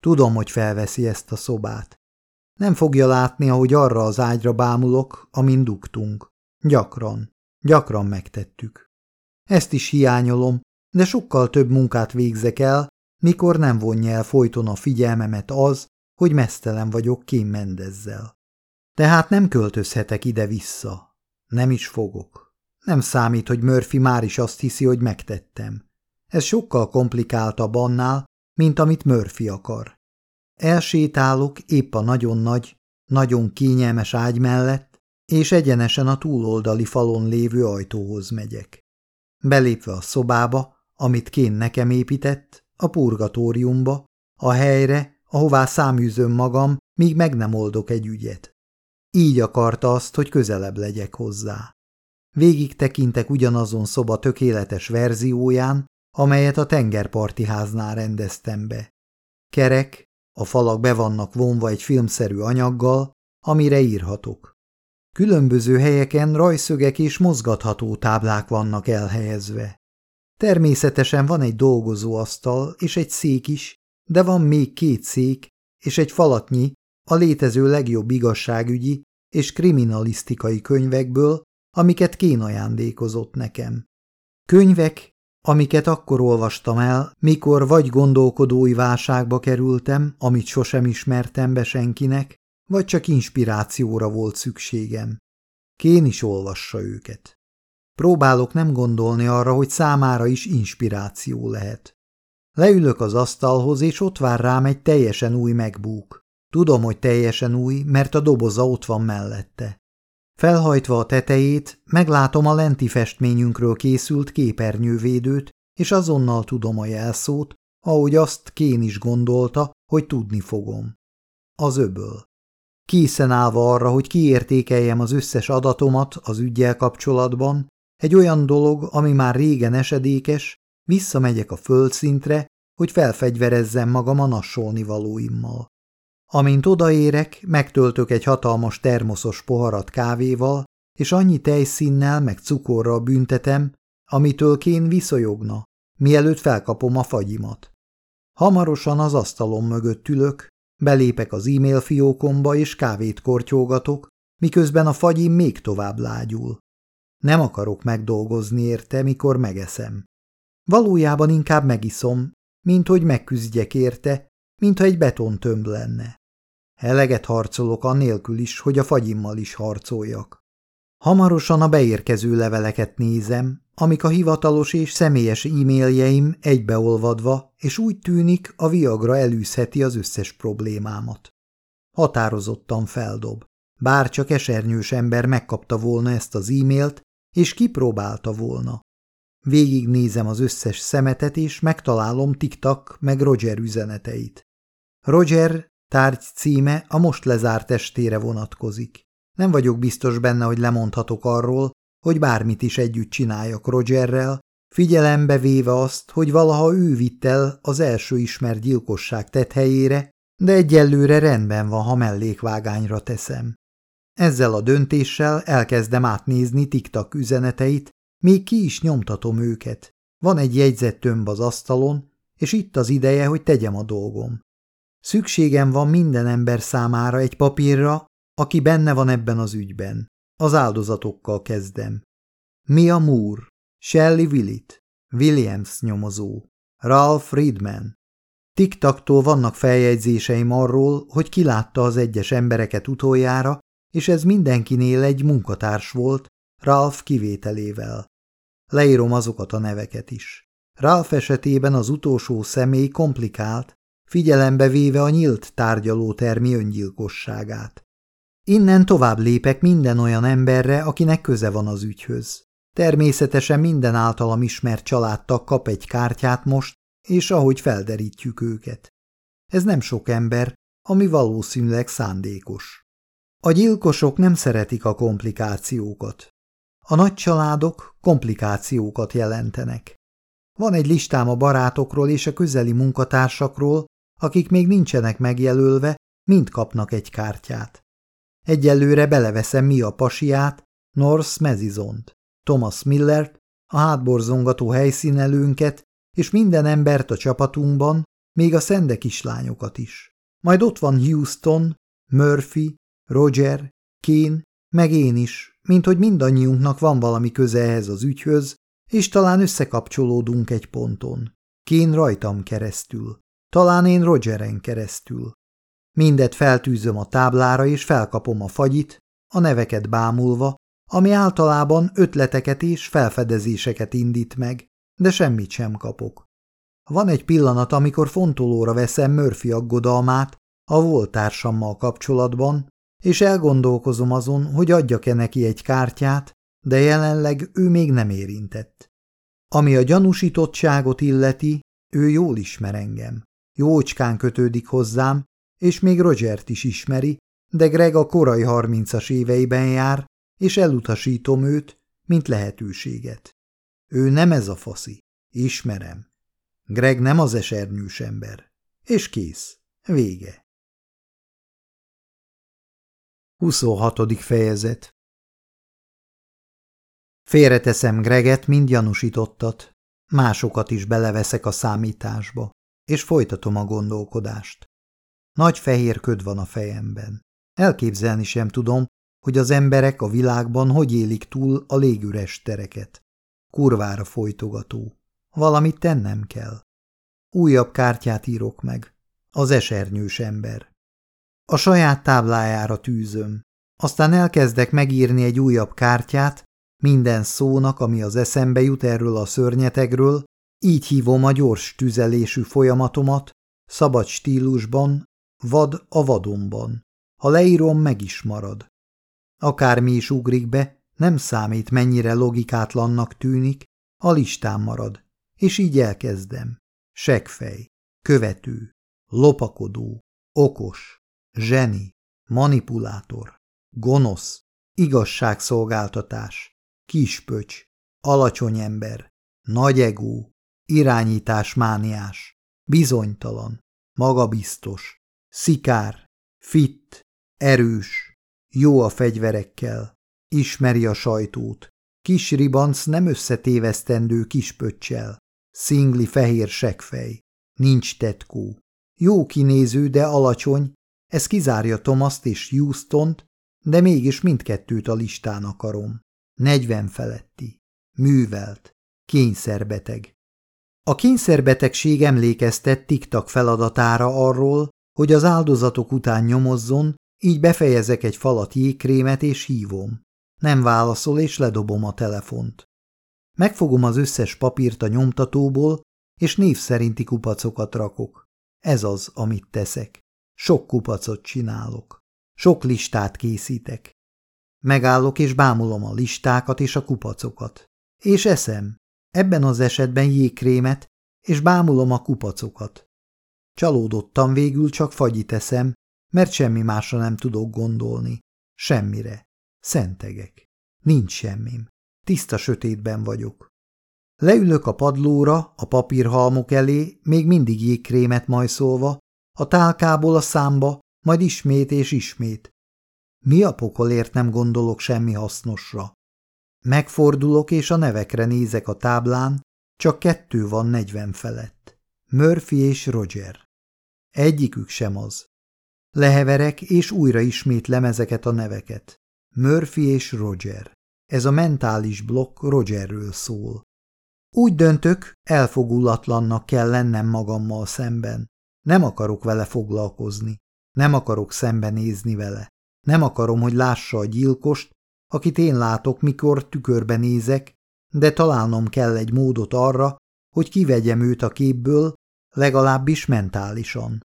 Tudom, hogy felveszi ezt a szobát. Nem fogja látni, ahogy arra az ágyra bámulok, amin dugtunk. Gyakran, gyakran megtettük. Ezt is hiányolom, de sokkal több munkát végzek el, mikor nem vonja el folyton a figyelmemet az, hogy mesztelen vagyok Kim Mendezzel. Tehát nem költözhetek ide-vissza. Nem is fogok. Nem számít, hogy Murphy már is azt hiszi, hogy megtettem. Ez sokkal komplikáltabb annál, mint amit Murphy akar. Elsétálok épp a nagyon nagy, nagyon kényelmes ágy mellett, és egyenesen a túloldali falon lévő ajtóhoz megyek. Belépve a szobába, amit Kén nekem épített, a purgatóriumba, a helyre, ahová száműzöm magam, míg meg nem oldok egy ügyet. Így akarta azt, hogy közelebb legyek hozzá. Végig tekintek ugyanazon szoba tökéletes verzióján, amelyet a tengerparti háznál rendeztem be. Kerek, a falak be vannak vonva egy filmszerű anyaggal, amire írhatok. Különböző helyeken rajszögek és mozgatható táblák vannak elhelyezve. Természetesen van egy dolgozóasztal és egy szék is, de van még két szék és egy falatnyi a létező legjobb igazságügyi és kriminalisztikai könyvekből, amiket Kén ajándékozott nekem. Könyvek, amiket akkor olvastam el, mikor vagy gondolkodói válságba kerültem, amit sosem ismertem be senkinek, vagy csak inspirációra volt szükségem. Kén is olvassa őket. Próbálok nem gondolni arra, hogy számára is inspiráció lehet. Leülök az asztalhoz, és ott vár rám egy teljesen új megbúk. Tudom, hogy teljesen új, mert a doboza ott van mellette. Felhajtva a tetejét, meglátom a lenti festményünkről készült képernyővédőt, és azonnal tudom a jelszót, ahogy azt Kén is gondolta, hogy tudni fogom. Az öböl. Készen állva arra, hogy kiértékeljem az összes adatomat az ügyel kapcsolatban, egy olyan dolog, ami már régen esedékes, visszamegyek a földszintre, hogy felfegyverezzem magam a nassolni valóimmal. Amint odaérek, megtöltök egy hatalmas termoszos poharat kávéval, és annyi tejszínnel meg cukorral büntetem, amitől kén viszonyogna, mielőtt felkapom a fagyimat. Hamarosan az asztalom mögött ülök, belépek az e-mail fiókomba és kávét kortyolgatok, miközben a fagyim még tovább lágyul. Nem akarok megdolgozni érte, mikor megeszem. Valójában inkább megiszom, mint hogy megküzdjek érte, mintha egy betontömb lenne. Eleget harcolok annélkül is, hogy a fagyimmal is harcoljak. Hamarosan a beérkező leveleket nézem, amik a hivatalos és személyes e-mailjeim egybeolvadva, és úgy tűnik, a viagra elűzheti az összes problémámat. Határozottan feldob. Bár csak esernyős ember megkapta volna ezt az e-mailt, és kipróbálta volna. Végignézem az összes szemetet, és megtalálom TikTok meg Roger üzeneteit. Roger tárgy címe a most lezárt estére vonatkozik. Nem vagyok biztos benne, hogy lemondhatok arról, hogy bármit is együtt csináljak Rogerrel, figyelembe véve azt, hogy valaha ő vitt el az első ismert gyilkosság tethelyére, de egyelőre rendben van, ha mellékvágányra teszem. Ezzel a döntéssel elkezdem átnézni TikTok üzeneteit, még ki is nyomtatom őket. Van egy jegyzett tömb az asztalon, és itt az ideje, hogy tegyem a dolgom. Szükségem van minden ember számára egy papírra, aki benne van ebben az ügyben. Az áldozatokkal kezdem. Mia Moore, Shelley Willit, Williams nyomozó, Ralph Friedman. Tiktaktól vannak feljegyzéseim arról, hogy kilátta az egyes embereket utoljára, és ez mindenkinél egy munkatárs volt, Ralph kivételével. Leírom azokat a neveket is. Ralph esetében az utolsó személy komplikált, figyelembe véve a nyílt tárgyalótermi öngyilkosságát. Innen tovább lépek minden olyan emberre, akinek köze van az ügyhöz. Természetesen minden általam ismert családtag kap egy kártyát most, és ahogy felderítjük őket. Ez nem sok ember, ami valószínűleg szándékos. A gyilkosok nem szeretik a komplikációkat. A nagy családok komplikációkat jelentenek. Van egy listám a barátokról és a közeli munkatársakról, akik még nincsenek megjelölve, mind kapnak egy kártyát. Egyelőre beleveszem mi a pasiát, North Mezizont, Thomas Millert, a hátborzongató helyszínelőnket, és minden embert a csapatunkban, még a szende kislányokat is. Majd ott van Houston, Murphy, Roger, Kane, meg én is, mint hogy mindannyiunknak van valami köze ehhez az ügyhöz, és talán összekapcsolódunk egy ponton. Kén rajtam keresztül, talán én Rogeren keresztül. Mindet feltűzöm a táblára, és felkapom a fagyit, a neveket bámulva, ami általában ötleteket és felfedezéseket indít meg, de semmit sem kapok. Van egy pillanat, amikor fontolóra veszem Murphy aggodalmát a volt társammal kapcsolatban, és elgondolkozom azon, hogy adjak-e neki egy kártyát, de jelenleg ő még nem érintett. Ami a gyanúsítottságot illeti, ő jól ismer engem. Jócskán kötődik hozzám, és még Rogert is ismeri, de Greg a korai harmincas éveiben jár, és elutasítom őt, mint lehetőséget. Ő nem ez a faszi. Ismerem. Greg nem az esernyős ember. És kész. Vége. 26. fejezet Félreteszem Greget, mind gyanúsítottat. Másokat is beleveszek a számításba, és folytatom a gondolkodást. Nagy fehér köd van a fejemben. Elképzelni sem tudom, hogy az emberek a világban hogy élik túl a légüres tereket. Kurvára folytogató. Valamit tennem kell. Újabb kártyát írok meg. Az esernyős ember. A saját táblájára tűzöm. Aztán elkezdek megírni egy újabb kártyát, minden szónak, ami az eszembe jut erről a szörnyetegről, így hívom a gyors tüzelésű folyamatomat, szabad stílusban, vad a vadonban. Ha leírom, meg is marad. Akármi is ugrik be, nem számít, mennyire logikátlannak tűnik, a listán marad, és így elkezdem. Segfej, követő, lopakodó, okos, zseni, manipulátor, gonosz, igazságszolgáltatás, kispöcs, alacsony ember, nagy egó, irányításmániás, bizonytalan, magabiztos, szikár, fit, erős, jó a fegyverekkel, ismeri a sajtót, kis ribanc nem összetévesztendő kispöccsel, szingli fehér segfej, nincs tetkó, jó kinéző, de alacsony, ez kizárja Tomaszt és Houstont, de mégis mindkettőt a listán akarom. Negyven feletti. Művelt. Kényszerbeteg. A kényszerbetegség emlékeztet tiktak feladatára arról, hogy az áldozatok után nyomozzon, így befejezek egy falat jégkrémet és hívom. Nem válaszol és ledobom a telefont. Megfogom az összes papírt a nyomtatóból, és név szerinti kupacokat rakok. Ez az, amit teszek. Sok kupacot csinálok. Sok listát készítek. Megállok és bámulom a listákat és a kupacokat. És eszem, ebben az esetben jégkrémet, és bámulom a kupacokat. Csalódottam végül csak fagyit eszem, mert semmi másra nem tudok gondolni. Semmire. Szentegek. Nincs semmim. Tiszta sötétben vagyok. Leülök a padlóra, a papírhalmok elé, még mindig jégkrémet majszolva, a tálkából a számba, majd ismét és ismét. Mi a pokolért nem gondolok semmi hasznosra? Megfordulok, és a nevekre nézek a táblán, csak kettő van negyven felett. Murphy és Roger. Egyikük sem az. Leheverek, és újra ismétlem ezeket a neveket. Murphy és Roger. Ez a mentális blokk Rogerről szól. Úgy döntök, elfogulatlannak kell lennem magammal szemben. Nem akarok vele foglalkozni. Nem akarok szembenézni vele. Nem akarom, hogy lássa a gyilkost, akit én látok, mikor tükörbe nézek, de találnom kell egy módot arra, hogy kivegyem őt a képből, legalábbis mentálisan.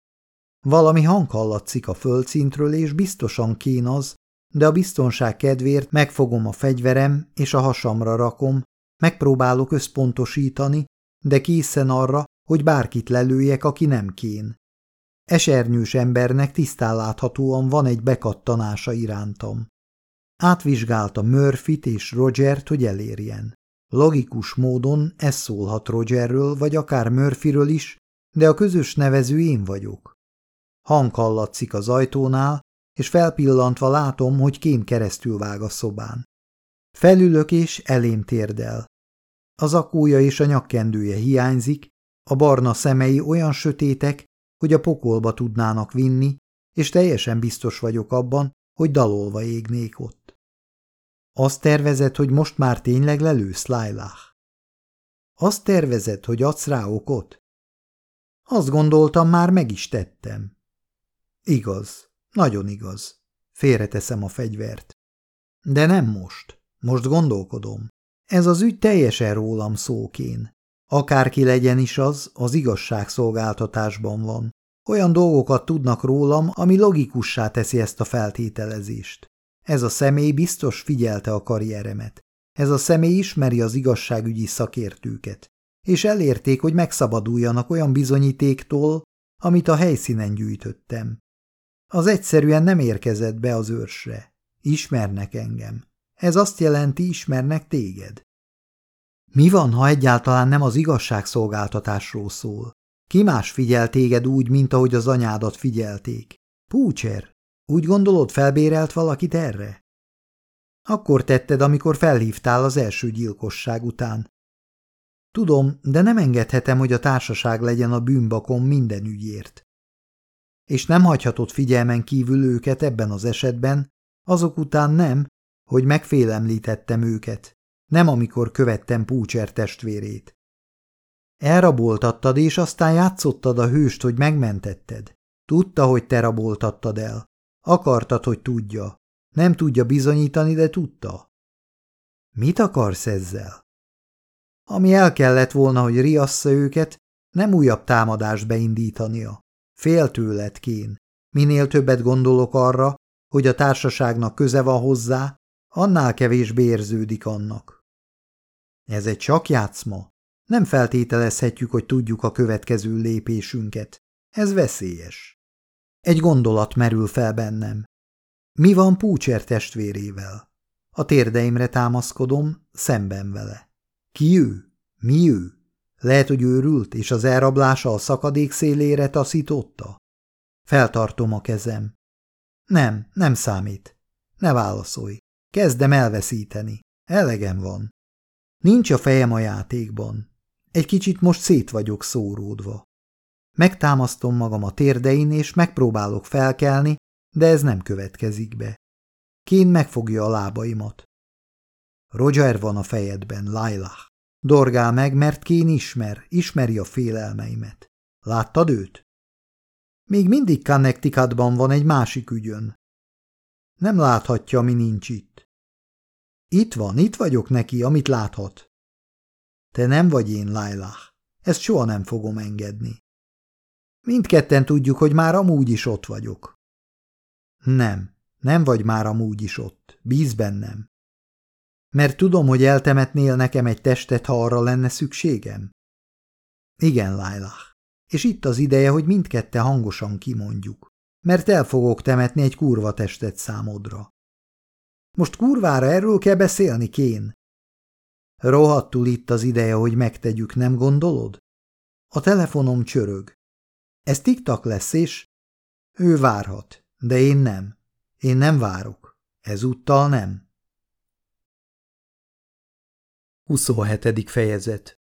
Valami hang hallatszik a földszintről, és biztosan kén az, de a biztonság kedvéért megfogom a fegyverem és a hasamra rakom, megpróbálok összpontosítani, de készen arra, hogy bárkit lelőjek, aki nem kén. Esernyős embernek tisztán láthatóan van egy bekattanása irántam. Átvizsgálta Murphyt és Rogert, hogy elérjen. Logikus módon ez szólhat Rogerről, vagy akár Murphyről is, de a közös nevező én vagyok. Hang hallatszik az ajtónál, és felpillantva látom, hogy kém keresztül vág a szobán. Felülök és elém térdel. Az akója és a nyakkendője hiányzik, a barna szemei olyan sötétek, hogy a pokolba tudnának vinni, és teljesen biztos vagyok abban, hogy dalolva égnék ott. Azt tervezed, hogy most már tényleg lelősz, Lailah? Azt tervezed, hogy adsz rá okot? Azt gondoltam, már meg is tettem. Igaz, nagyon igaz. Félreteszem a fegyvert. De nem most. Most gondolkodom. Ez az ügy teljesen rólam szókén. Akárki legyen is az, az igazságszolgáltatásban van. Olyan dolgokat tudnak rólam, ami logikussá teszi ezt a feltételezést. Ez a személy biztos figyelte a karrieremet. Ez a személy ismeri az igazságügyi szakértőket, és elérték, hogy megszabaduljanak olyan bizonyítéktól, amit a helyszínen gyűjtöttem. Az egyszerűen nem érkezett be az őrsre. Ismernek engem. Ez azt jelenti, ismernek téged. Mi van, ha egyáltalán nem az igazságszolgáltatásról szól? Ki más figyel téged úgy, mint ahogy az anyádat figyelték? Púcser, úgy gondolod, felbérelt valakit erre? Akkor tetted, amikor felhívtál az első gyilkosság után. Tudom, de nem engedhetem, hogy a társaság legyen a bűnbakon minden ügyért. És nem hagyhatod figyelmen kívül őket ebben az esetben, azok után nem, hogy megfélemlítettem őket, nem amikor követtem Púcser testvérét. Elraboltattad, és aztán játszottad a hőst, hogy megmentetted. Tudta, hogy te raboltattad el. Akartad, hogy tudja. Nem tudja bizonyítani, de tudta. Mit akarsz ezzel? Ami el kellett volna, hogy riassza őket, nem újabb támadást beindítania. Fél tőled, Kén. Minél többet gondolok arra, hogy a társaságnak köze van hozzá, annál kevésbé érződik annak. Ez egy csak játszma. Nem feltételezhetjük, hogy tudjuk a következő lépésünket. Ez veszélyes. Egy gondolat merül fel bennem. Mi van Púcser testvérével? A térdeimre támaszkodom, szemben vele. Ki ő? Mi ő? Lehet, hogy őrült, és az elrablása a szakadék szélére taszította? Feltartom a kezem. Nem, nem számít. Ne válaszolj. Kezdem elveszíteni. Elegem van. Nincs a fejem a játékban. Egy kicsit most szét vagyok szóródva. Megtámasztom magam a térdein, és megpróbálok felkelni, de ez nem következik be. Kén megfogja a lábaimat. Roger van a fejedben, Lailah. Dorgál meg, mert Kén ismer, ismeri a félelmeimet. Láttad őt? Még mindig Connecticutban van egy másik ügyön. Nem láthatja, ami nincs itt. Itt van, itt vagyok neki, amit láthat. Te nem vagy én, Lailah. Ezt soha nem fogom engedni. Mindketten tudjuk, hogy már amúgy is ott vagyok. Nem, nem vagy már amúgy is ott. Bíz bennem. Mert tudom, hogy eltemetnél nekem egy testet, ha arra lenne szükségem? Igen, Lailah. És itt az ideje, hogy mindkette hangosan kimondjuk. Mert el fogok temetni egy kurva testet számodra. Most kurvára erről kell beszélni, Kén? Rohadtul itt az ideje, hogy megtegyük, nem gondolod? A telefonom csörög. Ez tiktak lesz, és... Ő várhat, de én nem. Én nem várok. Ezúttal nem. 27. fejezet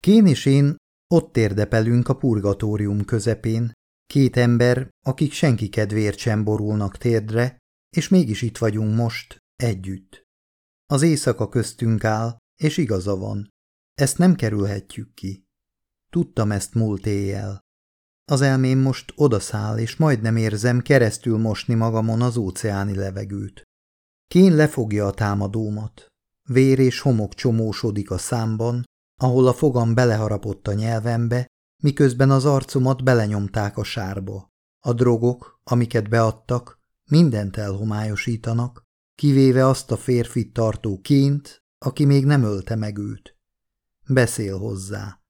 Kén és én ott érdepelünk a purgatórium közepén, két ember, akik senki kedvéért sem borulnak térdre, és mégis itt vagyunk most, együtt. Az éjszaka köztünk áll, és igaza van. Ezt nem kerülhetjük ki. Tudtam ezt múlt éjjel. Az elmém most odaszáll, és majdnem érzem keresztül mosni magamon az óceáni levegőt. Kén lefogja a támadómat. Vér és homok csomósodik a számban, ahol a fogam beleharapott a nyelvembe, miközben az arcomat belenyomták a sárba. A drogok, amiket beadtak, mindent elhomályosítanak, kivéve azt a férfit tartó ként, aki még nem ölte meg őt. Beszél hozzá.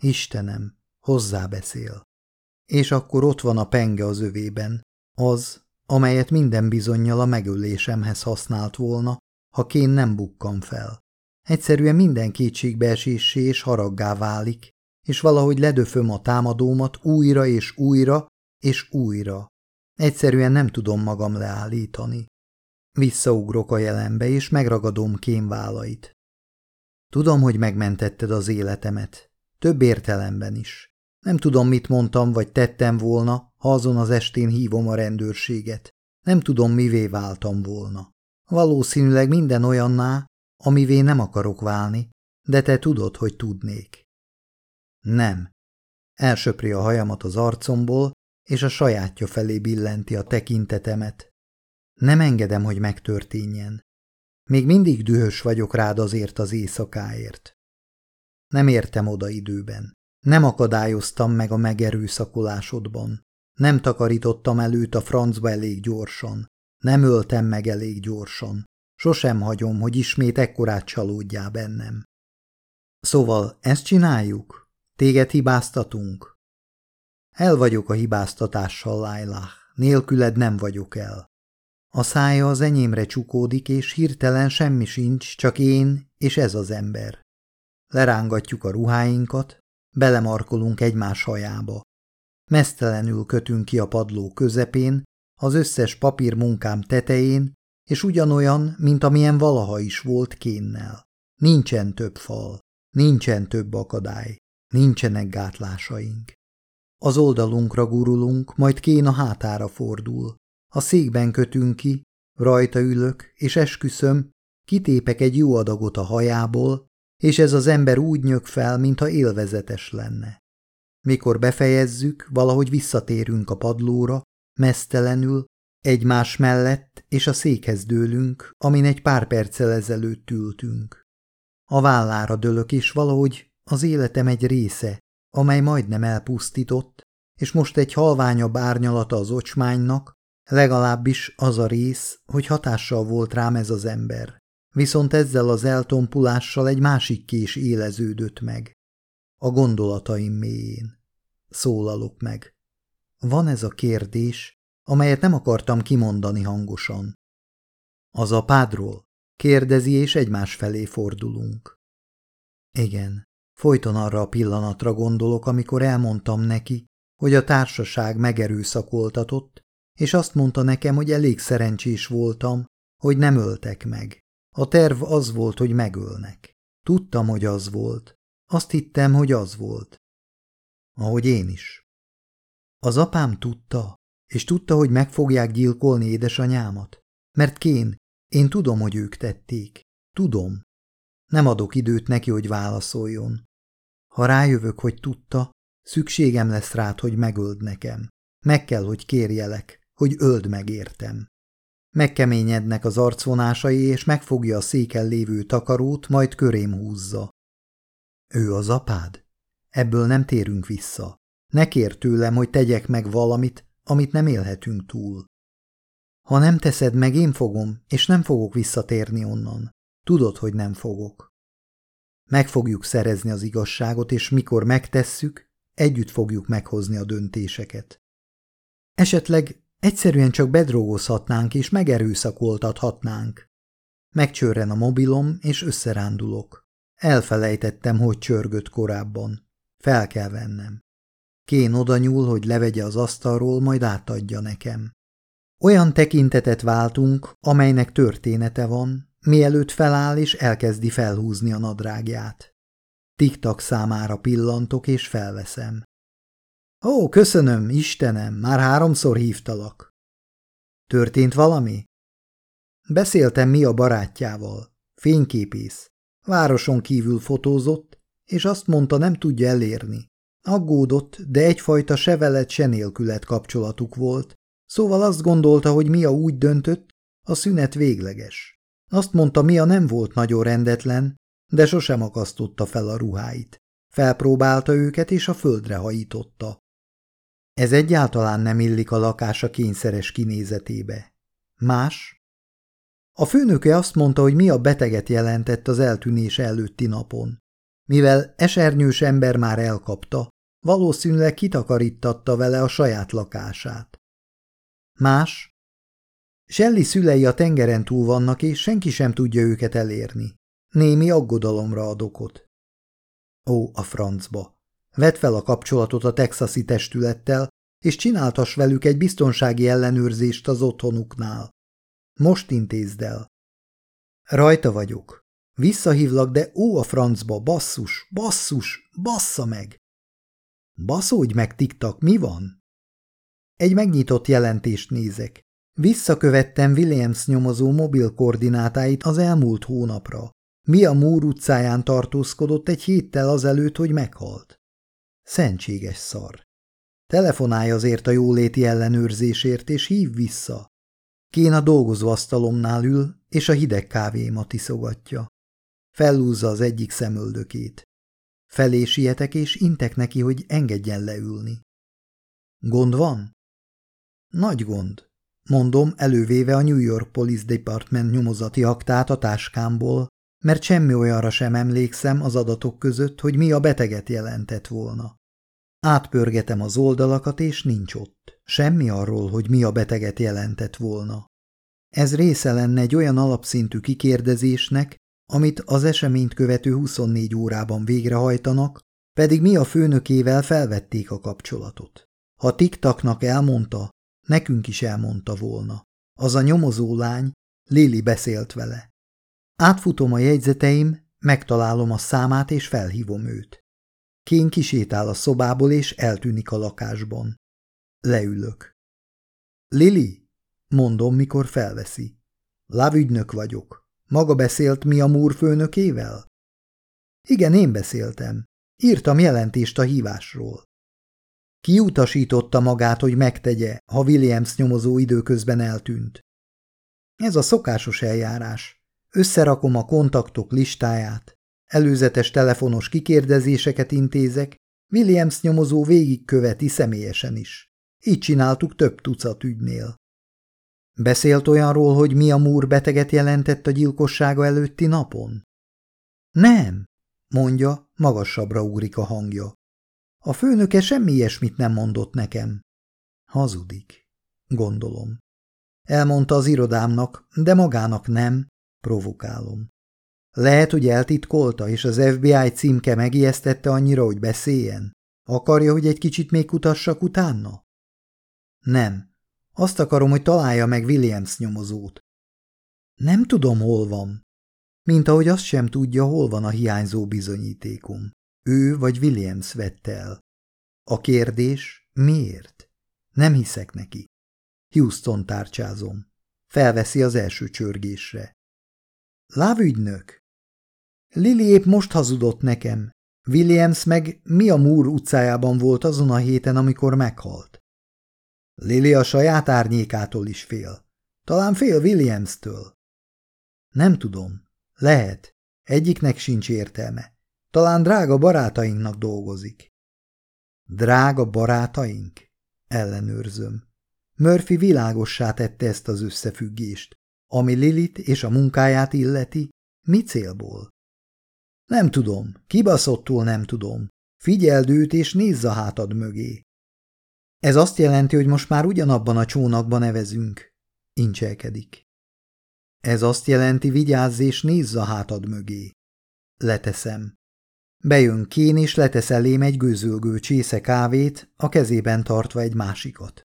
Istenem, hozzá beszél. És akkor ott van a penge az övében, az, amelyet minden bizonyal a megölésemhez használt volna, ha kén nem bukkan fel. Egyszerűen minden kétségbeeséssé és haraggá válik, és valahogy ledöföm a támadómat újra és újra és újra. Egyszerűen nem tudom magam leállítani. Visszaugrok a jelenbe, és megragadom kémválait. Tudom, hogy megmentetted az életemet. Több értelemben is. Nem tudom, mit mondtam vagy tettem volna, ha azon az estén hívom a rendőrséget. Nem tudom, mivé váltam volna. Valószínűleg minden olyanná, amivé nem akarok válni, de te tudod, hogy tudnék. Nem. Elsöpri a hajamat az arcomból, és a sajátja felé billenti a tekintetemet. Nem engedem, hogy megtörténjen. Még mindig dühös vagyok rád azért az éjszakáért. Nem értem oda időben. Nem akadályoztam meg a megerőszakolásodban. Nem takarítottam előtt a francba elég gyorsan. Nem öltem meg elég gyorsan. Sosem hagyom, hogy ismét ekkorát csalódjál bennem. Szóval ezt csináljuk? Téged hibáztatunk? El vagyok a hibáztatással, Lailah. Nélküled nem vagyok el. A szája az enyémre csukódik, és hirtelen semmi sincs, csak én és ez az ember. Lerángatjuk a ruháinkat, belemarkolunk egymás hajába. Mesztelenül kötünk ki a padló közepén, az összes papírmunkám tetején, és ugyanolyan, mint amilyen valaha is volt kénnel. Nincsen több fal, nincsen több akadály, nincsenek gátlásaink. Az oldalunkra gurulunk, majd kén a hátára fordul. A székben kötünk ki, rajta ülök, és esküszöm, kitépek egy jó adagot a hajából, és ez az ember úgy nyög fel, mintha élvezetes lenne. Mikor befejezzük, valahogy visszatérünk a padlóra, mesztelenül, egymás mellett, és a székhez dőlünk, amin egy pár perccel ezelőtt ültünk. A vállára dőlök, és valahogy az életem egy része, amely majdnem elpusztított, és most egy halványabb árnyalata az ocsmánynak, legalábbis az a rész, hogy hatással volt rám ez az ember. Viszont ezzel az eltompulással egy másik kés éleződött meg. A gondolataim mélyén. Szólalok meg. Van ez a kérdés, amelyet nem akartam kimondani hangosan. Az apádról? Kérdezi, és egymás felé fordulunk. Igen, folyton arra a pillanatra gondolok, amikor elmondtam neki, hogy a társaság megerőszakoltatott, és azt mondta nekem, hogy elég szerencsés voltam, hogy nem öltek meg. A terv az volt, hogy megölnek. Tudtam, hogy az volt. Azt hittem, hogy az volt. Ahogy én is. Az apám tudta, és tudta, hogy meg fogják gyilkolni édesanyámat. Mert Kén, én tudom, hogy ők tették. Tudom. Nem adok időt neki, hogy válaszoljon. Ha rájövök, hogy tudta, szükségem lesz rád, hogy megöld nekem. Meg kell, hogy kérjelek, hogy öld meg értem. Megkeményednek az arcvonásai, és megfogja a széken lévő takarót, majd körém húzza. Ő az apád? Ebből nem térünk vissza. Ne kér tőlem, hogy tegyek meg valamit, amit nem élhetünk túl. Ha nem teszed meg, én fogom, és nem fogok visszatérni onnan. Tudod, hogy nem fogok. Meg fogjuk szerezni az igazságot, és mikor megtesszük, együtt fogjuk meghozni a döntéseket. Esetleg egyszerűen csak bedrogozhatnánk és megerőszakoltathatnánk. Megcsörren a mobilom, és összerándulok. Elfelejtettem, hogy csörgött korábban. Fel kell vennem. Kén oda nyúl, hogy levegye az asztalról, majd átadja nekem. Olyan tekintetet váltunk, amelynek története van, mielőtt feláll és elkezdi felhúzni a nadrágját. Tiktak számára pillantok és felveszem. Ó, köszönöm, Istenem, már háromszor hívtalak. Történt valami? Beszéltem mi a barátjával. Fényképész. Városon kívül fotózott, és azt mondta, nem tudja elérni. Aggódott, de egyfajta se veled, se nélkület kapcsolatuk volt, szóval azt gondolta, hogy Mia úgy döntött, a szünet végleges. Azt mondta, Mia nem volt nagyon rendetlen, de sosem akasztotta fel a ruháit. Felpróbálta őket, és a földre hajította. Ez egyáltalán nem illik a lakása kényszeres kinézetébe. Más? A főnöke azt mondta, hogy mi a beteget jelentett az eltűnés előtti napon. Mivel esernyős ember már elkapta, valószínűleg kitakarítatta vele a saját lakását. Más? Shelley szülei a tengeren túl vannak, és senki sem tudja őket elérni. Némi aggodalomra ad okot. Ó, a francba! Vedd fel a kapcsolatot a texasi testülettel, és csináltas velük egy biztonsági ellenőrzést az otthonuknál. Most intézd el. Rajta vagyok. Visszahívlak, de ó a francba, basszus, basszus, bassza meg! Baszódj meg, tiktak, mi van? Egy megnyitott jelentést nézek. Visszakövettem Williams nyomozó mobil koordinátáit az elmúlt hónapra. Mia Múr utcáján tartózkodott egy héttel azelőtt, hogy meghalt. Szentséges szar. Telefonálj azért a jóléti ellenőrzésért, és hív vissza. Kén a dolgozóasztalomnál ül, és a hideg kávémat iszogatja. Fellúzza az egyik szemöldökét. Felé sietek, és intek neki, hogy engedjen leülni. Gond van? Nagy gond, mondom, elővéve a New York Police Department nyomozati aktát a táskámból, mert semmi olyanra sem emlékszem az adatok között, hogy mi a beteget jelentett volna. Átpörgetem az oldalakat, és nincs ott. Semmi arról, hogy mi a beteget jelentett volna. Ez része lenne egy olyan alapszintű kikérdezésnek, amit az eseményt követő 24 órában végrehajtanak, pedig mi a főnökével felvették a kapcsolatot. Ha tiktaknak elmondta, nekünk is elmondta volna. Az a nyomozó lány, Lili beszélt vele. Átfutom a jegyzeteim, megtalálom a számát és felhívom őt. Kén kisétál a szobából és eltűnik a lakásban. Leülök. Lili, mondom, mikor felveszi. Lávügynök vagyok. Maga beszélt mi a múr főnökével? Igen, én beszéltem. Írtam jelentést a hívásról. Kiutasította magát, hogy megtegye, ha Williams nyomozó időközben eltűnt. Ez a szokásos eljárás. Összerakom a kontaktok listáját, előzetes telefonos kikérdezéseket intézek, Williams nyomozó végigköveti személyesen is. Így csináltuk több tucat ügynél. Beszélt olyanról, hogy mi a múr beteget jelentett a gyilkossága előtti napon? Nem, mondja, magasabbra ugrik a hangja. A főnöke semmi ilyesmit nem mondott nekem. Hazudik, gondolom. Elmondta az irodámnak, de magának nem, provokálom. Lehet, hogy eltitkolta, és az FBI címke megijesztette annyira, hogy beszéljen? Akarja, hogy egy kicsit még kutassak utána? Nem. Azt akarom, hogy találja meg Williams nyomozót. Nem tudom, hol van. Mint ahogy azt sem tudja, hol van a hiányzó bizonyítékom. Ő vagy Williams vette el. A kérdés, miért? Nem hiszek neki. Houston tárcsázom. Felveszi az első csörgésre. Lávügynök! Lili épp most hazudott nekem. Williams meg mi a Múr utcájában volt azon a héten, amikor meghalt. Lili a saját árnyékától is fél. Talán fél Williams-től. Nem tudom. Lehet. Egyiknek sincs értelme. Talán drága barátainknak dolgozik. Drága barátaink? Ellenőrzöm. Murphy világossá tette ezt az összefüggést. Ami Lilit és a munkáját illeti, mi célból? Nem tudom, kibaszottul nem tudom. Figyeld őt és nézz a hátad mögé. Ez azt jelenti, hogy most már ugyanabban a csónakban nevezünk. Incselkedik. Ez azt jelenti, vigyázz és nézz a hátad mögé. Leteszem. Bejön Kén és letesz elém egy gőzölgő csésze kávét, a kezében tartva egy másikat.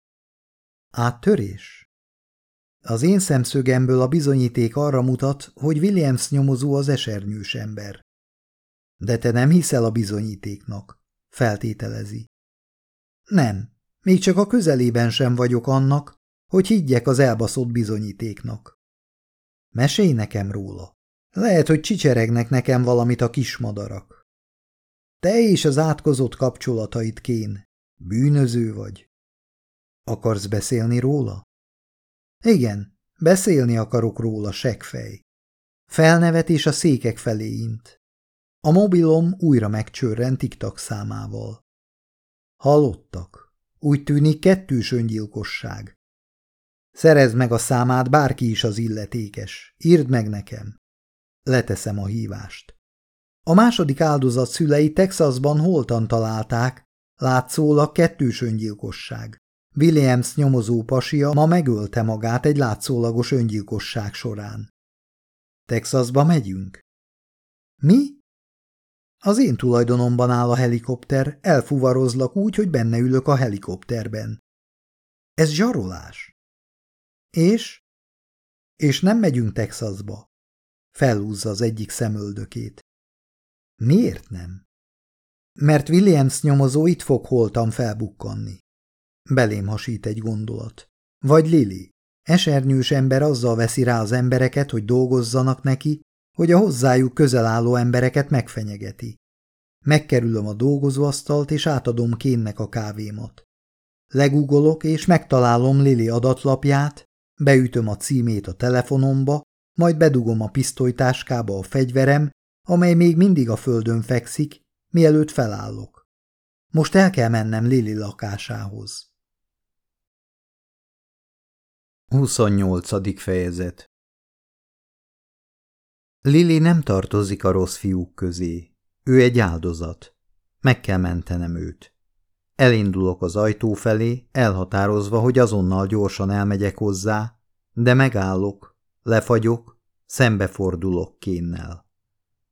Áttörés? Az én szemszögemből a bizonyíték arra mutat, hogy Williams nyomozó az esernyős ember. De te nem hiszel a bizonyítéknak, feltételezi. Nem, még csak a közelében sem vagyok annak, hogy higgyek az elbaszott bizonyítéknak. Mesélj nekem róla. Lehet, hogy csicseregnek nekem valamit a kismadarak. Te és az átkozott kapcsolatait kén. Bűnöző vagy. Akarsz beszélni róla? Igen, beszélni akarok róla, segfej. Felnevet és a székek felé int. A mobilom újra megcsörren tiktak számával. Halottak. Úgy tűnik kettős öngyilkosság. Szerezd meg a számát, bárki is az illetékes. Írd meg nekem. Leteszem a hívást. A második áldozat szülei Texasban holtan találták, látszólag kettős öngyilkosság. Williams nyomozó pasia ma megölte magát egy látszólagos öngyilkosság során. Texasba megyünk? Mi? Az én tulajdonomban áll a helikopter, elfuvarozlak úgy, hogy benne ülök a helikopterben. Ez zsarolás. És? És nem megyünk Texasba. Felhúzza az egyik szemöldökét. Miért nem? Mert Williams nyomozó itt fog holtam felbukkanni. Belém hasít egy gondolat. Vagy Lili. Esernyős ember azzal veszi rá az embereket, hogy dolgozzanak neki, hogy a hozzájuk közel álló embereket megfenyegeti. Megkerülöm a dolgozóasztalt, és átadom Kénnek a kávémat. Legugolok, és megtalálom Lili adatlapját, beütöm a címét a telefonomba, majd bedugom a pisztolytáskába a fegyverem, amely még mindig a földön fekszik, mielőtt felállok. Most el kell mennem Lili lakásához. 28. fejezet Lili nem tartozik a rossz fiúk közé. Ő egy áldozat. Meg kell mentenem őt. Elindulok az ajtó felé, elhatározva, hogy azonnal gyorsan elmegyek hozzá, de megállok, lefagyok, szembefordulok kénnel.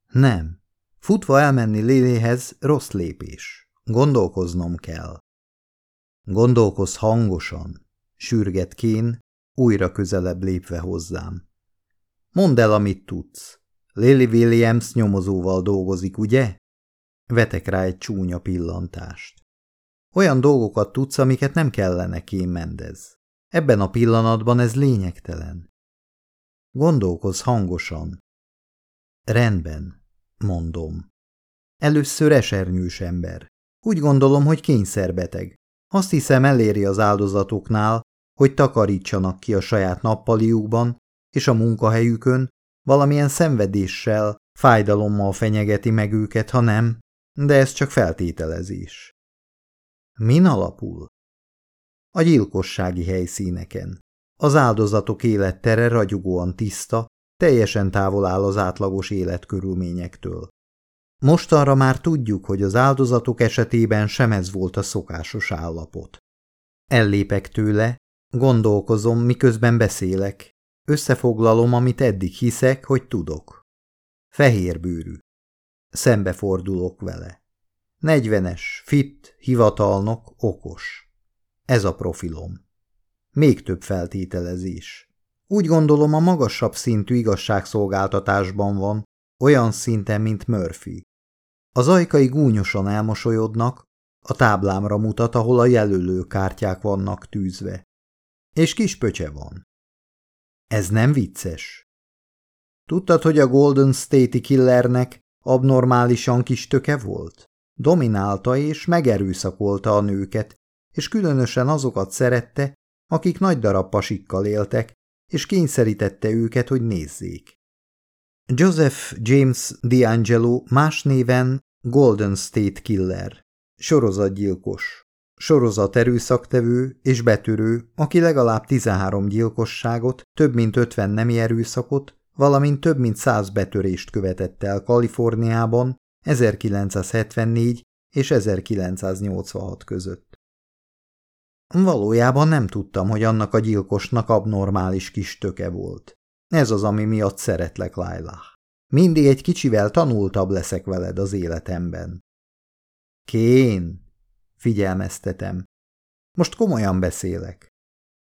Nem. Futva elmenni Liléhez rossz lépés. Gondolkoznom kell. Gondolkoz hangosan, sürget kén, újra közelebb lépve hozzám. Mondd el, amit tudsz. Lily Williams nyomozóval dolgozik, ugye? Vetek rá egy csúnya pillantást. Olyan dolgokat tudsz, amiket nem kellene kém mendez. Ebben a pillanatban ez lényegtelen. Gondolkoz hangosan. Rendben, mondom. Először esernyős ember. Úgy gondolom, hogy kényszerbeteg. Azt hiszem eléri az áldozatoknál, hogy takarítsanak ki a saját nappaliukban és a munkahelyükön, valamilyen szenvedéssel, fájdalommal fenyegeti meg őket, ha nem, de ez csak feltételezés. Min alapul? A gyilkossági helyszíneken. Az áldozatok élettere ragyogóan tiszta, teljesen távol áll az átlagos életkörülményektől. Mostanra már tudjuk, hogy az áldozatok esetében sem ez volt a szokásos állapot. Ellépek tőle, gondolkozom, miközben beszélek, összefoglalom, amit eddig hiszek, hogy tudok. Fehérbőrű. Szembefordulok vele. Negyvenes, fit, hivatalnok, okos. Ez a profilom. Még több feltételezés. Úgy gondolom a magasabb szintű igazságszolgáltatásban van, olyan szinten, mint Murphy. Az ajkai gúnyosan elmosolyodnak, a táblámra mutat, ahol a jelölőkártyák vannak tűzve. És kis pöcse van. Ez nem vicces. Tudtad, hogy a Golden State killernek abnormálisan kis töke volt? Dominálta és megerőszakolta a nőket, és különösen azokat szerette, akik nagy darab pasikkal éltek, és kényszerítette őket, hogy nézzék. Joseph James D'Angelo más néven Golden State Killer, sorozatgyilkos, sorozat erőszaktevő és betörő, aki legalább 13 gyilkosságot, több mint 50 nemi erőszakot, valamint több mint 100 betörést követett el Kaliforniában 1974 és 1986 között. Valójában nem tudtam, hogy annak a gyilkosnak abnormális kis töke volt. Ez az, ami miatt szeretlek, Lailah. Mindig egy kicsivel tanultabb leszek veled az életemben. Kén, figyelmeztetem. Most komolyan beszélek.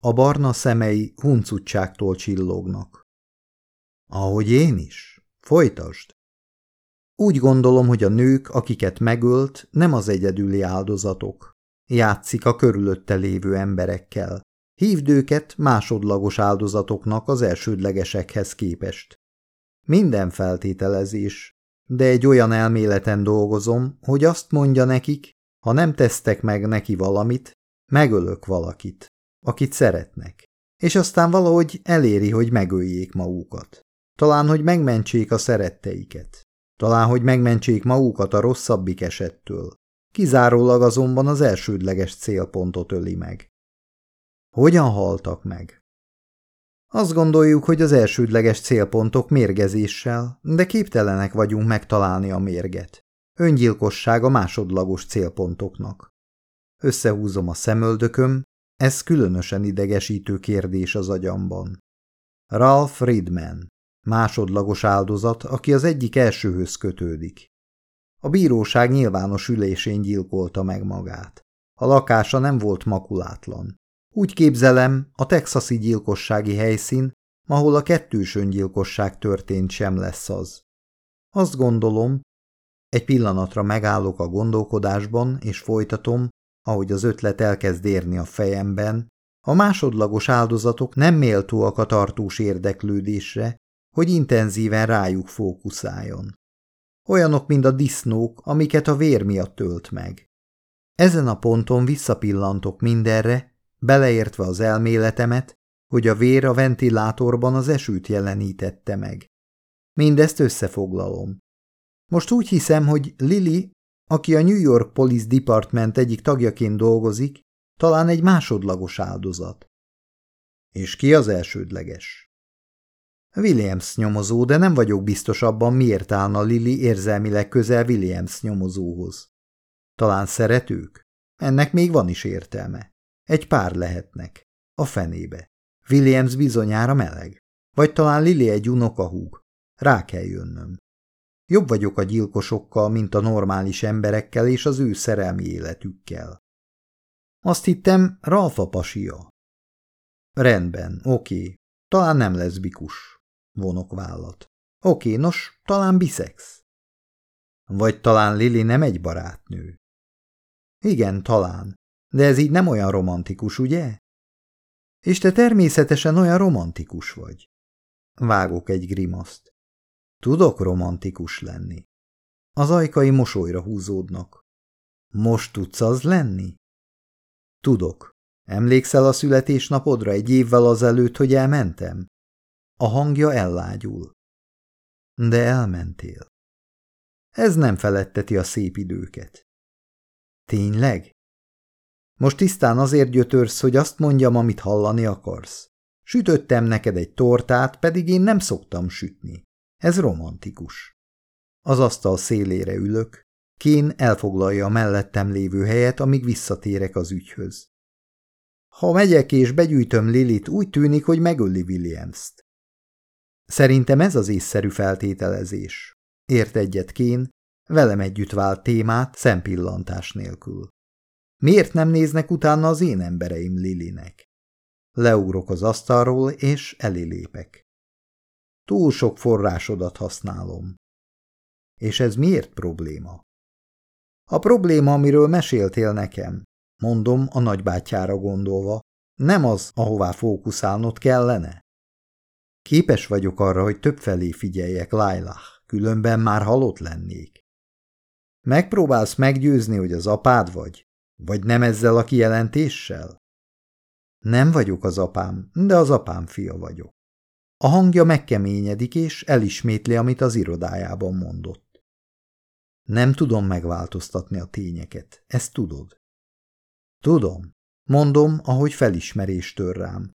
A barna szemei huncutságtól csillognak. Ahogy én is. Folytasd. Úgy gondolom, hogy a nők, akiket megölt, nem az egyedüli áldozatok. Játszik a körülötte lévő emberekkel. Hívd őket másodlagos áldozatoknak az elsődlegesekhez képest. Minden feltételezés, de egy olyan elméleten dolgozom, hogy azt mondja nekik, ha nem tesztek meg neki valamit, megölök valakit, akit szeretnek, és aztán valahogy eléri, hogy megöljék magukat. Talán, hogy megmentsék a szeretteiket. Talán, hogy megmentsék magukat a rosszabbik esettől. Kizárólag azonban az elsődleges célpontot öli meg. Hogyan haltak meg? Azt gondoljuk, hogy az elsődleges célpontok mérgezéssel, de képtelenek vagyunk megtalálni a mérget. Öngyilkosság a másodlagos célpontoknak. Összehúzom a szemöldököm, ez különösen idegesítő kérdés az agyamban. Ralph Friedman, másodlagos áldozat, aki az egyik elsőhöz kötődik. A bíróság nyilvános ülésén gyilkolta meg magát. A lakása nem volt makulátlan. Úgy képzelem, a texasi gyilkossági helyszín, ahol a kettős öngyilkosság történt sem lesz az. Azt gondolom, egy pillanatra megállok a gondolkodásban, és folytatom, ahogy az ötlet elkezd érni a fejemben, a másodlagos áldozatok nem méltóak a tartós érdeklődésre, hogy intenzíven rájuk fókuszáljon. Olyanok, mint a disznók, amiket a vér miatt tölt meg. Ezen a ponton visszapillantok mindenre, beleértve az elméletemet, hogy a vér a ventilátorban az esőt jelenítette meg. Mindezt összefoglalom. Most úgy hiszem, hogy Lily, aki a New York Police Department egyik tagjaként dolgozik, talán egy másodlagos áldozat. És ki az elsődleges? Williams nyomozó, de nem vagyok biztos abban, miért állna Lily érzelmileg közel Williams nyomozóhoz. Talán szeretők? Ennek még van is értelme. Egy pár lehetnek. A fenébe. Williams bizonyára meleg. Vagy talán Lily egy unokahúg. Rá kell jönnöm. Jobb vagyok a gyilkosokkal, mint a normális emberekkel és az ő szerelmi életükkel. Azt hittem, Ralfa pasia. Rendben, oké. Talán nem lesz bikus. Vonok vállat. Oké, nos, talán biszex. Vagy talán Lili nem egy barátnő. Igen, talán. De ez így nem olyan romantikus, ugye? És te természetesen olyan romantikus vagy. Vágok egy grimaszt. Tudok romantikus lenni. Az ajkai mosolyra húzódnak. Most tudsz az lenni? Tudok. Emlékszel a születésnapodra egy évvel azelőtt, hogy elmentem? A hangja ellágyul. De elmentél. Ez nem feletteti a szép időket. Tényleg? Most tisztán azért gyötörsz, hogy azt mondjam, amit hallani akarsz. Sütöttem neked egy tortát, pedig én nem szoktam sütni. Ez romantikus. Az asztal szélére ülök, Kén elfoglalja a mellettem lévő helyet, amíg visszatérek az ügyhöz. Ha megyek és begyűjtöm Lilit, úgy tűnik, hogy megöli Williams-t. Szerintem ez az észszerű feltételezés. Ért egyet Kén, velem együtt vált témát szempillantás nélkül. Miért nem néznek utána az én embereim Lilinek? Leugrok az asztalról, és elé lépek. Túl sok forrásodat használom. És ez miért probléma? A probléma, amiről meséltél nekem, mondom a nagybátyára gondolva, nem az, ahová fókuszálnod kellene? Képes vagyok arra, hogy többfelé figyeljek, Lailah, különben már halott lennék. Megpróbálsz meggyőzni, hogy az apád vagy? Vagy nem ezzel a kijelentéssel? Nem vagyok az apám, de az apám fia vagyok. A hangja megkeményedik, és elismétli, amit az irodájában mondott. Nem tudom megváltoztatni a tényeket, ezt tudod. Tudom. Mondom, ahogy felismerés tör rám.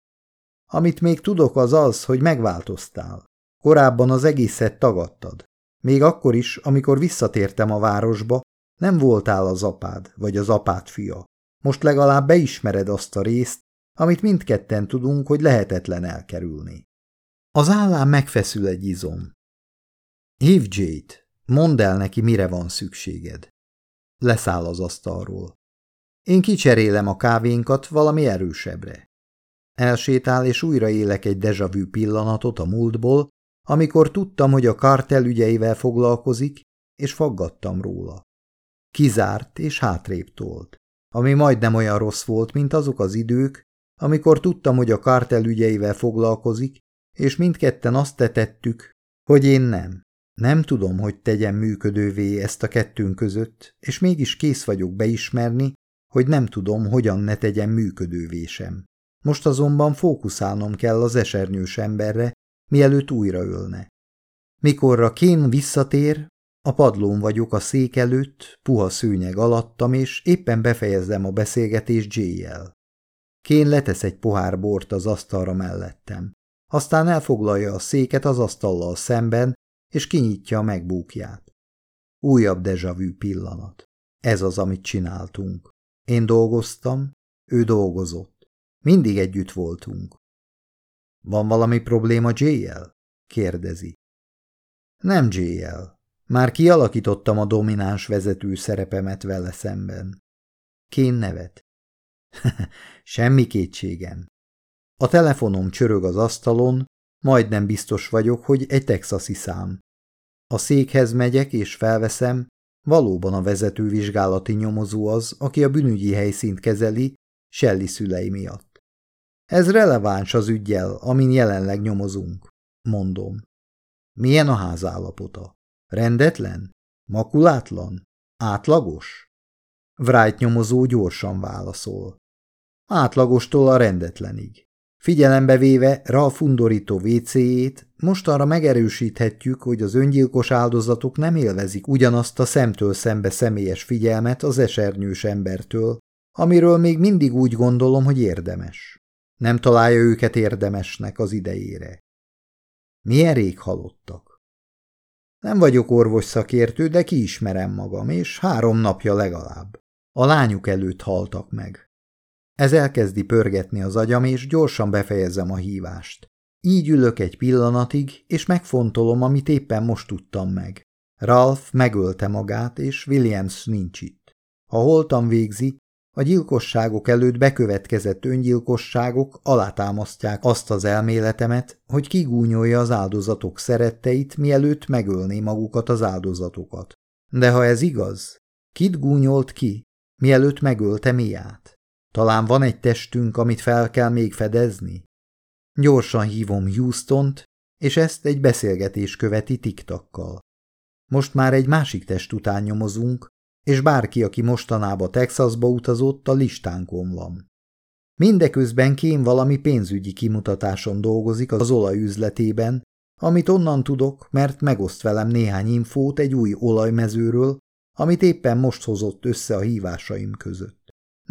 Amit még tudok az az, hogy megváltoztál. Korábban az egészet tagadtad. Még akkor is, amikor visszatértem a városba, nem voltál az apád, vagy az apád fia. Most legalább beismered azt a részt, amit mindketten tudunk, hogy lehetetlen elkerülni. Az állám megfeszül egy izom. Hív Jade, mondd el neki, mire van szükséged. Leszáll az asztalról. Én kicserélem a kávénkat valami erősebbre. Elsétál, és újra élek egy vu pillanatot a múltból, amikor tudtam, hogy a kartel ügyeivel foglalkozik, és faggattam róla. Kizárt és hátrébb tolt, ami majdnem olyan rossz volt, mint azok az idők, amikor tudtam, hogy a kartel ügyeivel foglalkozik, és mindketten azt tetettük, hogy én nem. Nem tudom, hogy tegyem működővé ezt a kettőnk között, és mégis kész vagyok beismerni, hogy nem tudom, hogyan ne tegyem működővé sem. Most azonban fókuszálnom kell az esernyős emberre, mielőtt újra ölne. Mikorra Kén visszatér, a padlón vagyok a szék előtt, puha szőnyeg alattam, és éppen befejezem a beszélgetést Jay-jel. Kén letesz egy pohár bort az asztalra mellettem. Aztán elfoglalja a széket az asztallal szemben, és kinyitja a megbúkját. Újabb vu pillanat. Ez az, amit csináltunk. Én dolgoztam, ő dolgozott. Mindig együtt voltunk. Van valami probléma J-jel? kérdezi. Nem J-jel. Már kialakítottam a domináns vezető szerepemet vele szemben. Kén nevet. Semmi kétségem. A telefonom csörög az asztalon, majdnem biztos vagyok, hogy egy texasi szám. A székhez megyek és felveszem, valóban a vezetővizsgálati nyomozó az, aki a bűnügyi helyszínt kezeli, Shelley szülei miatt. Ez releváns az ügyjel, amin jelenleg nyomozunk, mondom. Milyen a ház állapota? Rendetlen? Makulátlan? Átlagos? Wright nyomozó gyorsan válaszol. Átlagostól a rendetlenig. Figyelembe véve Ralph undorító WC-jét, mostanra megerősíthetjük, hogy az öngyilkos áldozatok nem élvezik ugyanazt a szemtől szembe személyes figyelmet az esernyős embertől, amiről még mindig úgy gondolom, hogy érdemes. Nem találja őket érdemesnek az idejére. Milyen rég halottak? Nem vagyok orvos szakértő, de kiismerem magam, és három napja legalább. A lányuk előtt haltak meg. Ez elkezdi pörgetni az agyam, és gyorsan befejezem a hívást. Így ülök egy pillanatig, és megfontolom, amit éppen most tudtam meg. Ralph megölte magát, és Williams nincs itt. Ha holtam végzi, a gyilkosságok előtt bekövetkezett öngyilkosságok alátámasztják azt az elméletemet, hogy kigúnyolja az áldozatok szeretteit, mielőtt megölné magukat az áldozatokat. De ha ez igaz, kit gúnyolt ki, mielőtt megölte Miát? Talán van egy testünk, amit fel kell még fedezni? Gyorsan hívom Houstont, és ezt egy beszélgetés követi tiktakkal. Most már egy másik test után nyomozunk, és bárki, aki mostanába Texasba utazott, a listánkon van. Mindeközben Kém valami pénzügyi kimutatáson dolgozik az olajüzletében, amit onnan tudok, mert megoszt velem néhány infót egy új olajmezőről, amit éppen most hozott össze a hívásaim között.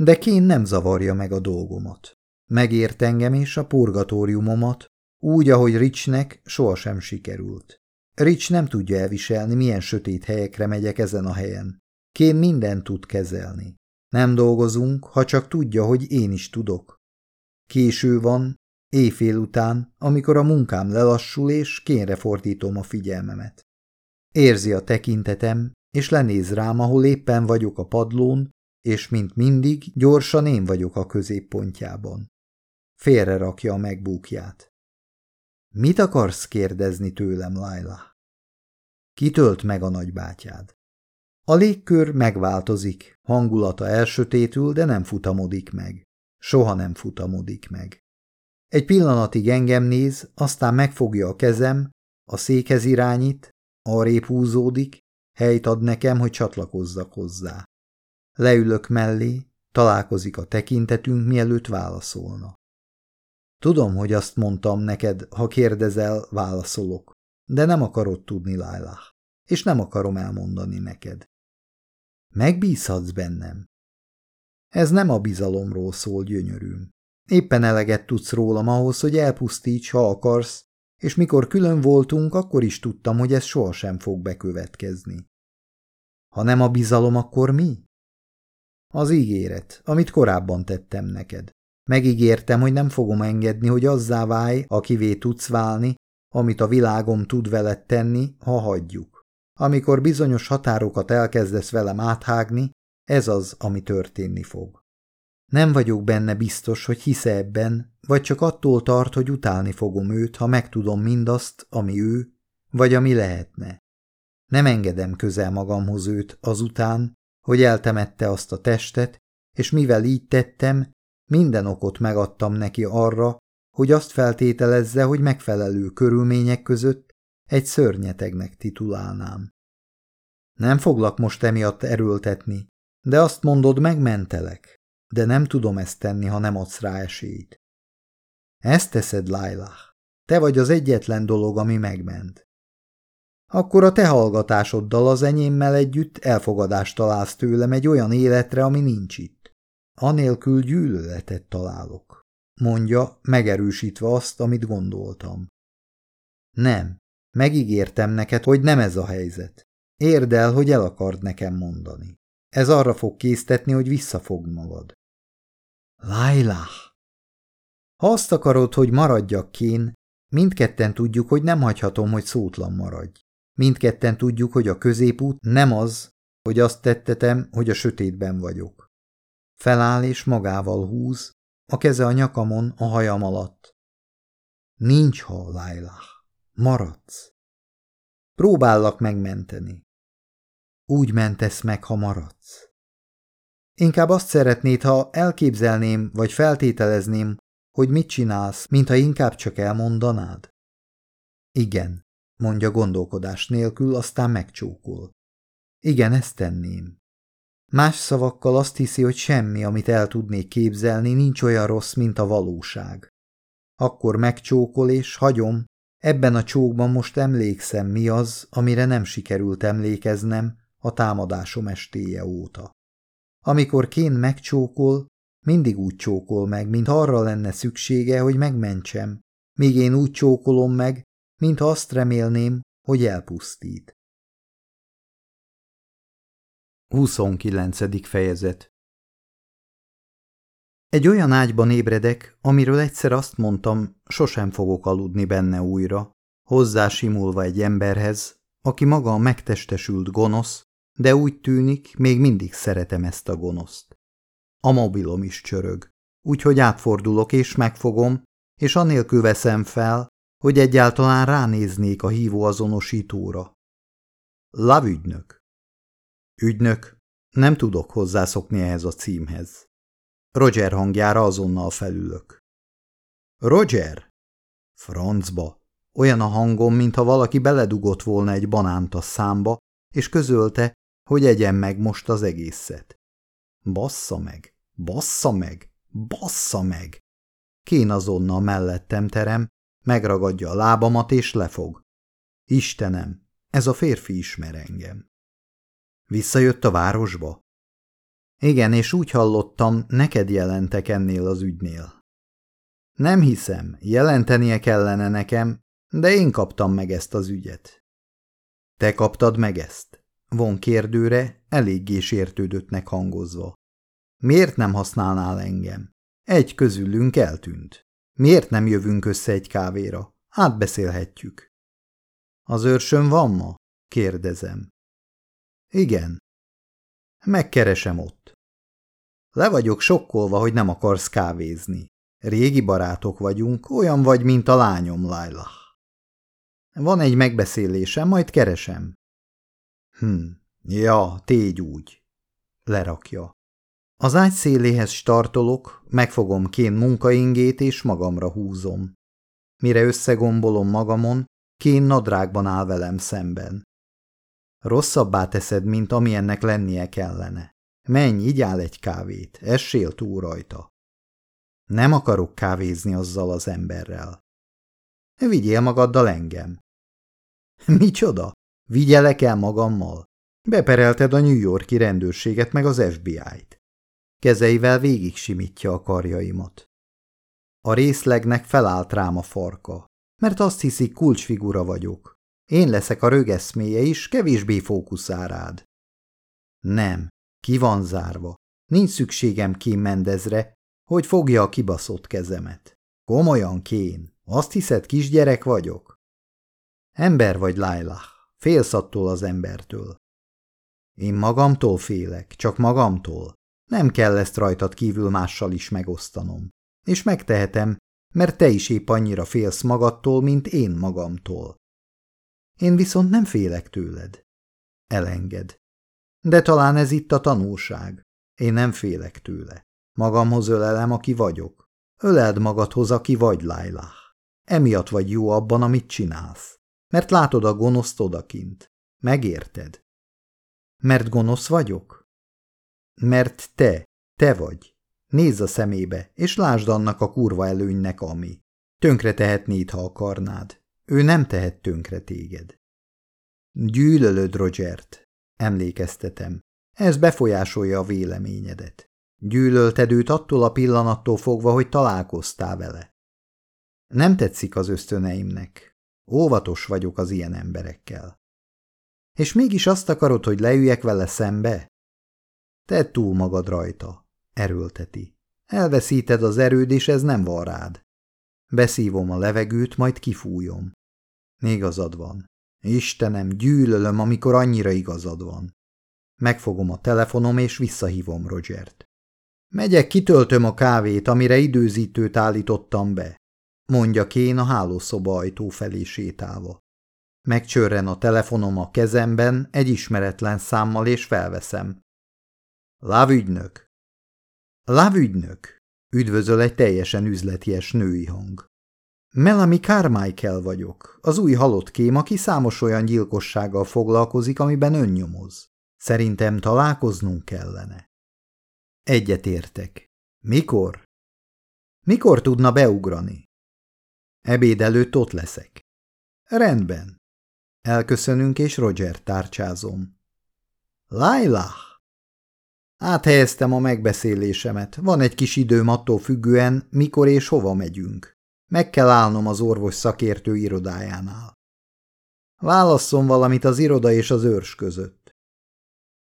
De Kén nem zavarja meg a dolgomat. Megért engem és a purgatóriumomat, úgy, ahogy Richnek sohasem sikerült. Rich nem tudja elviselni, milyen sötét helyekre megyek ezen a helyen. Kén mindent tud kezelni. Nem dolgozunk, ha csak tudja, hogy én is tudok. Késő van, éjfél után, amikor a munkám lelassul, és kénre fordítom a figyelmemet. Érzi a tekintetem, és lenéz rám, ahol éppen vagyok a padlón, és mint mindig gyorsan én vagyok a középpontjában. Félre rakja a megbúkját. Mit akarsz kérdezni tőlem, Laila? Kitölt meg a nagybátyád. A légkör megváltozik, hangulata elsötétül, de nem futamodik meg. Soha nem futamodik meg. Egy pillanatig engem néz, aztán megfogja a kezem, a székhez irányít, arrébb húzódik, helyt ad nekem, hogy csatlakozzak hozzá. Leülök mellé, találkozik a tekintetünk, mielőtt válaszolna. Tudom, hogy azt mondtam neked, ha kérdezel, válaszolok, de nem akarod tudni, Lailah, és nem akarom elmondani neked. Megbízhatsz bennem. Ez nem a bizalomról szól, gyönyörűm. Éppen eleget tudsz rólam ahhoz, hogy elpusztíts, ha akarsz, és mikor külön voltunk, akkor is tudtam, hogy ez sohasem fog bekövetkezni. Ha nem a bizalom, akkor mi? Az ígéret, amit korábban tettem neked. Megígértem, hogy nem fogom engedni, hogy azzá válj, akivé tudsz válni, amit a világom tud veled tenni, ha hagyjuk. Amikor bizonyos határokat elkezdesz velem áthágni, ez az, ami történni fog. Nem vagyok benne biztos, hogy hisze ebben, vagy csak attól tart, hogy utálni fogom őt, ha megtudom mindazt, ami ő, vagy ami lehetne. Nem engedem közel magamhoz őt azután, hogy eltemette azt a testet, és mivel így tettem, minden okot megadtam neki arra, hogy azt feltételezze, hogy megfelelő körülmények között egy szörnyetegnek titulálnám. Nem foglak most emiatt erőltetni, de azt mondod, megmentelek, de nem tudom ezt tenni, ha nem adsz rá esélyt. Ezt teszed, Lailah. Te vagy az egyetlen dolog, ami megment. Akkor a te hallgatásoddal az enyémmel együtt elfogadást találsz tőlem egy olyan életre, ami nincs itt. Anélkül gyűlöletet találok. mondja, megerősítve azt, amit gondoltam. Nem, megígértem neked, hogy nem ez a helyzet. Érd el, hogy el akard nekem mondani. Ez arra fog késztetni, hogy visszafogd magad. Lailah! Ha azt akarod, hogy maradjak kén, mindketten tudjuk, hogy nem hagyhatom, hogy szótlan maradj. Mindketten tudjuk, hogy a középút nem az, hogy azt tettetem, hogy a sötétben vagyok. Feláll és magával húz, a keze a nyakamon, a hajam alatt. Nincs ha, Lailah. Maradsz. Próbállak megmenteni. Úgy mentesz meg, ha maradsz. Inkább azt szeretnéd, ha elképzelném, vagy feltételezném, hogy mit csinálsz, mintha inkább csak elmondanád? Igen, mondja gondolkodás nélkül, aztán megcsókol. Igen, ezt tenném. Más szavakkal azt hiszi, hogy semmi, amit el tudnék képzelni, nincs olyan rossz, mint a valóság. Akkor megcsókol és hagyom, ebben a csókban most emlékszem, mi az, amire nem sikerült emlékeznem a támadásom estéje óta. Amikor Kén megcsókol, mindig úgy csókol meg, mint arra lenne szüksége, hogy megmentsem, míg én úgy csókolom meg, mintha azt remélném, hogy elpusztít. 29. fejezet Egy olyan ágyban ébredek, amiről egyszer azt mondtam, sosem fogok aludni benne újra, hozzásimulva egy emberhez, aki maga a megtestesült gonosz, de úgy tűnik, még mindig szeretem ezt a gonoszt. A mobilom is csörög, úgyhogy átfordulok és megfogom, és anélkül veszem fel, hogy egyáltalán ránéznék a hívó azonosítóra. Lavügynök. Ügynök, nem tudok hozzászokni ehhez a címhez. Roger hangjára azonnal felülök. Roger? Francba. Olyan a hangom, mintha valaki beledugott volna egy banánt a számba, és közölte, hogy egyen meg most az egészet. Bassza meg, bassza meg, bassza meg! Kén azonnal mellettem terem, megragadja a lábamat és lefog. Istenem, ez a férfi ismer engem. Visszajött a városba? Igen, és úgy hallottam, neked jelentek ennél az ügynél. Nem hiszem, jelentenie kellene nekem, de én kaptam meg ezt az ügyet. Te kaptad meg ezt? Von kérdőre, eléggé sértődöttnek hangozva. Miért nem használnál engem? Egy közülünk eltűnt. Miért nem jövünk össze egy kávéra? Átbeszélhetjük. Az őrsön van ma? kérdezem. Igen. Megkeresem ott. Le vagyok sokkolva, hogy nem akarsz kávézni. Régi barátok vagyunk, olyan vagy, mint a lányom, Laila. Van egy megbeszélésem, majd keresem. Hm, ja, tégy úgy. Lerakja. Az ágy széléhez startolok, megfogom kén munkaingét és magamra húzom. Mire összegombolom magamon, kén nadrágban áll velem szemben. Rosszabbá teszed, mint ami ennek lennie kellene. Menj, igyál egy kávét, essél túl rajta. Nem akarok kávézni azzal az emberrel. Vigyél magaddal engem. Micsoda? Vigyelek el magammal? Beperelted a New Yorki rendőrséget meg az FBI-t. Kezeivel végig simítja a karjaimat. A részlegnek felállt rám a farka, mert azt hiszik kulcsfigura vagyok. Én leszek a rögeszméje is, kevésbé fókuszál rád. Nem, ki van zárva. Nincs szükségem Kén Mendezre, hogy fogja a kibaszott kezemet. Komolyan, Kén, azt hiszed, kisgyerek vagyok? Ember vagy, Lailah, félsz attól az embertől. Én magamtól félek, csak magamtól. Nem kell ezt rajtad kívül mással is megosztanom. És megtehetem, mert te is épp annyira félsz magadtól, mint én magamtól. Én viszont nem félek tőled. Elenged. De talán ez itt a tanulság. Én nem félek tőle. Magamhoz ölelem, aki vagyok. Öleld magadhoz, aki vagy, Lailah. Emiatt vagy jó abban, amit csinálsz. Mert látod a gonoszt odakint. Megérted? Mert gonosz vagyok? Mert te, te vagy. Nézz a szemébe, és lásd annak a kurva előnynek, ami. Tönkre tehetnéd, ha akarnád. Ő nem tehet tönkre téged. Gyűlölöd Rogert, emlékeztetem. Ez befolyásolja a véleményedet. Gyűlölted őt attól a pillanattól fogva, hogy találkoztál vele. Nem tetszik az ösztöneimnek. Óvatos vagyok az ilyen emberekkel. És mégis azt akarod, hogy leüljek vele szembe? Tedd túl magad rajta, erőlteti. Elveszíted az erőd, és ez nem van rád. Beszívom a levegőt, majd kifújom. Igazad van. Istenem, gyűlölöm, amikor annyira igazad van. Megfogom a telefonom, és visszahívom Rogert. Megyek, kitöltöm a kávét, amire időzítőt állítottam be, mondja Kén a hálószoba ajtó felé sétálva. Megcsörren a telefonom a kezemben egy ismeretlen számmal, és felveszem. Lávügynök! Lávügynök! Üdvözöl egy teljesen üzleties női hang. Melanie Carmichael vagyok, az új halott kém, aki számos olyan gyilkossággal foglalkozik, amiben önnyomoz. Szerintem találkoznunk kellene. Egyetértek. Mikor? Mikor tudna beugrani? Ebéd előtt ott leszek. Rendben. Elköszönünk, és Roger tárcsázom. Laila! Áthelyeztem a megbeszélésemet. Van egy kis időm attól függően, mikor és hova megyünk. Meg kell állnom az orvos szakértő irodájánál. Válasszon valamit az iroda és az őrs között.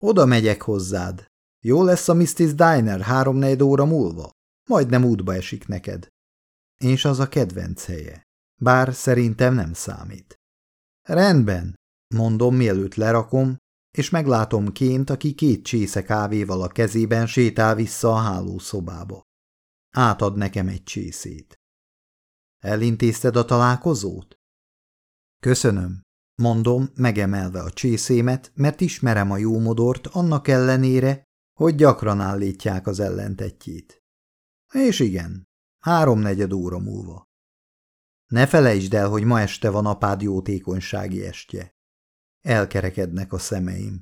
Oda megyek hozzád. Jó lesz a Mrs. Diner három óra múlva? Majdnem útba esik neked. És az a kedvenc helye. Bár szerintem nem számít. Rendben, mondom, mielőtt lerakom, és meglátom ként, aki két csésze kávéval a kezében sétál vissza a hálószobába. Átad nekem egy csészét. Elintézted a találkozót? Köszönöm, mondom, megemelve a csészémet, mert ismerem a jómodort annak ellenére, hogy gyakran állítják az ellentetjét. És igen, háromnegyed óra múlva. Ne felejtsd el, hogy ma este van apád jótékonysági estje. Elkerekednek a szemeim.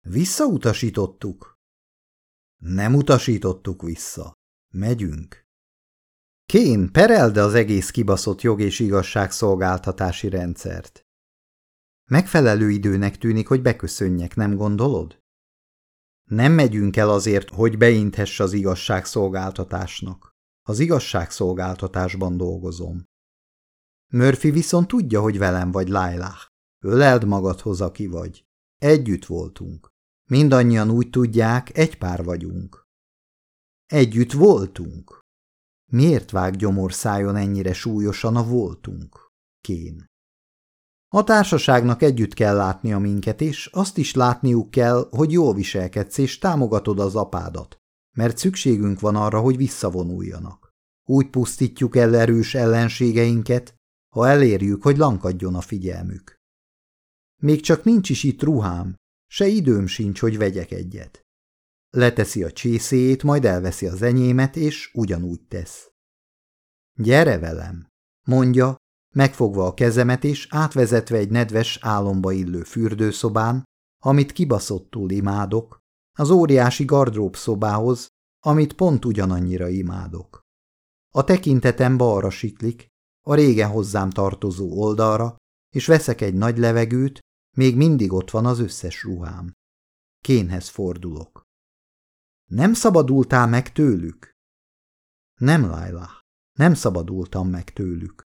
Visszautasítottuk? Nem utasítottuk vissza. Megyünk. Kén, perelde az egész kibaszott jog és igazságszolgáltatási rendszert. Megfelelő időnek tűnik, hogy beköszönjek, nem gondolod? Nem megyünk el azért, hogy beinthess az igazságszolgáltatásnak. Az igazságszolgáltatásban dolgozom. Murphy viszont tudja, hogy velem vagy Lailah. Öleld magadhoz, aki vagy. Együtt voltunk. Mindannyian úgy tudják, egy pár vagyunk. Együtt voltunk. Miért vág gyomorszájon ennyire súlyosan a voltunk? Kén. A társaságnak együtt kell látnia minket, és azt is látniuk kell, hogy jól viselkedsz és támogatod az apádat, mert szükségünk van arra, hogy visszavonuljanak. Úgy pusztítjuk el erős ellenségeinket, ha elérjük, hogy lankadjon a figyelmük. Még csak nincs is itt ruhám, se időm sincs, hogy vegyek egyet. Leteszi a csészéjét, majd elveszi az enyémet, és ugyanúgy tesz. Gyere velem, mondja, megfogva a kezemet és átvezetve egy nedves álomba illő fürdőszobán, amit kibaszottul imádok, az óriási gardrób szobához, amit pont ugyanannyira imádok. A tekintetem balra siklik, a régen hozzám tartozó oldalra, és veszek egy nagy levegőt, még mindig ott van az összes ruhám. Kénhez fordulok. Nem szabadultál meg tőlük? Nem, Laila, nem szabadultam meg tőlük.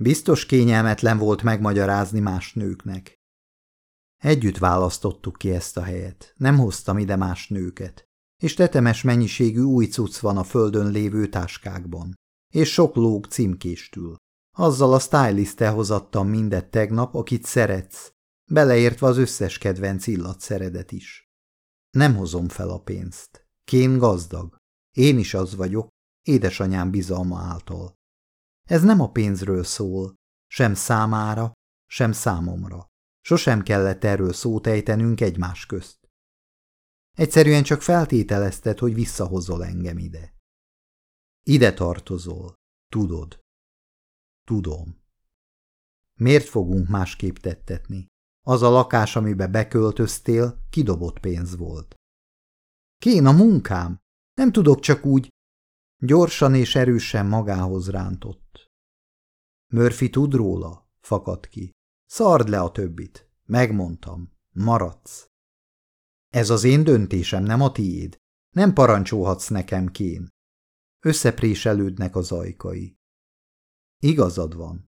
Biztos kényelmetlen volt megmagyarázni más nőknek. Együtt választottuk ki ezt a helyet, nem hoztam ide más nőket, és tetemes mennyiségű új cucc van a földön lévő táskákban, és sok lóg címkéstül. Azzal a stylist hozattam mindet tegnap, akit szeretsz, beleértve az összes kedvenc illatszeredet is. Nem hozom fel a pénzt. Kén gazdag. Én is az vagyok, édesanyám bizalma által. Ez nem a pénzről szól, sem számára, sem számomra. Sosem kellett erről szót ejtenünk egymás közt. Egyszerűen csak feltételezted, hogy visszahozol engem ide. Ide tartozol. Tudod. Tudom. Miért fogunk másképp tettetni? Az a lakás, amibe beköltöztél, kidobott pénz volt. Kén a munkám. Nem tudok csak úgy. Gyorsan és erősen magához rántott. Murphy tud róla? Fakad ki. Szard le a többit. Megmondtam. Maradsz. Ez az én döntésem, nem a tiéd. Nem parancsolhatsz nekem, Kén. Összepréselődnek az ajkai. Igazad van.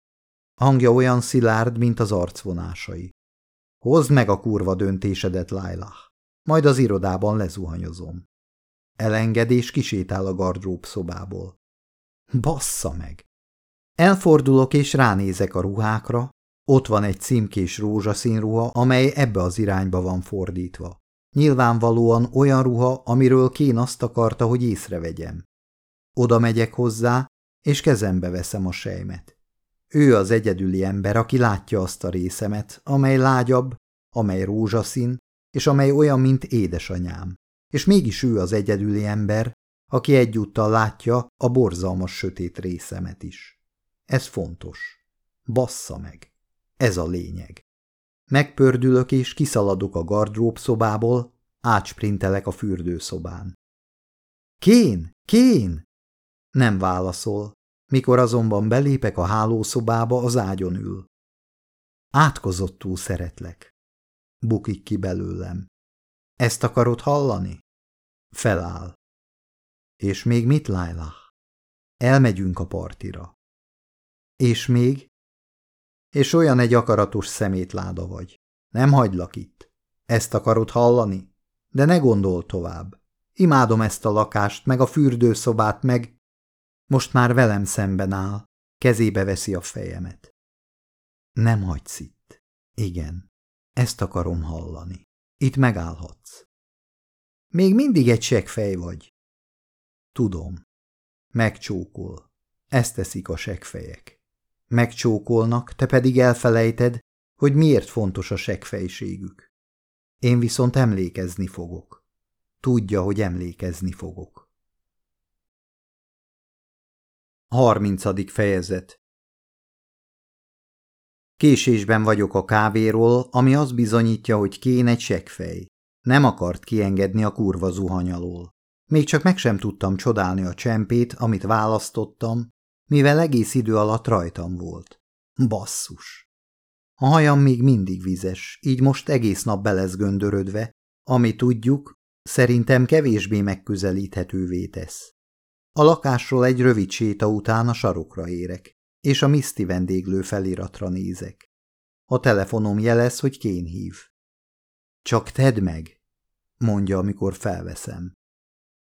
Hangja olyan szilárd, mint az arcvonásai. Hozd meg a kurva döntésedet, Lailah. Majd az irodában lezuhanyozom. Elenged és kisétál a gardrób szobából. Bassza meg! Elfordulok és ránézek a ruhákra, ott van egy címkés rózsaszín ruha, amely ebbe az irányba van fordítva. Nyilvánvalóan olyan ruha, amiről Kén azt akarta, hogy észrevegyem. Oda megyek hozzá, és kezembe veszem a sejmet. Ő az egyedüli ember, aki látja azt a részemet, amely lágyabb, amely rózsaszín, és amely olyan, mint édesanyám. És mégis ő az egyedüli ember, aki egyúttal látja a borzalmas sötét részemet is. Ez fontos. Bassza meg. Ez a lényeg. Megpördülök és kiszaladok a gardrób szobából, átsprintelek a fürdőszobán. Kén! Kén! Nem válaszol, mikor azonban belépek a hálószobába, az ágyon ül. Átkozottul szeretlek. Bukik ki belőlem. Ezt akarod hallani? Feláll. És még mit, Lailah? Elmegyünk a partira. És még? És olyan egy akaratos szemétláda vagy. Nem hagylak itt. Ezt akarod hallani? De ne gondol tovább. Imádom ezt a lakást, meg a fürdőszobát, meg... Most már velem szemben áll, kezébe veszi a fejemet. Nem hagysz itt. Igen, ezt akarom hallani. Itt megállhatsz. Még mindig egy seggfej vagy. Tudom. Megcsókol. Ezt teszik a seggfejek. Megcsókolnak, te pedig elfelejted, hogy miért fontos a seggfejségük. Én viszont emlékezni fogok. Tudja, hogy emlékezni fogok. 30. fejezet Késésben vagyok a kávéról, ami azt bizonyítja, hogy kén egy seggfej. Nem akart kiengedni a kurva zuhany. Még csak meg sem tudtam csodálni a csempét, amit választottam, mivel egész idő alatt rajtam volt. Basszus! A hajam még mindig vizes, így most egész nap be lesz göndörödve, ami tudjuk, szerintem kevésbé megközelíthetővé tesz. A lakásról egy rövid séta után a sarokra érek, és a Misty vendéglő feliratra nézek. A telefonom jelez, hogy Kén hív. Csak tedd meg, mondja, amikor felveszem.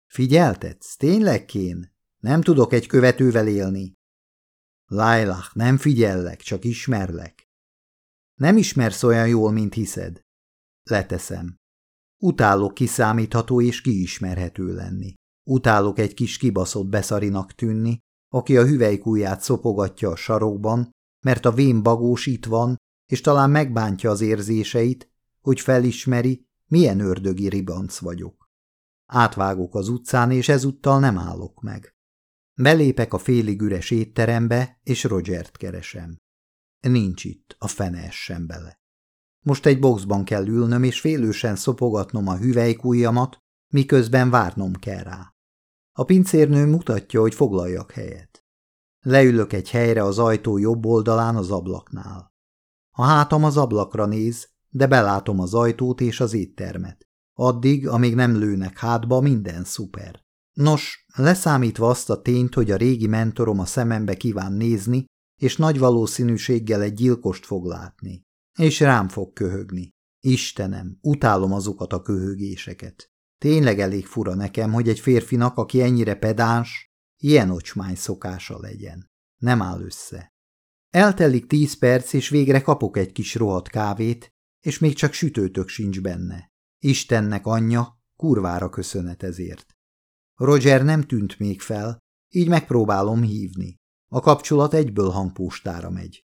Figyeltetsz, tényleg Kén? Nem tudok egy követővel élni. Lailah, nem figyellek, csak ismerlek. Nem ismersz olyan jól, mint hiszed. Leteszem. Utálok kiszámítható és kiismerhető lenni. Utálok egy kis kibaszott beszarinak tűnni, aki a hüvelykúját szopogatja a sarokban, mert a vén bagós itt van, és talán megbántja az érzéseit, hogy felismeri, milyen ördögi ribanc vagyok. Átvágok az utcán, és ezúttal nem állok meg. Belépek a félig üres étterembe, és Rogert keresem. Nincs itt, a fene essen bele. Most egy boxban kell ülnöm, és félősen szopogatnom a hüvelykújjamat, miközben várnom kell rá. A pincérnő mutatja, hogy foglaljak helyet. Leülök egy helyre az ajtó jobb oldalán az ablaknál. A hátam az ablakra néz, de belátom az ajtót és az éttermet. Addig, amíg nem lőnek hátba, minden szuper. Nos, leszámítva azt a tényt, hogy a régi mentorom a szemembe kíván nézni, és nagy valószínűséggel egy gyilkost fog látni. És rám fog köhögni. Istenem, utálom azokat a köhögéseket. Tényleg elég fura nekem, hogy egy férfinak, aki ennyire pedáns, ilyen ocsmány szokása legyen. Nem áll össze. Eltelik tíz perc, és végre kapok egy kis rohadt kávét, és még csak sütőtök sincs benne. Istennek anyja, kurvára köszönet ezért. Roger nem tűnt még fel, így megpróbálom hívni. A kapcsolat egyből hangpóstára megy.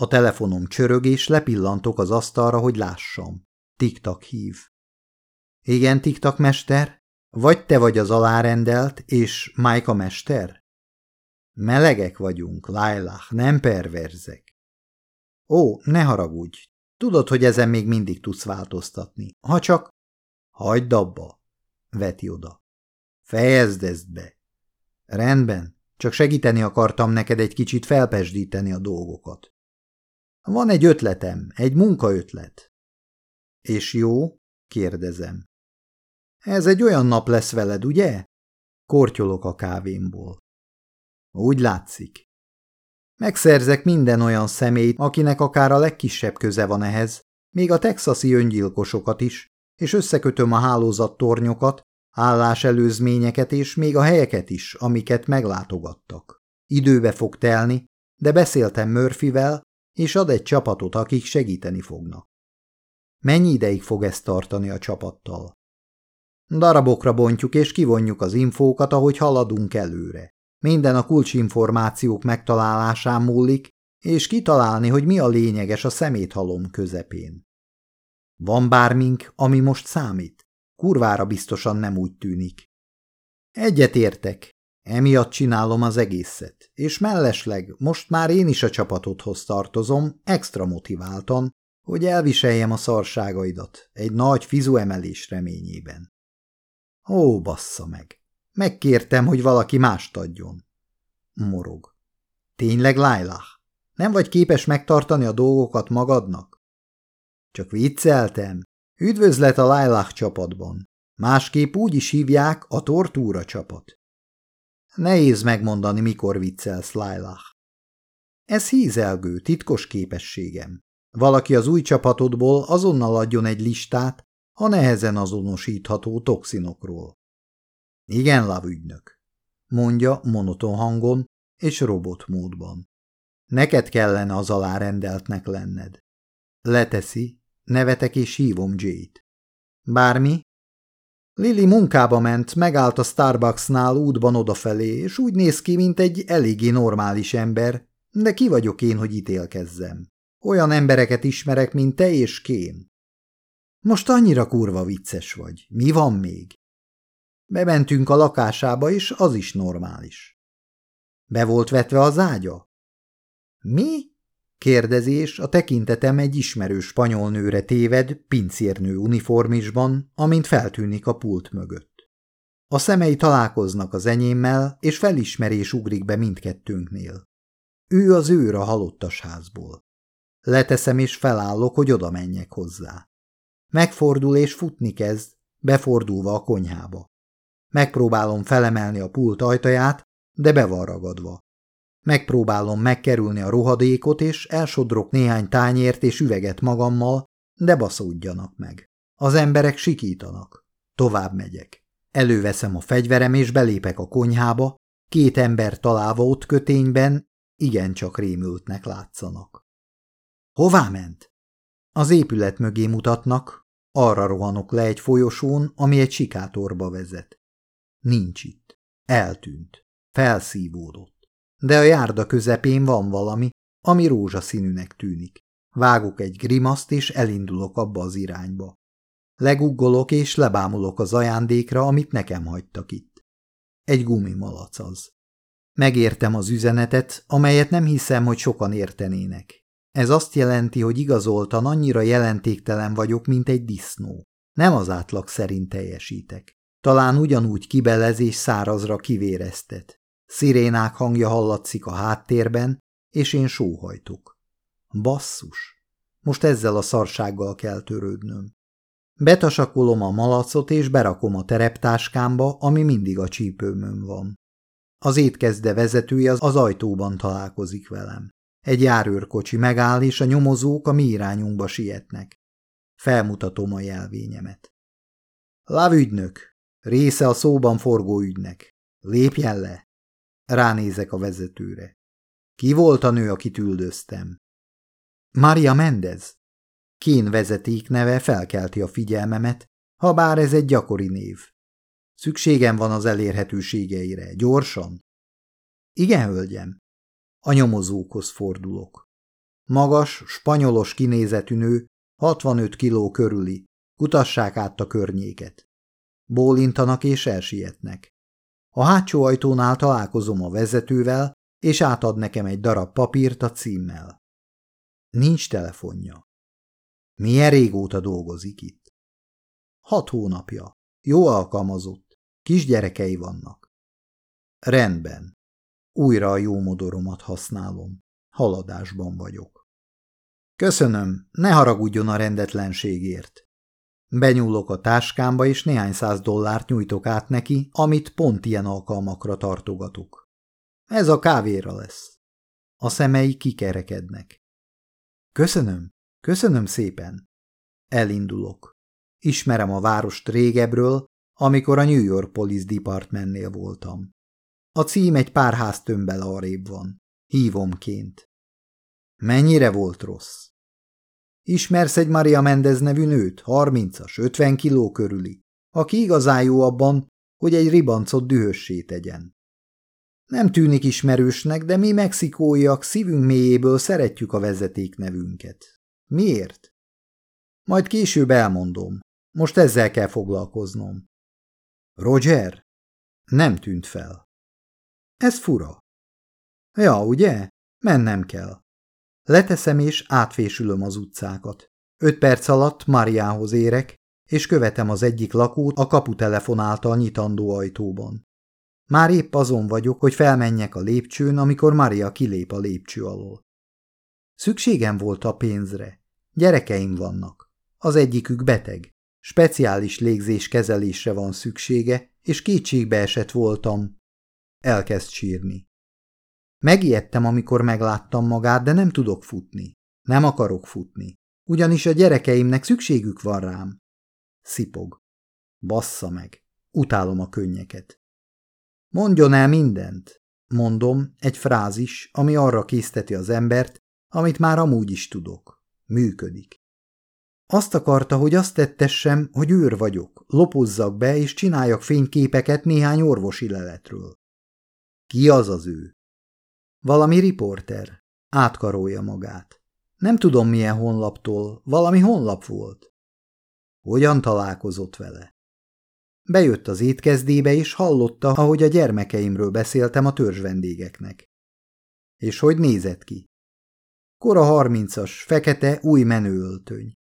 A telefonom csörög, és lepillantok az asztalra, hogy lássam. Tiktak hív. Igen, tiktak mester? Vagy te vagy az alárendelt, és Mike a mester? Melegek vagyunk, Lailah, nem perverzek. Ó, ne haragudj. Tudod, hogy ezen még mindig tudsz változtatni. Ha csak... Hagyd abba, veti oda. Fejezd ezt be. Rendben, csak segíteni akartam neked egy kicsit felpesdíteni a dolgokat. Van egy ötletem, egy munkaötlet. És jó? kérdezem. Ez egy olyan nap lesz veled, ugye? Kortyolok a kávémból. Úgy látszik. Megszerzek minden olyan személyt, akinek akár a legkisebb köze van ehhez, még a texasi öngyilkosokat is, és összekötöm a hálózattornyokat, álláselőzményeket és még a helyeket is, amiket meglátogattak. Időbe fog telni, de beszéltem Murphyvel, és ad egy csapatot, akik segíteni fognak. Mennyi ideig fog ezt tartani a csapattal? Darabokra bontjuk és kivonjuk az infókat, ahogy haladunk előre. Minden a kulcsinformációk megtalálásán múlik, és kitalálni, hogy mi a lényeges a szeméthalom közepén. Van bármink, ami most számít? Kurvára biztosan nem úgy tűnik. Egyet értek, emiatt csinálom az egészet, és mellesleg most már én is a csapatodhoz tartozom, extra motiváltan, hogy elviseljem a szarságaidat egy nagy fizuemelés reményében. Ó, bassza meg! Megkértem, hogy valaki mást adjon. Morog. Tényleg, Lailah? Nem vagy képes megtartani a dolgokat magadnak? Csak vicceltem. Üdvözlet a Lailah csapatban. Másképp úgy is hívják a tortúra csapat. Nehéz megmondani, mikor viccelsz, Lailah. Ez hízelgő, titkos képességem. Valaki az új csapatodból azonnal adjon egy listát a nehezen azonosítható toxinokról. Igen, lavügynök, mondja monoton hangon és robotmódban. Neked kellene az alárendeltnek lenned. Leteszi, nevetek és hívom Jade. Bármi? Lili munkába ment, megállt a Starbucksnál útban odafelé, és úgy néz ki, mint egy eléggé normális ember, de ki vagyok én, hogy ítélkezzem. Olyan embereket ismerek, mint te és Kén. Most annyira kurva vicces vagy. Mi van még? Bementünk a lakásába, és az is normális. Be volt vetve az ágya? Mi? Kérdezés, a tekintetem egy ismerő spanyol nőre téved, pincérnő uniformisban, amint feltűnik a pult mögött. A szemei találkoznak az enyémmel, és felismerés ugrik be mindkettőnknél. Ő az őr a halottas házból. Leteszem és felállok, hogy oda menjek hozzá. Megfordul és futni kezd, befordulva a konyhába. Megpróbálom felemelni a pult ajtaját, de be van ragadva. Megpróbálom megkerülni a rohadékot, és elsodrok néhány tányért és üveget magammal, de baszódjanak meg. Az emberek sikítanak. Tovább megyek. Előveszem a fegyverem, és belépek a konyhába, két ember találva ott kötényben, igencsak rémültnek látszanak. Hová ment? Az épület mögé mutatnak, arra rohanok le egy folyosón, ami egy sikátorba vezet. Nincs itt. Eltűnt. Felszívódott. De a járda közepén van valami, ami rózsaszínűnek tűnik. Vágok egy grimaszt, és elindulok abba az irányba. Leguggolok, és lebámulok az ajándékra, amit nekem hagytak itt. Egy gumimalac az. Megértem az üzenetet, amelyet nem hiszem, hogy sokan értenének. Ez azt jelenti, hogy igazoltan annyira jelentéktelen vagyok, mint egy disznó. Nem az átlag szerint teljesítek. Talán ugyanúgy kibelez és szárazra kivéreztet. Szirénák hangja hallatszik a háttérben, és én sóhajtok. Basszus! Most ezzel a szarsággal kell törődnöm. Betasakolom a malacot, és berakom a tereptáskámba, ami mindig a csípőmön van. Az étkezde vezetője az ajtóban találkozik velem. Egy járőrkocsi megáll, és a nyomozók a mi irányunkba sietnek. Felmutatom a jelvényemet. Lávügynök, része a szóban forgó ügynek. Lépjen le! Ránézek a vezetőre. Ki volt a nő, akit üldöztem? Maria Mendez. Kén vezeték neve felkelti a figyelmemet, ha bár ez egy gyakori név. Szükségem van az elérhetőségeire. Gyorsan? Igen, hölgyem. A nyomozókhoz fordulok. Magas, spanyolos kinézetű nő, 65 kiló körüli, kutassák át a környéket. Bólintanak és elsietnek. A hátsó ajtónál találkozom a vezetővel, és átad nekem egy darab papírt a címmel. Nincs telefonja. Milyen régóta dolgozik itt? Hat hónapja. Jó alkalmazott. Kisgyerekei vannak. Rendben. Újra a jó modoromat használom. Haladásban vagyok. Köszönöm, ne haragudjon a rendetlenségért. Benyúlok a táskámba, és néhány száz dollárt nyújtok át neki, amit pont ilyen alkalmakra tartogatok. Ez a kávéra lesz. A szemei kikerekednek. Köszönöm, köszönöm szépen. Elindulok. Ismerem a várost régebről, amikor a New York Police Departmentnél voltam. A cím egy pár ház tömbbel arrébb van. Hívomként. Mennyire volt rossz? Ismersz egy Maria Mendez nevű nőt, harmincas, ötven kiló körüli, aki igazán jó abban, hogy egy ribancot dühössé tegyen. Nem tűnik ismerősnek, de mi mexikóiak szívünk mélyéből szeretjük a vezeték nevünket. Miért? Majd később elmondom. Most ezzel kell foglalkoznom. Roger? Nem tűnt fel. Ez fura. Ja, ugye? Mennem kell. Leteszem és átfésülöm az utcákat. Öt perc alatt Mariához érek, és követem az egyik lakót a kaputelefon által nyitandó ajtóban. Már épp azon vagyok, hogy felmenjek a lépcsőn, amikor Maria kilép a lépcső alól. Szükségem volt a pénzre. Gyerekeim vannak. Az egyikük beteg. Speciális légzés kezelésre van szüksége, és kétségbe esett voltam. Elkezd sírni. Megijedtem, amikor megláttam magát, de nem tudok futni. Nem akarok futni. Ugyanis a gyerekeimnek szükségük van rám. Szipog. Bassza meg. Utálom a könnyeket. Mondjon el mindent. Mondom, egy frázis, ami arra készteti az embert, amit már amúgy is tudok. Működik. Azt akarta, hogy azt tettessem, hogy őr vagyok, lopozzak be és csináljak fényképeket néhány orvosi leletről. Ki az az ő? Valami riporter. Átkarolja magát. Nem tudom milyen honlaptól, valami honlap volt. Hogyan találkozott vele? Bejött az étkezdébe, és hallotta, ahogy a gyermekeimről beszéltem a törzs vendégeknek. És hogy nézett ki? Kora harmincas, fekete, új menőöltöny.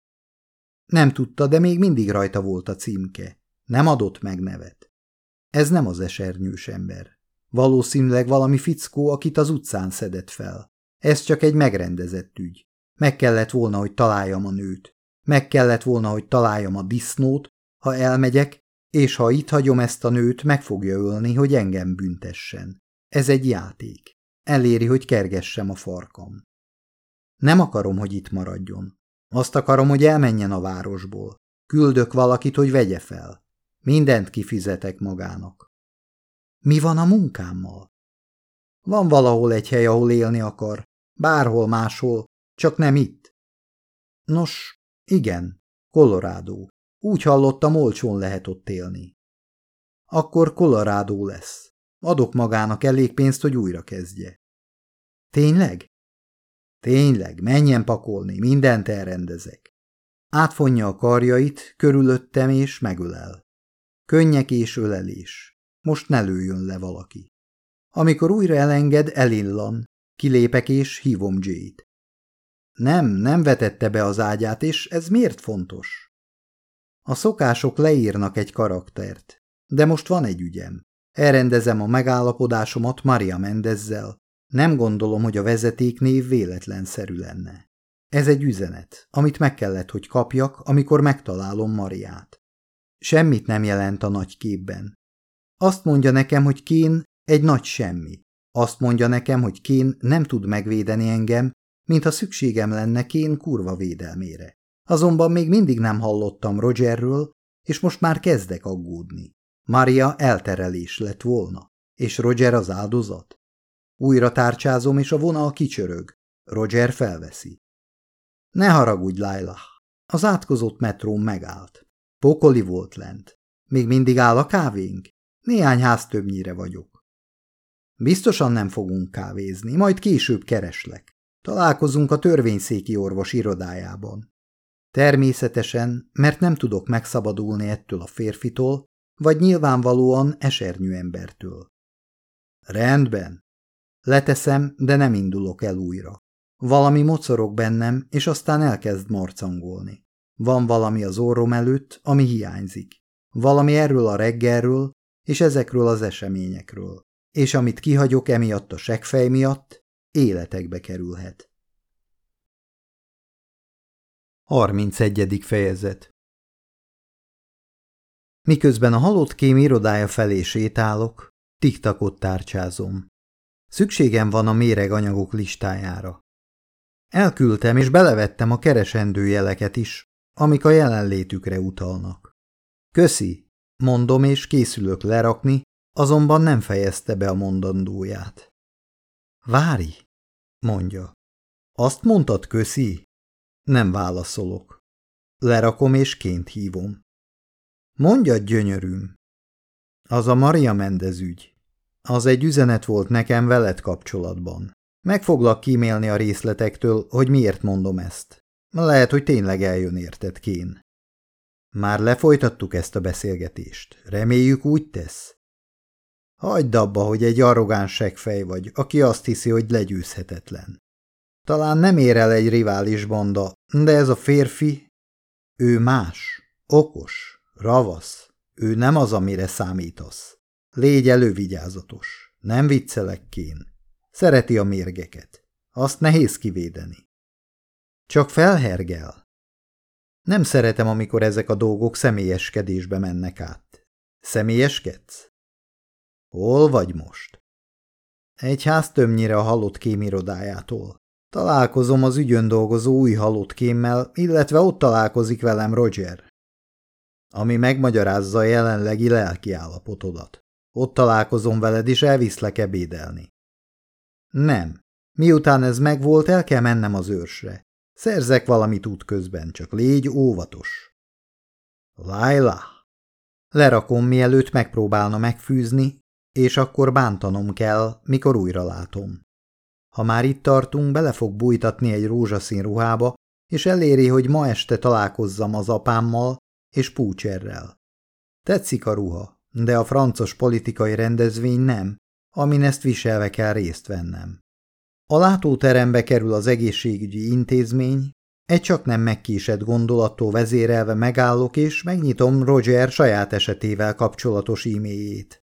Nem tudta, de még mindig rajta volt a címke. Nem adott meg nevet. Ez nem az esernyős ember. Valószínűleg valami fickó, akit az utcán szedett fel. Ez csak egy megrendezett ügy. Meg kellett volna, hogy találjam a nőt. Meg kellett volna, hogy találjam a disznót, ha elmegyek, és ha itt hagyom ezt a nőt, meg fogja ölni, hogy engem büntessen. Ez egy játék. Eléri, hogy kergessem a farkam. Nem akarom, hogy itt maradjon. Azt akarom, hogy elmenjen a városból. Küldök valakit, hogy vegye fel. Mindent kifizetek magának. Mi van a munkámmal? Van valahol egy hely, ahol élni akar. Bárhol máshol, csak nem itt. Nos, igen, Colorado. Úgy hallottam, olcsón lehet ott élni. Akkor Colorado lesz. Adok magának elég pénzt, hogy újra kezdje. Tényleg? Tényleg, menjen pakolni, mindent elrendezek. Átfonja a karjait, körülöttem és megölel. Könnyek és ölelés. Most ne lőjön le valaki. Amikor újra elenged, elillan. Kilépek és hívom Jay-t. Nem, nem vetette be az ágyát, és ez miért fontos? A szokások leírnak egy karaktert, de most van egy ügyem. Elrendezem a megállapodásomat Maria Mendezzel, nem gondolom, hogy a vezetéknév véletlenszerű lenne. Ez egy üzenet, amit meg kellett, hogy kapjak, amikor megtalálom Mariát. Semmit nem jelent a nagy képben. Azt mondja nekem, hogy Kén egy nagy semmi. Azt mondja nekem, hogy Kén nem tud megvédeni engem, mintha szükségem lenne Kén kurva védelmére. Azonban még mindig nem hallottam Rogerről, és most már kezdek aggódni. Maria elterelés lett volna, és Roger az áldozat. Újra tárcsázom, és a vonal kicsörög. Roger felveszi. Ne haragudj, Laila. Az átkozott metrón megállt. Pokoli volt lent. Még mindig áll a kávénk? Néhány ház többnyire vagyok. Biztosan nem fogunk kávézni, majd később kereslek. Találkozunk a törvényszéki orvos irodájában. Természetesen, mert nem tudok megszabadulni ettől a férfitól, vagy nyilvánvalóan esernyő embertől. Rendben, Leteszem, de nem indulok el újra. Valami mocorog bennem, és aztán elkezd marcangolni. Van valami az orrom előtt, ami hiányzik. Valami erről a reggelről, és ezekről az eseményekről. És amit kihagyok emiatt a segfej miatt, életekbe kerülhet. 31. fejezet Miközben a halott kém irodája felé sétálok, tiktakot tárcsázom. Szükségem van a méreganyagok listájára. Elküldtem és belevettem a keresendő jeleket is, amik a jelenlétükre utalnak. Köszi, mondom és készülök lerakni, azonban nem fejezte be a mondandóját. Várj, mondja. Azt mondtad, köszi? Nem válaszolok. Lerakom és ként hívom. Mondja, gyönyörűm. Az a Maria Mendez ügy. Az egy üzenet volt nekem veled kapcsolatban. Meg foglak kímélni a részletektől, hogy miért mondom ezt. Lehet, hogy tényleg eljön érted, Kén. Már lefolytattuk ezt a beszélgetést. Reméljük úgy tesz. Hagyd abba, hogy egy arrogáns segfej vagy, aki azt hiszi, hogy legyőzhetetlen. Talán nem ér el egy rivális banda, de ez a férfi, ő más, okos, ravasz, ő nem az, amire számítasz. Légy elővigyázatos, nem viccelek kén. Szereti a mérgeket. Azt nehéz kivédeni. Csak felhergel. Nem szeretem, amikor ezek a dolgok személyeskedésbe mennek át. Személyeskedsz? Hol vagy most? Egy ház többnyire a halott kém irodájától. Találkozom az ügyön dolgozó új halott kémmel, illetve ott találkozik velem Roger. Ami megmagyarázza a jelenlegi lelki állapotodat. Ott találkozom veled, és elviszlek ebédelni. Nem. Miután ez megvolt, el kell mennem az őrsre. Szerzek valamit útközben, csak légy óvatos. Laila! Lerakom, mielőtt megpróbálna megfűzni, és akkor bántanom kell, mikor újra látom. Ha már itt tartunk, bele fog bújtatni egy rózsaszín ruhába, és eléri, hogy ma este találkozzam az apámmal és Púcserrel. Tetszik a ruha, de a francos politikai rendezvény nem, amin ezt viselve kell részt vennem. A látóterembe kerül az egészségügyi intézmény, egy csak nem megkésett gondolattól vezérelve megállok és megnyitom Roger saját esetével kapcsolatos e-mailjét.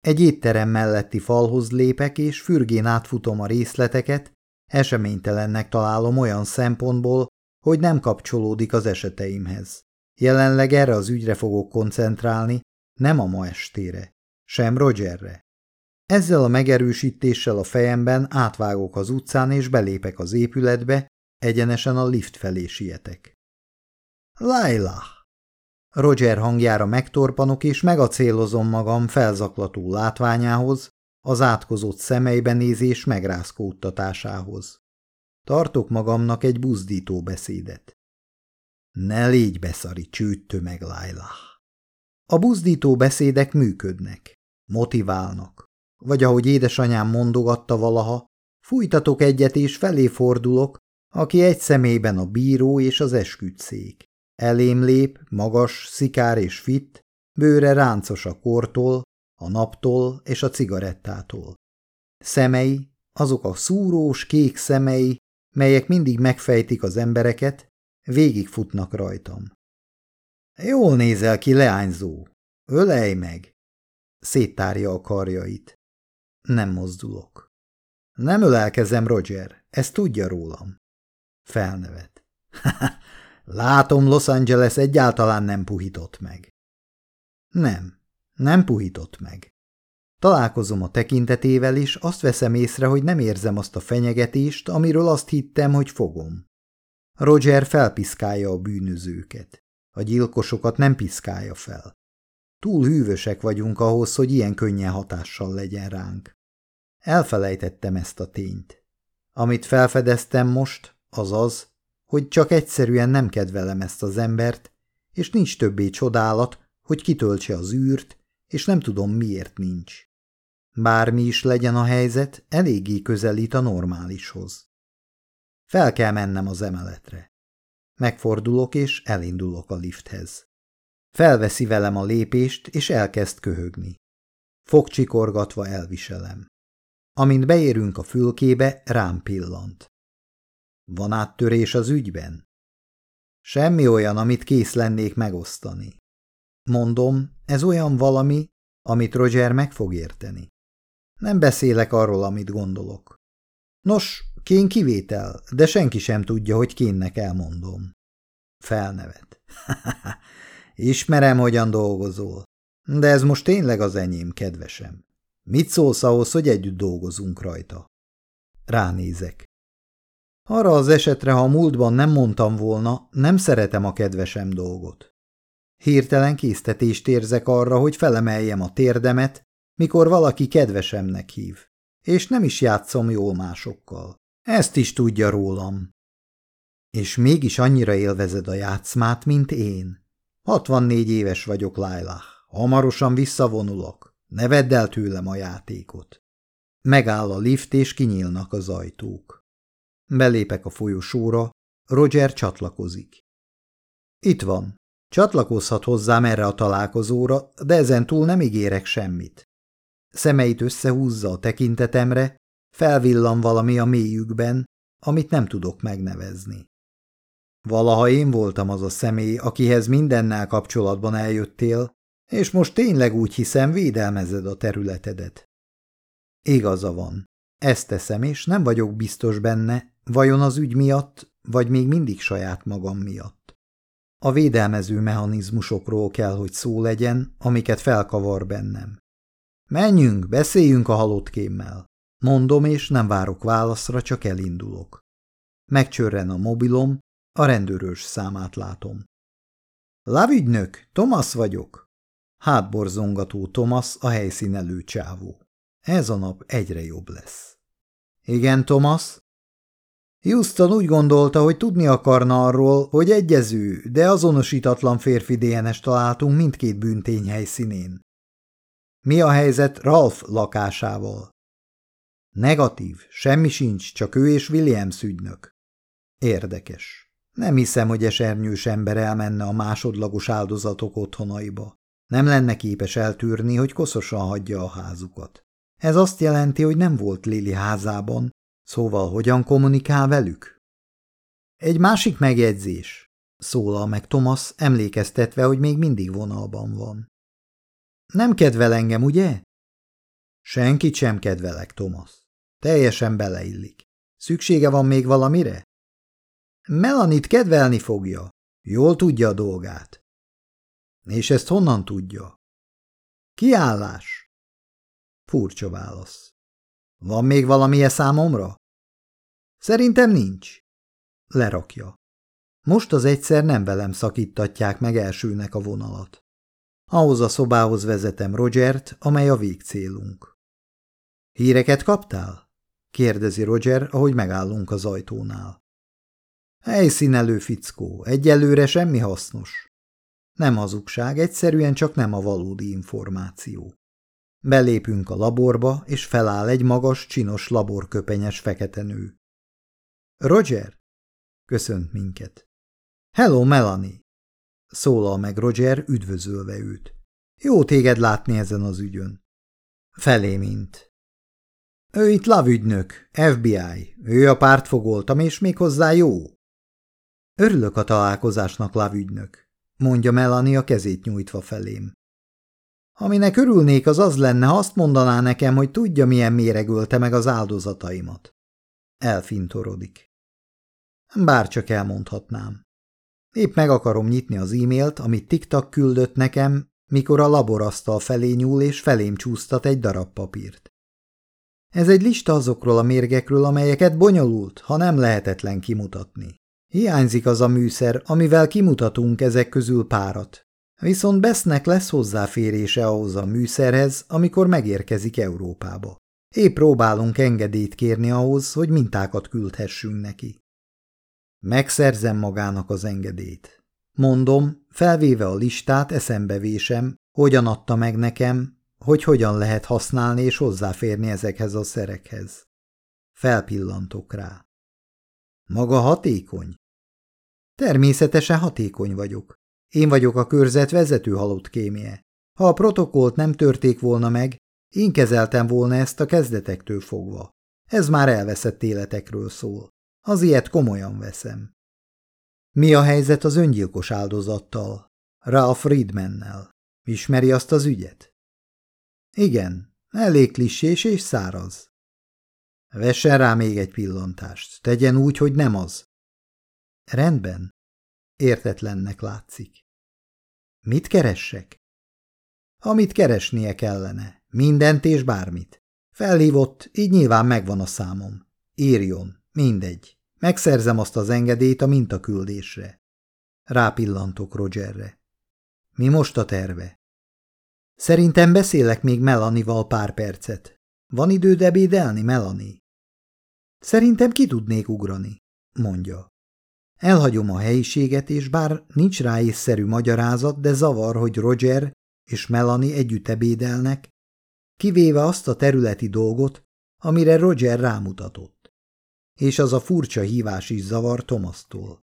Egy étterem melletti falhoz lépek, és fürgén átfutom a részleteket, eseménytelennek találom olyan szempontból, hogy nem kapcsolódik az eseteimhez. Jelenleg erre az ügyre fogok koncentrálni, nem a ma estére, sem Rogerre. Ezzel a megerősítéssel a fejemben átvágok az utcán és belépek az épületbe, egyenesen a lift felé sietek. Laila! Roger hangjára megtorpanok és megacélozom magam felzaklató látványához, az átkozott szemeibenézés megrázkódtatásához. Tartok magamnak egy buzdító beszédet. Ne légy beszari csőttö Laila. A buzdító beszédek működnek, motiválnak, vagy ahogy édesanyám mondogatta valaha, fújtatok egyet és felé fordulok, aki egy szemében a bíró és az esküdszék. Elém lép, magas, szikár és fit, bőre ráncos a kortól, a naptól és a cigarettától. Szemei, azok a szúrós, kék szemei, melyek mindig megfejtik az embereket, végigfutnak rajtam. Jól nézel ki, leányzó. Ölej meg! Széttárja a karjait. Nem mozdulok. Nem ölelkezem, Roger, ezt tudja rólam. Felnevet. Látom, Los Angeles egyáltalán nem puhított meg. Nem, nem puhított meg. Találkozom a tekintetével, és azt veszem észre, hogy nem érzem azt a fenyegetést, amiről azt hittem, hogy fogom. Roger felpiszkálja a bűnözőket. A gyilkosokat nem piszkálja fel. Túl hűvösek vagyunk ahhoz, hogy ilyen könnyen hatással legyen ránk. Elfelejtettem ezt a tényt. Amit felfedeztem most, az az, hogy csak egyszerűen nem kedvelem ezt az embert, és nincs többé csodálat, hogy kitöltse az űrt, és nem tudom miért nincs. Bármi is legyen a helyzet, eléggé közelít a normálishoz. Fel kell mennem az emeletre. Megfordulok, és elindulok a lifthez. Felveszi velem a lépést, és elkezd köhögni. Fogcsikorgatva elviselem. Amint beérünk a fülkébe, rám pillant. Van áttörés az ügyben? Semmi olyan, amit kész lennék megosztani. Mondom, ez olyan valami, amit Roger meg fog érteni. Nem beszélek arról, amit gondolok. Nos, Kén kivétel, de senki sem tudja, hogy Kénnek elmondom. Felnevet. ismerem, hogyan dolgozol. De ez most tényleg az enyém, kedvesem. Mit szólsz ahhoz, hogy együtt dolgozunk rajta? Ránézek. Arra az esetre, ha a múltban nem mondtam volna, nem szeretem a kedvesem dolgot. Hirtelen késztetést érzek arra, hogy felemeljem a térdemet, mikor valaki kedvesemnek hív, és nem is játszom jól másokkal. Ezt is tudja rólam. És mégis annyira élvezed a játszmát, mint én. 64 éves vagyok, Lailah. Hamarosan visszavonulok. Ne vedd el tőlem a játékot. Megáll a lift, és kinyílnak az ajtók. Belépek a folyosóra, Roger csatlakozik. Itt van. Csatlakozhat hozzám erre a találkozóra, de ezen túl nem ígérek semmit. Szemeit összehúzza a tekintetemre, felvillan valami a mélyükben, amit nem tudok megnevezni. Valaha én voltam az a személy, akihez mindennel kapcsolatban eljöttél, és most tényleg úgy hiszem védelmezed a területedet. Igaza van. Ezt teszem, és nem vagyok biztos benne, vajon az ügy miatt, vagy még mindig saját magam miatt. A védelmező mechanizmusokról kell, hogy szó legyen, amiket felkavar bennem. Menjünk, beszéljünk a halott kémmel. Mondom, és nem várok válaszra, csak elindulok. Megcsörren a mobilom, a rendőrös számát látom. Lavügynök, Thomas vagyok. Hátborzongató Thomas a helyszínelő csávó. Ez a nap egyre jobb lesz. Igen, Thomas? Houston úgy gondolta, hogy tudni akarna arról, hogy egyező, de azonosítatlan férfi DNS találtunk mindkét bűntény helyszínén. Mi a helyzet Ralph lakásával? Negatív, semmi sincs, csak ő és Williams ügynök. Érdekes. Nem hiszem, hogy esernyős ember elmenne a másodlagos áldozatok otthonaiba. Nem lenne képes eltűrni, hogy koszosan hagyja a házukat. Ez azt jelenti, hogy nem volt Lili házában, szóval hogyan kommunikál velük? Egy másik megjegyzés, szólal meg Thomas, emlékeztetve, hogy még mindig vonalban van. Nem kedvel engem, ugye? Senkit sem kedvelek, Thomas. Teljesen beleillik. Szüksége van még valamire? Melanit kedvelni fogja. Jól tudja a dolgát. És ezt honnan tudja? Kiállás. Furcsa válasz. Van még valamilyen számomra? Szerintem nincs. Lerakja. Most az egyszer nem velem szakítatják meg elsőnek a vonalat. Ahhoz a szobához vezetem Rogert, amely a végcélunk. Híreket kaptál? kérdezi Roger, ahogy megállunk az ajtónál. Helyszínelő fickó, egyelőre semmi hasznos. Nem hazugság, egyszerűen csak nem a valódi információ. Belépünk a laborba, és feláll egy magas, csinos laborköpenyes fekete nő. Roger? Köszönt minket. Hello, Melanie! Szólal meg Roger, üdvözölve őt. Jó téged látni ezen az ügyön. Felé mint. Ő itt lavügynök, FBI. Ő a pártfogoltam, és még hozzá jó. Örülök a találkozásnak, lavügynök mondja Melanie a kezét nyújtva felém. Aminek örülnék, az az lenne, ha azt mondaná nekem, hogy tudja, milyen méregölte meg az áldozataimat. Elfintorodik. Bárcsak elmondhatnám. Épp meg akarom nyitni az e-mailt, amit TikTok küldött nekem, mikor a laborasztal felé nyúl és felém csúsztat egy darab papírt. Ez egy lista azokról a mérgekről, amelyeket bonyolult, ha nem lehetetlen kimutatni. Hiányzik az a műszer, amivel kimutatunk ezek közül párat. Viszont Besznek lesz hozzáférése ahhoz a műszerhez, amikor megérkezik Európába. Épp próbálunk engedélyt kérni ahhoz, hogy mintákat küldhessünk neki. Megszerzem magának az engedélyt. Mondom, felvéve a listát eszembe vésem, hogyan adta meg nekem, hogy hogyan lehet használni és hozzáférni ezekhez a szerekhez. Felpillantok rá. Maga hatékony? Természetesen hatékony vagyok. Én vagyok a körzet vezető halott kémie. Ha a protokollt nem törték volna meg, én kezeltem volna ezt a kezdetektől fogva. Ez már elveszett életekről szól. Az ilyet komolyan veszem. Mi a helyzet az öngyilkos áldozattal? Ralph Friedmannel. Ismeri azt az ügyet? Igen, elég klissés és száraz. Vessen rá még egy pillantást. Tegyen úgy, hogy nem az. Rendben. Értetlennek látszik. Mit keressek? Amit keresnie kellene. Mindent és bármit. Felhívott, így nyilván megvan a számom. Írjon, mindegy. Megszerzem azt az engedélyt a mintaküldésre. Rápillantok Rogerre. Mi most a terve? Szerintem beszélek még Melanival pár percet. Van időd ebédelni, Melanie? Szerintem ki tudnék ugrani, mondja. Elhagyom a helyiséget, és bár nincs rá észszerű magyarázat, de zavar, hogy Roger és Melanie együtt ebédelnek, kivéve azt a területi dolgot, amire Roger rámutatott. És az a furcsa hívás is zavar Tomasztól.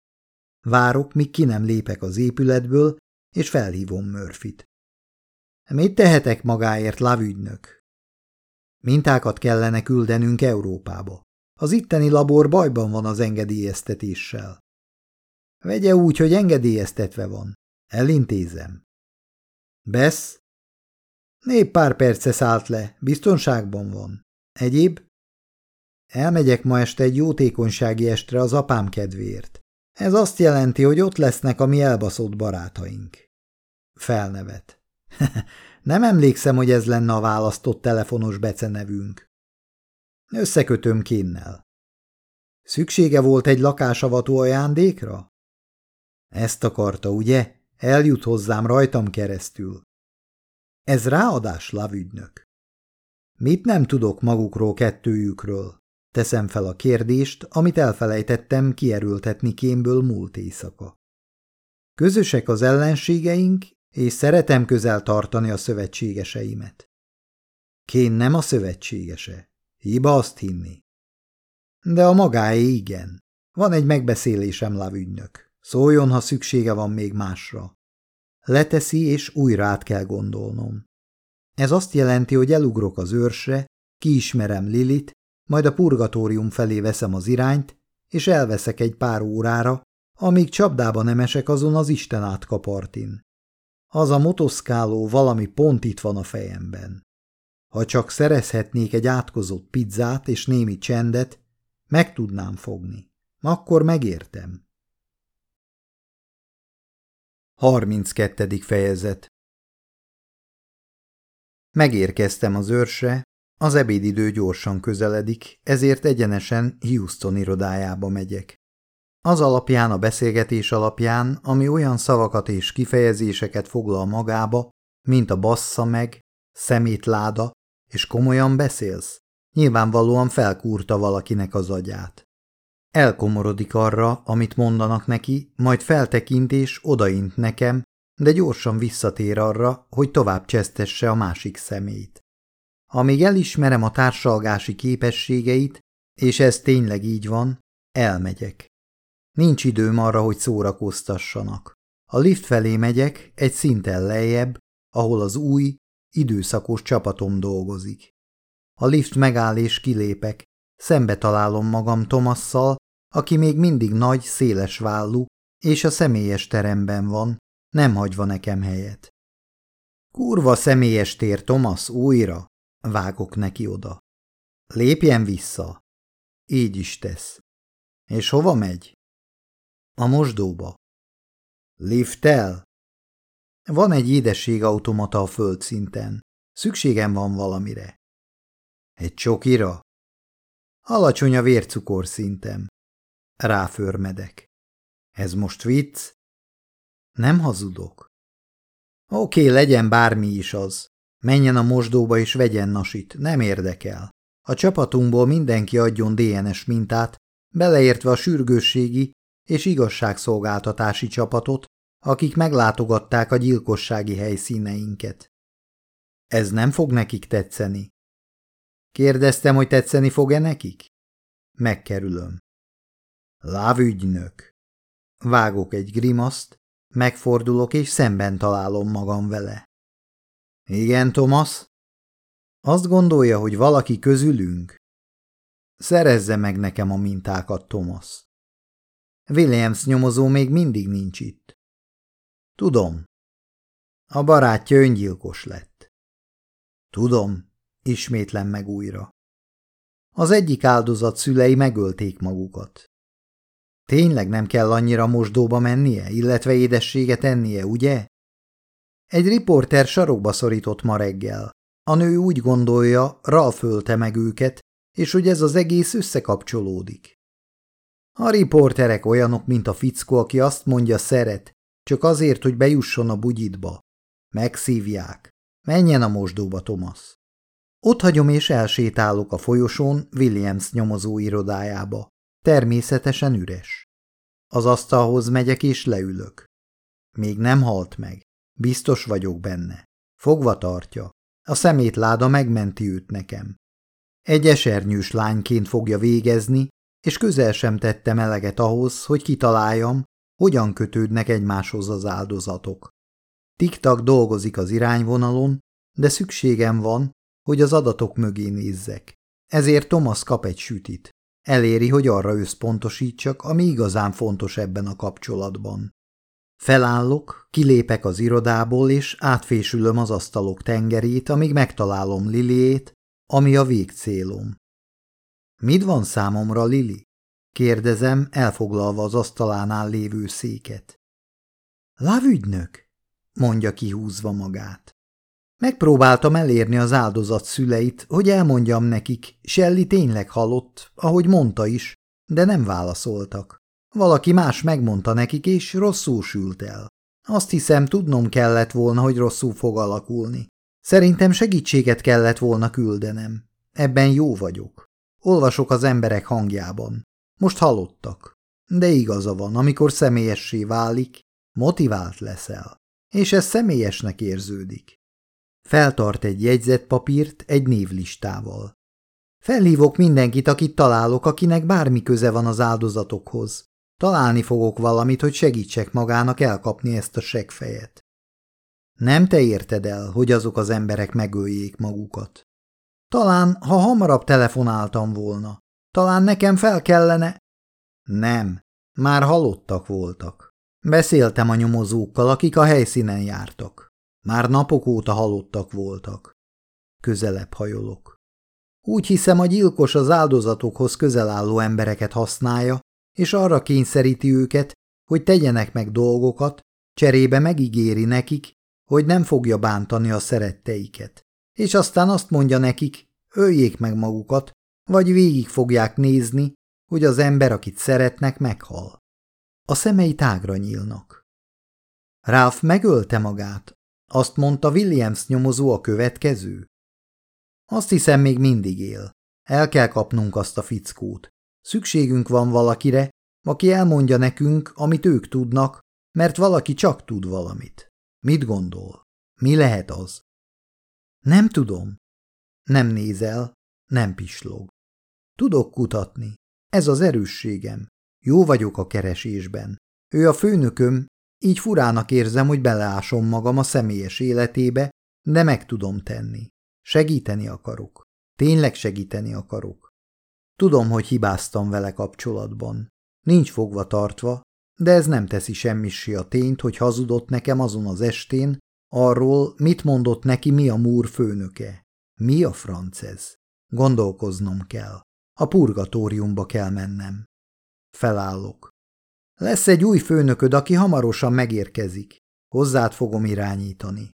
Várok, míg ki nem lépek az épületből, és felhívom Murphyt. Mit tehetek magáért, lavügynök? Mintákat kellene küldenünk Európába. Az itteni labor bajban van az engedélyeztetéssel. Vegye úgy, hogy engedélyeztetve van. Elintézem. Besz? Nép pár perce szállt le, biztonságban van. Egyéb? Elmegyek ma este egy jótékonysági estre az apám kedvéért. Ez azt jelenti, hogy ott lesznek a mi elbaszott barátaink. Felnevet. Nem emlékszem, hogy ez lenne a választott telefonos becenevünk. Összekötöm kénnel. Szüksége volt egy lakásavató ajándékra? Ezt akarta, ugye? Eljut hozzám rajtam keresztül. Ez ráadás, lavügynök. Mit nem tudok magukról kettőjükről? Teszem fel a kérdést, amit elfelejtettem kierültetni kémből múlt éjszaka. Közösek az ellenségeink, és szeretem közel tartani a szövetségeseimet. Kén nem a szövetségese. Hiba azt hinni. De a magáé igen. Van egy megbeszélésem, lavügynök. Szóljon, ha szüksége van még másra. Leteszi, és újra át kell gondolnom. Ez azt jelenti, hogy elugrok az őrsre, kiismerem Lilit, majd a purgatórium felé veszem az irányt, és elveszek egy pár órára, amíg csapdába nem esek azon az Isten átkapartin. Az a motoszkáló valami pont itt van a fejemben. Ha csak szerezhetnék egy átkozott pizzát és némi csendet, meg tudnám fogni. Akkor megértem. 32. fejezet Megérkeztem az őrsre, az ebédidő gyorsan közeledik, ezért egyenesen Houston irodájába megyek. Az alapján, a beszélgetés alapján, ami olyan szavakat és kifejezéseket foglal magába, mint a bassza meg, szemétláda, és komolyan beszélsz, nyilvánvalóan felkúrta valakinek az agyát. Elkomorodik arra, amit mondanak neki, majd feltekint és odaint nekem, de gyorsan visszatér arra, hogy tovább csesztesse a másik szemét. Amíg elismerem a társalgási képességeit, és ez tényleg így van, elmegyek. Nincs időm arra, hogy szórakoztassanak. A lift felé megyek, egy szinten lejjebb, ahol az új, időszakos csapatom dolgozik. A lift megáll és kilépek, szembe találom magam Tomasszal, aki még mindig nagy, széles vállú, és a személyes teremben van, nem hagyva nekem helyet. Kurva személyes tér, Thomas, újra! Vágok neki oda. Lépjen vissza. Így is tesz. És hova megy? A mosdóba. Liftel? Van egy édességautomata a földszinten. Szükségem van valamire. Egy csokira? Alacsony a vércukor szintem. Ráförmedek. Ez most vicc? Nem hazudok. Oké, legyen bármi is az. Menjen a mosdóba és vegyen nasit, nem érdekel. A csapatunkból mindenki adjon DNS mintát, beleértve a sürgősségi és igazságszolgáltatási csapatot, akik meglátogatták a gyilkossági helyszíneinket. Ez nem fog nekik tetszeni. Kérdeztem, hogy tetszeni fog-e nekik? Megkerülöm. Lávügynök. Vágok egy grimaszt, megfordulok és szemben találom magam vele. Igen, Thomas? Azt gondolja, hogy valaki közülünk? Szerezze meg nekem a mintákat, Thomas. Williams nyomozó még mindig nincs itt. Tudom. A barátja öngyilkos lett. Tudom, ismétlem meg újra. Az egyik áldozat szülei megölték magukat. Tényleg nem kell annyira mosdóba mennie, illetve édességet ennie, ugye? Egy riporter sarokba szorított ma reggel. A nő úgy gondolja, Ralph ölte meg őket, és hogy ez az egész összekapcsolódik. A riporterek olyanok, mint a fickó, aki azt mondja szeret, csak azért, hogy bejusson a bugyitba. Megszívják. Menjen a mosdóba, Thomas. Ott hagyom és elsétálok a folyosón Williams nyomozó irodájába. Természetesen üres. Az asztalhoz megyek és leülök. Még nem halt meg. Biztos vagyok benne. Fogva tartja. A szemétláda megmenti őt nekem. Egy esernyős lányként fogja végezni, és közel sem tettem eleget ahhoz, hogy kitaláljam, hogyan kötődnek egymáshoz az áldozatok. Tiktak dolgozik az irányvonalon, de szükségem van, hogy az adatok mögé nézzek. Ezért Thomas kap egy sütit. Eléri, hogy arra összpontosítsak, ami igazán fontos ebben a kapcsolatban. Felállok, kilépek az irodából, és átfésülöm az asztalok tengerét, amíg megtalálom Liliét, ami a végcélom. Mit van számomra, Lili? Kérdezem, elfoglalva az asztalánál lévő széket. Lávügynök, mondja kihúzva magát. Megpróbáltam elérni az áldozat szüleit, hogy elmondjam nekik, Shelley tényleg halott, ahogy mondta is, de nem válaszoltak. Valaki más megmondta nekik, és rosszul sült el. Azt hiszem, tudnom kellett volna, hogy rosszul fog alakulni. Szerintem segítséget kellett volna küldenem. Ebben jó vagyok. Olvasok az emberek hangjában. Most halottak. De igaza van, amikor személyessé válik, motivált leszel. És ez személyesnek érződik. Feltart egy jegyzetpapírt egy névlistával. Felhívok mindenkit, akit találok, akinek bármi köze van az áldozatokhoz. Találni fogok valamit, hogy segítsek magának elkapni ezt a segfejet. Nem te érted el, hogy azok az emberek megöljék magukat. Talán, ha hamarabb telefonáltam volna, talán nekem fel kellene... Nem, már halottak voltak. Beszéltem a nyomozókkal, akik a helyszínen jártak. Már napok óta halottak voltak. Közelebb hajolok. Úgy hiszem, a gyilkos az áldozatokhoz közel álló embereket használja, és arra kényszeríti őket, hogy tegyenek meg dolgokat, cserébe megígéri nekik, hogy nem fogja bántani a szeretteiket. És aztán azt mondja nekik, öljék meg magukat, vagy végig fogják nézni, hogy az ember, akit szeretnek, meghal. A szemei tágra nyílnak. Ralph megölte magát. Azt mondta Williams nyomozó a következő. Azt hiszem, még mindig él. El kell kapnunk azt a fickót. Szükségünk van valakire, aki elmondja nekünk, amit ők tudnak, mert valaki csak tud valamit. Mit gondol? Mi lehet az? Nem tudom. Nem nézel, nem pislog. Tudok kutatni. Ez az erősségem. Jó vagyok a keresésben. Ő a főnököm, így furának érzem, hogy beleásom magam a személyes életébe, de meg tudom tenni. Segíteni akarok. Tényleg segíteni akarok. Tudom, hogy hibáztam vele kapcsolatban. Nincs fogva tartva, de ez nem teszi semmissé a tényt, hogy hazudott nekem azon az estén, arról, mit mondott neki mi a múr főnöke. Mi a francez? Gondolkoznom kell. A purgatóriumba kell mennem. Felállok. Lesz egy új főnököd, aki hamarosan megérkezik. Hozzád fogom irányítani.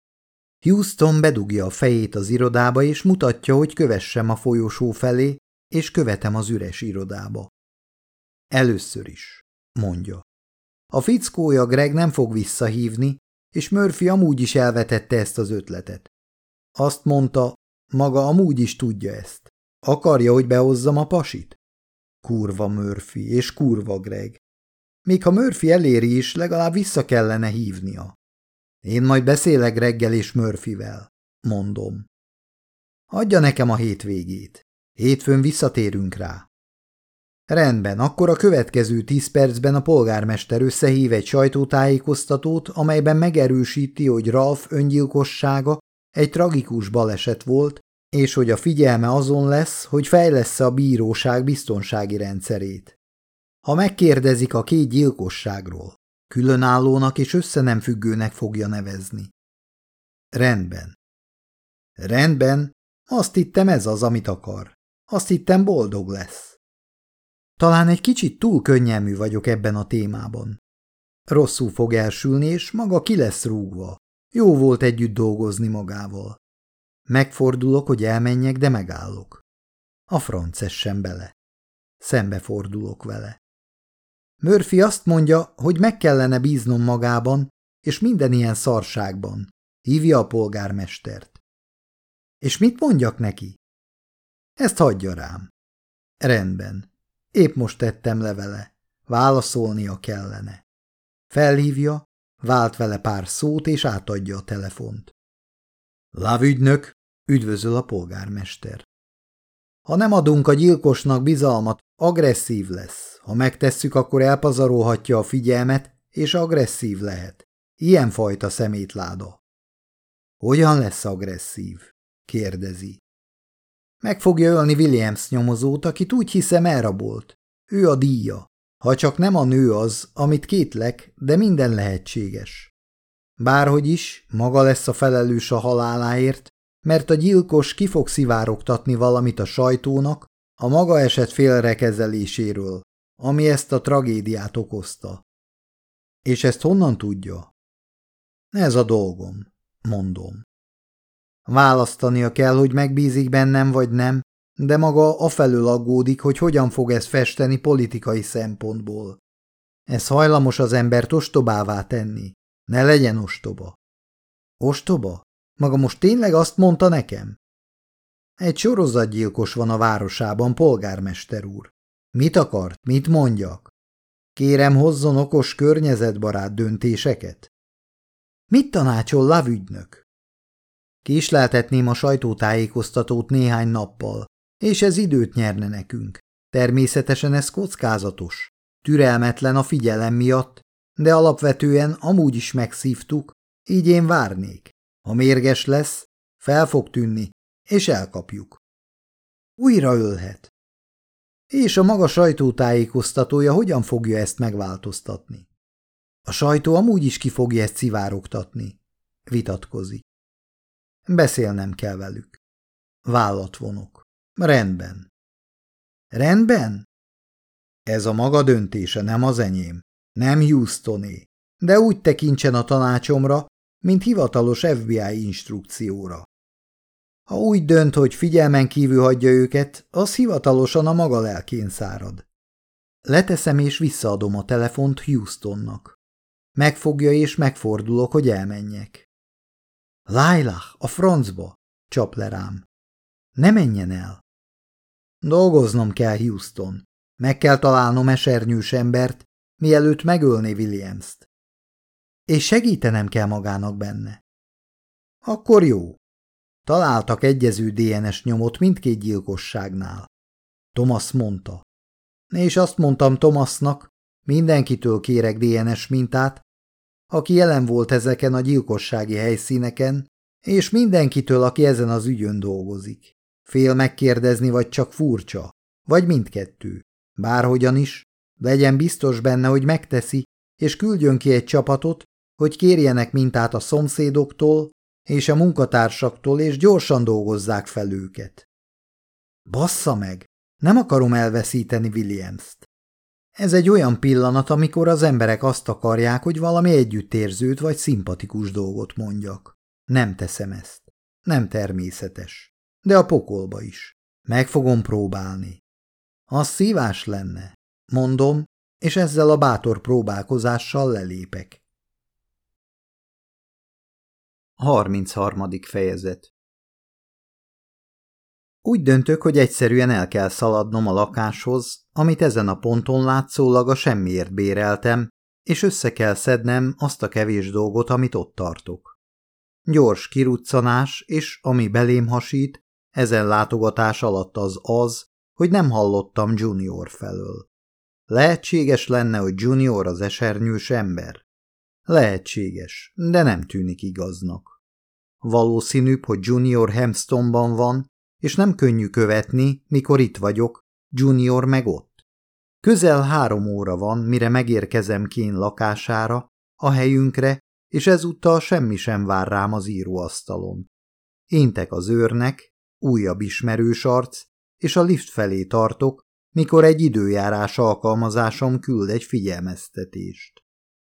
Houston bedugja a fejét az irodába, és mutatja, hogy kövessem a folyosó felé, és követem az üres irodába. Először is, mondja. A fickója Greg nem fog visszahívni, és Murphy amúgy is elvetette ezt az ötletet. Azt mondta, maga amúgy is tudja ezt. Akarja, hogy behozzam a pasit? Kurva Murphy és kurva Greg. Még ha Murphy eléri is, legalább vissza kellene hívnia. Én majd beszélek reggel és Murphyvel, mondom. Adja nekem a hétvégét. Hétfőn visszatérünk rá. Rendben, akkor a következő tíz percben a polgármester összehív egy sajtótájékoztatót, amelyben megerősíti, hogy Ralph öngyilkossága egy tragikus baleset volt, és hogy a figyelme azon lesz, hogy fejlesz a bíróság biztonsági rendszerét. Ha megkérdezik a két gyilkosságról, különállónak és össze nem függőnek fogja nevezni. Rendben. Rendben, azt hittem ez az, amit akar. Azt hittem boldog lesz. Talán egy kicsit túl könnyelmű vagyok ebben a témában. Rosszul fog elsülni, és maga ki lesz rúgva. Jó volt együtt dolgozni magával. Megfordulok, hogy elmenjek, de megállok. A frances sem bele. Szembefordulok vele. Murphy azt mondja, hogy meg kellene bíznom magában, és minden ilyen szarságban. Hívja a polgármestert. És mit mondjak neki? Ezt hagyja rám. Rendben. Épp most tettem le vele. Válaszolnia kellene. Felhívja, vált vele pár szót, és átadja a telefont. Lávügynök, üdvözöl a polgármester. Ha nem adunk a gyilkosnak bizalmat, agresszív lesz. Ha megtesszük, akkor elpazarolhatja a figyelmet, és agresszív lehet. Ilyen fajta szemétláda. Hogyan lesz agresszív? kérdezi. Meg fogja ölni Williams nyomozót, akit úgy hiszem elrabolt. Ő a díja. Ha csak nem a nő az, amit kétlek, de minden lehetséges. Bárhogy is, maga lesz a felelős a haláláért, mert a gyilkos ki fog szivárogtatni valamit a sajtónak a maga eset félrekezeléséről, ami ezt a tragédiát okozta. És ezt honnan tudja? Ez a dolgom, mondom. Választania kell, hogy megbízik bennem vagy nem, de maga afelől aggódik, hogy hogyan fog ez festeni politikai szempontból. Ez hajlamos az embert ostobává tenni. Ne legyen ostoba. Ostoba? Maga most tényleg azt mondta nekem? Egy sorozatgyilkos van a városában, polgármester úr. Mit akart, mit mondjak? Kérem, hozzon okos környezetbarát döntéseket. Mit tanácsol lavügynök? Kisleltetném a sajtótájékoztatót néhány nappal, és ez időt nyerne nekünk. Természetesen ez kockázatos, türelmetlen a figyelem miatt, de alapvetően amúgy is megszívtuk, így én várnék. Ha mérges lesz, fel fog tűnni, és elkapjuk. Újra ölhet. És a maga sajtótájékoztatója hogyan fogja ezt megváltoztatni? A sajtó amúgy is ki fogja ezt szivárogtatni. Vitatkozik. Beszélnem kell velük. Vállat vonok. Rendben. Rendben? Ez a maga döntése, nem az enyém. Nem Houstoné. De úgy tekintsen a tanácsomra, mint hivatalos FBI instrukcióra. Ha úgy dönt, hogy figyelmen kívül hagyja őket, az hivatalosan a maga lelkén szárad. Leteszem és visszaadom a telefont Houstonnak. Megfogja és megfordulok, hogy elmenjek. Lailah, a francba! csap le rám. Ne menjen el! Dolgoznom kell, Houston. Meg kell találnom esernyős embert, mielőtt megölné Williams-t. És segítenem kell magának benne. Akkor jó. Találtak egyező DNS nyomot mindkét gyilkosságnál. Thomas mondta. És azt mondtam Thomasnak, mindenkitől kérek DNS mintát, aki jelen volt ezeken a gyilkossági helyszíneken, és mindenkitől, aki ezen az ügyön dolgozik. Fél megkérdezni, vagy csak furcsa, vagy mindkettő. Bárhogyan is, legyen biztos benne, hogy megteszi, és küldjön ki egy csapatot, hogy kérjenek mintát a szomszédoktól és a munkatársaktól, és gyorsan dolgozzák fel őket. Bassza meg! Nem akarom elveszíteni Williams-t. Ez egy olyan pillanat, amikor az emberek azt akarják, hogy valami együttérzőt vagy szimpatikus dolgot mondjak. Nem teszem ezt. Nem természetes. De a pokolba is. Meg fogom próbálni. Az szívás lenne, mondom, és ezzel a bátor próbálkozással lelépek. 33. fejezet Úgy döntök, hogy egyszerűen el kell szaladnom a lakáshoz, amit ezen a ponton látszólag a semmiért béreltem, és össze kell szednem azt a kevés dolgot, amit ott tartok. Gyors kiruccanás, és ami belém hasít, ezen látogatás alatt az az, hogy nem hallottam Junior felől. Lehetséges lenne, hogy Junior az esernyős ember? Lehetséges, de nem tűnik igaznak. Valószínűbb, hogy Junior Hemstonban van, és nem könnyű követni, mikor itt vagyok, Junior meg ott. Közel három óra van, mire megérkezem Kén lakására, a helyünkre, és ezúttal semmi sem vár rám az íróasztalon. Éntek az őrnek, újabb ismerős arc, és a lift felé tartok, mikor egy időjárás alkalmazásom küld egy figyelmeztetést.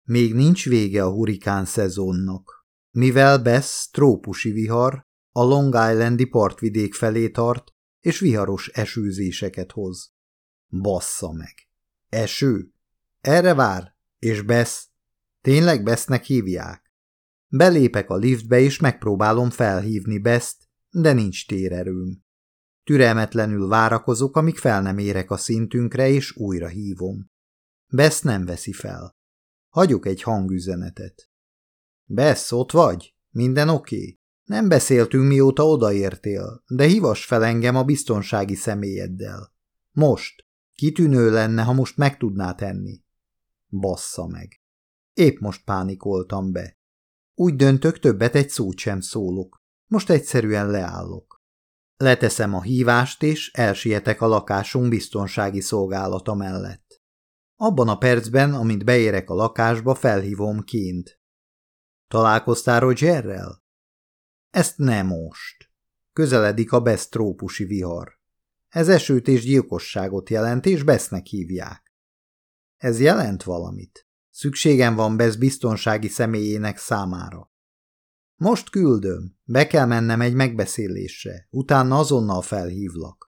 Még nincs vége a hurikán szezonnak. mivel Bess trópusi vihar a Long Islandi partvidék felé tart, és viharos esőzéseket hoz. Bassza meg! Eső? Erre vár? És Bess? Tényleg Bessnek hívják? Belépek a liftbe, és megpróbálom felhívni Beszt, de nincs térerőm. Türelmetlenül várakozok, amíg fel nem érek a szintünkre, és újra hívom. Bess nem veszi fel. Hagyok egy hangüzenetet. Bess, ott vagy? Minden oké? Okay? Nem beszéltünk, mióta odaértél, de hívas fel engem a biztonsági személyeddel. Most. Kitűnő lenne, ha most meg tudná tenni. Bassza meg. Épp most pánikoltam be. Úgy döntök, többet egy szót sem szólok. Most egyszerűen leállok. Leteszem a hívást, és elsietek a lakásunk biztonsági szolgálata mellett. Abban a percben, amint beérek a lakásba, felhívom kint. Találkoztál Rogerrel? Ezt nem most. Közeledik a Besz trópusi vihar. Ez esőt és gyilkosságot jelent, és Besznek hívják. Ez jelent valamit. Szükségem van Besz biztonsági személyének számára. Most küldöm, be kell mennem egy megbeszélésre, utána azonnal felhívlak.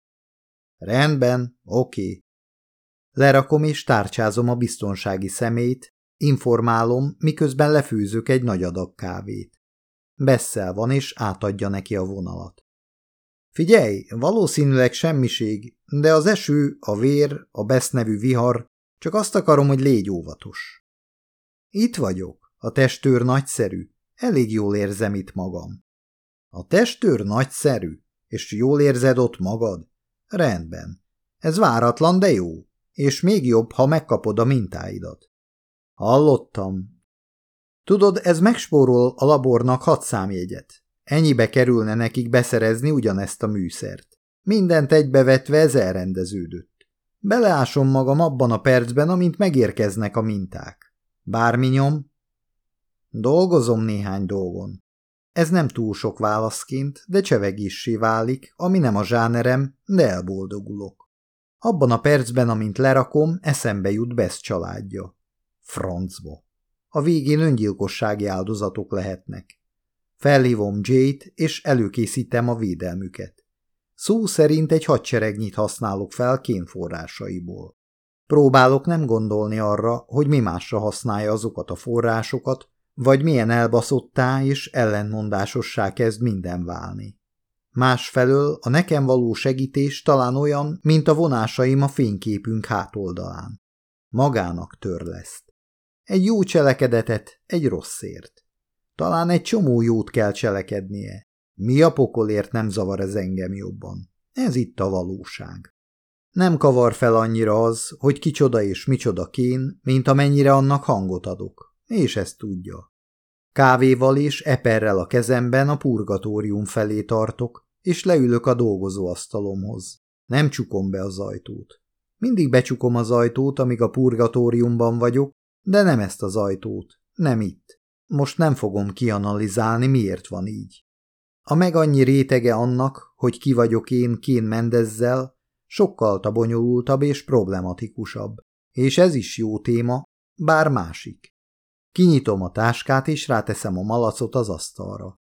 Rendben, oké. Lerakom és tárcsázom a biztonsági szemét, informálom, miközben lefőzök egy nagy adag kávét. Besszel van, és átadja neki a vonalat. Figyelj, valószínűleg semmiség, de az eső, a vér, a Bess nevű vihar, csak azt akarom, hogy légy óvatos. Itt vagyok, a testőr nagyszerű, elég jól érzem itt magam. A testőr nagyszerű, és jól érzed ott magad? Rendben. Ez váratlan, de jó, és még jobb, ha megkapod a mintáidat. Hallottam, Tudod, ez megspórol a labornak hat számjegyet. Ennyibe kerülne nekik beszerezni ugyanezt a műszert. Mindent egybevetve ez elrendeződött. Beleásom magam abban a percben, amint megérkeznek a minták. Bármi nyom? Dolgozom néhány dolgon. Ez nem túl sok válaszként, de csevegissé válik, ami nem a zsánerem, de elboldogulok. Abban a percben, amint lerakom, eszembe jut Besz családja. Francba. A végén öngyilkossági áldozatok lehetnek. Felhívom Jade, és előkészítem a védelmüket. Szó szerint egy hadseregnyit használok fel kénforrásaiból. Próbálok nem gondolni arra, hogy mi másra használja azokat a forrásokat, vagy milyen elbaszottá és ellenmondásossá kezd minden válni. Másfelől a nekem való segítés talán olyan, mint a vonásaim a fényképünk hátoldalán. Magának törleszt. Egy jó cselekedetet egy rosszért. Talán egy csomó jót kell cselekednie. Mi a pokolért nem zavar ez engem jobban? Ez itt a valóság. Nem kavar fel annyira az, hogy kicsoda és micsoda kén, mint amennyire annak hangot adok. És ezt tudja. Kávéval és eperrel a kezemben a purgatórium felé tartok, és leülök a dolgozóasztalomhoz. Nem csukom be az ajtót. Mindig becsukom az ajtót, amíg a purgatóriumban vagyok, de nem ezt az ajtót, nem itt. Most nem fogom kianalizálni, miért van így. A meg annyi rétege annak, hogy ki vagyok én Kén Mendezzel, sokkal bonyolultabb és problematikusabb, és ez is jó téma, bár másik. Kinyitom a táskát, és ráteszem a malacot az asztalra.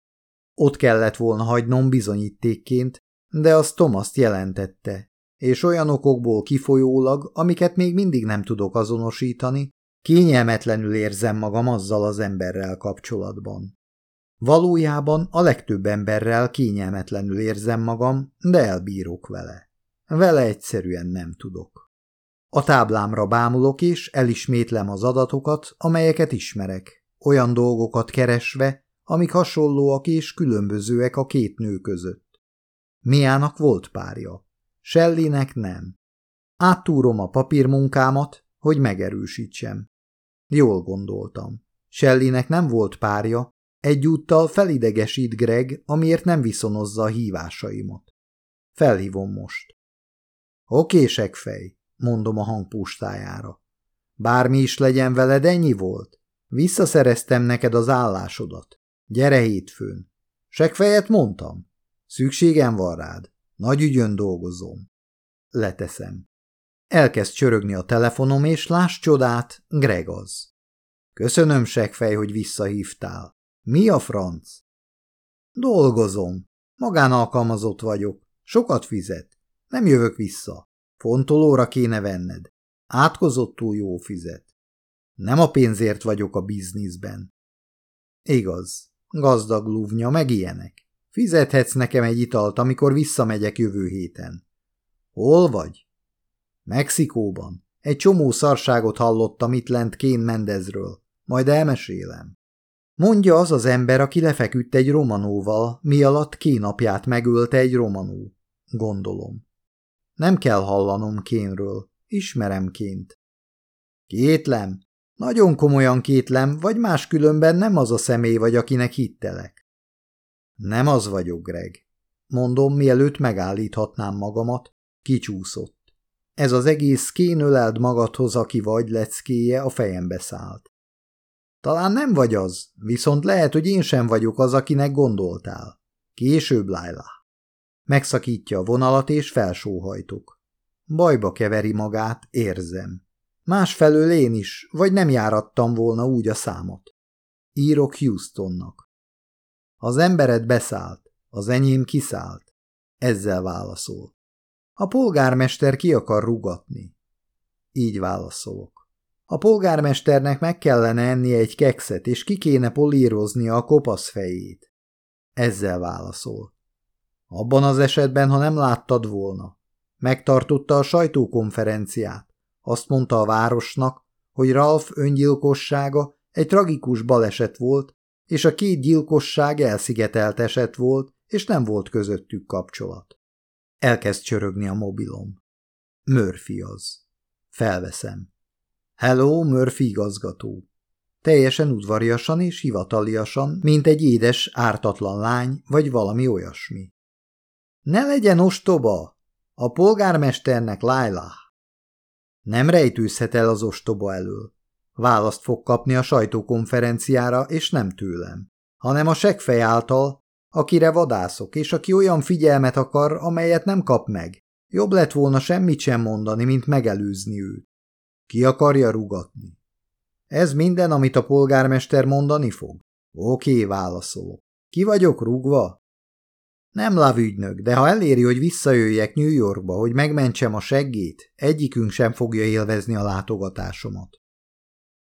Ott kellett volna hagynom bizonyítékként, de az Tomaszt jelentette, és olyan okokból kifolyólag, amiket még mindig nem tudok azonosítani, Kényelmetlenül érzem magam azzal az emberrel kapcsolatban. Valójában a legtöbb emberrel kényelmetlenül érzem magam, de elbírok vele. Vele egyszerűen nem tudok. A táblámra bámulok, és elismétlem az adatokat, amelyeket ismerek, olyan dolgokat keresve, amik hasonlóak és különbözőek a két nő között. Miának volt párja, Sellinek nem. Áttúrom a papírmunkámat, hogy megerősítsem. Jól gondoltam. Shellynek nem volt párja, egyúttal felidegesít Greg, amiért nem viszonozza a hívásaimat. Felhívom most. Oké, segfej, mondom a hangpustájára. Bármi is legyen veled, ennyi volt. Visszaszereztem neked az állásodat. Gyere hétfőn. Segfejet mondtam. Szükségem van rád. Nagy ügyön dolgozom. Leteszem. Elkezd csörögni a telefonom, és láss csodát, Greg az. Köszönöm, segfej, hogy visszahívtál. Mi a franc? Dolgozom. Magánalkalmazott vagyok. Sokat fizet. Nem jövök vissza. Fontolóra kéne venned. Átkozottul jó fizet. Nem a pénzért vagyok a bizniszben. Igaz. Gazdag lúvnya, meg ilyenek. Fizethetsz nekem egy italt, amikor visszamegyek jövő héten. Hol vagy? Mexikóban. Egy csomó szarságot hallottam itt lent Kén Mendezről. Majd elmesélem. Mondja az az ember, aki lefeküdt egy romanóval, mi alatt Kénapját megölte egy romanó. Gondolom. Nem kell hallanom Kénről. Ismerem Ként. Kétlem. Nagyon komolyan kétlem, vagy máskülönben nem az a személy vagy, akinek hittelek. Nem az vagyok, Greg. Mondom, mielőtt megállíthatnám magamat, kicsúszott. Ez az egész kénöleld magadhoz, aki vagy leckéje a fejembe szállt. Talán nem vagy az, viszont lehet, hogy én sem vagyok az, akinek gondoltál. Később, Laila. Megszakítja a vonalat, és felsóhajtok. Bajba keveri magát, érzem. Másfelől én is, vagy nem járattam volna úgy a számot. Írok Houstonnak. Az embered beszállt, az enyém kiszállt. Ezzel válaszol. A polgármester ki akar rugatni. Így válaszolok. A polgármesternek meg kellene enni egy kekszet, és ki kéne políroznia a kopasz fejét. Ezzel válaszol. Abban az esetben, ha nem láttad volna. Megtartotta a sajtókonferenciát. Azt mondta a városnak, hogy Ralph öngyilkossága egy tragikus baleset volt, és a két gyilkosság elszigetelt eset volt, és nem volt közöttük kapcsolat. Elkezd csörögni a mobilom. Murphy az. Felveszem. Hello, Murphy igazgató. Teljesen udvariasan és hivataliasan, mint egy édes, ártatlan lány, vagy valami olyasmi. Ne legyen ostoba! A polgármesternek Laila. Nem rejtőzhet el az ostoba elől. Választ fog kapni a sajtókonferenciára, és nem tőlem, hanem a segfej által, akire vadászok, és aki olyan figyelmet akar, amelyet nem kap meg. Jobb lett volna semmit sem mondani, mint megelőzni őt. Ki akarja rugatni? Ez minden, amit a polgármester mondani fog? Oké, válaszolok. Ki vagyok rúgva? Nem lavügynök, de ha eléri, hogy visszajöjjek New Yorkba, hogy megmentsem a seggét, egyikünk sem fogja élvezni a látogatásomat.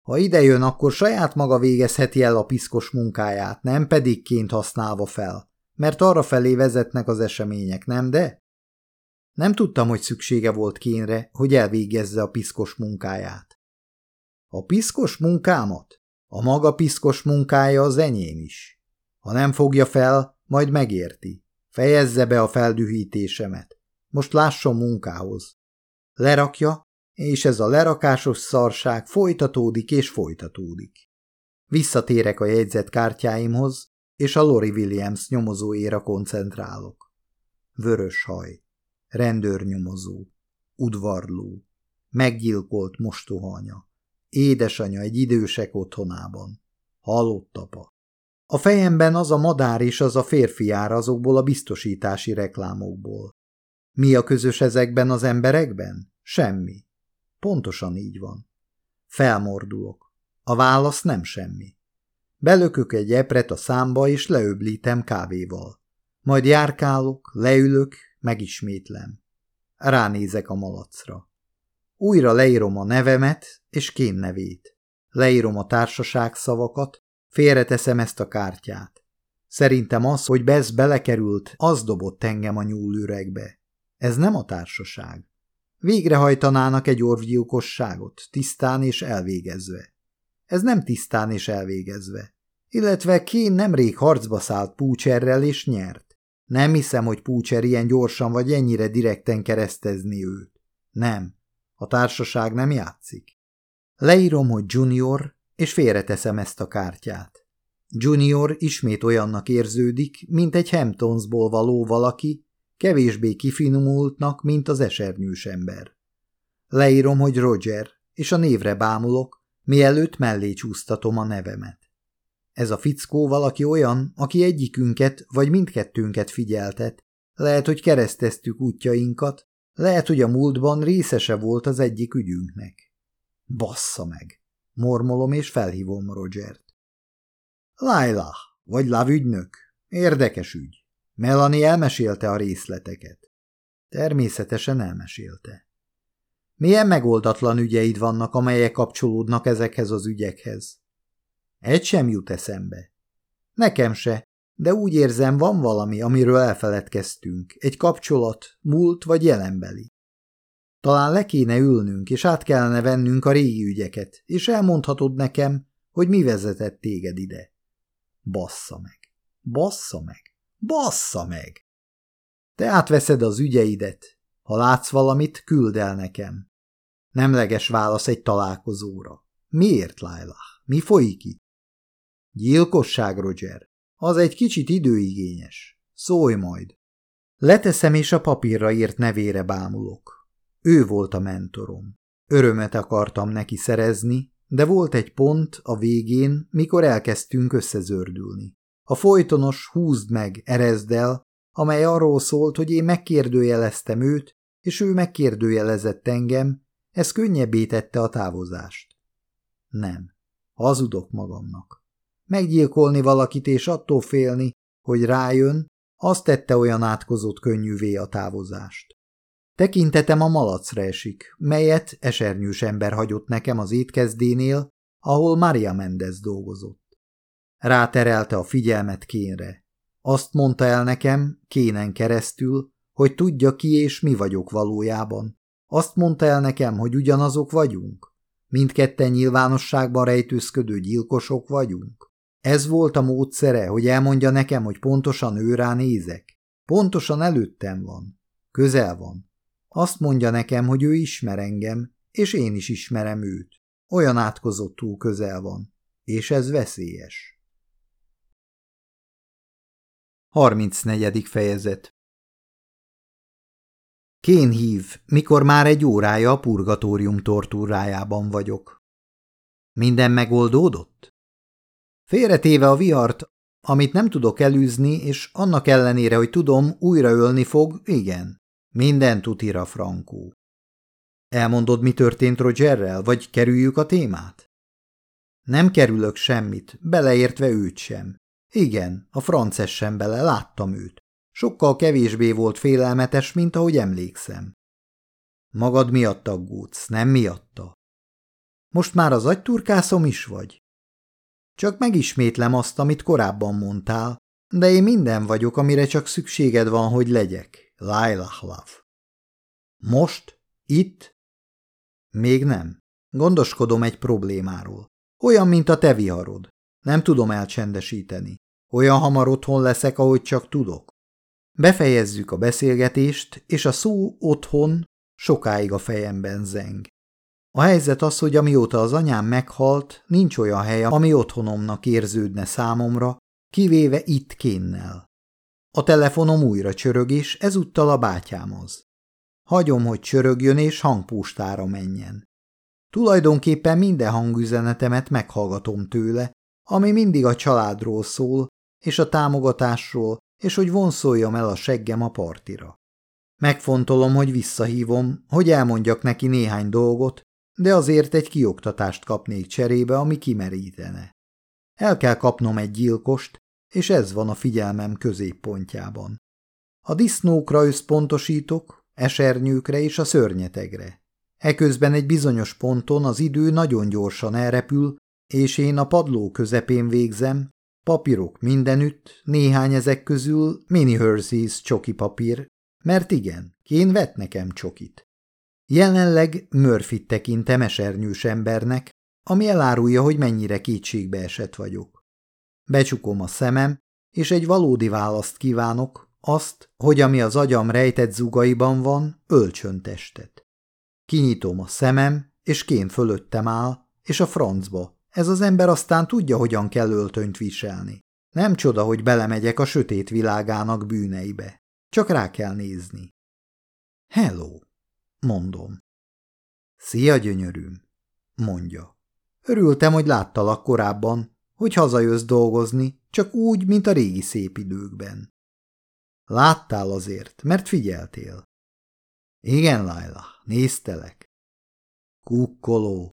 Ha idejön, akkor saját maga végezheti el a piszkos munkáját, nem pedig ként használva fel, mert arra felé vezetnek az események, nem de? Nem tudtam, hogy szüksége volt kénre, hogy elvégezze a piszkos munkáját. A piszkos munkámat? A maga piszkos munkája az enyém is. Ha nem fogja fel, majd megérti. Fejezze be a feldühítésemet. Most lásson munkához. Lerakja, és ez a lerakásos szarság folytatódik és folytatódik. Visszatérek a jegyzetkártyáimhoz, és a Lori Williams nyomozóéra koncentrálok. Vörös haj, rendőrnyomozó, udvarló, meggyilkolt mostohanya, édesanya egy idősek otthonában, halott apa. A fejemben az a madár és az a férfi jár azokból a biztosítási reklámokból. Mi a közös ezekben az emberekben? Semmi. Pontosan így van. Felmordulok. A válasz nem semmi. Belökök egy epret a számba, és leöblítem kávéval. Majd járkálok, leülök, megismétlem. Ránézek a malacra. Újra leírom a nevemet és kén nevét. Leírom a társaság szavakat, félreteszem ezt a kártyát. Szerintem az, hogy Bess belekerült, az dobott engem a nyúlüregbe. Ez nem a társaság. Végrehajtanának egy orvgyilkosságot, tisztán és elvégezve. Ez nem tisztán és elvégezve. Illetve Kén nemrég harcba szállt Púcserrel és nyert. Nem hiszem, hogy Púcser ilyen gyorsan vagy ennyire direkten keresztezni őt. Nem. A társaság nem játszik. Leírom, hogy Junior, és félreteszem ezt a kártyát. Junior ismét olyannak érződik, mint egy Hamptonsból való valaki, kevésbé kifinomultnak, mint az esernyős ember. Leírom, hogy Roger, és a névre bámulok, mielőtt mellé csúsztatom a nevemet. Ez a fickó valaki olyan, aki egyikünket vagy mindkettőnket figyeltet, lehet, hogy kereszteztük útjainkat, lehet, hogy a múltban részese volt az egyik ügyünknek. Bassza meg! Mormolom és felhívom Rogert. Laila, Vagy lavügynök? Érdekes ügy. Melanie elmesélte a részleteket. Természetesen elmesélte. Milyen megoldatlan ügyeid vannak, amelyek kapcsolódnak ezekhez az ügyekhez? Egy sem jut eszembe. Nekem se, de úgy érzem, van valami, amiről elfeledkeztünk. Egy kapcsolat, múlt vagy jelenbeli. Talán le kéne ülnünk, és át kellene vennünk a régi ügyeket, és elmondhatod nekem, hogy mi vezetett téged ide. Bassza meg. Bassza meg. Bassza meg. Te átveszed az ügyeidet. Ha látsz valamit, küld el nekem. Nemleges válasz egy találkozóra. Miért, Laila? Mi folyik itt? Gyilkosság, Roger. Az egy kicsit időigényes. Szólj majd. Leteszem és a papírra írt nevére bámulok. Ő volt a mentorom. Örömet akartam neki szerezni, de volt egy pont a végén, mikor elkezdtünk összezördülni. A folytonos húzd meg, erezd el, amely arról szólt, hogy én megkérdőjeleztem őt, és ő megkérdőjelezett engem, ez könnyebbé tette a távozást. Nem, hazudok magamnak. Meggyilkolni valakit és attól félni, hogy rájön, azt tette olyan átkozott könnyűvé a távozást. Tekintetem a malacra esik, melyet esernyős ember hagyott nekem az étkezdénél, ahol Maria Mendez dolgozott. Ráterelte a figyelmet Kénre. Azt mondta el nekem, Kénen keresztül, hogy tudja ki és mi vagyok valójában. Azt mondta el nekem, hogy ugyanazok vagyunk. Mindketten nyilvánosságban rejtőzködő gyilkosok vagyunk. Ez volt a módszere, hogy elmondja nekem, hogy pontosan őrá nézek. Pontosan előttem van. Közel van. Azt mondja nekem, hogy ő ismer engem, és én is ismerem őt. Olyan átkozottul közel van. És ez veszélyes. 34. fejezet Kén hív, mikor már egy órája a purgatórium tortúrájában vagyok. Minden megoldódott? Félretéve a vihart, amit nem tudok elűzni, és annak ellenére, hogy tudom, újra ölni fog, igen. Minden tutira, Frankó. Elmondod, mi történt Rogerrel, vagy kerüljük a témát? Nem kerülök semmit, beleértve őt sem. Igen, a frances sem bele, láttam őt. Sokkal kevésbé volt félelmetes, mint ahogy emlékszem. Magad miatt aggódsz, nem miatta. Most már az agyturkászom is vagy? Csak megismétlem azt, amit korábban mondtál, de én minden vagyok, amire csak szükséged van, hogy legyek. Lailah love. Most? Itt? Még nem. Gondoskodom egy problémáról. Olyan, mint a te viharod. Nem tudom elcsendesíteni. Olyan hamar otthon leszek, ahogy csak tudok. Befejezzük a beszélgetést, és a szó otthon sokáig a fejemben zeng. A helyzet az, hogy amióta az anyám meghalt, nincs olyan hely, ami otthonomnak érződne számomra, kivéve itt kénnel. A telefonom újra csörög, és ezúttal a bátyámhoz. Hagyom, hogy csörögjön és hangpóstára menjen. Tulajdonképpen minden hangüzenetemet meghallgatom tőle, ami mindig a családról szól, és a támogatásról, és hogy vonszoljam el a seggem a partira. Megfontolom, hogy visszahívom, hogy elmondjak neki néhány dolgot, de azért egy kioktatást kapnék cserébe, ami kimerítene. El kell kapnom egy gyilkost, és ez van a figyelmem középpontjában. A disznókra összpontosítok, esernyőkre és a szörnyetegre. Eközben egy bizonyos ponton az idő nagyon gyorsan elrepül, és én a padló közepén végzem, papírok mindenütt, néhány ezek közül mini Hershey's csoki papír, mert igen, kén vett nekem csokit. Jelenleg murphy tekintem esernyős embernek, ami elárulja, hogy mennyire kétségbe vagyok. Becsukom a szemem, és egy valódi választ kívánok, azt, hogy ami az agyam rejtett zugaiban van, ölcsön testet. Kinyitom a szemem, és kén fölöttem áll, és a francba, ez az ember aztán tudja, hogyan kell öltönyt viselni. Nem csoda, hogy belemegyek a sötét világának bűneibe. Csak rá kell nézni. Hello, mondom. Szia, gyönyörűm, mondja. Örültem, hogy láttalak korábban, hogy hazajössz dolgozni, csak úgy, mint a régi szép időkben. Láttál azért, mert figyeltél. Igen, Laila, néztelek. Kukkoló,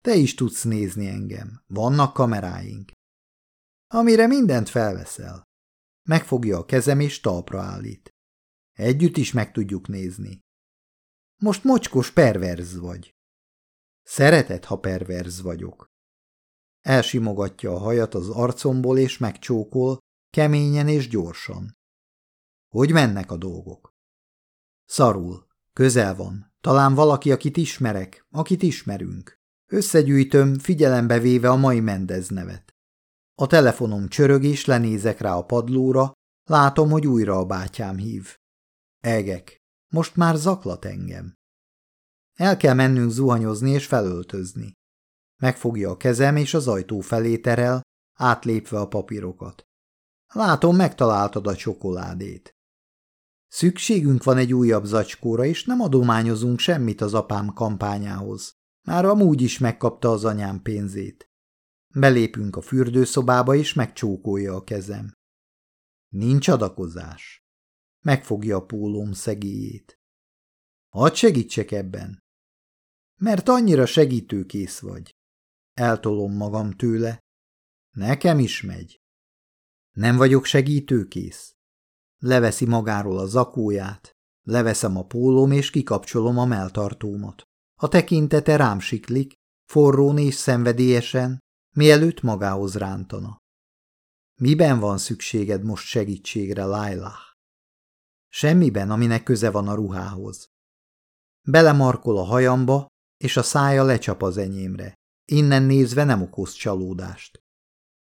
te is tudsz nézni engem. Vannak kameráink. Amire mindent felveszel. Megfogja a kezem és talpra állít. Együtt is meg tudjuk nézni. Most mocskos perverz vagy. Szereted, ha perverz vagyok. Elsimogatja a hajat az arcomból és megcsókol, keményen és gyorsan. Hogy mennek a dolgok? Szarul. Közel van. Talán valaki, akit ismerek, akit ismerünk. Összegyűjtöm, figyelembe véve a mai Mendez nevet. A telefonom csörög, és lenézek rá a padlóra, látom, hogy újra a bátyám hív. Egek. Most már zaklat engem. El kell mennünk zuhanyozni és felöltözni. Megfogja a kezem, és az ajtó felé terel, átlépve a papírokat. Látom, megtaláltad a csokoládét. Szükségünk van egy újabb zacskóra, és nem adományozunk semmit az apám kampányához. Már amúgy is megkapta az anyám pénzét. Belépünk a fürdőszobába, és megcsókolja a kezem. Nincs adakozás. Megfogja a pólóm szegélyét. Hadd segítsek ebben. Mert annyira segítőkész vagy. Eltolom magam tőle. Nekem is megy. Nem vagyok segítőkész. Leveszi magáról a zakóját, leveszem a pólóm és kikapcsolom a melltartómat. A tekintete rám siklik, forrón és szenvedélyesen, mielőtt magához rántana. Miben van szükséged most segítségre, Lailah? Semmiben, aminek köze van a ruhához. Belemarkol a hajamba, és a szája lecsap az enyémre. Innen nézve nem okoz csalódást.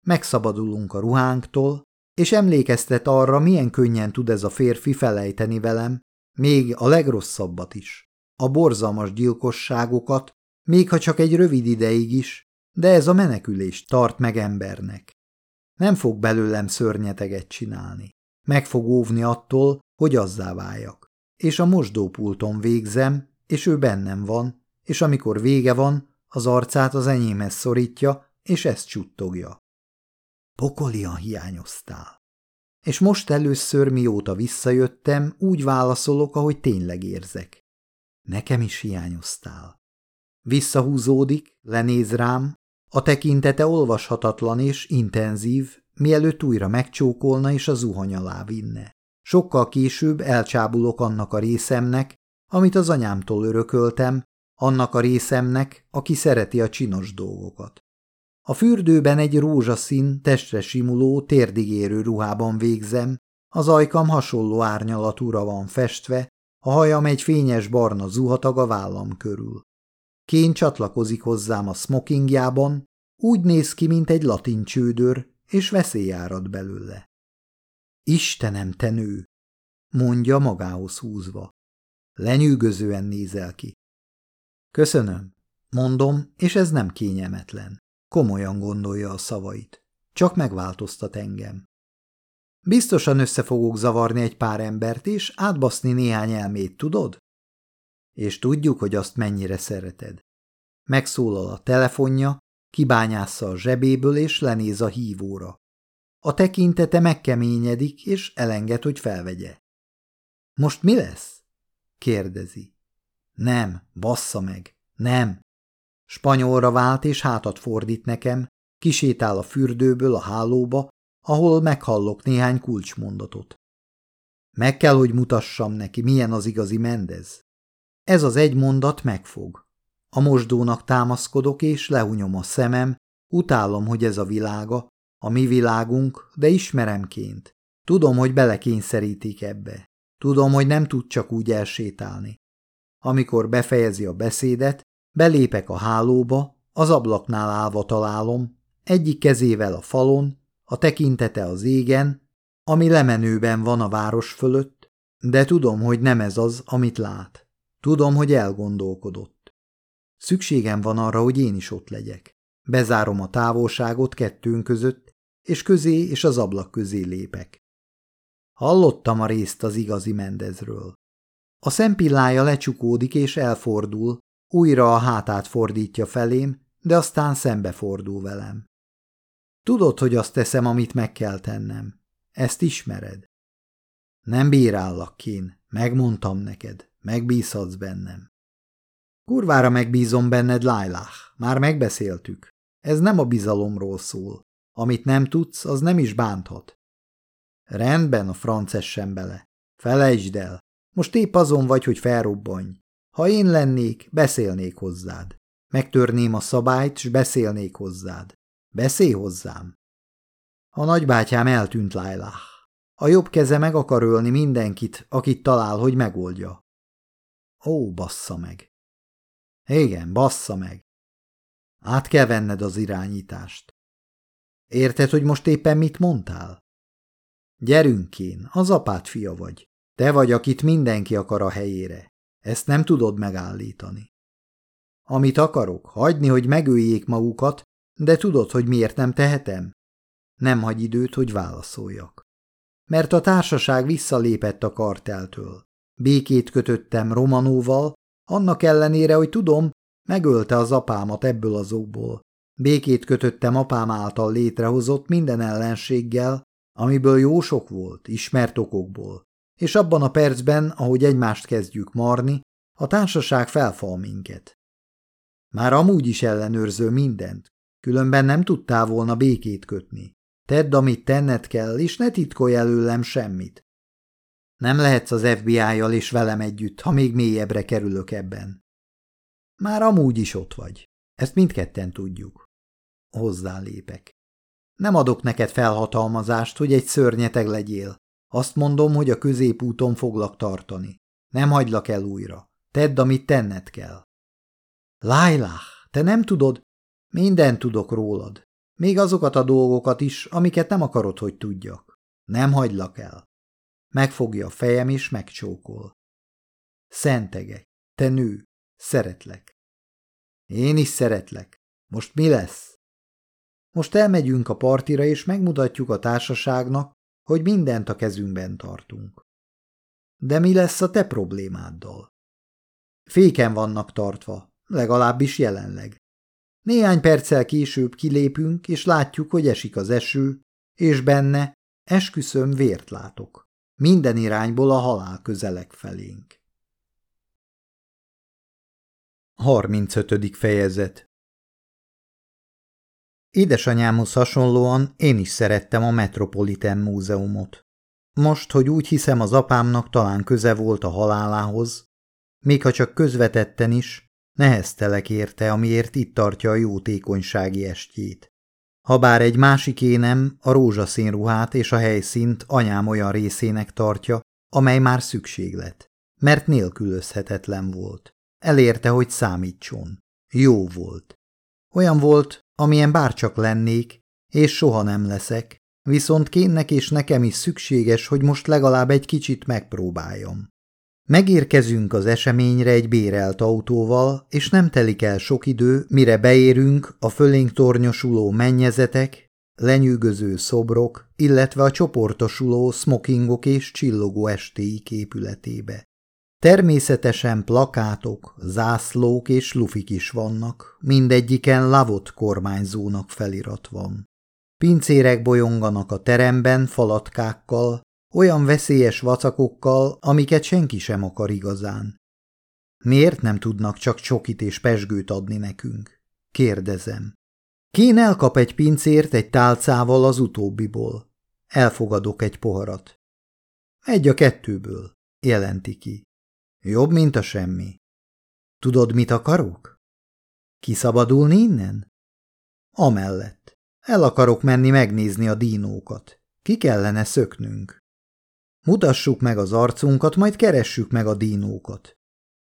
Megszabadulunk a ruhánktól, és emlékeztet arra, milyen könnyen tud ez a férfi felejteni velem, még a legrosszabbat is. A borzalmas gyilkosságokat, még ha csak egy rövid ideig is, de ez a menekülés tart meg embernek. Nem fog belőlem szörnyeteget csinálni. Meg fog óvni attól, hogy azzá váljak. És a mosdópulton végzem, és ő bennem van, és amikor vége van, az arcát az enyémhez szorítja, és ezt csuttogja. Pokolian hiányoztál. És most először, mióta visszajöttem, úgy válaszolok, ahogy tényleg érzek. Nekem is hiányoztál. Visszahúzódik, lenéz rám, a tekintete olvashatatlan és intenzív, mielőtt újra megcsókolna és a zuhany alá vinne. Sokkal később elcsábulok annak a részemnek, amit az anyámtól örököltem, annak a részemnek, aki szereti a csinos dolgokat. A fürdőben egy rózsaszín, testre simuló, térdigérő ruhában végzem, az ajkam hasonló árnyalatúra van festve, a hajam egy fényes barna zuhatag a vállam körül. Kén csatlakozik hozzám a smokingjában, úgy néz ki, mint egy latin csődör, és veszély árad belőle. Istenem, te nő! mondja magához húzva. Lenyűgözően nézel ki. Köszönöm, mondom, és ez nem kényelmetlen. Komolyan gondolja a szavait. Csak megváltoztat engem. Biztosan össze fogok zavarni egy pár embert, és átbaszni néhány elmét, tudod? És tudjuk, hogy azt mennyire szereted. Megszólal a telefonja, kibányásza a zsebéből, és lenéz a hívóra. A tekintete megkeményedik, és elenged, hogy felvegye. Most mi lesz? kérdezi. Nem, bassza meg, nem. Spanyolra vált és hátat fordít nekem, kisétál a fürdőből a hálóba, ahol meghallok néhány kulcsmondatot. Meg kell, hogy mutassam neki, milyen az igazi Mendez. Ez az egy mondat megfog. A mosdónak támaszkodok, és lehunyom a szemem, utálom, hogy ez a világa, a mi világunk, de ismeremként. Tudom, hogy belekényszerítik ebbe. Tudom, hogy nem tud csak úgy elsétálni. Amikor befejezi a beszédet, Belépek a hálóba, az ablaknál állva találom, egyik kezével a falon, a tekintete az égen, ami lemenőben van a város fölött, de tudom, hogy nem ez az, amit lát. Tudom, hogy elgondolkodott. Szükségem van arra, hogy én is ott legyek. Bezárom a távolságot kettőnk között, és közé és az ablak közé lépek. Hallottam a részt az igazi Mendezről. A szempillája lecsukódik és elfordul, újra a hátát fordítja felém, de aztán szembefordul velem. Tudod, hogy azt teszem, amit meg kell tennem. Ezt ismered. Nem bírállak, Kín. Megmondtam neked. Megbízhatsz bennem. Kurvára megbízom benned, Lailah. Már megbeszéltük. Ez nem a bizalomról szól. Amit nem tudsz, az nem is bánthat. Rendben, a frances sem bele. Felejtsd el. Most épp azon vagy, hogy felrobbanj. Ha én lennék, beszélnék hozzád. Megtörném a szabályt, s beszélnék hozzád. Beszélj hozzám. A nagybátyám eltűnt Lailah. A jobb keze meg akar ölni mindenkit, akit talál, hogy megoldja. Ó, bassza meg. Igen, bassza meg. Át kell venned az irányítást. Érted, hogy most éppen mit mondtál? Gyerünk én, az apát fia vagy. Te vagy, akit mindenki akar a helyére. Ezt nem tudod megállítani. Amit akarok, hagyni, hogy megöljék magukat, de tudod, hogy miért nem tehetem? Nem hagy időt, hogy válaszoljak. Mert a társaság visszalépett a karteltől. Békét kötöttem Romanóval, annak ellenére, hogy tudom, megölte az apámat ebből az okból. Békét kötöttem apám által létrehozott minden ellenséggel, amiből jó sok volt, ismert okokból. És abban a percben, ahogy egymást kezdjük marni, a társaság felfal minket. Már amúgy is ellenőrző mindent, különben nem tudtál volna békét kötni. Tedd, amit tenned kell, és ne titkolj előlem semmit. Nem lehetsz az FBI-jal és velem együtt, ha még mélyebbre kerülök ebben. Már amúgy is ott vagy. Ezt mindketten tudjuk. Hozzálépek. Nem adok neked felhatalmazást, hogy egy szörnyeteg legyél. Azt mondom, hogy a középúton foglak tartani. Nem hagylak el újra. Tedd, amit tenned kell. Lailah, te nem tudod? Minden tudok rólad. Még azokat a dolgokat is, amiket nem akarod, hogy tudjak. Nem hagylak el. Megfogja a fejem és megcsókol. Szentegek, te nő, szeretlek. Én is szeretlek. Most mi lesz? Most elmegyünk a partira, és megmutatjuk a társaságnak, hogy mindent a kezünkben tartunk. De mi lesz a te problémáddal? Féken vannak tartva, legalábbis jelenleg. Néhány perccel később kilépünk, és látjuk, hogy esik az eső, és benne, esküszöm, vért látok. Minden irányból a halál közelek felénk. 35. fejezet Édesanyámhoz hasonlóan én is szerettem a Metropolitan Múzeumot. Most, hogy úgy hiszem az apámnak talán köze volt a halálához, még ha csak közvetetten is, neheztelek érte, amiért itt tartja a jótékonysági estjét. Habár egy másik énem a rózsaszín ruhát és a helyszínt anyám olyan részének tartja, amely már szükséglet, mert nélkülözhetetlen volt. Elérte, hogy számítson. Jó volt. Olyan volt, amilyen bárcsak lennék, és soha nem leszek, viszont kénnek és nekem is szükséges, hogy most legalább egy kicsit megpróbáljam. Megérkezünk az eseményre egy bérelt autóval, és nem telik el sok idő, mire beérünk a fölénk tornyosuló mennyezetek, lenyűgöző szobrok, illetve a csoportosuló smokingok és csillogó estéi épületébe. Természetesen plakátok, zászlók és lufik is vannak, mindegyiken lavot kormányzónak felirat van. Pincérek bolyonganak a teremben falatkákkal, olyan veszélyes vacakokkal, amiket senki sem akar igazán. Miért nem tudnak csak csokit és pesgőt adni nekünk? Kérdezem. Kén elkap egy pincért egy tálcával az utóbbiból. Elfogadok egy poharat. Egy a kettőből, jelenti ki. Jobb, mint a semmi. Tudod, mit akarok? Kiszabadulni innen? Amellett. El akarok menni megnézni a dínókat. Ki kellene szöknünk. Mutassuk meg az arcunkat, majd keressük meg a dínókat.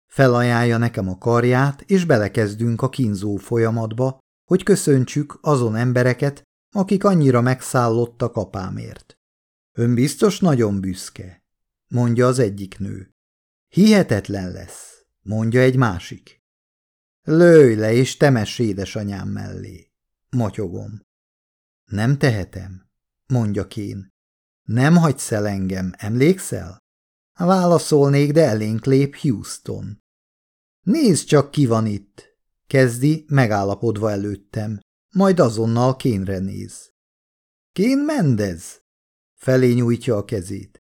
Felajánlja nekem a karját, és belekezdünk a kínzó folyamatba, hogy köszöntsük azon embereket, akik annyira megszállottak apámért. Ön biztos nagyon büszke, mondja az egyik nő. Hihetetlen lesz, mondja egy másik. Lőj le és temess édesanyám mellé, motyogom. Nem tehetem, mondja Kén. Nem hagysz el engem, emlékszel? Válaszolnék, de elénk lép Houston. Nézd csak, ki van itt, kezdi, megállapodva előttem, majd azonnal Kénre néz. Kén Mendez? Felé nyújtja a kezét.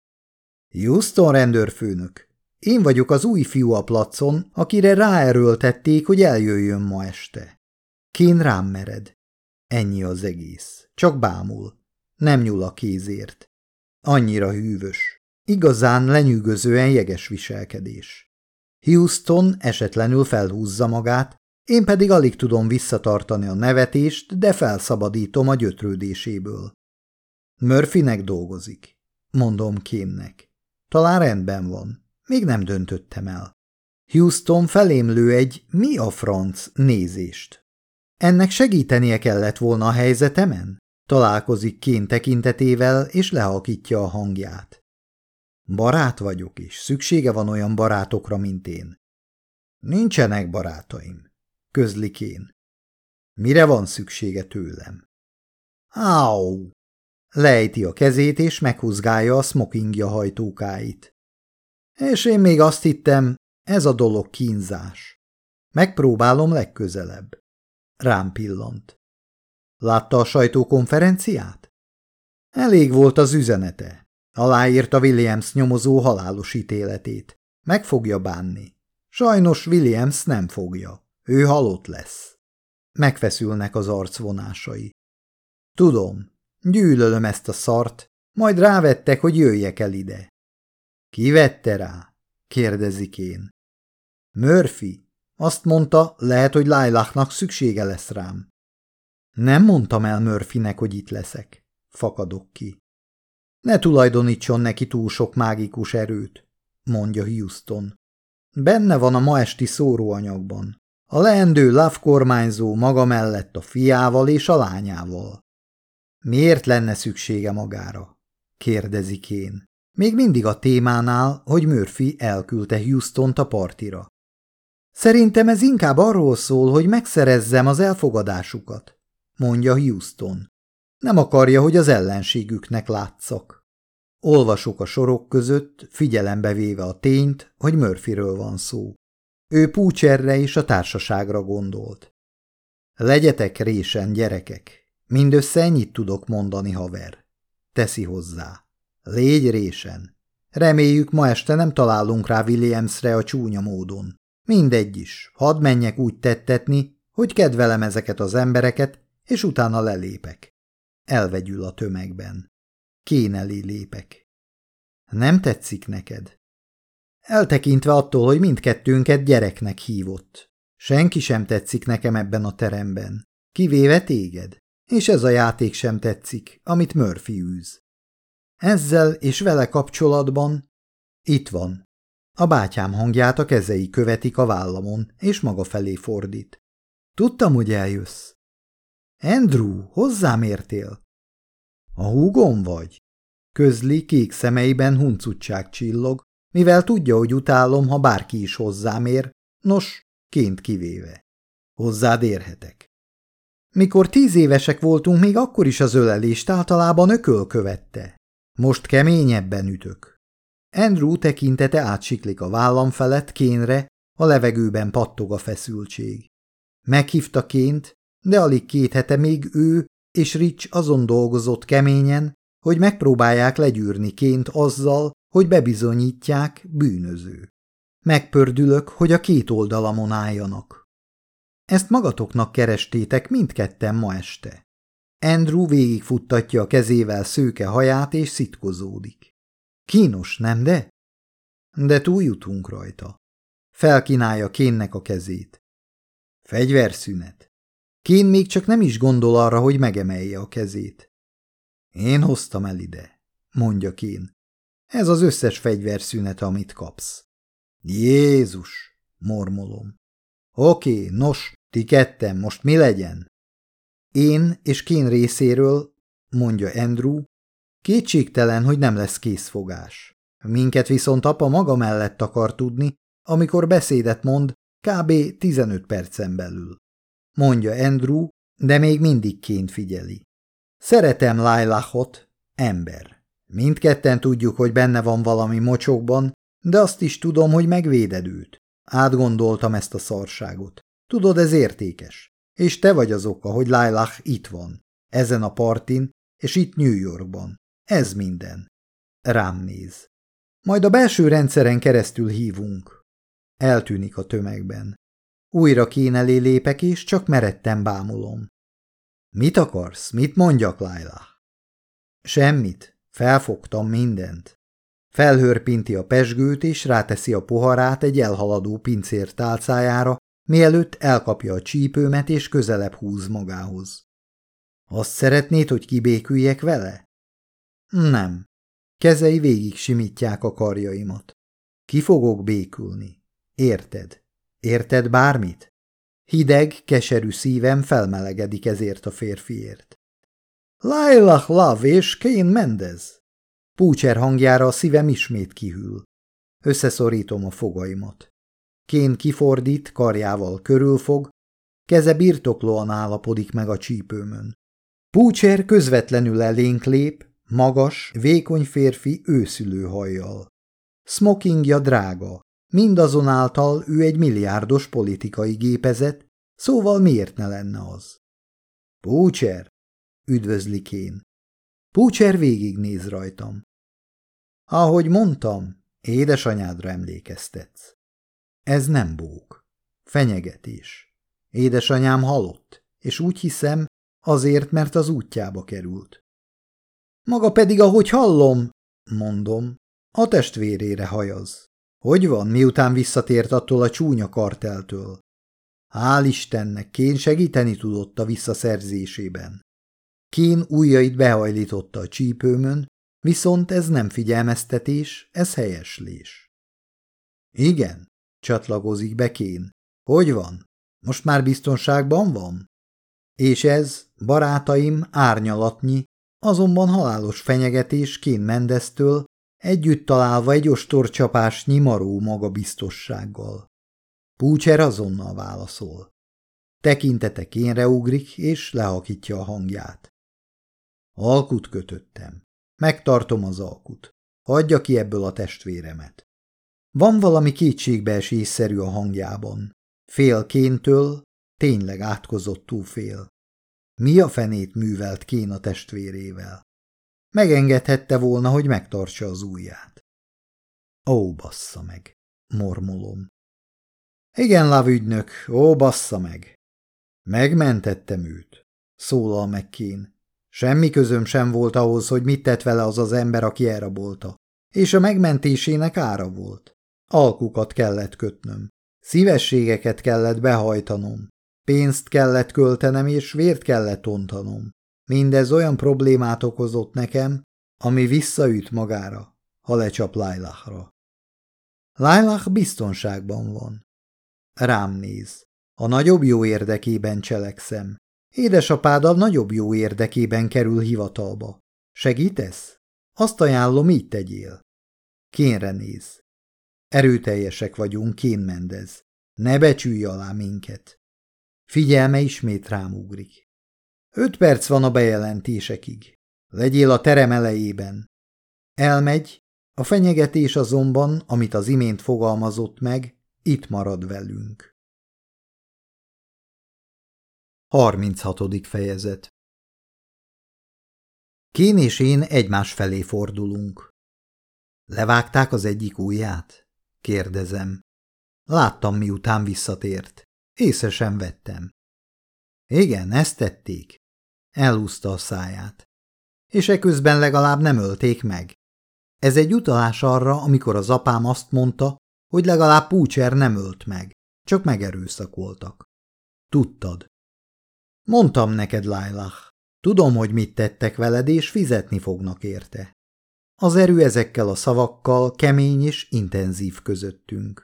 Houston rendőrfőnök, én vagyok az új fiú a placon, akire ráerőltették, hogy eljöjjön ma este. Kén rám mered. Ennyi az egész. Csak bámul. Nem nyúl a kézért. Annyira hűvös. Igazán lenyűgözően jeges viselkedés. Houston esetlenül felhúzza magát, én pedig alig tudom visszatartani a nevetést, de felszabadítom a gyötrődéséből. Murphynek dolgozik, mondom Kénnek. Talán rendben van, még nem döntöttem el. Houston felém lő egy mi a franc nézést. Ennek segítenie kellett volna a helyzetemen? Találkozik Kén tekintetével, és lehalkítja a hangját. Barát vagyok, és szüksége van olyan barátokra, mint én. Nincsenek barátaim, közli Kén. Mire van szüksége tőlem? Áú! Lejti a kezét, és meghúzgálja a smokingja hajtókáit. És én még azt hittem, ez a dolog kínzás. Megpróbálom legközelebb. Rám pillant. Látta a sajtókonferenciát? Elég volt az üzenete. Aláírta Williams nyomozó halálos ítéletét. Meg fogja bánni. Sajnos Williams nem fogja. Ő halott lesz. Megfeszülnek az arcvonásai. Tudom, gyűlölöm ezt a szart, majd rávettek, hogy jöjjek el ide. Ki vette rá? kérdezik én. Murphy. Azt mondta, lehet, hogy Lailachnak szüksége lesz rám. Nem mondtam el Murphynek, hogy itt leszek. Fakadok ki. Ne tulajdonítson neki túl sok mágikus erőt, mondja Houston. Benne van a ma esti szóróanyagban. A leendő Love kormányzó maga mellett a fiával és a lányával. Miért lenne szüksége magára? kérdezik én. Még mindig a témánál, hogy Murphy elküldte Houston-t a partira. Szerintem ez inkább arról szól, hogy megszerezzem az elfogadásukat, mondja Houston. Nem akarja, hogy az ellenségüknek látszak. Olvasok a sorok között, figyelembe véve a tényt, hogy Murphyről van szó. Ő Púcserre és a társaságra gondolt. Legyetek résen, gyerekek. Mindössze ennyit tudok mondani, haver. Teszi hozzá. Légy résen. Reméljük, ma este nem találunk rá Williamsre a csúnya módon. Mindegy is, hadd menjek úgy tettetni, hogy kedvelem ezeket az embereket, és utána lelépek. Elvegyül a tömegben. Kénelé lépek. Nem tetszik neked? Eltekintve attól, hogy mindkettőnket gyereknek hívott. Senki sem tetszik nekem ebben a teremben, kivéve téged, és ez a játék sem tetszik, amit Murphy űz. Ezzel és vele kapcsolatban itt van. A bátyám hangját a kezei követik a vállamon, és maga felé fordít. Tudtam, hogy eljössz. Andrew, hozzám értél? A húgom vagy? Közli kék szemeiben huncutság csillog, mivel tudja, hogy utálom, ha bárki is hozzám ér, nos, ként kivéve. Hozzád érhetek. Mikor tíz évesek voltunk, még akkor is az ölelést általában ököl követte. Most keményebben ütök. Andrew tekintete átsiklik a vállam felett kénre, a levegőben pattog a feszültség. Meghívta ként, de alig két hete még ő és Rich azon dolgozott keményen, hogy megpróbálják legyűrni ként azzal, hogy bebizonyítják bűnöző. Megpördülök, hogy a két oldalamon álljanak. Ezt magatoknak kerestétek mindketten ma este. Andrew végigfuttatja a kezével szőke haját és szitkozódik. Kínos, nem de? De túljutunk rajta. Felkínálja Kénnek a kezét. Fegyverszünet. Kén még csak nem is gondol arra, hogy megemelje a kezét. Én hoztam el ide, mondja Kén. Ez az összes fegyverszünet, amit kapsz. Jézus, mormolom. Oké, nos, ti ketten, most mi legyen? Én és Kén részéről, mondja Andrew, kétségtelen, hogy nem lesz készfogás. Minket viszont apa maga mellett akar tudni, amikor beszédet mond, kb. 15 percen belül. Mondja Andrew, de még mindig ként figyeli. Szeretem Lailachot, ember. Mindketten tudjuk, hogy benne van valami mocsokban, de azt is tudom, hogy megvéded őt. Átgondoltam ezt a szarságot. Tudod, ez értékes. És te vagy az oka, hogy Lailach itt van, ezen a partin, és itt New Yorkban. Ez minden. Rám néz. Majd a belső rendszeren keresztül hívunk. Eltűnik a tömegben. Újra kéne lépek, és csak meredten bámulom. Mit akarsz? Mit mondjak, Laila? Semmit. Felfogtam mindent. Felhörpinti a pesgőt, és ráteszi a poharát egy elhaladó pincér tálcájára, mielőtt elkapja a csípőmet, és közelebb húz magához. Azt szeretnéd, hogy kibéküljek vele? Nem. Kezei végig simítják a karjaimat. Ki fogok békülni? Érted? Érted bármit? Hideg, keserű szívem felmelegedik ezért a férfiért. Laila Love és Kane Mendez. Púcser hangjára a szívem ismét kihűl. Összeszorítom a fogaimat. Kén kifordít, karjával körülfog, keze birtoklóan állapodik meg a csípőmön. Púcser közvetlenül elénk lép, magas, vékony férfi őszülő hajjal. Smokingja drága, mindazonáltal ő egy milliárdos politikai gépezet, szóval miért ne lenne az? Púcser, üdvözli Kén. Púcser végignéz rajtam. Ahogy mondtam, édesanyádra emlékeztetsz. Ez nem bók. Fenyegetés. Édesanyám halott, és úgy hiszem, azért, mert az útjába került. Maga pedig, ahogy hallom, mondom, a testvérére hajaz. Hogy van, miután visszatért attól a csúnya karteltől? Hál' Istennek, Kén segíteni tudott a visszaszerzésében. Kén ujjait behajlította a csípőmön, viszont ez nem figyelmeztetés, ez helyeslés. Igen, csatlakozik be Kén. Hogy van? Most már biztonságban van? És ez, barátaim, árnyalatnyi, azonban halálos fenyegetés Kén Mendeztől, együtt találva egy ostorcsapás nyimaró magabiztossággal. Púcser azonnal válaszol. Tekintete kénre ugrik, és lehakítja a hangját. Alkut kötöttem. Megtartom az alkut. Hagyja ki ebből a testvéremet. Van valami kétségbeesésszerű a hangjában. Fél kéntől, tényleg átkozottú fél. Mi a fenét művelt kén a testvérével? Megengedhette volna, hogy megtartsa az ujját. Ó, bassza meg, mormolom. Igen, lávügynök, ó, bassza meg. Megmentettem őt, szólal meg Kén. Semmi közöm sem volt ahhoz, hogy mit tett vele az az ember, aki elrabolta. És a megmentésének ára volt. Alkukat kellett kötnöm. Szívességeket kellett behajtanom. Pénzt kellett költenem, és vért kellett ontanom. Mindez olyan problémát okozott nekem, ami visszaüt magára, ha lecsap Lailachra. Lailach biztonságban van. Rám néz. A nagyobb jó érdekében cselekszem. Édesapád a nagyobb jó érdekében kerül hivatalba. Segítesz? Azt ajánlom, így tegyél. Kénre néz. Erőteljesek vagyunk, Kén Mendez. Ne becsülj alá minket. Figyelme ismét rám ugrik. Öt perc van a bejelentésekig. Legyél a terem elejében. Elmegy, a fenyegetés azonban, amit az imént fogalmazott meg, itt marad velünk. 36. fejezet Kén és én egymás felé fordulunk. Levágták az egyik ujját? Kérdezem. Láttam, miután visszatért. Észre sem vettem. Igen, ezt tették. Elúszta a száját. És eközben legalább nem ölték meg. Ez egy utalás arra, amikor az apám azt mondta, hogy legalább Púcser nem ölt meg, csak megerőszakoltak. Tudtad. Mondtam neked, Lailach. Tudom, hogy mit tettek veled, és fizetni fognak érte. Az erő ezekkel a szavakkal kemény és intenzív közöttünk.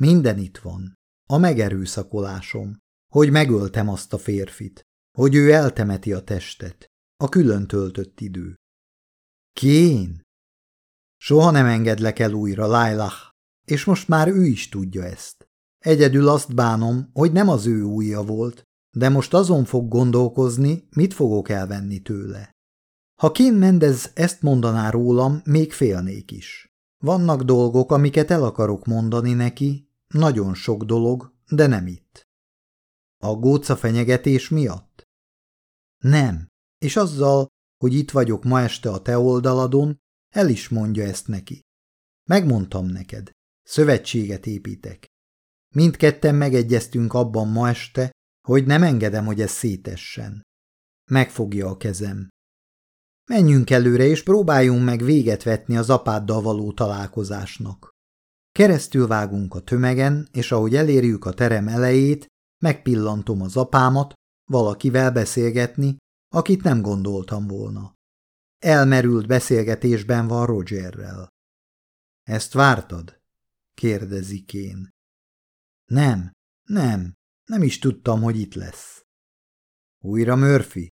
Minden itt van. A megerőszakolásom, hogy megöltem azt a férfit, hogy ő eltemeti a testet, a külön töltött idő. Kén? Soha nem engedlek el újra, Lailach, és most már ő is tudja ezt. Egyedül azt bánom, hogy nem az ő újja volt, de most azon fog gondolkozni, mit fogok elvenni tőle. Ha Kén Mendez ezt mondaná rólam, még félnék is. Vannak dolgok, amiket el akarok mondani neki, nagyon sok dolog, de nem itt. A góca fenyegetés miatt? Nem, és azzal, hogy itt vagyok ma este a te oldaladon, el is mondja ezt neki. Megmondtam neked, szövetséget építek. Mindketten megegyeztünk abban ma este, hogy nem engedem, hogy ez szétessen. Megfogja a kezem. Menjünk előre, és próbáljunk meg véget vetni az apáddal való találkozásnak. Keresztül vágunk a tömegen, és ahogy elérjük a terem elejét, megpillantom az apámat, valakivel beszélgetni, akit nem gondoltam volna. Elmerült beszélgetésben van Rogerrel. Ezt vártad? kérdezik én. Nem, nem, nem is tudtam, hogy itt lesz. Újra Murphy?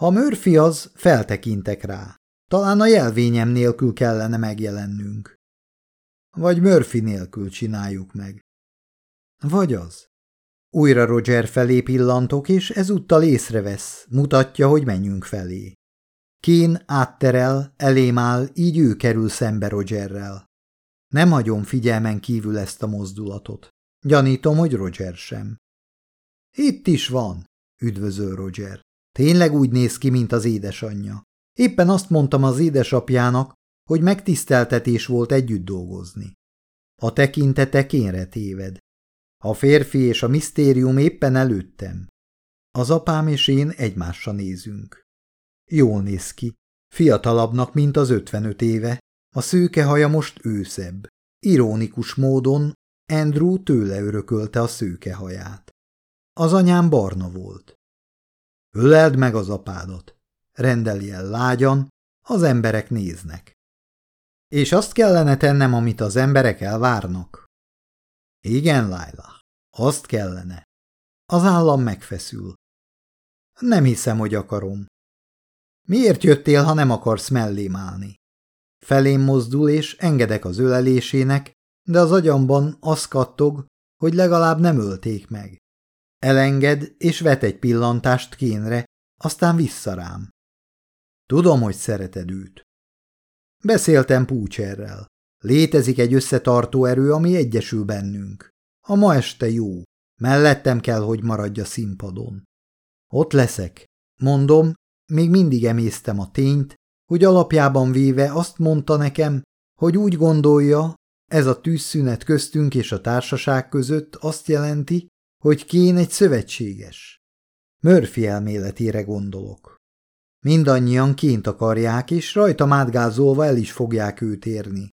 Ha Murphy az, feltekintek rá. Talán a jelvényem nélkül kellene megjelennünk. Vagy Murphy nélkül csináljuk meg. Vagy az. Újra Roger felé pillantok, és ezúttal észrevesz, mutatja, hogy menjünk felé. Kén átterel, elém áll, így ő kerül szembe Rogerrel. Nem hagyom figyelmen kívül ezt a mozdulatot. Gyanítom, hogy Roger sem. Itt is van, üdvözöl Roger. Tényleg úgy néz ki, mint az édesanyja. Éppen azt mondtam az édesapjának, hogy megtiszteltetés volt együtt dolgozni. A tekintete kénre téved. A férfi és a misztérium éppen előttem. Az apám és én egymásra nézünk. Jól néz ki. Fiatalabbnak, mint az ötvenöt éve. A szőke haja most őszebb. Ironikus módon Andrew tőle örökölte a szőke haját. Az anyám barna volt. Öleld meg az apádat, rendeli el lágyan, az emberek néznek. És azt kellene tennem, amit az emberek elvárnak? Igen, Laila, azt kellene. Az állam megfeszül. Nem hiszem, hogy akarom. Miért jöttél, ha nem akarsz mellém állni? Felém mozdul, és engedek az ölelésének, de az agyamban az kattog, hogy legalább nem ölték meg. Elenged, és vet egy pillantást kénre, aztán vissza rám. Tudom, hogy szereted őt. Beszéltem Púcserrel. Létezik egy összetartó erő, ami egyesül bennünk. A ma este jó. Mellettem kell, hogy maradj a színpadon. Ott leszek. Mondom, még mindig emésztem a tényt, hogy alapjában véve azt mondta nekem, hogy úgy gondolja, ez a tűzszünet köztünk és a társaság között azt jelenti, hogy Kén egy szövetséges. Murphy elméletére gondolok. Mindannyian ként akarják, és rajta átgázolva el is fogják őt érni.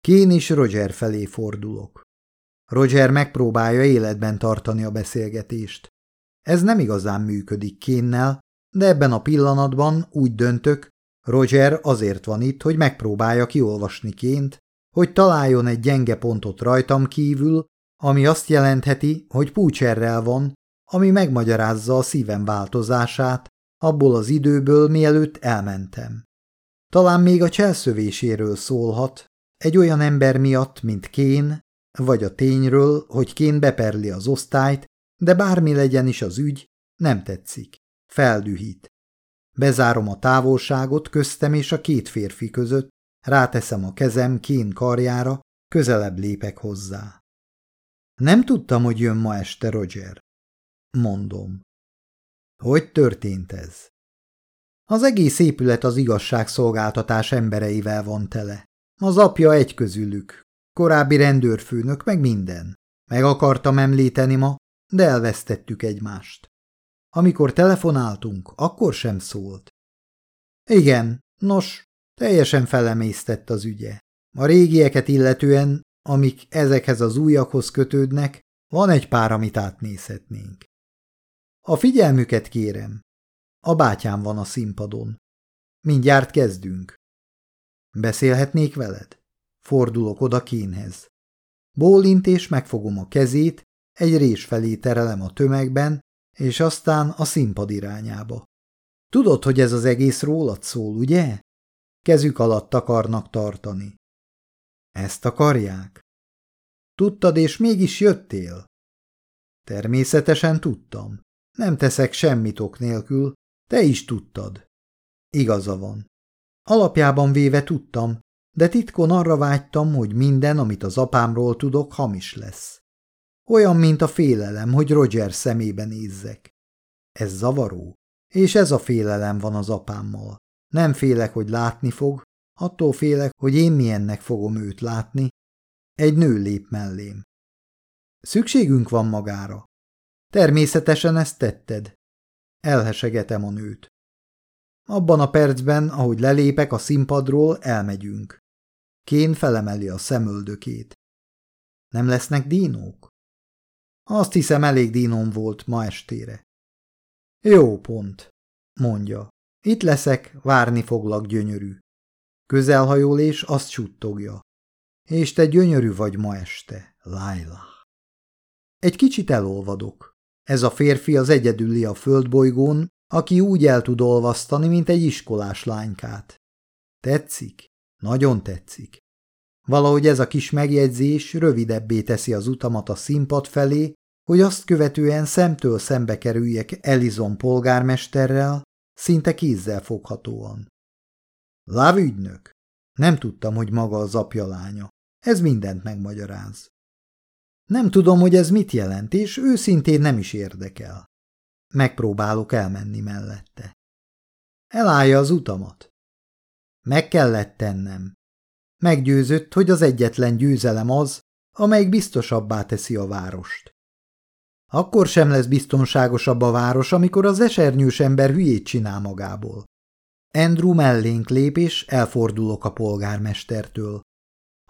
Kén és Roger felé fordulok. Roger megpróbálja életben tartani a beszélgetést. Ez nem igazán működik Kénnel, de ebben a pillanatban úgy döntök, Roger azért van itt, hogy megpróbálja kiolvasni Ként, hogy találjon egy gyenge pontot rajtam kívül, ami azt jelentheti, hogy púcserrel van, ami megmagyarázza a szívem változását, abból az időből, mielőtt elmentem. Talán még a cselszövéséről szólhat, egy olyan ember miatt, mint Kén, vagy a tényről, hogy Kén beperli az osztályt, de bármi legyen is az ügy, nem tetszik. Feldühít. Bezárom a távolságot köztem és a két férfi között, ráteszem a kezem Kén karjára, közelebb lépek hozzá. Nem tudtam, hogy jön ma este Roger. Mondom. Hogy történt ez? Az egész épület az igazságszolgáltatás embereivel van tele. Az apja egy közülük, korábbi rendőrfőnök, meg minden. Meg akartam említeni ma, de elvesztettük egymást. Amikor telefonáltunk, akkor sem szólt. Igen, nos, teljesen felemésztett az ügye. A régieket illetően, amik ezekhez az újakhoz kötődnek, van egy pár, amit átnézhetnénk. A figyelmüket kérem. A bátyám van a színpadon. Mindjárt kezdünk. Beszélhetnék veled? Fordulok oda kénhez. Bólint és megfogom a kezét, egy rés felé terelem a tömegben, és aztán a színpad irányába. Tudod, hogy ez az egész rólad szól, ugye? Kezük alatt akarnak tartani. Ezt akarják? Tudtad, és mégis jöttél? Természetesen tudtam. Nem teszek semmit ok nélkül, te is tudtad. Igaza van. Alapjában véve tudtam, de titkon arra vágytam, hogy minden, amit az apámról tudok, hamis lesz. Olyan, mint a félelem, hogy Roger szemébe nézzek. Ez zavaró, és ez a félelem van az apámmal. Nem félek, hogy látni fog, attól félek, hogy én milyennek fogom őt látni. Egy nő lép mellém. Szükségünk van magára. Természetesen ezt tetted. Elhesegetem a nőt. Abban a percben, ahogy lelépek a színpadról, elmegyünk. Kén felemeli a szemöldökét. Nem lesznek dínók? Azt hiszem, elég dínom volt ma estére. Jó pont, mondja. Itt leszek, várni foglak gyönyörű. Közelhajol és azt suttogja. És te gyönyörű vagy ma este, Laila. Egy kicsit elolvadok. Ez a férfi az egyedüli a földbolygón, aki úgy el tud olvasztani, mint egy iskolás lánykát. Tetszik? Nagyon tetszik. Valahogy ez a kis megjegyzés rövidebbé teszi az utamat a színpad felé, hogy azt követően szemtől szembe kerüljek Elizon polgármesterrel, szinte kézzel foghatóan. Lávügynök? Nem tudtam, hogy maga az apja lánya. Ez mindent megmagyaráz. Nem tudom, hogy ez mit jelent, és őszintén nem is érdekel. Megpróbálok elmenni mellette. Elállja az utamat. Meg kellett tennem. Meggyőzött, hogy az egyetlen győzelem az, amelyik biztosabbá teszi a várost. Akkor sem lesz biztonságosabb a város, amikor az esernyős ember hülyét csinál magából. Andrew mellénk lép, és elfordulok a polgármestertől.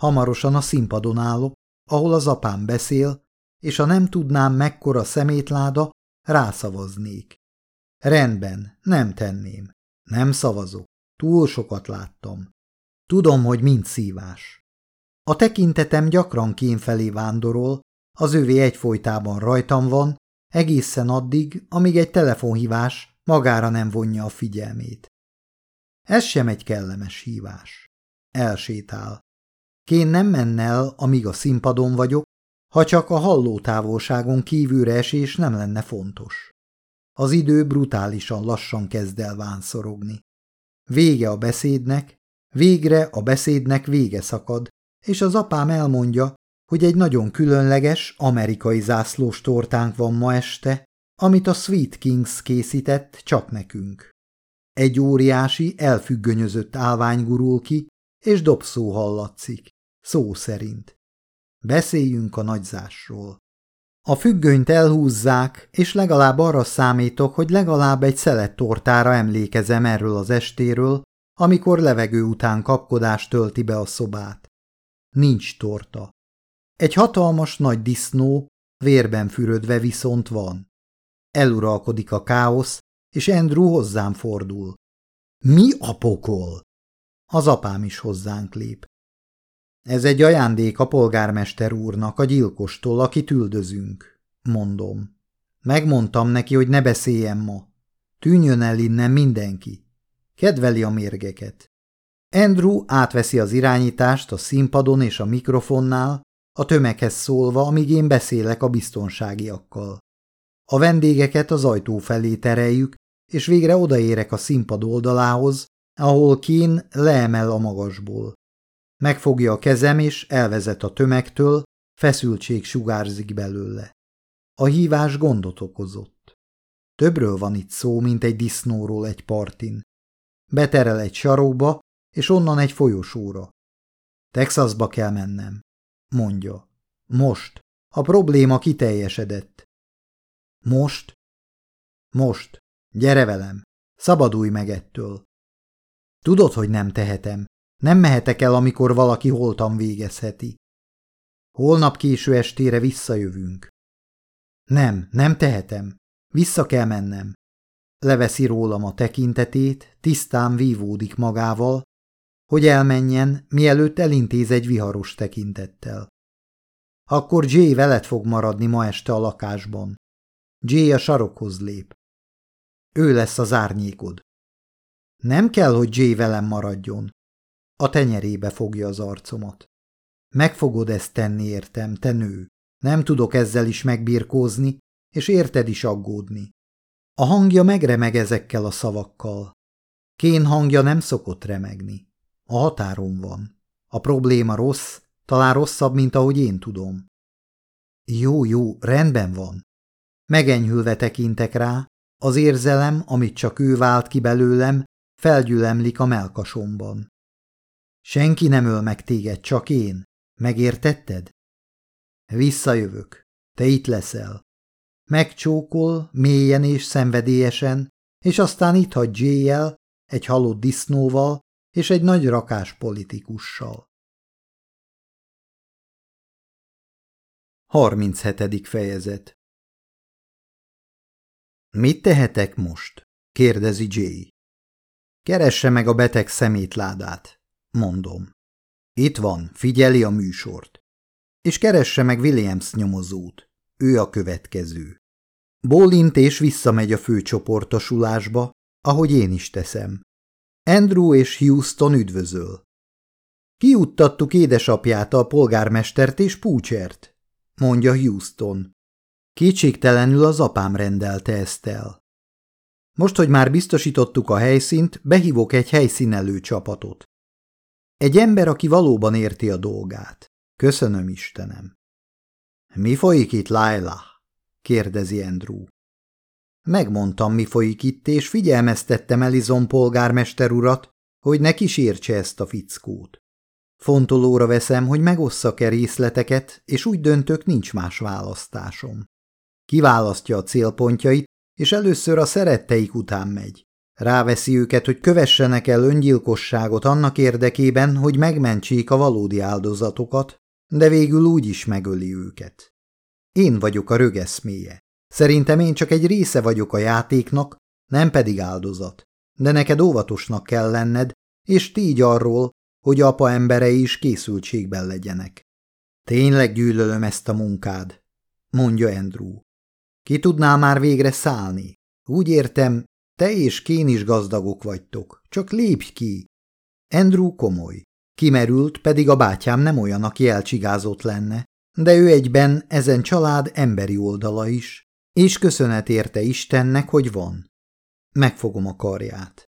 Hamarosan a színpadon állok, ahol az apám beszél, és ha nem tudnám mekkora szemétláda, rászavaznék. Rendben, nem tenném. Nem szavazok. Túl sokat láttam. Tudom, hogy mind szívás. A tekintetem gyakran kén felé vándorol, az ővé egyfolytában rajtam van, egészen addig, amíg egy telefonhívás magára nem vonja a figyelmét. Ez sem egy kellemes hívás. Elsétál. Kén nem menne el, amíg a színpadon vagyok, ha csak a hallótávolságon kívülre esés nem lenne fontos. Az idő brutálisan lassan kezd el vánszorogni. Vége a beszédnek, végre a beszédnek vége szakad, és az apám elmondja, hogy egy nagyon különleges amerikai zászlós tortánk van ma este, amit a Sweet Kings készített csak nekünk. Egy óriási, elfüggönyözött állvány gurul ki, és dobszó hallatszik, szó szerint. Beszéljünk a nagyzásról. A függönyt elhúzzák, és legalább arra számítok, hogy legalább egy szelet tortára emlékezem erről az estéről, amikor levegő után kapkodás tölti be a szobát. Nincs torta. Egy hatalmas nagy disznó, vérben fürödve viszont van. Eluralkodik a káosz, és Andrew hozzám fordul. Mi a pokol? Az apám is hozzánk lép. Ez egy ajándék a polgármester úrnak, a gyilkostól, akit üldözünk, mondom. Megmondtam neki, hogy ne beszéljen ma. Tűnjön el innen mindenki. Kedveli a mérgeket. Andrew átveszi az irányítást a színpadon és a mikrofonnál, a tömeghez szólva, amíg én beszélek a biztonságiakkal. A vendégeket az ajtó felé tereljük, és végre odaérek a színpad oldalához, ahol Kín leemel a magasból. Megfogja a kezem, és elvezet a tömegtől, feszültség sugárzik belőle. A hívás gondot okozott. Többről van itt szó, mint egy disznóról egy partin. Beterel egy sarokba, és onnan egy folyosóra. Texasba kell mennem, mondja. Most. A probléma kiteljesedett. Most? Most. Gyere velem. Szabadulj meg ettől. Tudod, hogy nem tehetem. Nem mehetek el, amikor valaki holtam végezheti. Holnap késő estére visszajövünk. Nem, nem tehetem. Vissza kell mennem. Leveszi rólam a tekintetét, tisztán vívódik magával, hogy elmenjen, mielőtt elintéz egy viharos tekintettel. Akkor Jay veled fog maradni ma este a lakásban. Jay a sarokhoz lép. Ő lesz az árnyékod. Nem kell, hogy Jay velem maradjon. A tenyerébe fogja az arcomat. Meg fogod ezt tenni, értem, te nő. Nem tudok ezzel is megbirkózni, és érted is aggódni. A hangja megremeg ezekkel a szavakkal. Kén hangja nem szokott remegni. A határon van. A probléma rossz, talán rosszabb, mint ahogy én tudom. Jó, jó, rendben van. Megenyhülve tekintek rá, az érzelem, amit csak ő vált ki belőlem, felgyülemlik a melkasomban. Senki nem öl meg téged, csak én. Megértetted? Visszajövök. Te itt leszel. megcsókol, mélyen és szenvedélyesen, és aztán itt hagy j egy halott disznóval és egy nagy rakás politikussal. 37. fejezet Mit tehetek most? kérdezi Jay. Keresse meg a beteg szemétládát, mondom. Itt van, figyeli a műsort. És keresse meg Williams nyomozót. Ő a következő. Bólint és visszamegy a főcsoportosulásba, ahogy én is teszem. Andrew és Houston üdvözöl. Kiuttattuk édesapját, a polgármestert és Púcsert, mondja Houston. Kétségtelenül az apám rendelte ezt el. Most, hogy már biztosítottuk a helyszínt, behívok egy helyszínelő csapatot. Egy ember, aki valóban érti a dolgát. Köszönöm, Istenem. Mi folyik itt, Laila? kérdezi Andrew. Megmondtam, mi folyik itt, és figyelmeztettem Elizon polgármester urat, hogy ne kísértse ezt a fickót. Fontolóra veszem, hogy megosszak-e részleteket, és úgy döntök, nincs más választásom. Kiválasztja a célpontjait, és először a szeretteik után megy. Ráveszi őket, hogy kövessenek el öngyilkosságot annak érdekében, hogy megmentsék a valódi áldozatokat, de végül úgy is megöli őket. Én vagyok a rögeszméje. Szerintem én csak egy része vagyok a játéknak, nem pedig áldozat. De neked óvatosnak kell lenned, és tégy arról, hogy apa emberei is készültségben legyenek. Tényleg gyűlölöm ezt a munkád, mondja Andrew. Ki tudnál már végre szállni? Úgy értem, te és Kén is gazdagok vagytok, csak lépj ki. Andrew komoly. Kimerült, pedig a bátyám nem olyan, aki elcsigázott lenne, de ő egyben ezen család emberi oldala is, és köszönet érte Istennek, hogy van. Megfogom a karját.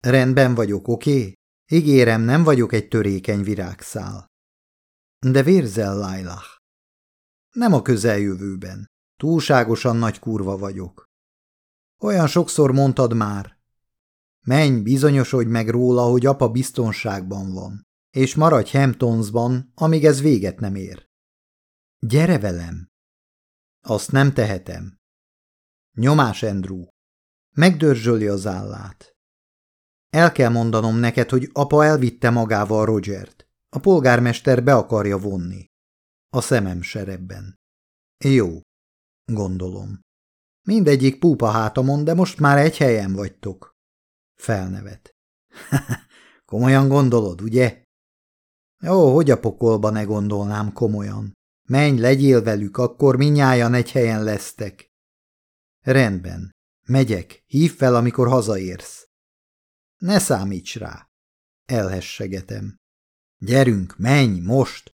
Rendben vagyok, oké? Okay? Ígérem, nem vagyok egy törékeny virágszál. De vérzel, Lailah. Nem a közeljövőben. Túlságosan nagy kurva vagyok. Olyan sokszor mondtad már. Menj, bizonyosodj meg róla, hogy apa biztonságban van, és maradj Hamptonsban, amíg ez véget nem ér. Gyere velem! Azt nem tehetem. Nyomás, Andrew. Megdörzsöli az állát. El kell mondanom neked, hogy apa elvitte magával Rogert. A polgármester be akarja vonni. A szemem serebben. Jó, gondolom. Mindegyik púpa hátamon, de most már egy helyen vagytok. Felnevet. komolyan gondolod, ugye? Jó, hogy a pokolba ne gondolnám komolyan. Menj, legyél velük, akkor minnyájan egy helyen lesztek. Rendben. Megyek. Hív fel, amikor hazaérsz. Ne számíts rá. Elhessegetem. Gyerünk, menj, most!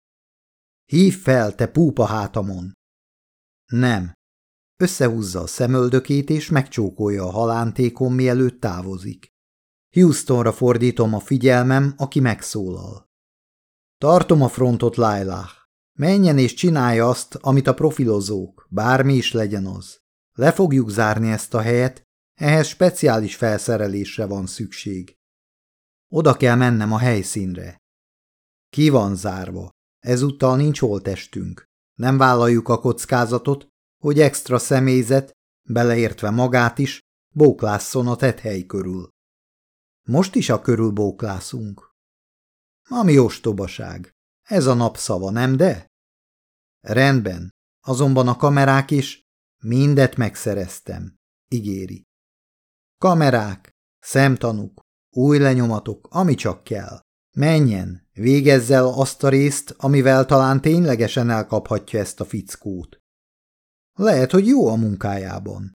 Hív fel, te púpa hátamon! Nem. Összehúzza a szemöldökét, és megcsókolja a halántékon, mielőtt távozik. Houstonra fordítom a figyelmem, aki megszólal. Tartom a frontot, Lailah. Menjen és csinálja azt, amit a profilozók, bármi is legyen az. Le fogjuk zárni ezt a helyet, ehhez speciális felszerelésre van szükség. Oda kell mennem a helyszínre. Ki van zárva. Ezúttal nincs holtestünk. Nem vállaljuk a kockázatot, hogy extra személyzet, beleértve magát is, bóklásszon a tethely körül. Most is a körül bóklászunk. Ami ostobaság. Ez a napszava, nem de? Rendben, azonban a kamerák is mindet megszereztem, ígéri. Kamerák, szemtanúk, új lenyomatok, ami csak kell. Menjen, végezze el azt a részt, amivel talán ténylegesen elkaphatja ezt a fickót. Lehet, hogy jó a munkájában.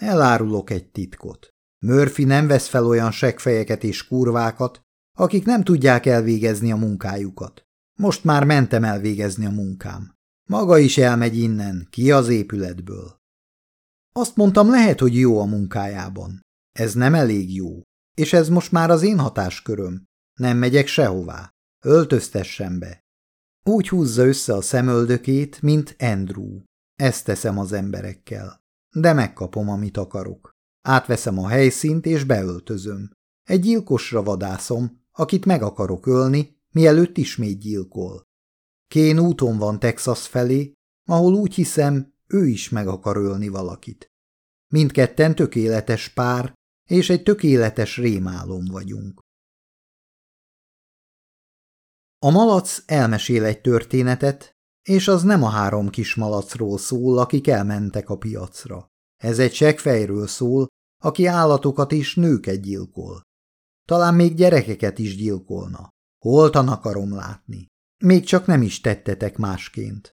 Elárulok egy titkot. Murphy nem vesz fel olyan segfejeket és kurvákat, akik nem tudják elvégezni a munkájukat. Most már mentem elvégezni a munkám. Maga is elmegy innen, ki az épületből. Azt mondtam, lehet, hogy jó a munkájában. Ez nem elég jó. És ez most már az én hatásköröm. Nem megyek sehová. Öltöztessen be. Úgy húzza össze a szemöldökét, mint Andrew. Ezt teszem az emberekkel. De megkapom, amit akarok. Átveszem a helyszínt és beöltözöm. Egy gyilkosra vadászom, akit meg akarok ölni, mielőtt ismét gyilkol. Kén úton van Texas felé, ahol úgy hiszem, ő is meg akar ölni valakit. Mindketten tökéletes pár, és egy tökéletes rémálom vagyunk. A malac elmesél egy történetet, és az nem a három kis malacról szól, akik elmentek a piacra. Ez egy seggfejről szól, aki állatokat és nőket gyilkol. Talán még gyerekeket is gyilkolna. Holtan akarom látni. Még csak nem is tettetek másként.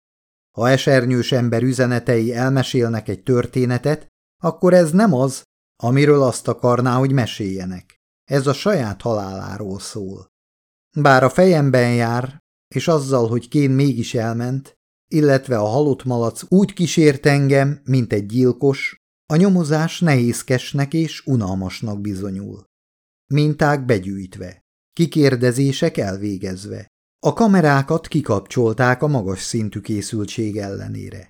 Ha esernyős ember üzenetei elmesélnek egy történetet, akkor ez nem az, amiről azt akarná, hogy meséljenek. Ez a saját haláláról szól. Bár a fejemben jár, és azzal, hogy Kén mégis elment, illetve a halott malac úgy kísért engem, mint egy gyilkos, a nyomozás nehézkesnek és unalmasnak bizonyul. Minták begyűjtve, kikérdezések elvégezve. A kamerákat kikapcsolták a magas szintű készültség ellenére.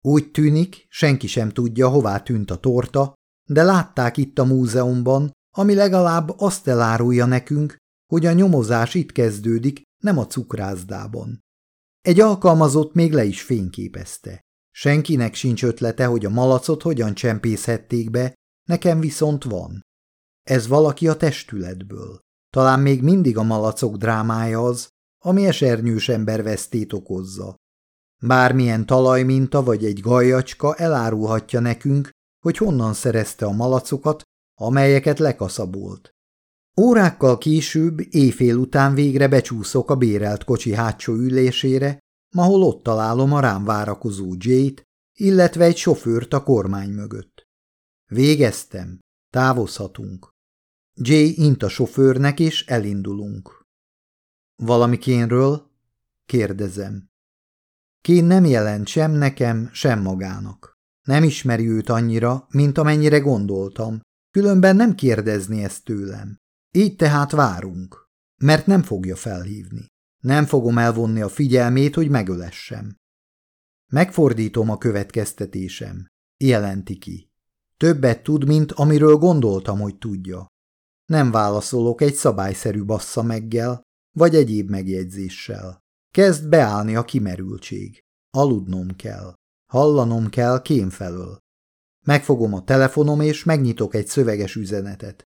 Úgy tűnik, senki sem tudja, hová tűnt a torta, de látták itt a múzeumban, ami legalább azt elárulja nekünk, hogy a nyomozás itt kezdődik, nem a cukrászdában. Egy alkalmazott még le is fényképezte. Senkinek sincs ötlete, hogy a malacot hogyan csempészhették be, nekem viszont van. Ez valaki a testületből. Talán még mindig a malacok drámája az, ami esernyős ember vesztét okozza. Bármilyen talajminta vagy egy gajacska elárulhatja nekünk, hogy honnan szerezte a malacokat, amelyeket lekaszabolt. Órákkal később, éjfél után végre becsúszok a bérelt kocsi hátsó ülésére, ahol ott találom a rám várakozó Jay-t, illetve egy sofőrt a kormány mögött. Végeztem, távozhatunk. Jay int a sofőrnek, és elindulunk. Valami kénről? Kérdezem. Kén nem jelent sem nekem, sem magának. Nem ismeri őt annyira, mint amennyire gondoltam, különben nem kérdezni ezt tőlem. Így tehát várunk, mert nem fogja felhívni. Nem fogom elvonni a figyelmét, hogy megölessem. Megfordítom a következtetésem, jelenti ki. Többet tud, mint amiről gondoltam, hogy tudja. Nem válaszolok egy szabályszerű bassza meggel, vagy egyéb megjegyzéssel. Kezd beállni a kimerültség. Aludnom kell. Hallanom kell kém felől. Megfogom a telefonom, és megnyitok egy szöveges üzenetet.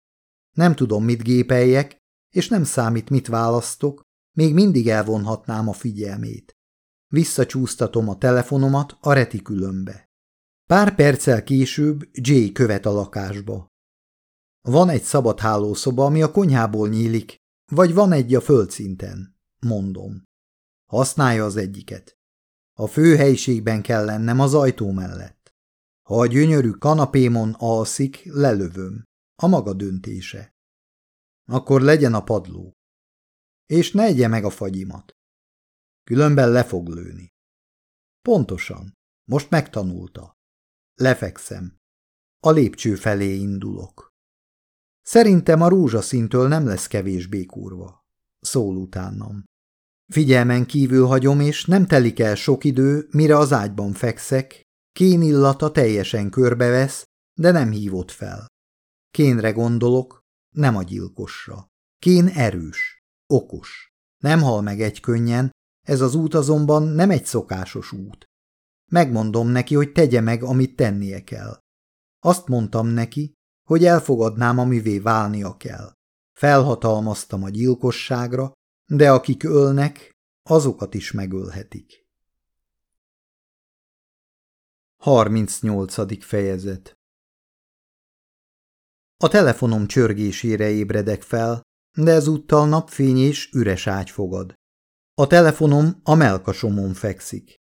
Nem tudom, mit gépeljek, és nem számít, mit választok, még mindig elvonhatnám a figyelmét. Visszacsúsztatom a telefonomat a retikülömbe. Pár perccel később Jay követ a lakásba. Van egy szabad hálószoba, ami a konyhából nyílik, vagy van egy a földszinten, mondom. Használja az egyiket. A fő helyiségben kell lennem az ajtó mellett. Ha a gyönyörű kanapémon alszik, lelövöm. A maga döntése. Akkor legyen a padló. És ne egye meg a fagyimat. Különben le fog lőni. Pontosan. Most megtanulta. Lefekszem. A lépcső felé indulok. Szerintem a rózsaszintől nem lesz kevésbé kurva. Szól utánam. Figyelmen kívül hagyom, és nem telik el sok idő, mire az ágyban fekszek, kén illata teljesen körbevesz, de nem hívott fel. Kénre gondolok, nem a gyilkosra. Kén erős, okos. Nem hal meg egy könnyen, ez az út azonban nem egy szokásos út. Megmondom neki, hogy tegye meg, amit tennie kell. Azt mondtam neki, hogy elfogadnám, amivé válnia kell. Felhatalmaztam a gyilkosságra, de akik ölnek, azokat is megölhetik. 38. fejezet A telefonom csörgésére ébredek fel, de ezúttal napfény és üres ágy fogad. A telefonom a melkasomon fekszik.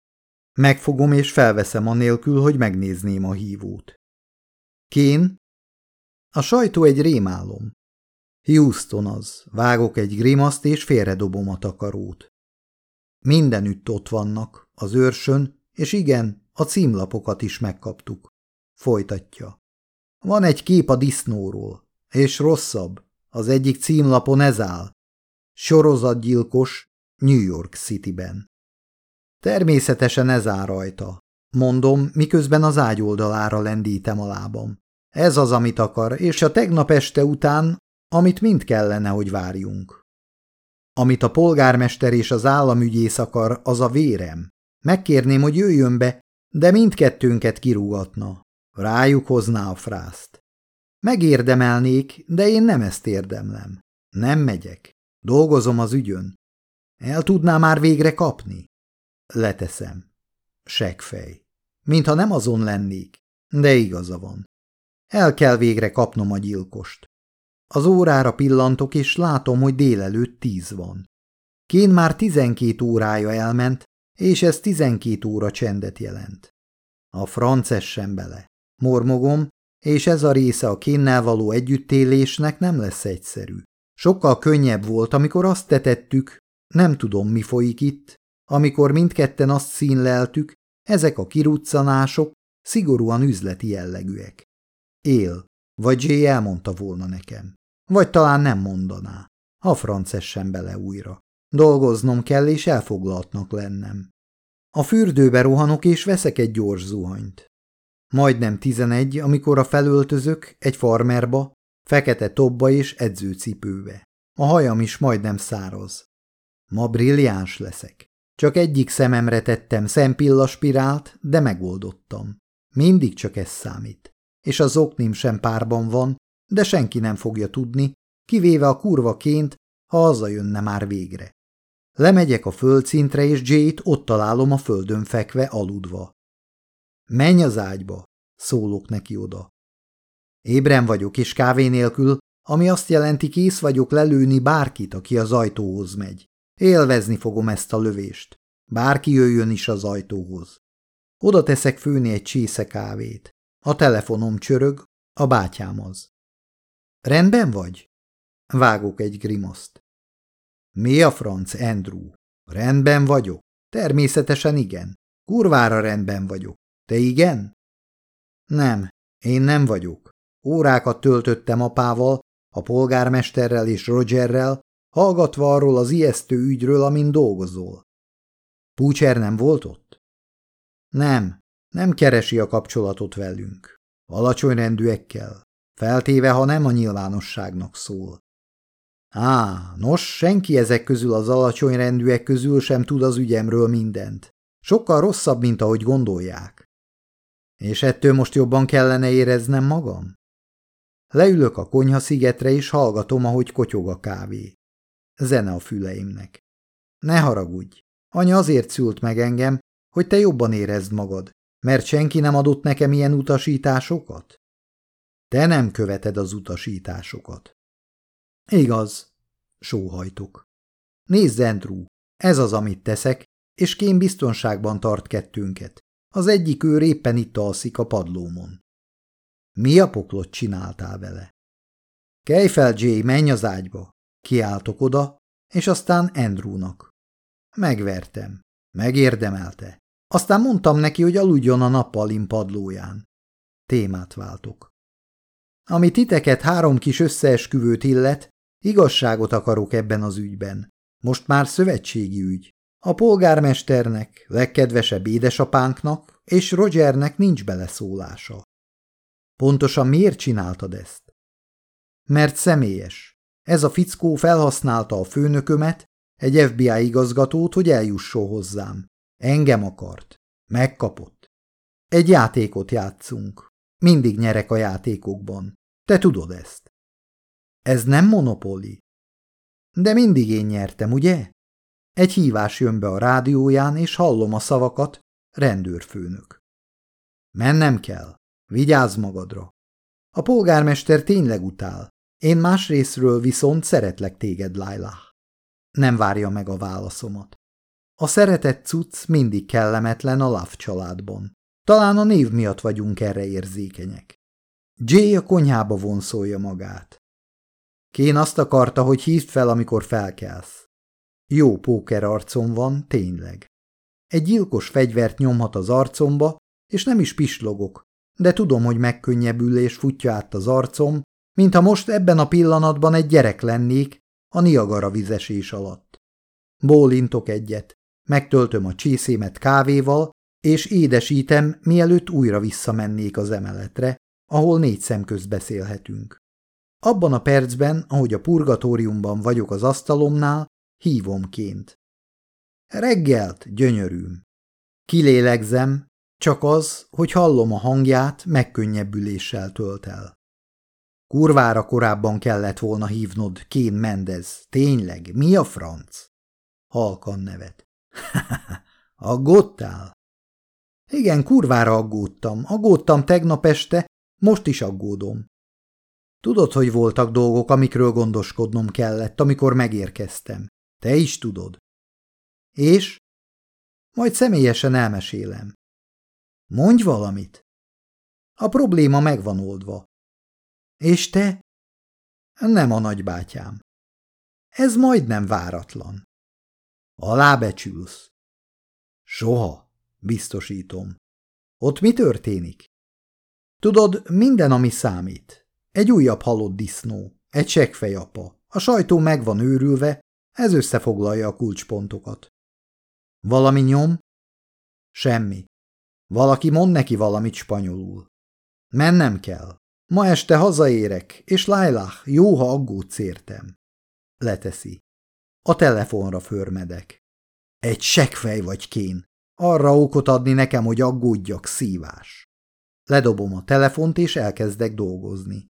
Megfogom és felveszem anélkül, hogy megnézném a hívót. Kén? A sajtó egy rémálom. Houston az. Vágok egy grimaszt és félredobom a takarót. Mindenütt ott vannak, az őrsön, és igen, a címlapokat is megkaptuk. Folytatja. Van egy kép a disznóról, és rosszabb, az egyik címlapon ez áll. Sorozatgyilkos New York Cityben. Természetesen ez áll rajta. Mondom, miközben az ágy oldalára lendítem a lábam. Ez az, amit akar, és a tegnap este után amit mind kellene, hogy várjunk. Amit a polgármester és az államügyész akar, az a vérem. Megkérném, hogy jöjjön be, de mindkettőnket kirúgatna. Rájuk hozná a frászt. Megérdemelnék, de én nem ezt érdemlem. Nem megyek. Dolgozom az ügyön. El tudná már végre kapni? Leteszem. Segfej. Mintha nem azon lennék, de igaza van. El kell végre kapnom a gyilkost. Az órára pillantok, és látom, hogy délelőtt tíz van. Kén már tizenkét órája elment, és ez tizenkét óra csendet jelent. A frances sem bele. Mormogom, és ez a része a kénnel való együttélésnek nem lesz egyszerű. Sokkal könnyebb volt, amikor azt tetettük, nem tudom, mi folyik itt, amikor mindketten azt színleltük, ezek a kiruccanások szigorúan üzleti jellegűek. Él, vagy Jay elmondta volna nekem. Vagy talán nem mondaná. A frances bele újra. Dolgoznom kell, és elfoglaltnak lennem. A fürdőbe rohanok, és veszek egy gyors zuhanyt. Majdnem tizenegy, amikor a felöltözök egy farmerba, fekete tobba és edzőcipőbe. A hajam is majdnem száraz. Ma brilliáns leszek. Csak egyik szememre tettem szempillaspirált, de megoldottam. Mindig csak ez számít. És az oknim sem párban van, de senki nem fogja tudni, kivéve a kurvaként, ha hazajönne már végre. Lemegyek a földszintre, és Jay-t ott találom a földön fekve, aludva. Menj az ágyba, szólok neki oda. Ébren vagyok, és kávé nélkül, ami azt jelenti, kész vagyok lelőni bárkit, aki az ajtóhoz megy. Élvezni fogom ezt a lövést. Bárki jöjjön is az ajtóhoz. Oda teszek főni egy csésze kávét. A telefonom csörög, a bátyám az. Rendben vagy? Vágok egy grimaszt. Mi a franc, Andrew? Rendben vagyok? Természetesen igen. Kurvára rendben vagyok. Te igen? Nem, én nem vagyok. Órákat töltöttem apával, a polgármesterrel és Rogerrel, hallgatva arról az ijesztő ügyről, amin dolgozol. Púcser nem volt ott? Nem, nem keresi a kapcsolatot velünk. Alacsony rendűekkel, feltéve, ha nem a nyilvánosságnak szól. Á, nos, senki ezek közül az alacsony rendűek közül sem tud az ügyemről mindent. Sokkal rosszabb, mint ahogy gondolják. És ettől most jobban kellene éreznem magam? Leülök a konyha szigetre, és hallgatom, ahogy kotyog a kávé. Zene a füleimnek. Ne haragudj, anya azért szült meg engem, hogy te jobban érezd magad, mert senki nem adott nekem ilyen utasításokat? Te nem követed az utasításokat. Igaz, sóhajtok. Nézd, Andrew, ez az, amit teszek, és kém biztonságban tart kettőnket. Az egyik őr éppen itt alszik a padlómon. Mi a poklot csináltál vele? Kelj fel, Jay, menj az ágyba. Kiáltok oda, és aztán Andrewnak. Megvertem. Megérdemelte. Aztán mondtam neki, hogy aludjon a nappalin padlóján. Témát váltok. Ami titeket három kis összeesküvőt illet, igazságot akarok ebben az ügyben. Most már szövetségi ügy. A polgármesternek, legkedvesebb édesapánknak és Rogernek nincs beleszólása. Pontosan miért csináltad ezt? Mert személyes. Ez a fickó felhasználta a főnökömet, egy FBI igazgatót, hogy eljusson hozzám. Engem akart. Megkapott. Egy játékot játszunk. Mindig nyerek a játékokban. Te tudod ezt. Ez nem monopoli. De mindig én nyertem, ugye? Egy hívás jön be a rádióján, és hallom a szavakat, rendőrfőnök. Mennem kell. Vigyázz magadra. A polgármester tényleg utál. Én másrésztről viszont szeretlek téged, Lailah. Nem várja meg a válaszomat. A szeretett cucc mindig kellemetlen a Love családban. Talán a név miatt vagyunk erre érzékenyek. Jay a konyhába vonszolja magát. Kén azt akarta, hogy hívd fel, amikor felkelsz. Jó póker arcom van, tényleg. Egy gyilkos fegyvert nyomhat az arcomba, és nem is pislogok, de tudom, hogy megkönnyebbülés futja át az arcom, mintha most ebben a pillanatban egy gyerek lennék a Niagara vizesés alatt. Bólintok egyet, megtöltöm a csészémet kávéval, és édesítem, mielőtt újra visszamennék az emeletre, ahol négy szem közt beszélhetünk. Abban a percben, ahogy a purgatóriumban vagyok az asztalomnál, hívomként. Reggelt, gyönyörűm. Kilélegzem, csak az, hogy hallom a hangját, megkönnyebbüléssel tölt el. Kurvára korábban kellett volna hívnod, Kén Mendez. Tényleg, mi a franc? Halkan nevet. Aggódtál? Igen, kurvára aggódtam. Aggódtam tegnap este, most is aggódom. Tudod, hogy voltak dolgok, amikről gondoskodnom kellett, amikor megérkeztem. Te is tudod. És? Majd személyesen elmesélem. Mondj valamit. A probléma megvan oldva. És te? Nem a nagybátyám. Ez majdnem váratlan. Alábecsülsz. Soha, biztosítom. Ott mi történik? Tudod, minden, ami számít. Egy újabb halott disznó, egy seggfejapa. A sajtó meg van őrülve, ez összefoglalja a kulcspontokat. Valami nyom? Semmi. Valaki mond neki valamit spanyolul. Mennem kell. Ma este hazaérek, és Lailah, jó, ha aggódsz értem. Leteszi. A telefonra förmedek. Egy sekfej vagy kén. Arra okot adni nekem, hogy aggódjak, szívás. Ledobom a telefont, és elkezdek dolgozni.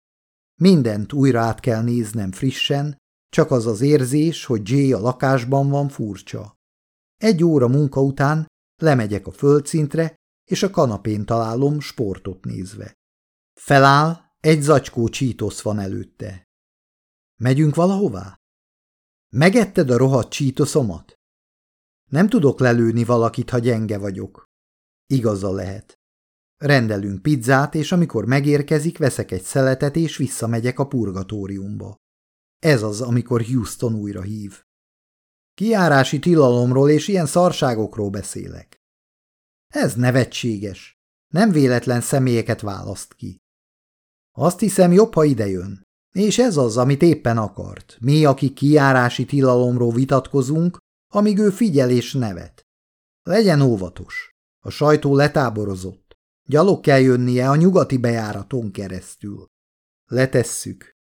Mindent újra át kell néznem frissen, csak az az érzés, hogy Jay a lakásban van furcsa. Egy óra munka után lemegyek a földszintre, és a kanapén találom sportot nézve. Feláll, egy zacskó csítosz van előtte. Megyünk valahová? Megetted a rohadt csítoszomat? Nem tudok lelőni valakit, ha gyenge vagyok. Igaza lehet. Rendelünk pizzát, és amikor megérkezik, veszek egy szeletet, és visszamegyek a purgatóriumba. Ez az, amikor Houston újra hív. Kiárási tilalomról és ilyen szarságokról beszélek. Ez nevetséges. Nem véletlen személyeket választ ki. Azt hiszem, jobb, ha idejön. És ez az, amit éppen akart. Mi, akik kiárási tilalomról vitatkozunk, amíg ő figyel és nevet. Legyen óvatos. A sajtó letáborozott. Gyalog kell jönnie a nyugati bejáraton keresztül. Letesszük.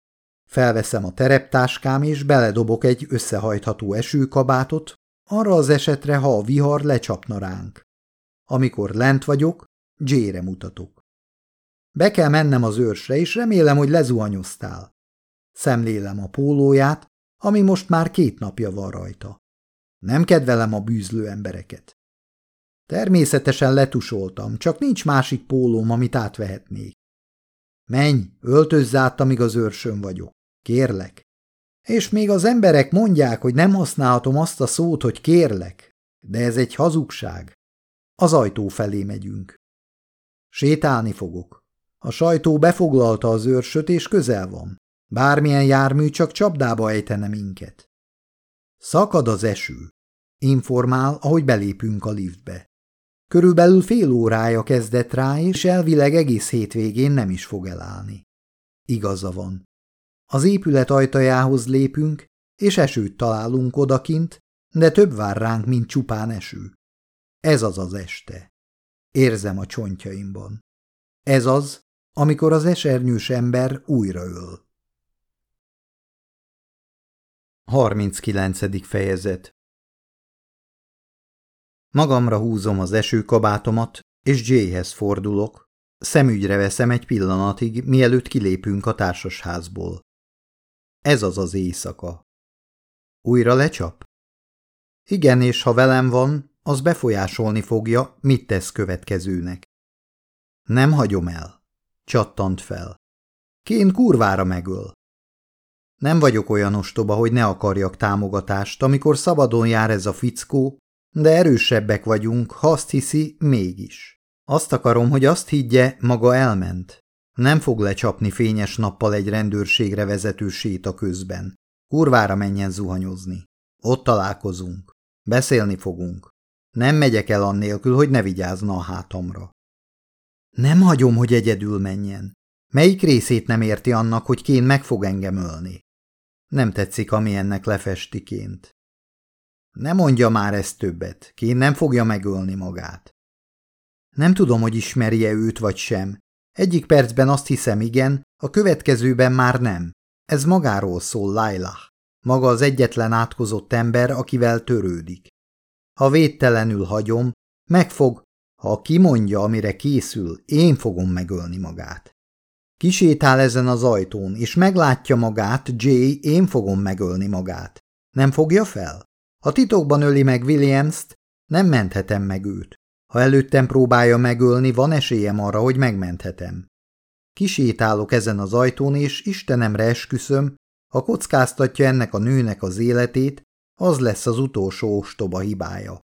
Felveszem a tereptáskám, és beledobok egy összehajtható esőkabátot, arra az esetre, ha a vihar lecsapna ránk. Amikor lent vagyok, J-re mutatok. Be kell mennem az őrsre, és remélem, hogy lezuhanyoztál. Szemlélem a pólóját, ami most már két napja van rajta. Nem kedvelem a bűzlő embereket. Természetesen letusoltam, csak nincs másik pólóm, amit átvehetnék. Menj, öltözz át, amíg az őrsön vagyok. Kérlek. És még az emberek mondják, hogy nem használhatom azt a szót, hogy kérlek, de ez egy hazugság. Az ajtó felé megyünk. Sétálni fogok. A sajtó befoglalta az őrsöt, és közel van. Bármilyen jármű csak csapdába ejtene minket. Szakad az eső. Informál, ahogy belépünk a liftbe. Körülbelül fél órája kezdett rá, és elvileg egész hétvégén nem is fog elállni. Igaza van. Az épület ajtajához lépünk, és esőt találunk odakint, de több vár ránk, mint csupán eső. Ez az az este. Érzem a csontjaimban. Ez az, amikor az esernyős ember újra öl. 39. fejezet Magamra húzom az esőkabátomat, és Jayhez fordulok. Szemügyre veszem egy pillanatig, mielőtt kilépünk a társasházból. Ez az az éjszaka. Újra lecsap? Igen, és ha velem van, az befolyásolni fogja, mit tesz következőnek. Nem hagyom el. Csattant fel. Kén kurvára megöl. Nem vagyok olyan ostoba, hogy ne akarjak támogatást, amikor szabadon jár ez a fickó, de erősebbek vagyunk, ha azt hiszi, mégis. Azt akarom, hogy azt higgye, maga elment. Nem fog lecsapni fényes nappal egy rendőrségre vezető séta közben. Kurvára menjen zuhanyozni. Ott találkozunk. Beszélni fogunk. Nem megyek el annélkül, hogy ne vigyázna a hátamra. Nem hagyom, hogy egyedül menjen. Melyik részét nem érti annak, hogy Kén meg fog engem ölni? Nem tetszik, ami ennek lefestiként. Ne mondja már ezt többet, Kén nem fogja megölni magát. Nem tudom, hogy ismerje őt vagy sem. Egyik percben azt hiszem igen, a következőben már nem. Ez magáról szól, Lailah. Maga az egyetlen átkozott ember, akivel törődik. Ha védtelenül hagyom, megfog, Ha kimondja, amire készül, én fogom megölni magát. Kisétál ezen az ajtón, és meglátja magát, Jay, én fogom megölni magát. Nem fogja fel? Ha titokban öli meg Williams-t, nem menthetem meg őt. Ha előttem próbálja megölni, van esélyem arra, hogy megmenthetem. Kisétálok ezen az ajtón, és Istenemre esküszöm, ha kockáztatja ennek a nőnek az életét, az lesz az utolsó ostoba hibája.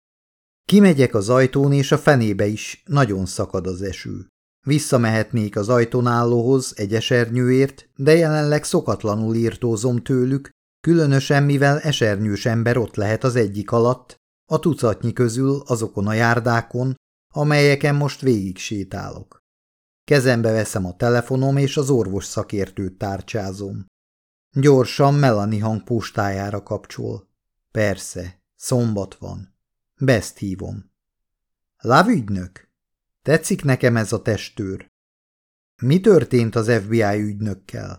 Kimegyek az ajtón, és a fenébe is nagyon szakad az eső. Visszamehetnék az ajtón állóhoz egy esernyőért, de jelenleg szokatlanul írtózom tőlük, különösen mivel esernyős ember ott lehet az egyik alatt, a tucatnyi közül azokon a járdákon, amelyeken most végig sétálok. Kezembe veszem a telefonom, és az orvos szakértőt tárcsázom. Gyorsan Melanie hang postájára kapcsol. Persze, szombat van. Best hívom. Lávügynök? Tetszik nekem ez a testőr. Mi történt az FBI ügynökkel?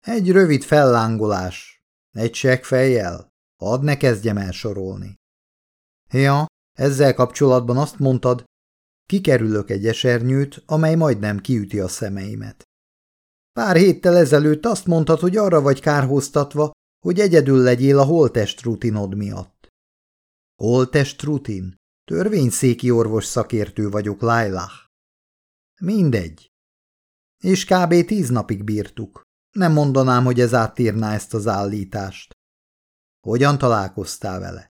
Egy rövid fellángolás. Egy seggfejjel. Hadd ne kezdjem el sorolni. Ja, ezzel kapcsolatban azt mondtad, kikerülök egy esernyőt, amely majdnem kiüti a szemeimet. Pár héttel ezelőtt azt mondtad, hogy arra vagy kárhoztatva, hogy egyedül legyél a holtest rutinod miatt. Holtest rutin? Törvényszéki orvos szakértő vagyok, Lailah. Mindegy. És kb. tíz napig bírtuk. Nem mondanám, hogy ez átírná ezt az állítást. Hogyan találkoztál vele?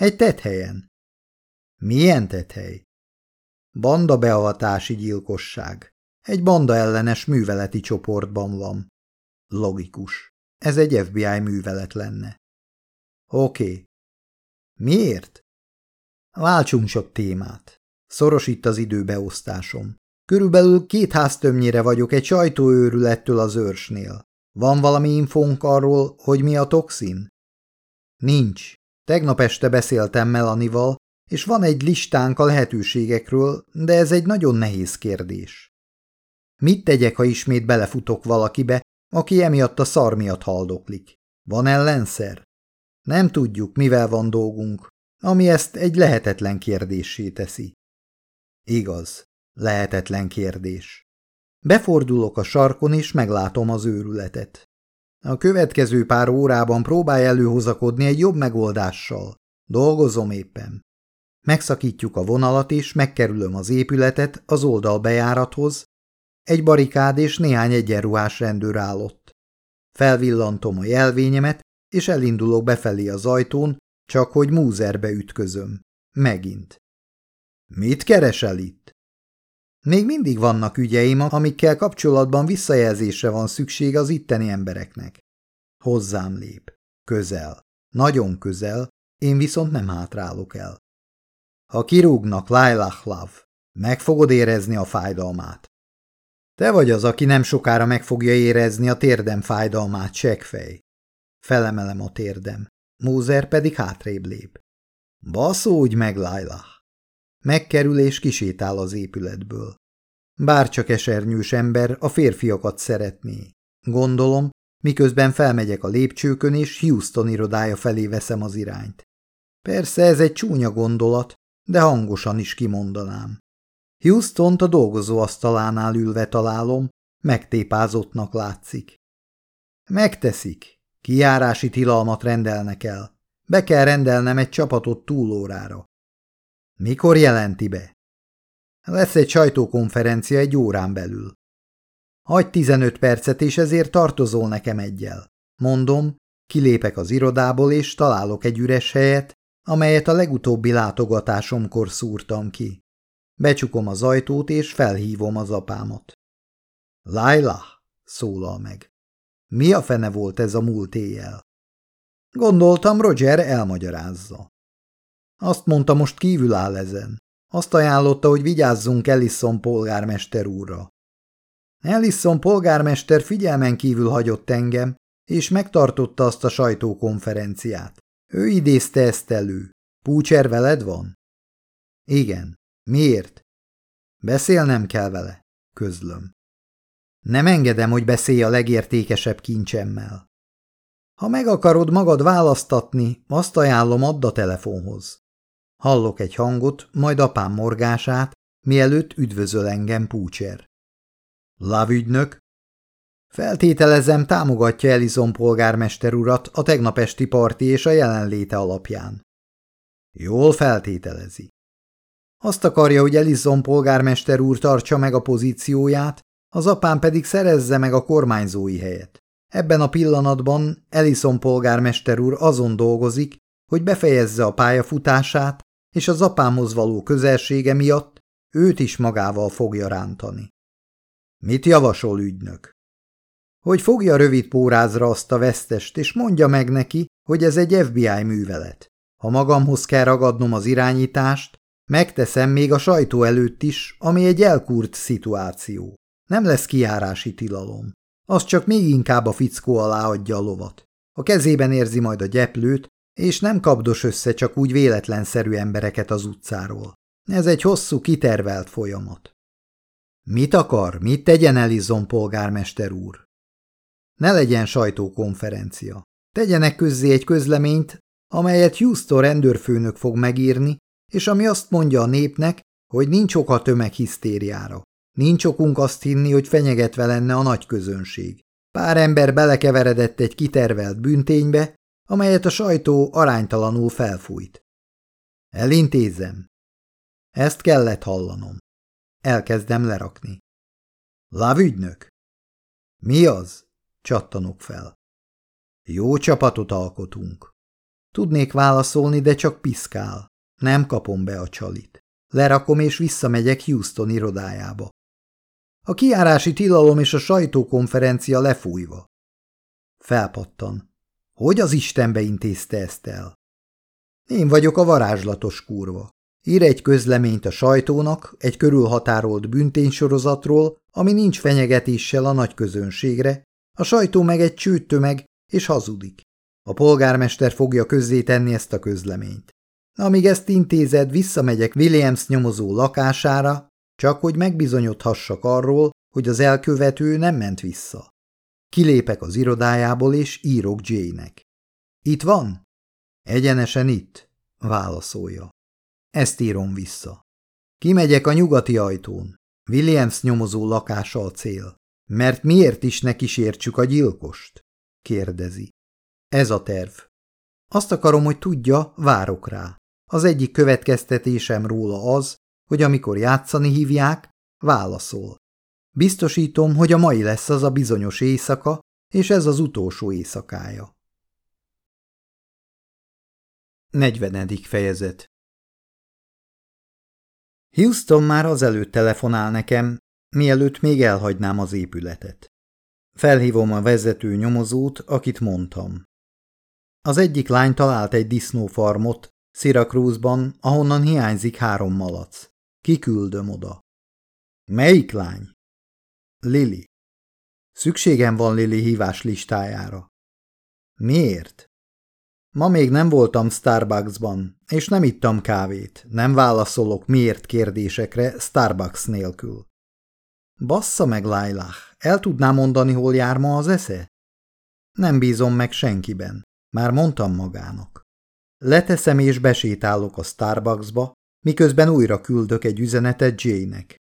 Egy tethelyen. Milyen tethely? Banda beavatási gyilkosság. Egy banda ellenes műveleti csoportban van. Logikus. Ez egy FBI művelet lenne. Oké. Miért? Váltsunk csak témát. Szoros itt az időbeosztásom. Körülbelül két háztömnyire vagyok egy sajtóőrülettől az őrsnél. Van valami infónk arról, hogy mi a toxin? Nincs. Tegnap este beszéltem Melanival, és van egy listánk a lehetőségekről, de ez egy nagyon nehéz kérdés. Mit tegyek, ha ismét belefutok valakibe, aki emiatt a szar miatt haldoklik? Van ellenszer? Nem tudjuk, mivel van dolgunk, ami ezt egy lehetetlen kérdésé teszi. Igaz, lehetetlen kérdés. Befordulok a sarkon, és meglátom az őrületet. A következő pár órában próbálj előhozakodni egy jobb megoldással. Dolgozom éppen. Megszakítjuk a vonalat, és megkerülöm az épületet az oldalbejárathoz. Egy barikád és néhány egyenruhás rendőr állott. Felvillantom a jelvényemet, és elindulok befelé az ajtón, csak hogy múzerbe ütközöm. Megint. Mit keresel itt? Még mindig vannak ügyeim, amikkel kapcsolatban visszajelzésre van szükség az itteni embereknek. Hozzám lép. Közel. Nagyon közel, én viszont nem hátrálok el. Ha kirúgnak, Lailah Love, meg fogod érezni a fájdalmát. Te vagy az, aki nem sokára meg fogja érezni a térdem fájdalmát, seggfej. Felemelem a térdem. Mózer pedig hátrébb lép. Baszódj meg, Lailah! Megkerül és kisétál az épületből. Bárcsak esernyős ember a férfiakat szeretné. Gondolom, miközben felmegyek a lépcsőkön, és Houston irodája felé veszem az irányt. Persze ez egy csúnya gondolat, de hangosan is kimondanám. Houston-t a dolgozóasztalánál ülve találom, megtépázottnak látszik. Megteszik. Kijárási tilalmat rendelnek el. Be kell rendelnem egy csapatot túlórára. Mikor jelenti be? Lesz egy sajtókonferencia egy órán belül. Hagy 15 percet, és ezért tartozol nekem egyel. Mondom, kilépek az irodából, és találok egy üres helyet, amelyet a legutóbbi látogatásomkor szúrtam ki. Becsukom az ajtót, és felhívom az apámat. Laila, szólal meg. Mi a fene volt ez a múlt éjjel? Gondoltam, Roger elmagyarázza. Azt mondta, most kívül áll ezen. Azt ajánlotta, hogy vigyázzunk Ellison polgármester úrra. Ellison polgármester figyelmen kívül hagyott engem, és megtartotta azt a sajtókonferenciát. Ő idézte ezt elő. Púcser veled van? Igen. Miért? Beszélnem kell vele, közlöm. Nem engedem, hogy beszélj a legértékesebb kincsemmel. Ha meg akarod magad választatni, azt ajánlom add a telefonhoz. Hallok egy hangot, majd apám morgását, mielőtt üdvözöl engem Púcser. Lávügynök? Feltételezem, támogatja Elizon polgármester urat a tegnap esti parti és a jelenléte alapján. Jól feltételezi. Azt akarja, hogy Elizon polgármester úr tartsa meg a pozícióját, az apám pedig szerezze meg a kormányzói helyet. Ebben a pillanatban Ellison polgármester úr azon dolgozik, hogy befejezze a pályafutását, és az apámhoz való közelsége miatt őt is magával fogja rántani. Mit javasol ügynök? Hogy fogja rövid pórázra azt a vesztest, és mondja meg neki, hogy ez egy FBI művelet. Ha magamhoz kell ragadnom az irányítást, megteszem még a sajtó előtt is, ami egy elkúrt szituáció. Nem lesz kiárási tilalom. Az csak még inkább a fickó alá adja a lovat. A kezében érzi majd a gyeplőt, és nem kapdos össze csak úgy véletlenszerű embereket az utcáról. Ez egy hosszú, kitervelt folyamat. Mit akar, mit tegyen Elizon polgármester úr? Ne legyen sajtókonferencia. Tegyenek közzé egy közleményt, amelyet Houston rendőrfőnök fog megírni, és ami azt mondja a népnek, hogy nincs ok a tömeghisztériára. Nincs okunk azt hinni, hogy fenyegetve lenne a nagy közönség. Pár ember belekeveredett egy kitervelt bünténybe, amelyet a sajtó aránytalanul felfújt. Elintézem. Ezt kellett hallanom. Elkezdem lerakni. Lávügynök? Mi az? Csattanok fel. Jó csapatot alkotunk. Tudnék válaszolni, de csak piszkál. Nem kapom be a csalit. Lerakom és visszamegyek Houston irodájába. A kiárási tilalom és a sajtókonferencia lefújva. Felpattan. Hogy az Istenbe intézte ezt el? Én vagyok a varázslatos kurva. Ír egy közleményt a sajtónak egy körülhatárolt bünténysorozatról, ami nincs fenyegetéssel a nagy közönségre, a sajtó meg egy csőttömeg, és hazudik. A polgármester fogja közzétenni ezt a közleményt. Amíg ezt intézed, visszamegyek Williams nyomozó lakására, csak hogy megbizonyodhassak arról, hogy az elkövető nem ment vissza. Kilépek az irodájából, és írok Jane-nek. Itt van? Egyenesen itt, válaszolja. Ezt írom vissza. Kimegyek a nyugati ajtón. Williams nyomozó lakása a cél. Mert miért is ne kísértsük a gyilkost? kérdezi. Ez a terv. Azt akarom, hogy tudja, várok rá. Az egyik következtetésem róla az, hogy amikor játszani hívják, válaszol. Biztosítom, hogy a mai lesz az a bizonyos éjszaka, és ez az utolsó éjszakája. 40. fejezet Houston már azelőtt telefonál nekem, mielőtt még elhagynám az épületet. Felhívom a vezető nyomozót, akit mondtam. Az egyik lány talált egy disznófarmot Syracuse-ban, ahonnan hiányzik három malac. Kiküldöm oda. Melyik lány? Lili. Szükségem van Lili hívás listájára. Miért? Ma még nem voltam Starbucksban, és nem ittam kávét. Nem válaszolok miért kérdésekre Starbucks nélkül. Bassza meg, Lailah, el tudná mondani, hol jár ma az esze? Nem bízom meg senkiben. Már mondtam magának. Leteszem és besétálok a Starbucksba, miközben újra küldök egy üzenetet Jane-nek.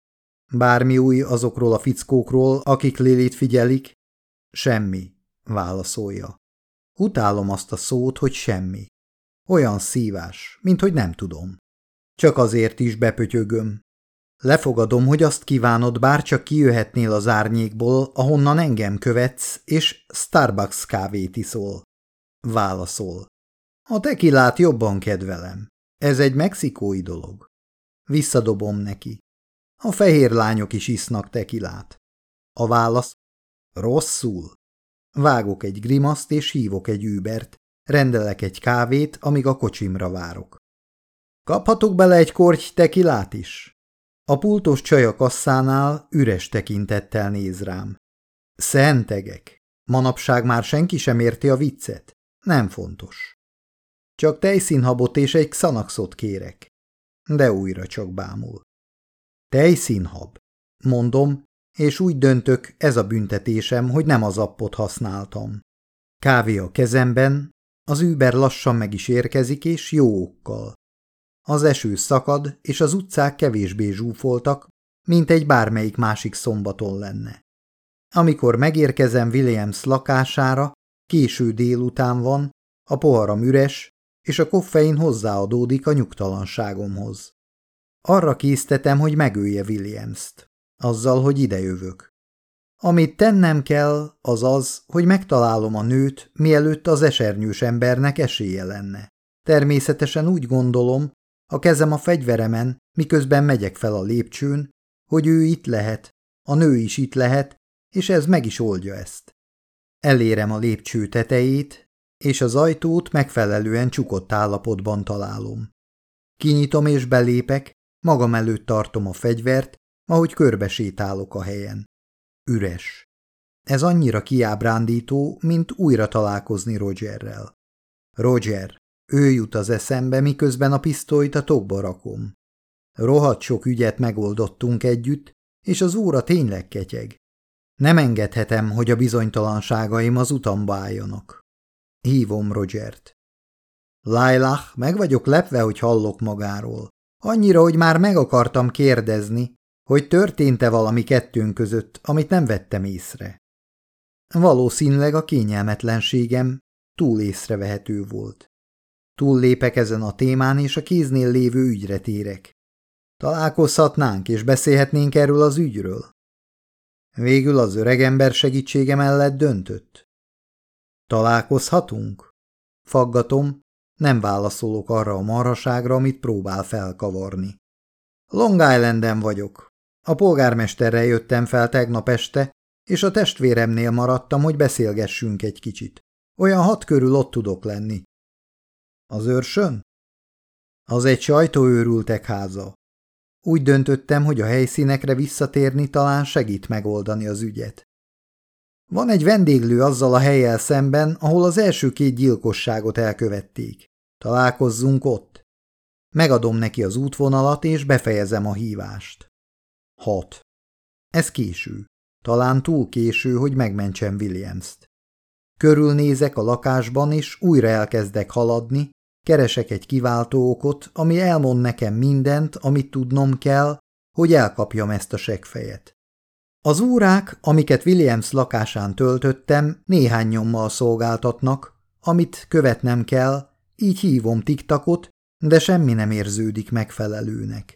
Bármi új azokról a fickókról, akik Lilit figyelik? Semmi, válaszolja. Utálom azt a szót, hogy semmi. Olyan szívás, mint hogy nem tudom. Csak azért is bepötyögöm. Lefogadom, hogy azt kívánod, bár csak kijöhetnél az árnyékból, ahonnan engem követsz, és Starbucks kávét iszol. Válaszol. A tekilát jobban kedvelem. Ez egy mexikói dolog. Visszadobom neki. A fehér lányok is isznak tekilát. A válasz rosszul. Vágok egy grimaszt és hívok egy übert, rendelek egy kávét, amíg a kocsimra várok. Kaphatok bele egy korty tekilát is? A pultos csaj a kasszánál üres tekintettel néz rám. Szentegek! Manapság már senki sem érti a viccet. Nem fontos. Csak tejszínhabot és egy xanaxot kérek. De újra csak bámul. Tejszínhab, mondom, és úgy döntök, ez a büntetésem, hogy nem az appot használtam. Kávé a kezemben, az Uber lassan meg is érkezik, és jó okkal. Az eső szakad, és az utcák kevésbé zsúfoltak, mint egy bármelyik másik szombaton lenne. Amikor megérkezem Williams lakására, késő délután van, a poharam üres, és a koffein hozzáadódik a nyugtalanságomhoz. Arra késztetem, hogy megölje Williams-t, azzal, hogy idejövök. Amit tennem kell, az az, hogy megtalálom a nőt, mielőtt az esernyős embernek esélye lenne. Természetesen úgy gondolom, a kezem a fegyveremen, miközben megyek fel a lépcsőn, hogy ő itt lehet, a nő is itt lehet, és ez meg is oldja ezt. Elérem a lépcső tetejét, és az ajtót megfelelően csukott állapotban találom. Kinyitom és belépek, magam előtt tartom a fegyvert, ahogy körbesétálok a helyen. Üres. Ez annyira kiábrándító, mint újra találkozni Rogerrel. Roger, ő jut az eszembe, miközben a pisztolyt a tokba rakom. Rohadt sok ügyet megoldottunk együtt, és az óra tényleg ketyeg. Nem engedhetem, hogy a bizonytalanságaim az utamba álljanak. Hívom Rogert. Lailah, meg vagyok lepve, hogy hallok magáról. Annyira, hogy már meg akartam kérdezni, hogy történt-e valami kettőnk között, amit nem vettem észre. Valószínűleg a kényelmetlenségem túl észrevehető volt. Túl lépek ezen a témán, és a kéznél lévő ügyre térek. Találkozhatnánk, és beszélhetnénk erről az ügyről. Végül az öregember segítsége mellett döntött. Találkozhatunk? Faggatom, nem válaszolok arra a marhaságra, amit próbál felkavarni. Long Islanden vagyok. A polgármesterrel jöttem fel tegnap este, és a testvéremnél maradtam, hogy beszélgessünk egy kicsit. Olyan hat körül ott tudok lenni. Az őrsön? Az egy sajtóőrültek háza. Úgy döntöttem, hogy a helyszínekre visszatérni talán segít megoldani az ügyet. Van egy vendéglő azzal a helyel szemben, ahol az első két gyilkosságot elkövették. Találkozzunk ott. Megadom neki az útvonalat, és befejezem a hívást. 6. Ez késő. Talán túl késő, hogy megmentsem Williams-t. Körülnézek a lakásban, és újra elkezdek haladni, keresek egy kiváltó okot, ami elmond nekem mindent, amit tudnom kell, hogy elkapjam ezt a segfejet. Az órák, amiket Williams lakásán töltöttem, néhány nyommal szolgáltatnak, amit követnem kell, így hívom tiktakot, de semmi nem érződik megfelelőnek.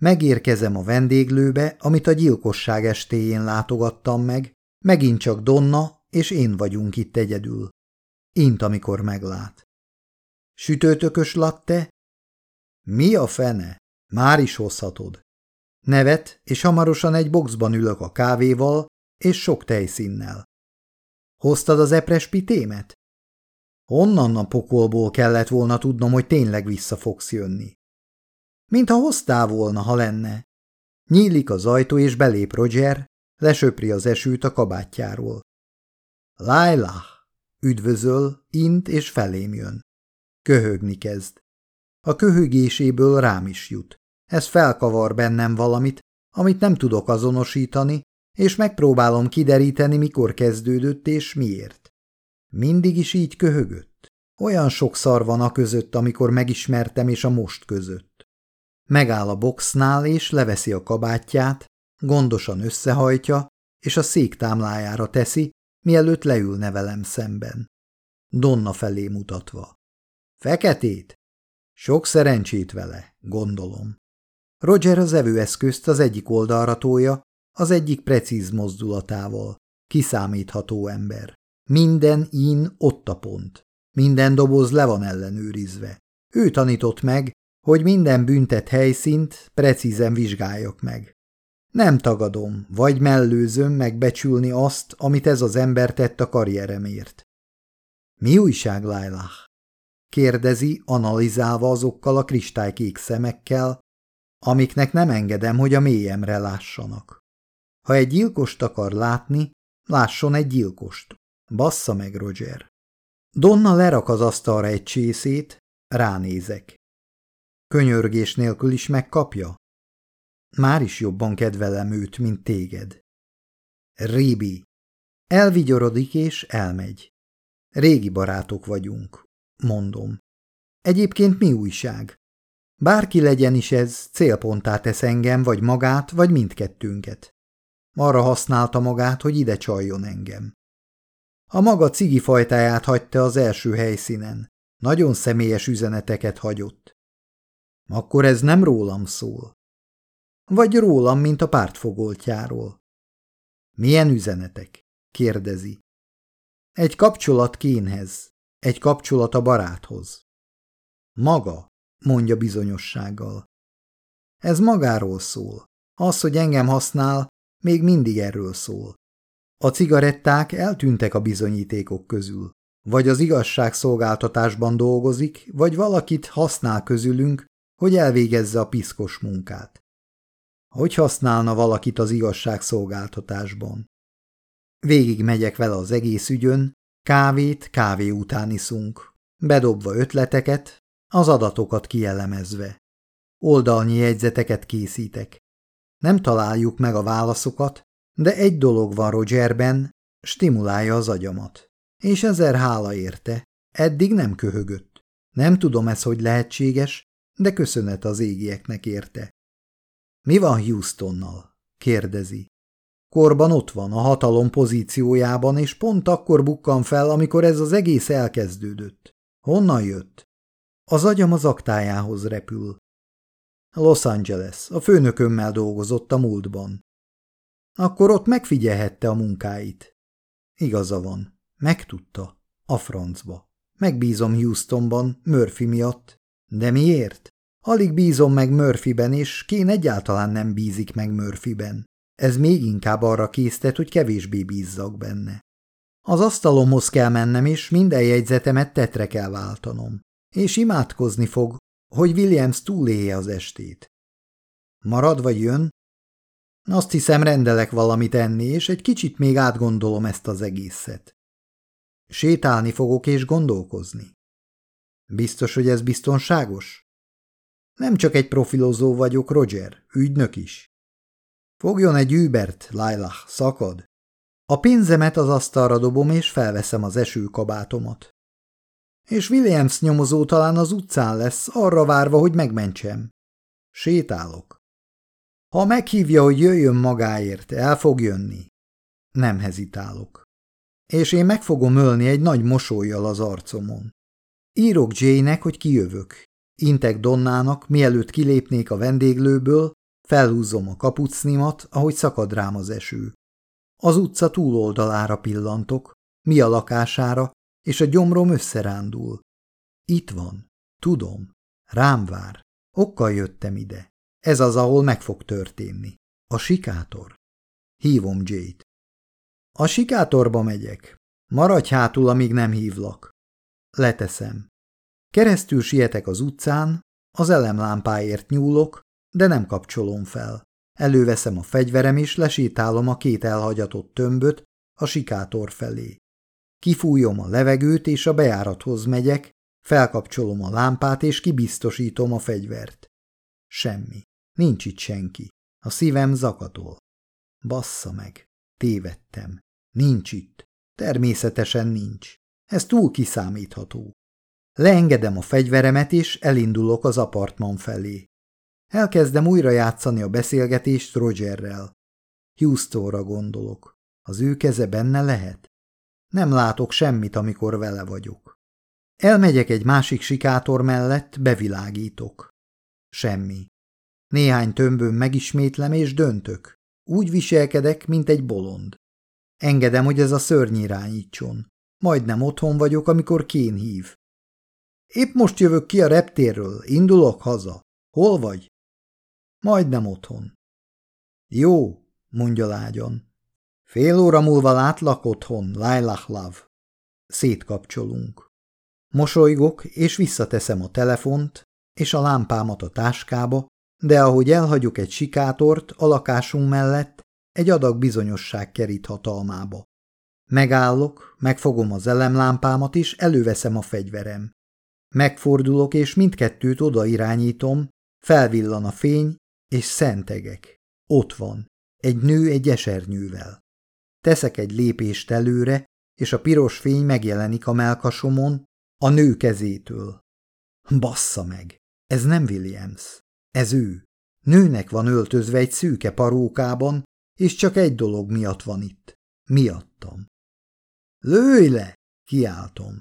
Megérkezem a vendéglőbe, amit a gyilkosság estéjén látogattam meg, megint csak Donna és én vagyunk itt egyedül. Int, amikor meglát. Sütőtökös latte? Mi a fene? Már is hozhatod. Nevet, és hamarosan egy boxban ülök a kávéval és sok tejszínnel. Hoztad az epres pitémet? Honnan a pokolból kellett volna tudnom, hogy tényleg vissza fogsz jönni? Mintha hoztál volna, ha lenne. Nyílik az ajtó, és belép Roger, lesöpri az esőt a kabátjáról. Lailah, üdvözöl, int és felém jön. Köhögni kezd. A köhögéséből rám is jut. Ez felkavar bennem valamit, amit nem tudok azonosítani, és megpróbálom kideríteni, mikor kezdődött és miért. Mindig is így köhögött. Olyan sok szar van a között, amikor megismertem, és a most között. Megáll a boxnál, és leveszi a kabátját, gondosan összehajtja, és a szék támlájára teszi, mielőtt leülne velem szemben. Donna felé mutatva. Feketét? Sok szerencsét vele, gondolom. Roger az evőeszközt az egyik oldalra tolja, az egyik precíz mozdulatával. Kiszámítható ember. Minden in ott a pont. Minden doboz le van ellenőrizve. Ő tanított meg, hogy minden büntet helyszínt precízen vizsgáljak meg. Nem tagadom, vagy mellőzöm megbecsülni azt, amit ez az ember tett a karrieremért. Mi újság, Lailah? Kérdezi, analizálva azokkal a kristálykék szemekkel, amiknek nem engedem, hogy a mélyemre lássanak. Ha egy gyilkost akar látni, lásson egy gyilkost. Bassza meg, Roger. Donna lerak az asztalra egy csészét, ránézek. Könyörgés nélkül is megkapja? Már is jobban kedvelem őt, mint téged. Ribi. Elvigyorodik és elmegy. Régi barátok vagyunk, mondom. Egyébként mi újság? Bárki legyen is ez, célponttá tesz engem, vagy magát, vagy mindkettőnket. Arra használta magát, hogy ide csaljon engem. A maga cigi fajtáját hagyta az első helyszínen. Nagyon személyes üzeneteket hagyott. Akkor ez nem rólam szól. Vagy rólam, mint a pártfogoltjáról. Milyen üzenetek? kérdezi. Egy kapcsolat kénhez, egy kapcsolat a baráthoz. Maga, mondja bizonyossággal. Ez magáról szól. Az, hogy engem használ, még mindig erről szól. A cigaretták eltűntek a bizonyítékok közül. Vagy az igazságszolgáltatásban dolgozik, vagy valakit használ közülünk, hogy elvégezze a piszkos munkát. Hogy használna valakit az igazságszolgáltatásban? Végig megyek vele az egész ügyön, kávét kávé után iszunk, bedobva ötleteket, az adatokat kielemezve. Oldalnyi jegyzeteket készítek. Nem találjuk meg a válaszokat, de egy dolog van Rogerben, stimulálja az agyamat. És ezer hála érte, eddig nem köhögött. Nem tudom ez, hogy lehetséges, de köszönet az égieknek érte. Mi van Houstonnal? kérdezi. Korban ott van, a hatalom pozíciójában, és pont akkor bukkan fel, amikor ez az egész elkezdődött. Honnan jött? Az agyam az aktájához repül. Los Angeles, a főnökömmel dolgozott a múltban. Akkor ott megfigyelhette a munkáit. Igaza van, megtudta, a francba. Megbízom Houstonban, Murphy miatt. De miért? Alig bízom meg Murphyben, és Kén egyáltalán nem bízik meg Murphyben. Ez még inkább arra késztet, hogy kevésbé bízzak benne. Az asztalomhoz kell mennem, és minden jegyzetemet tetre kell váltanom. És imádkozni fog, hogy Williams túlélje az estét. Marad vagy jön? Azt hiszem, rendelek valamit enni, és egy kicsit még átgondolom ezt az egészet. Sétálni fogok és gondolkozni. Biztos, hogy ez biztonságos? Nem csak egy profilozó vagyok, Roger, ügynök is. Fogjon egy Übert, Lailah, szakad. A pénzemet az asztalra dobom, és felveszem az esőkabátomat. És Williams nyomozó talán az utcán lesz, arra várva, hogy megmentsem. Sétálok. Ha meghívja, hogy jöjjön magáért, el fog jönni. Nem hezitálok. És én meg fogom ölni egy nagy mosolyjal az arcomon. Írok Jane-nek, hogy kijövök. Intek Donnának, mielőtt kilépnék a vendéglőből, felhúzom a kapucnimat, ahogy szakad rám az eső. Az utca túloldalára pillantok, mi a lakására, és a gyomrom összerándul. Itt van, tudom, rám vár, okkal jöttem ide. Ez az, ahol meg fog történni. A sikátor. Hívom Jade. A sikátorba megyek. Maradj hátul, amíg nem hívlak. Leteszem. Keresztül sietek az utcán, az elemlámpáért nyúlok, de nem kapcsolom fel. Előveszem a fegyverem és lesétálom a két elhagyatott tömböt a sikátor felé. Kifújom a levegőt és a bejárathoz megyek, felkapcsolom a lámpát és kibiztosítom a fegyvert. Semmi. Nincs itt senki. A szívem zakatol. Bassza meg. Tévedtem. Nincs itt. Természetesen nincs. Ez túl kiszámítható. Leengedem a fegyveremet, és elindulok az apartman felé. Elkezdem újra játszani a beszélgetést Rogerrel. Houstonra gondolok. Az ő keze benne lehet? Nem látok semmit, amikor vele vagyok. Elmegyek egy másik sikátor mellett, bevilágítok. Semmi. Néhány tömbön megismétlem és döntök. Úgy viselkedek, mint egy bolond. Engedem, hogy ez a szörny irányítson. Majdnem otthon vagyok, amikor Kén hív. Épp most jövök ki a reptérről, indulok haza. Hol vagy? Majdnem otthon. Jó, mondja lágyan. Fél óra múlva látlak otthon, Lailah Love. Szétkapcsolunk. Mosolygok, és visszateszem a telefont és a lámpámat a táskába, de ahogy elhagyok egy sikátort a lakásunk mellett, egy adag bizonyosság kerít hatalmába. Megállok, megfogom az elemlámpámat, és előveszem a fegyverem. Megfordulok, és mindkettőt oda irányítom, felvillan a fény, és szentegek. Ott van, egy nő egy esernyővel. Teszek egy lépést előre, és a piros fény megjelenik a melkasomon, a nő kezétől. Bassza meg! Ez nem Williams. Ez ő. Nőnek van öltözve egy szűke parókában, és csak egy dolog miatt van itt. Miattam. Lőj le! Kiáltom.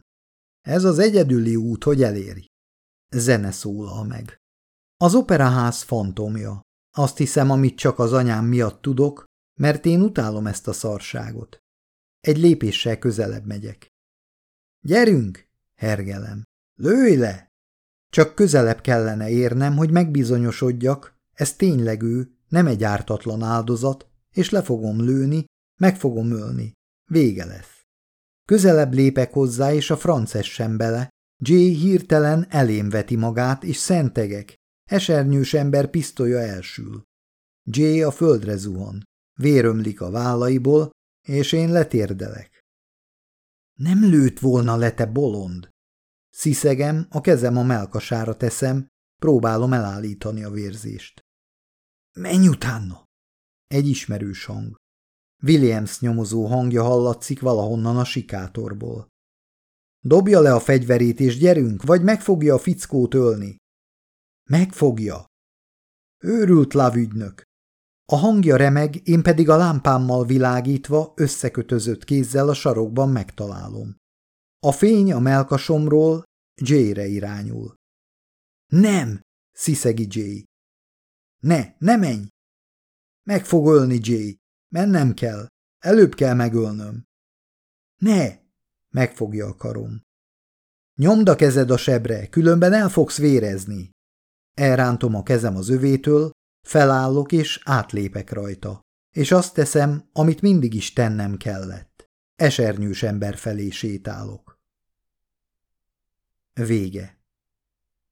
Ez az egyedüli út, hogy eléri. Zene szólal meg. Az operaház fantomja. Azt hiszem, amit csak az anyám miatt tudok, mert én utálom ezt a szarságot. Egy lépéssel közelebb megyek. Gyerünk! Hergelem. Lőj le! Csak közelebb kellene érnem, hogy megbizonyosodjak, ez tényleg ő, nem egy ártatlan áldozat, és le fogom lőni, meg fogom ölni. Vége lesz. Közelebb lépek hozzá, és a frances sem bele. Jay hirtelen elém veti magát, és szentegek. Esernyős ember pisztolya elsül. Jay a földre zuhan. Vérömlik a vállaiból, és én letérdelek. Nem lőtt volna le, te bolond! Sziszegem, a kezem a melkasára teszem, próbálom elállítani a vérzést. Menj utána! Egy ismerős hang. Williams nyomozó hangja hallatszik valahonnan a sikátorból. Dobja le a fegyverét és gyerünk, vagy megfogja a fickót ölni. Megfogja. Őrült lávügynök. A hangja remeg, én pedig a lámpámmal világítva összekötözött kézzel a sarokban megtalálom. A fény a melkasomról Jay-re irányul. Nem, sziszegi Jay. Ne, ne menj! Meg fog ölni Jay. Mennem kell. Előbb kell megölnöm. Ne! Megfogja a karom. Nyomd a kezed a sebre, különben el fogsz vérezni. Elrántom a kezem az övétől, felállok és átlépek rajta. És azt teszem, amit mindig is tennem kellett. Esernyős ember felé sétálok. Vége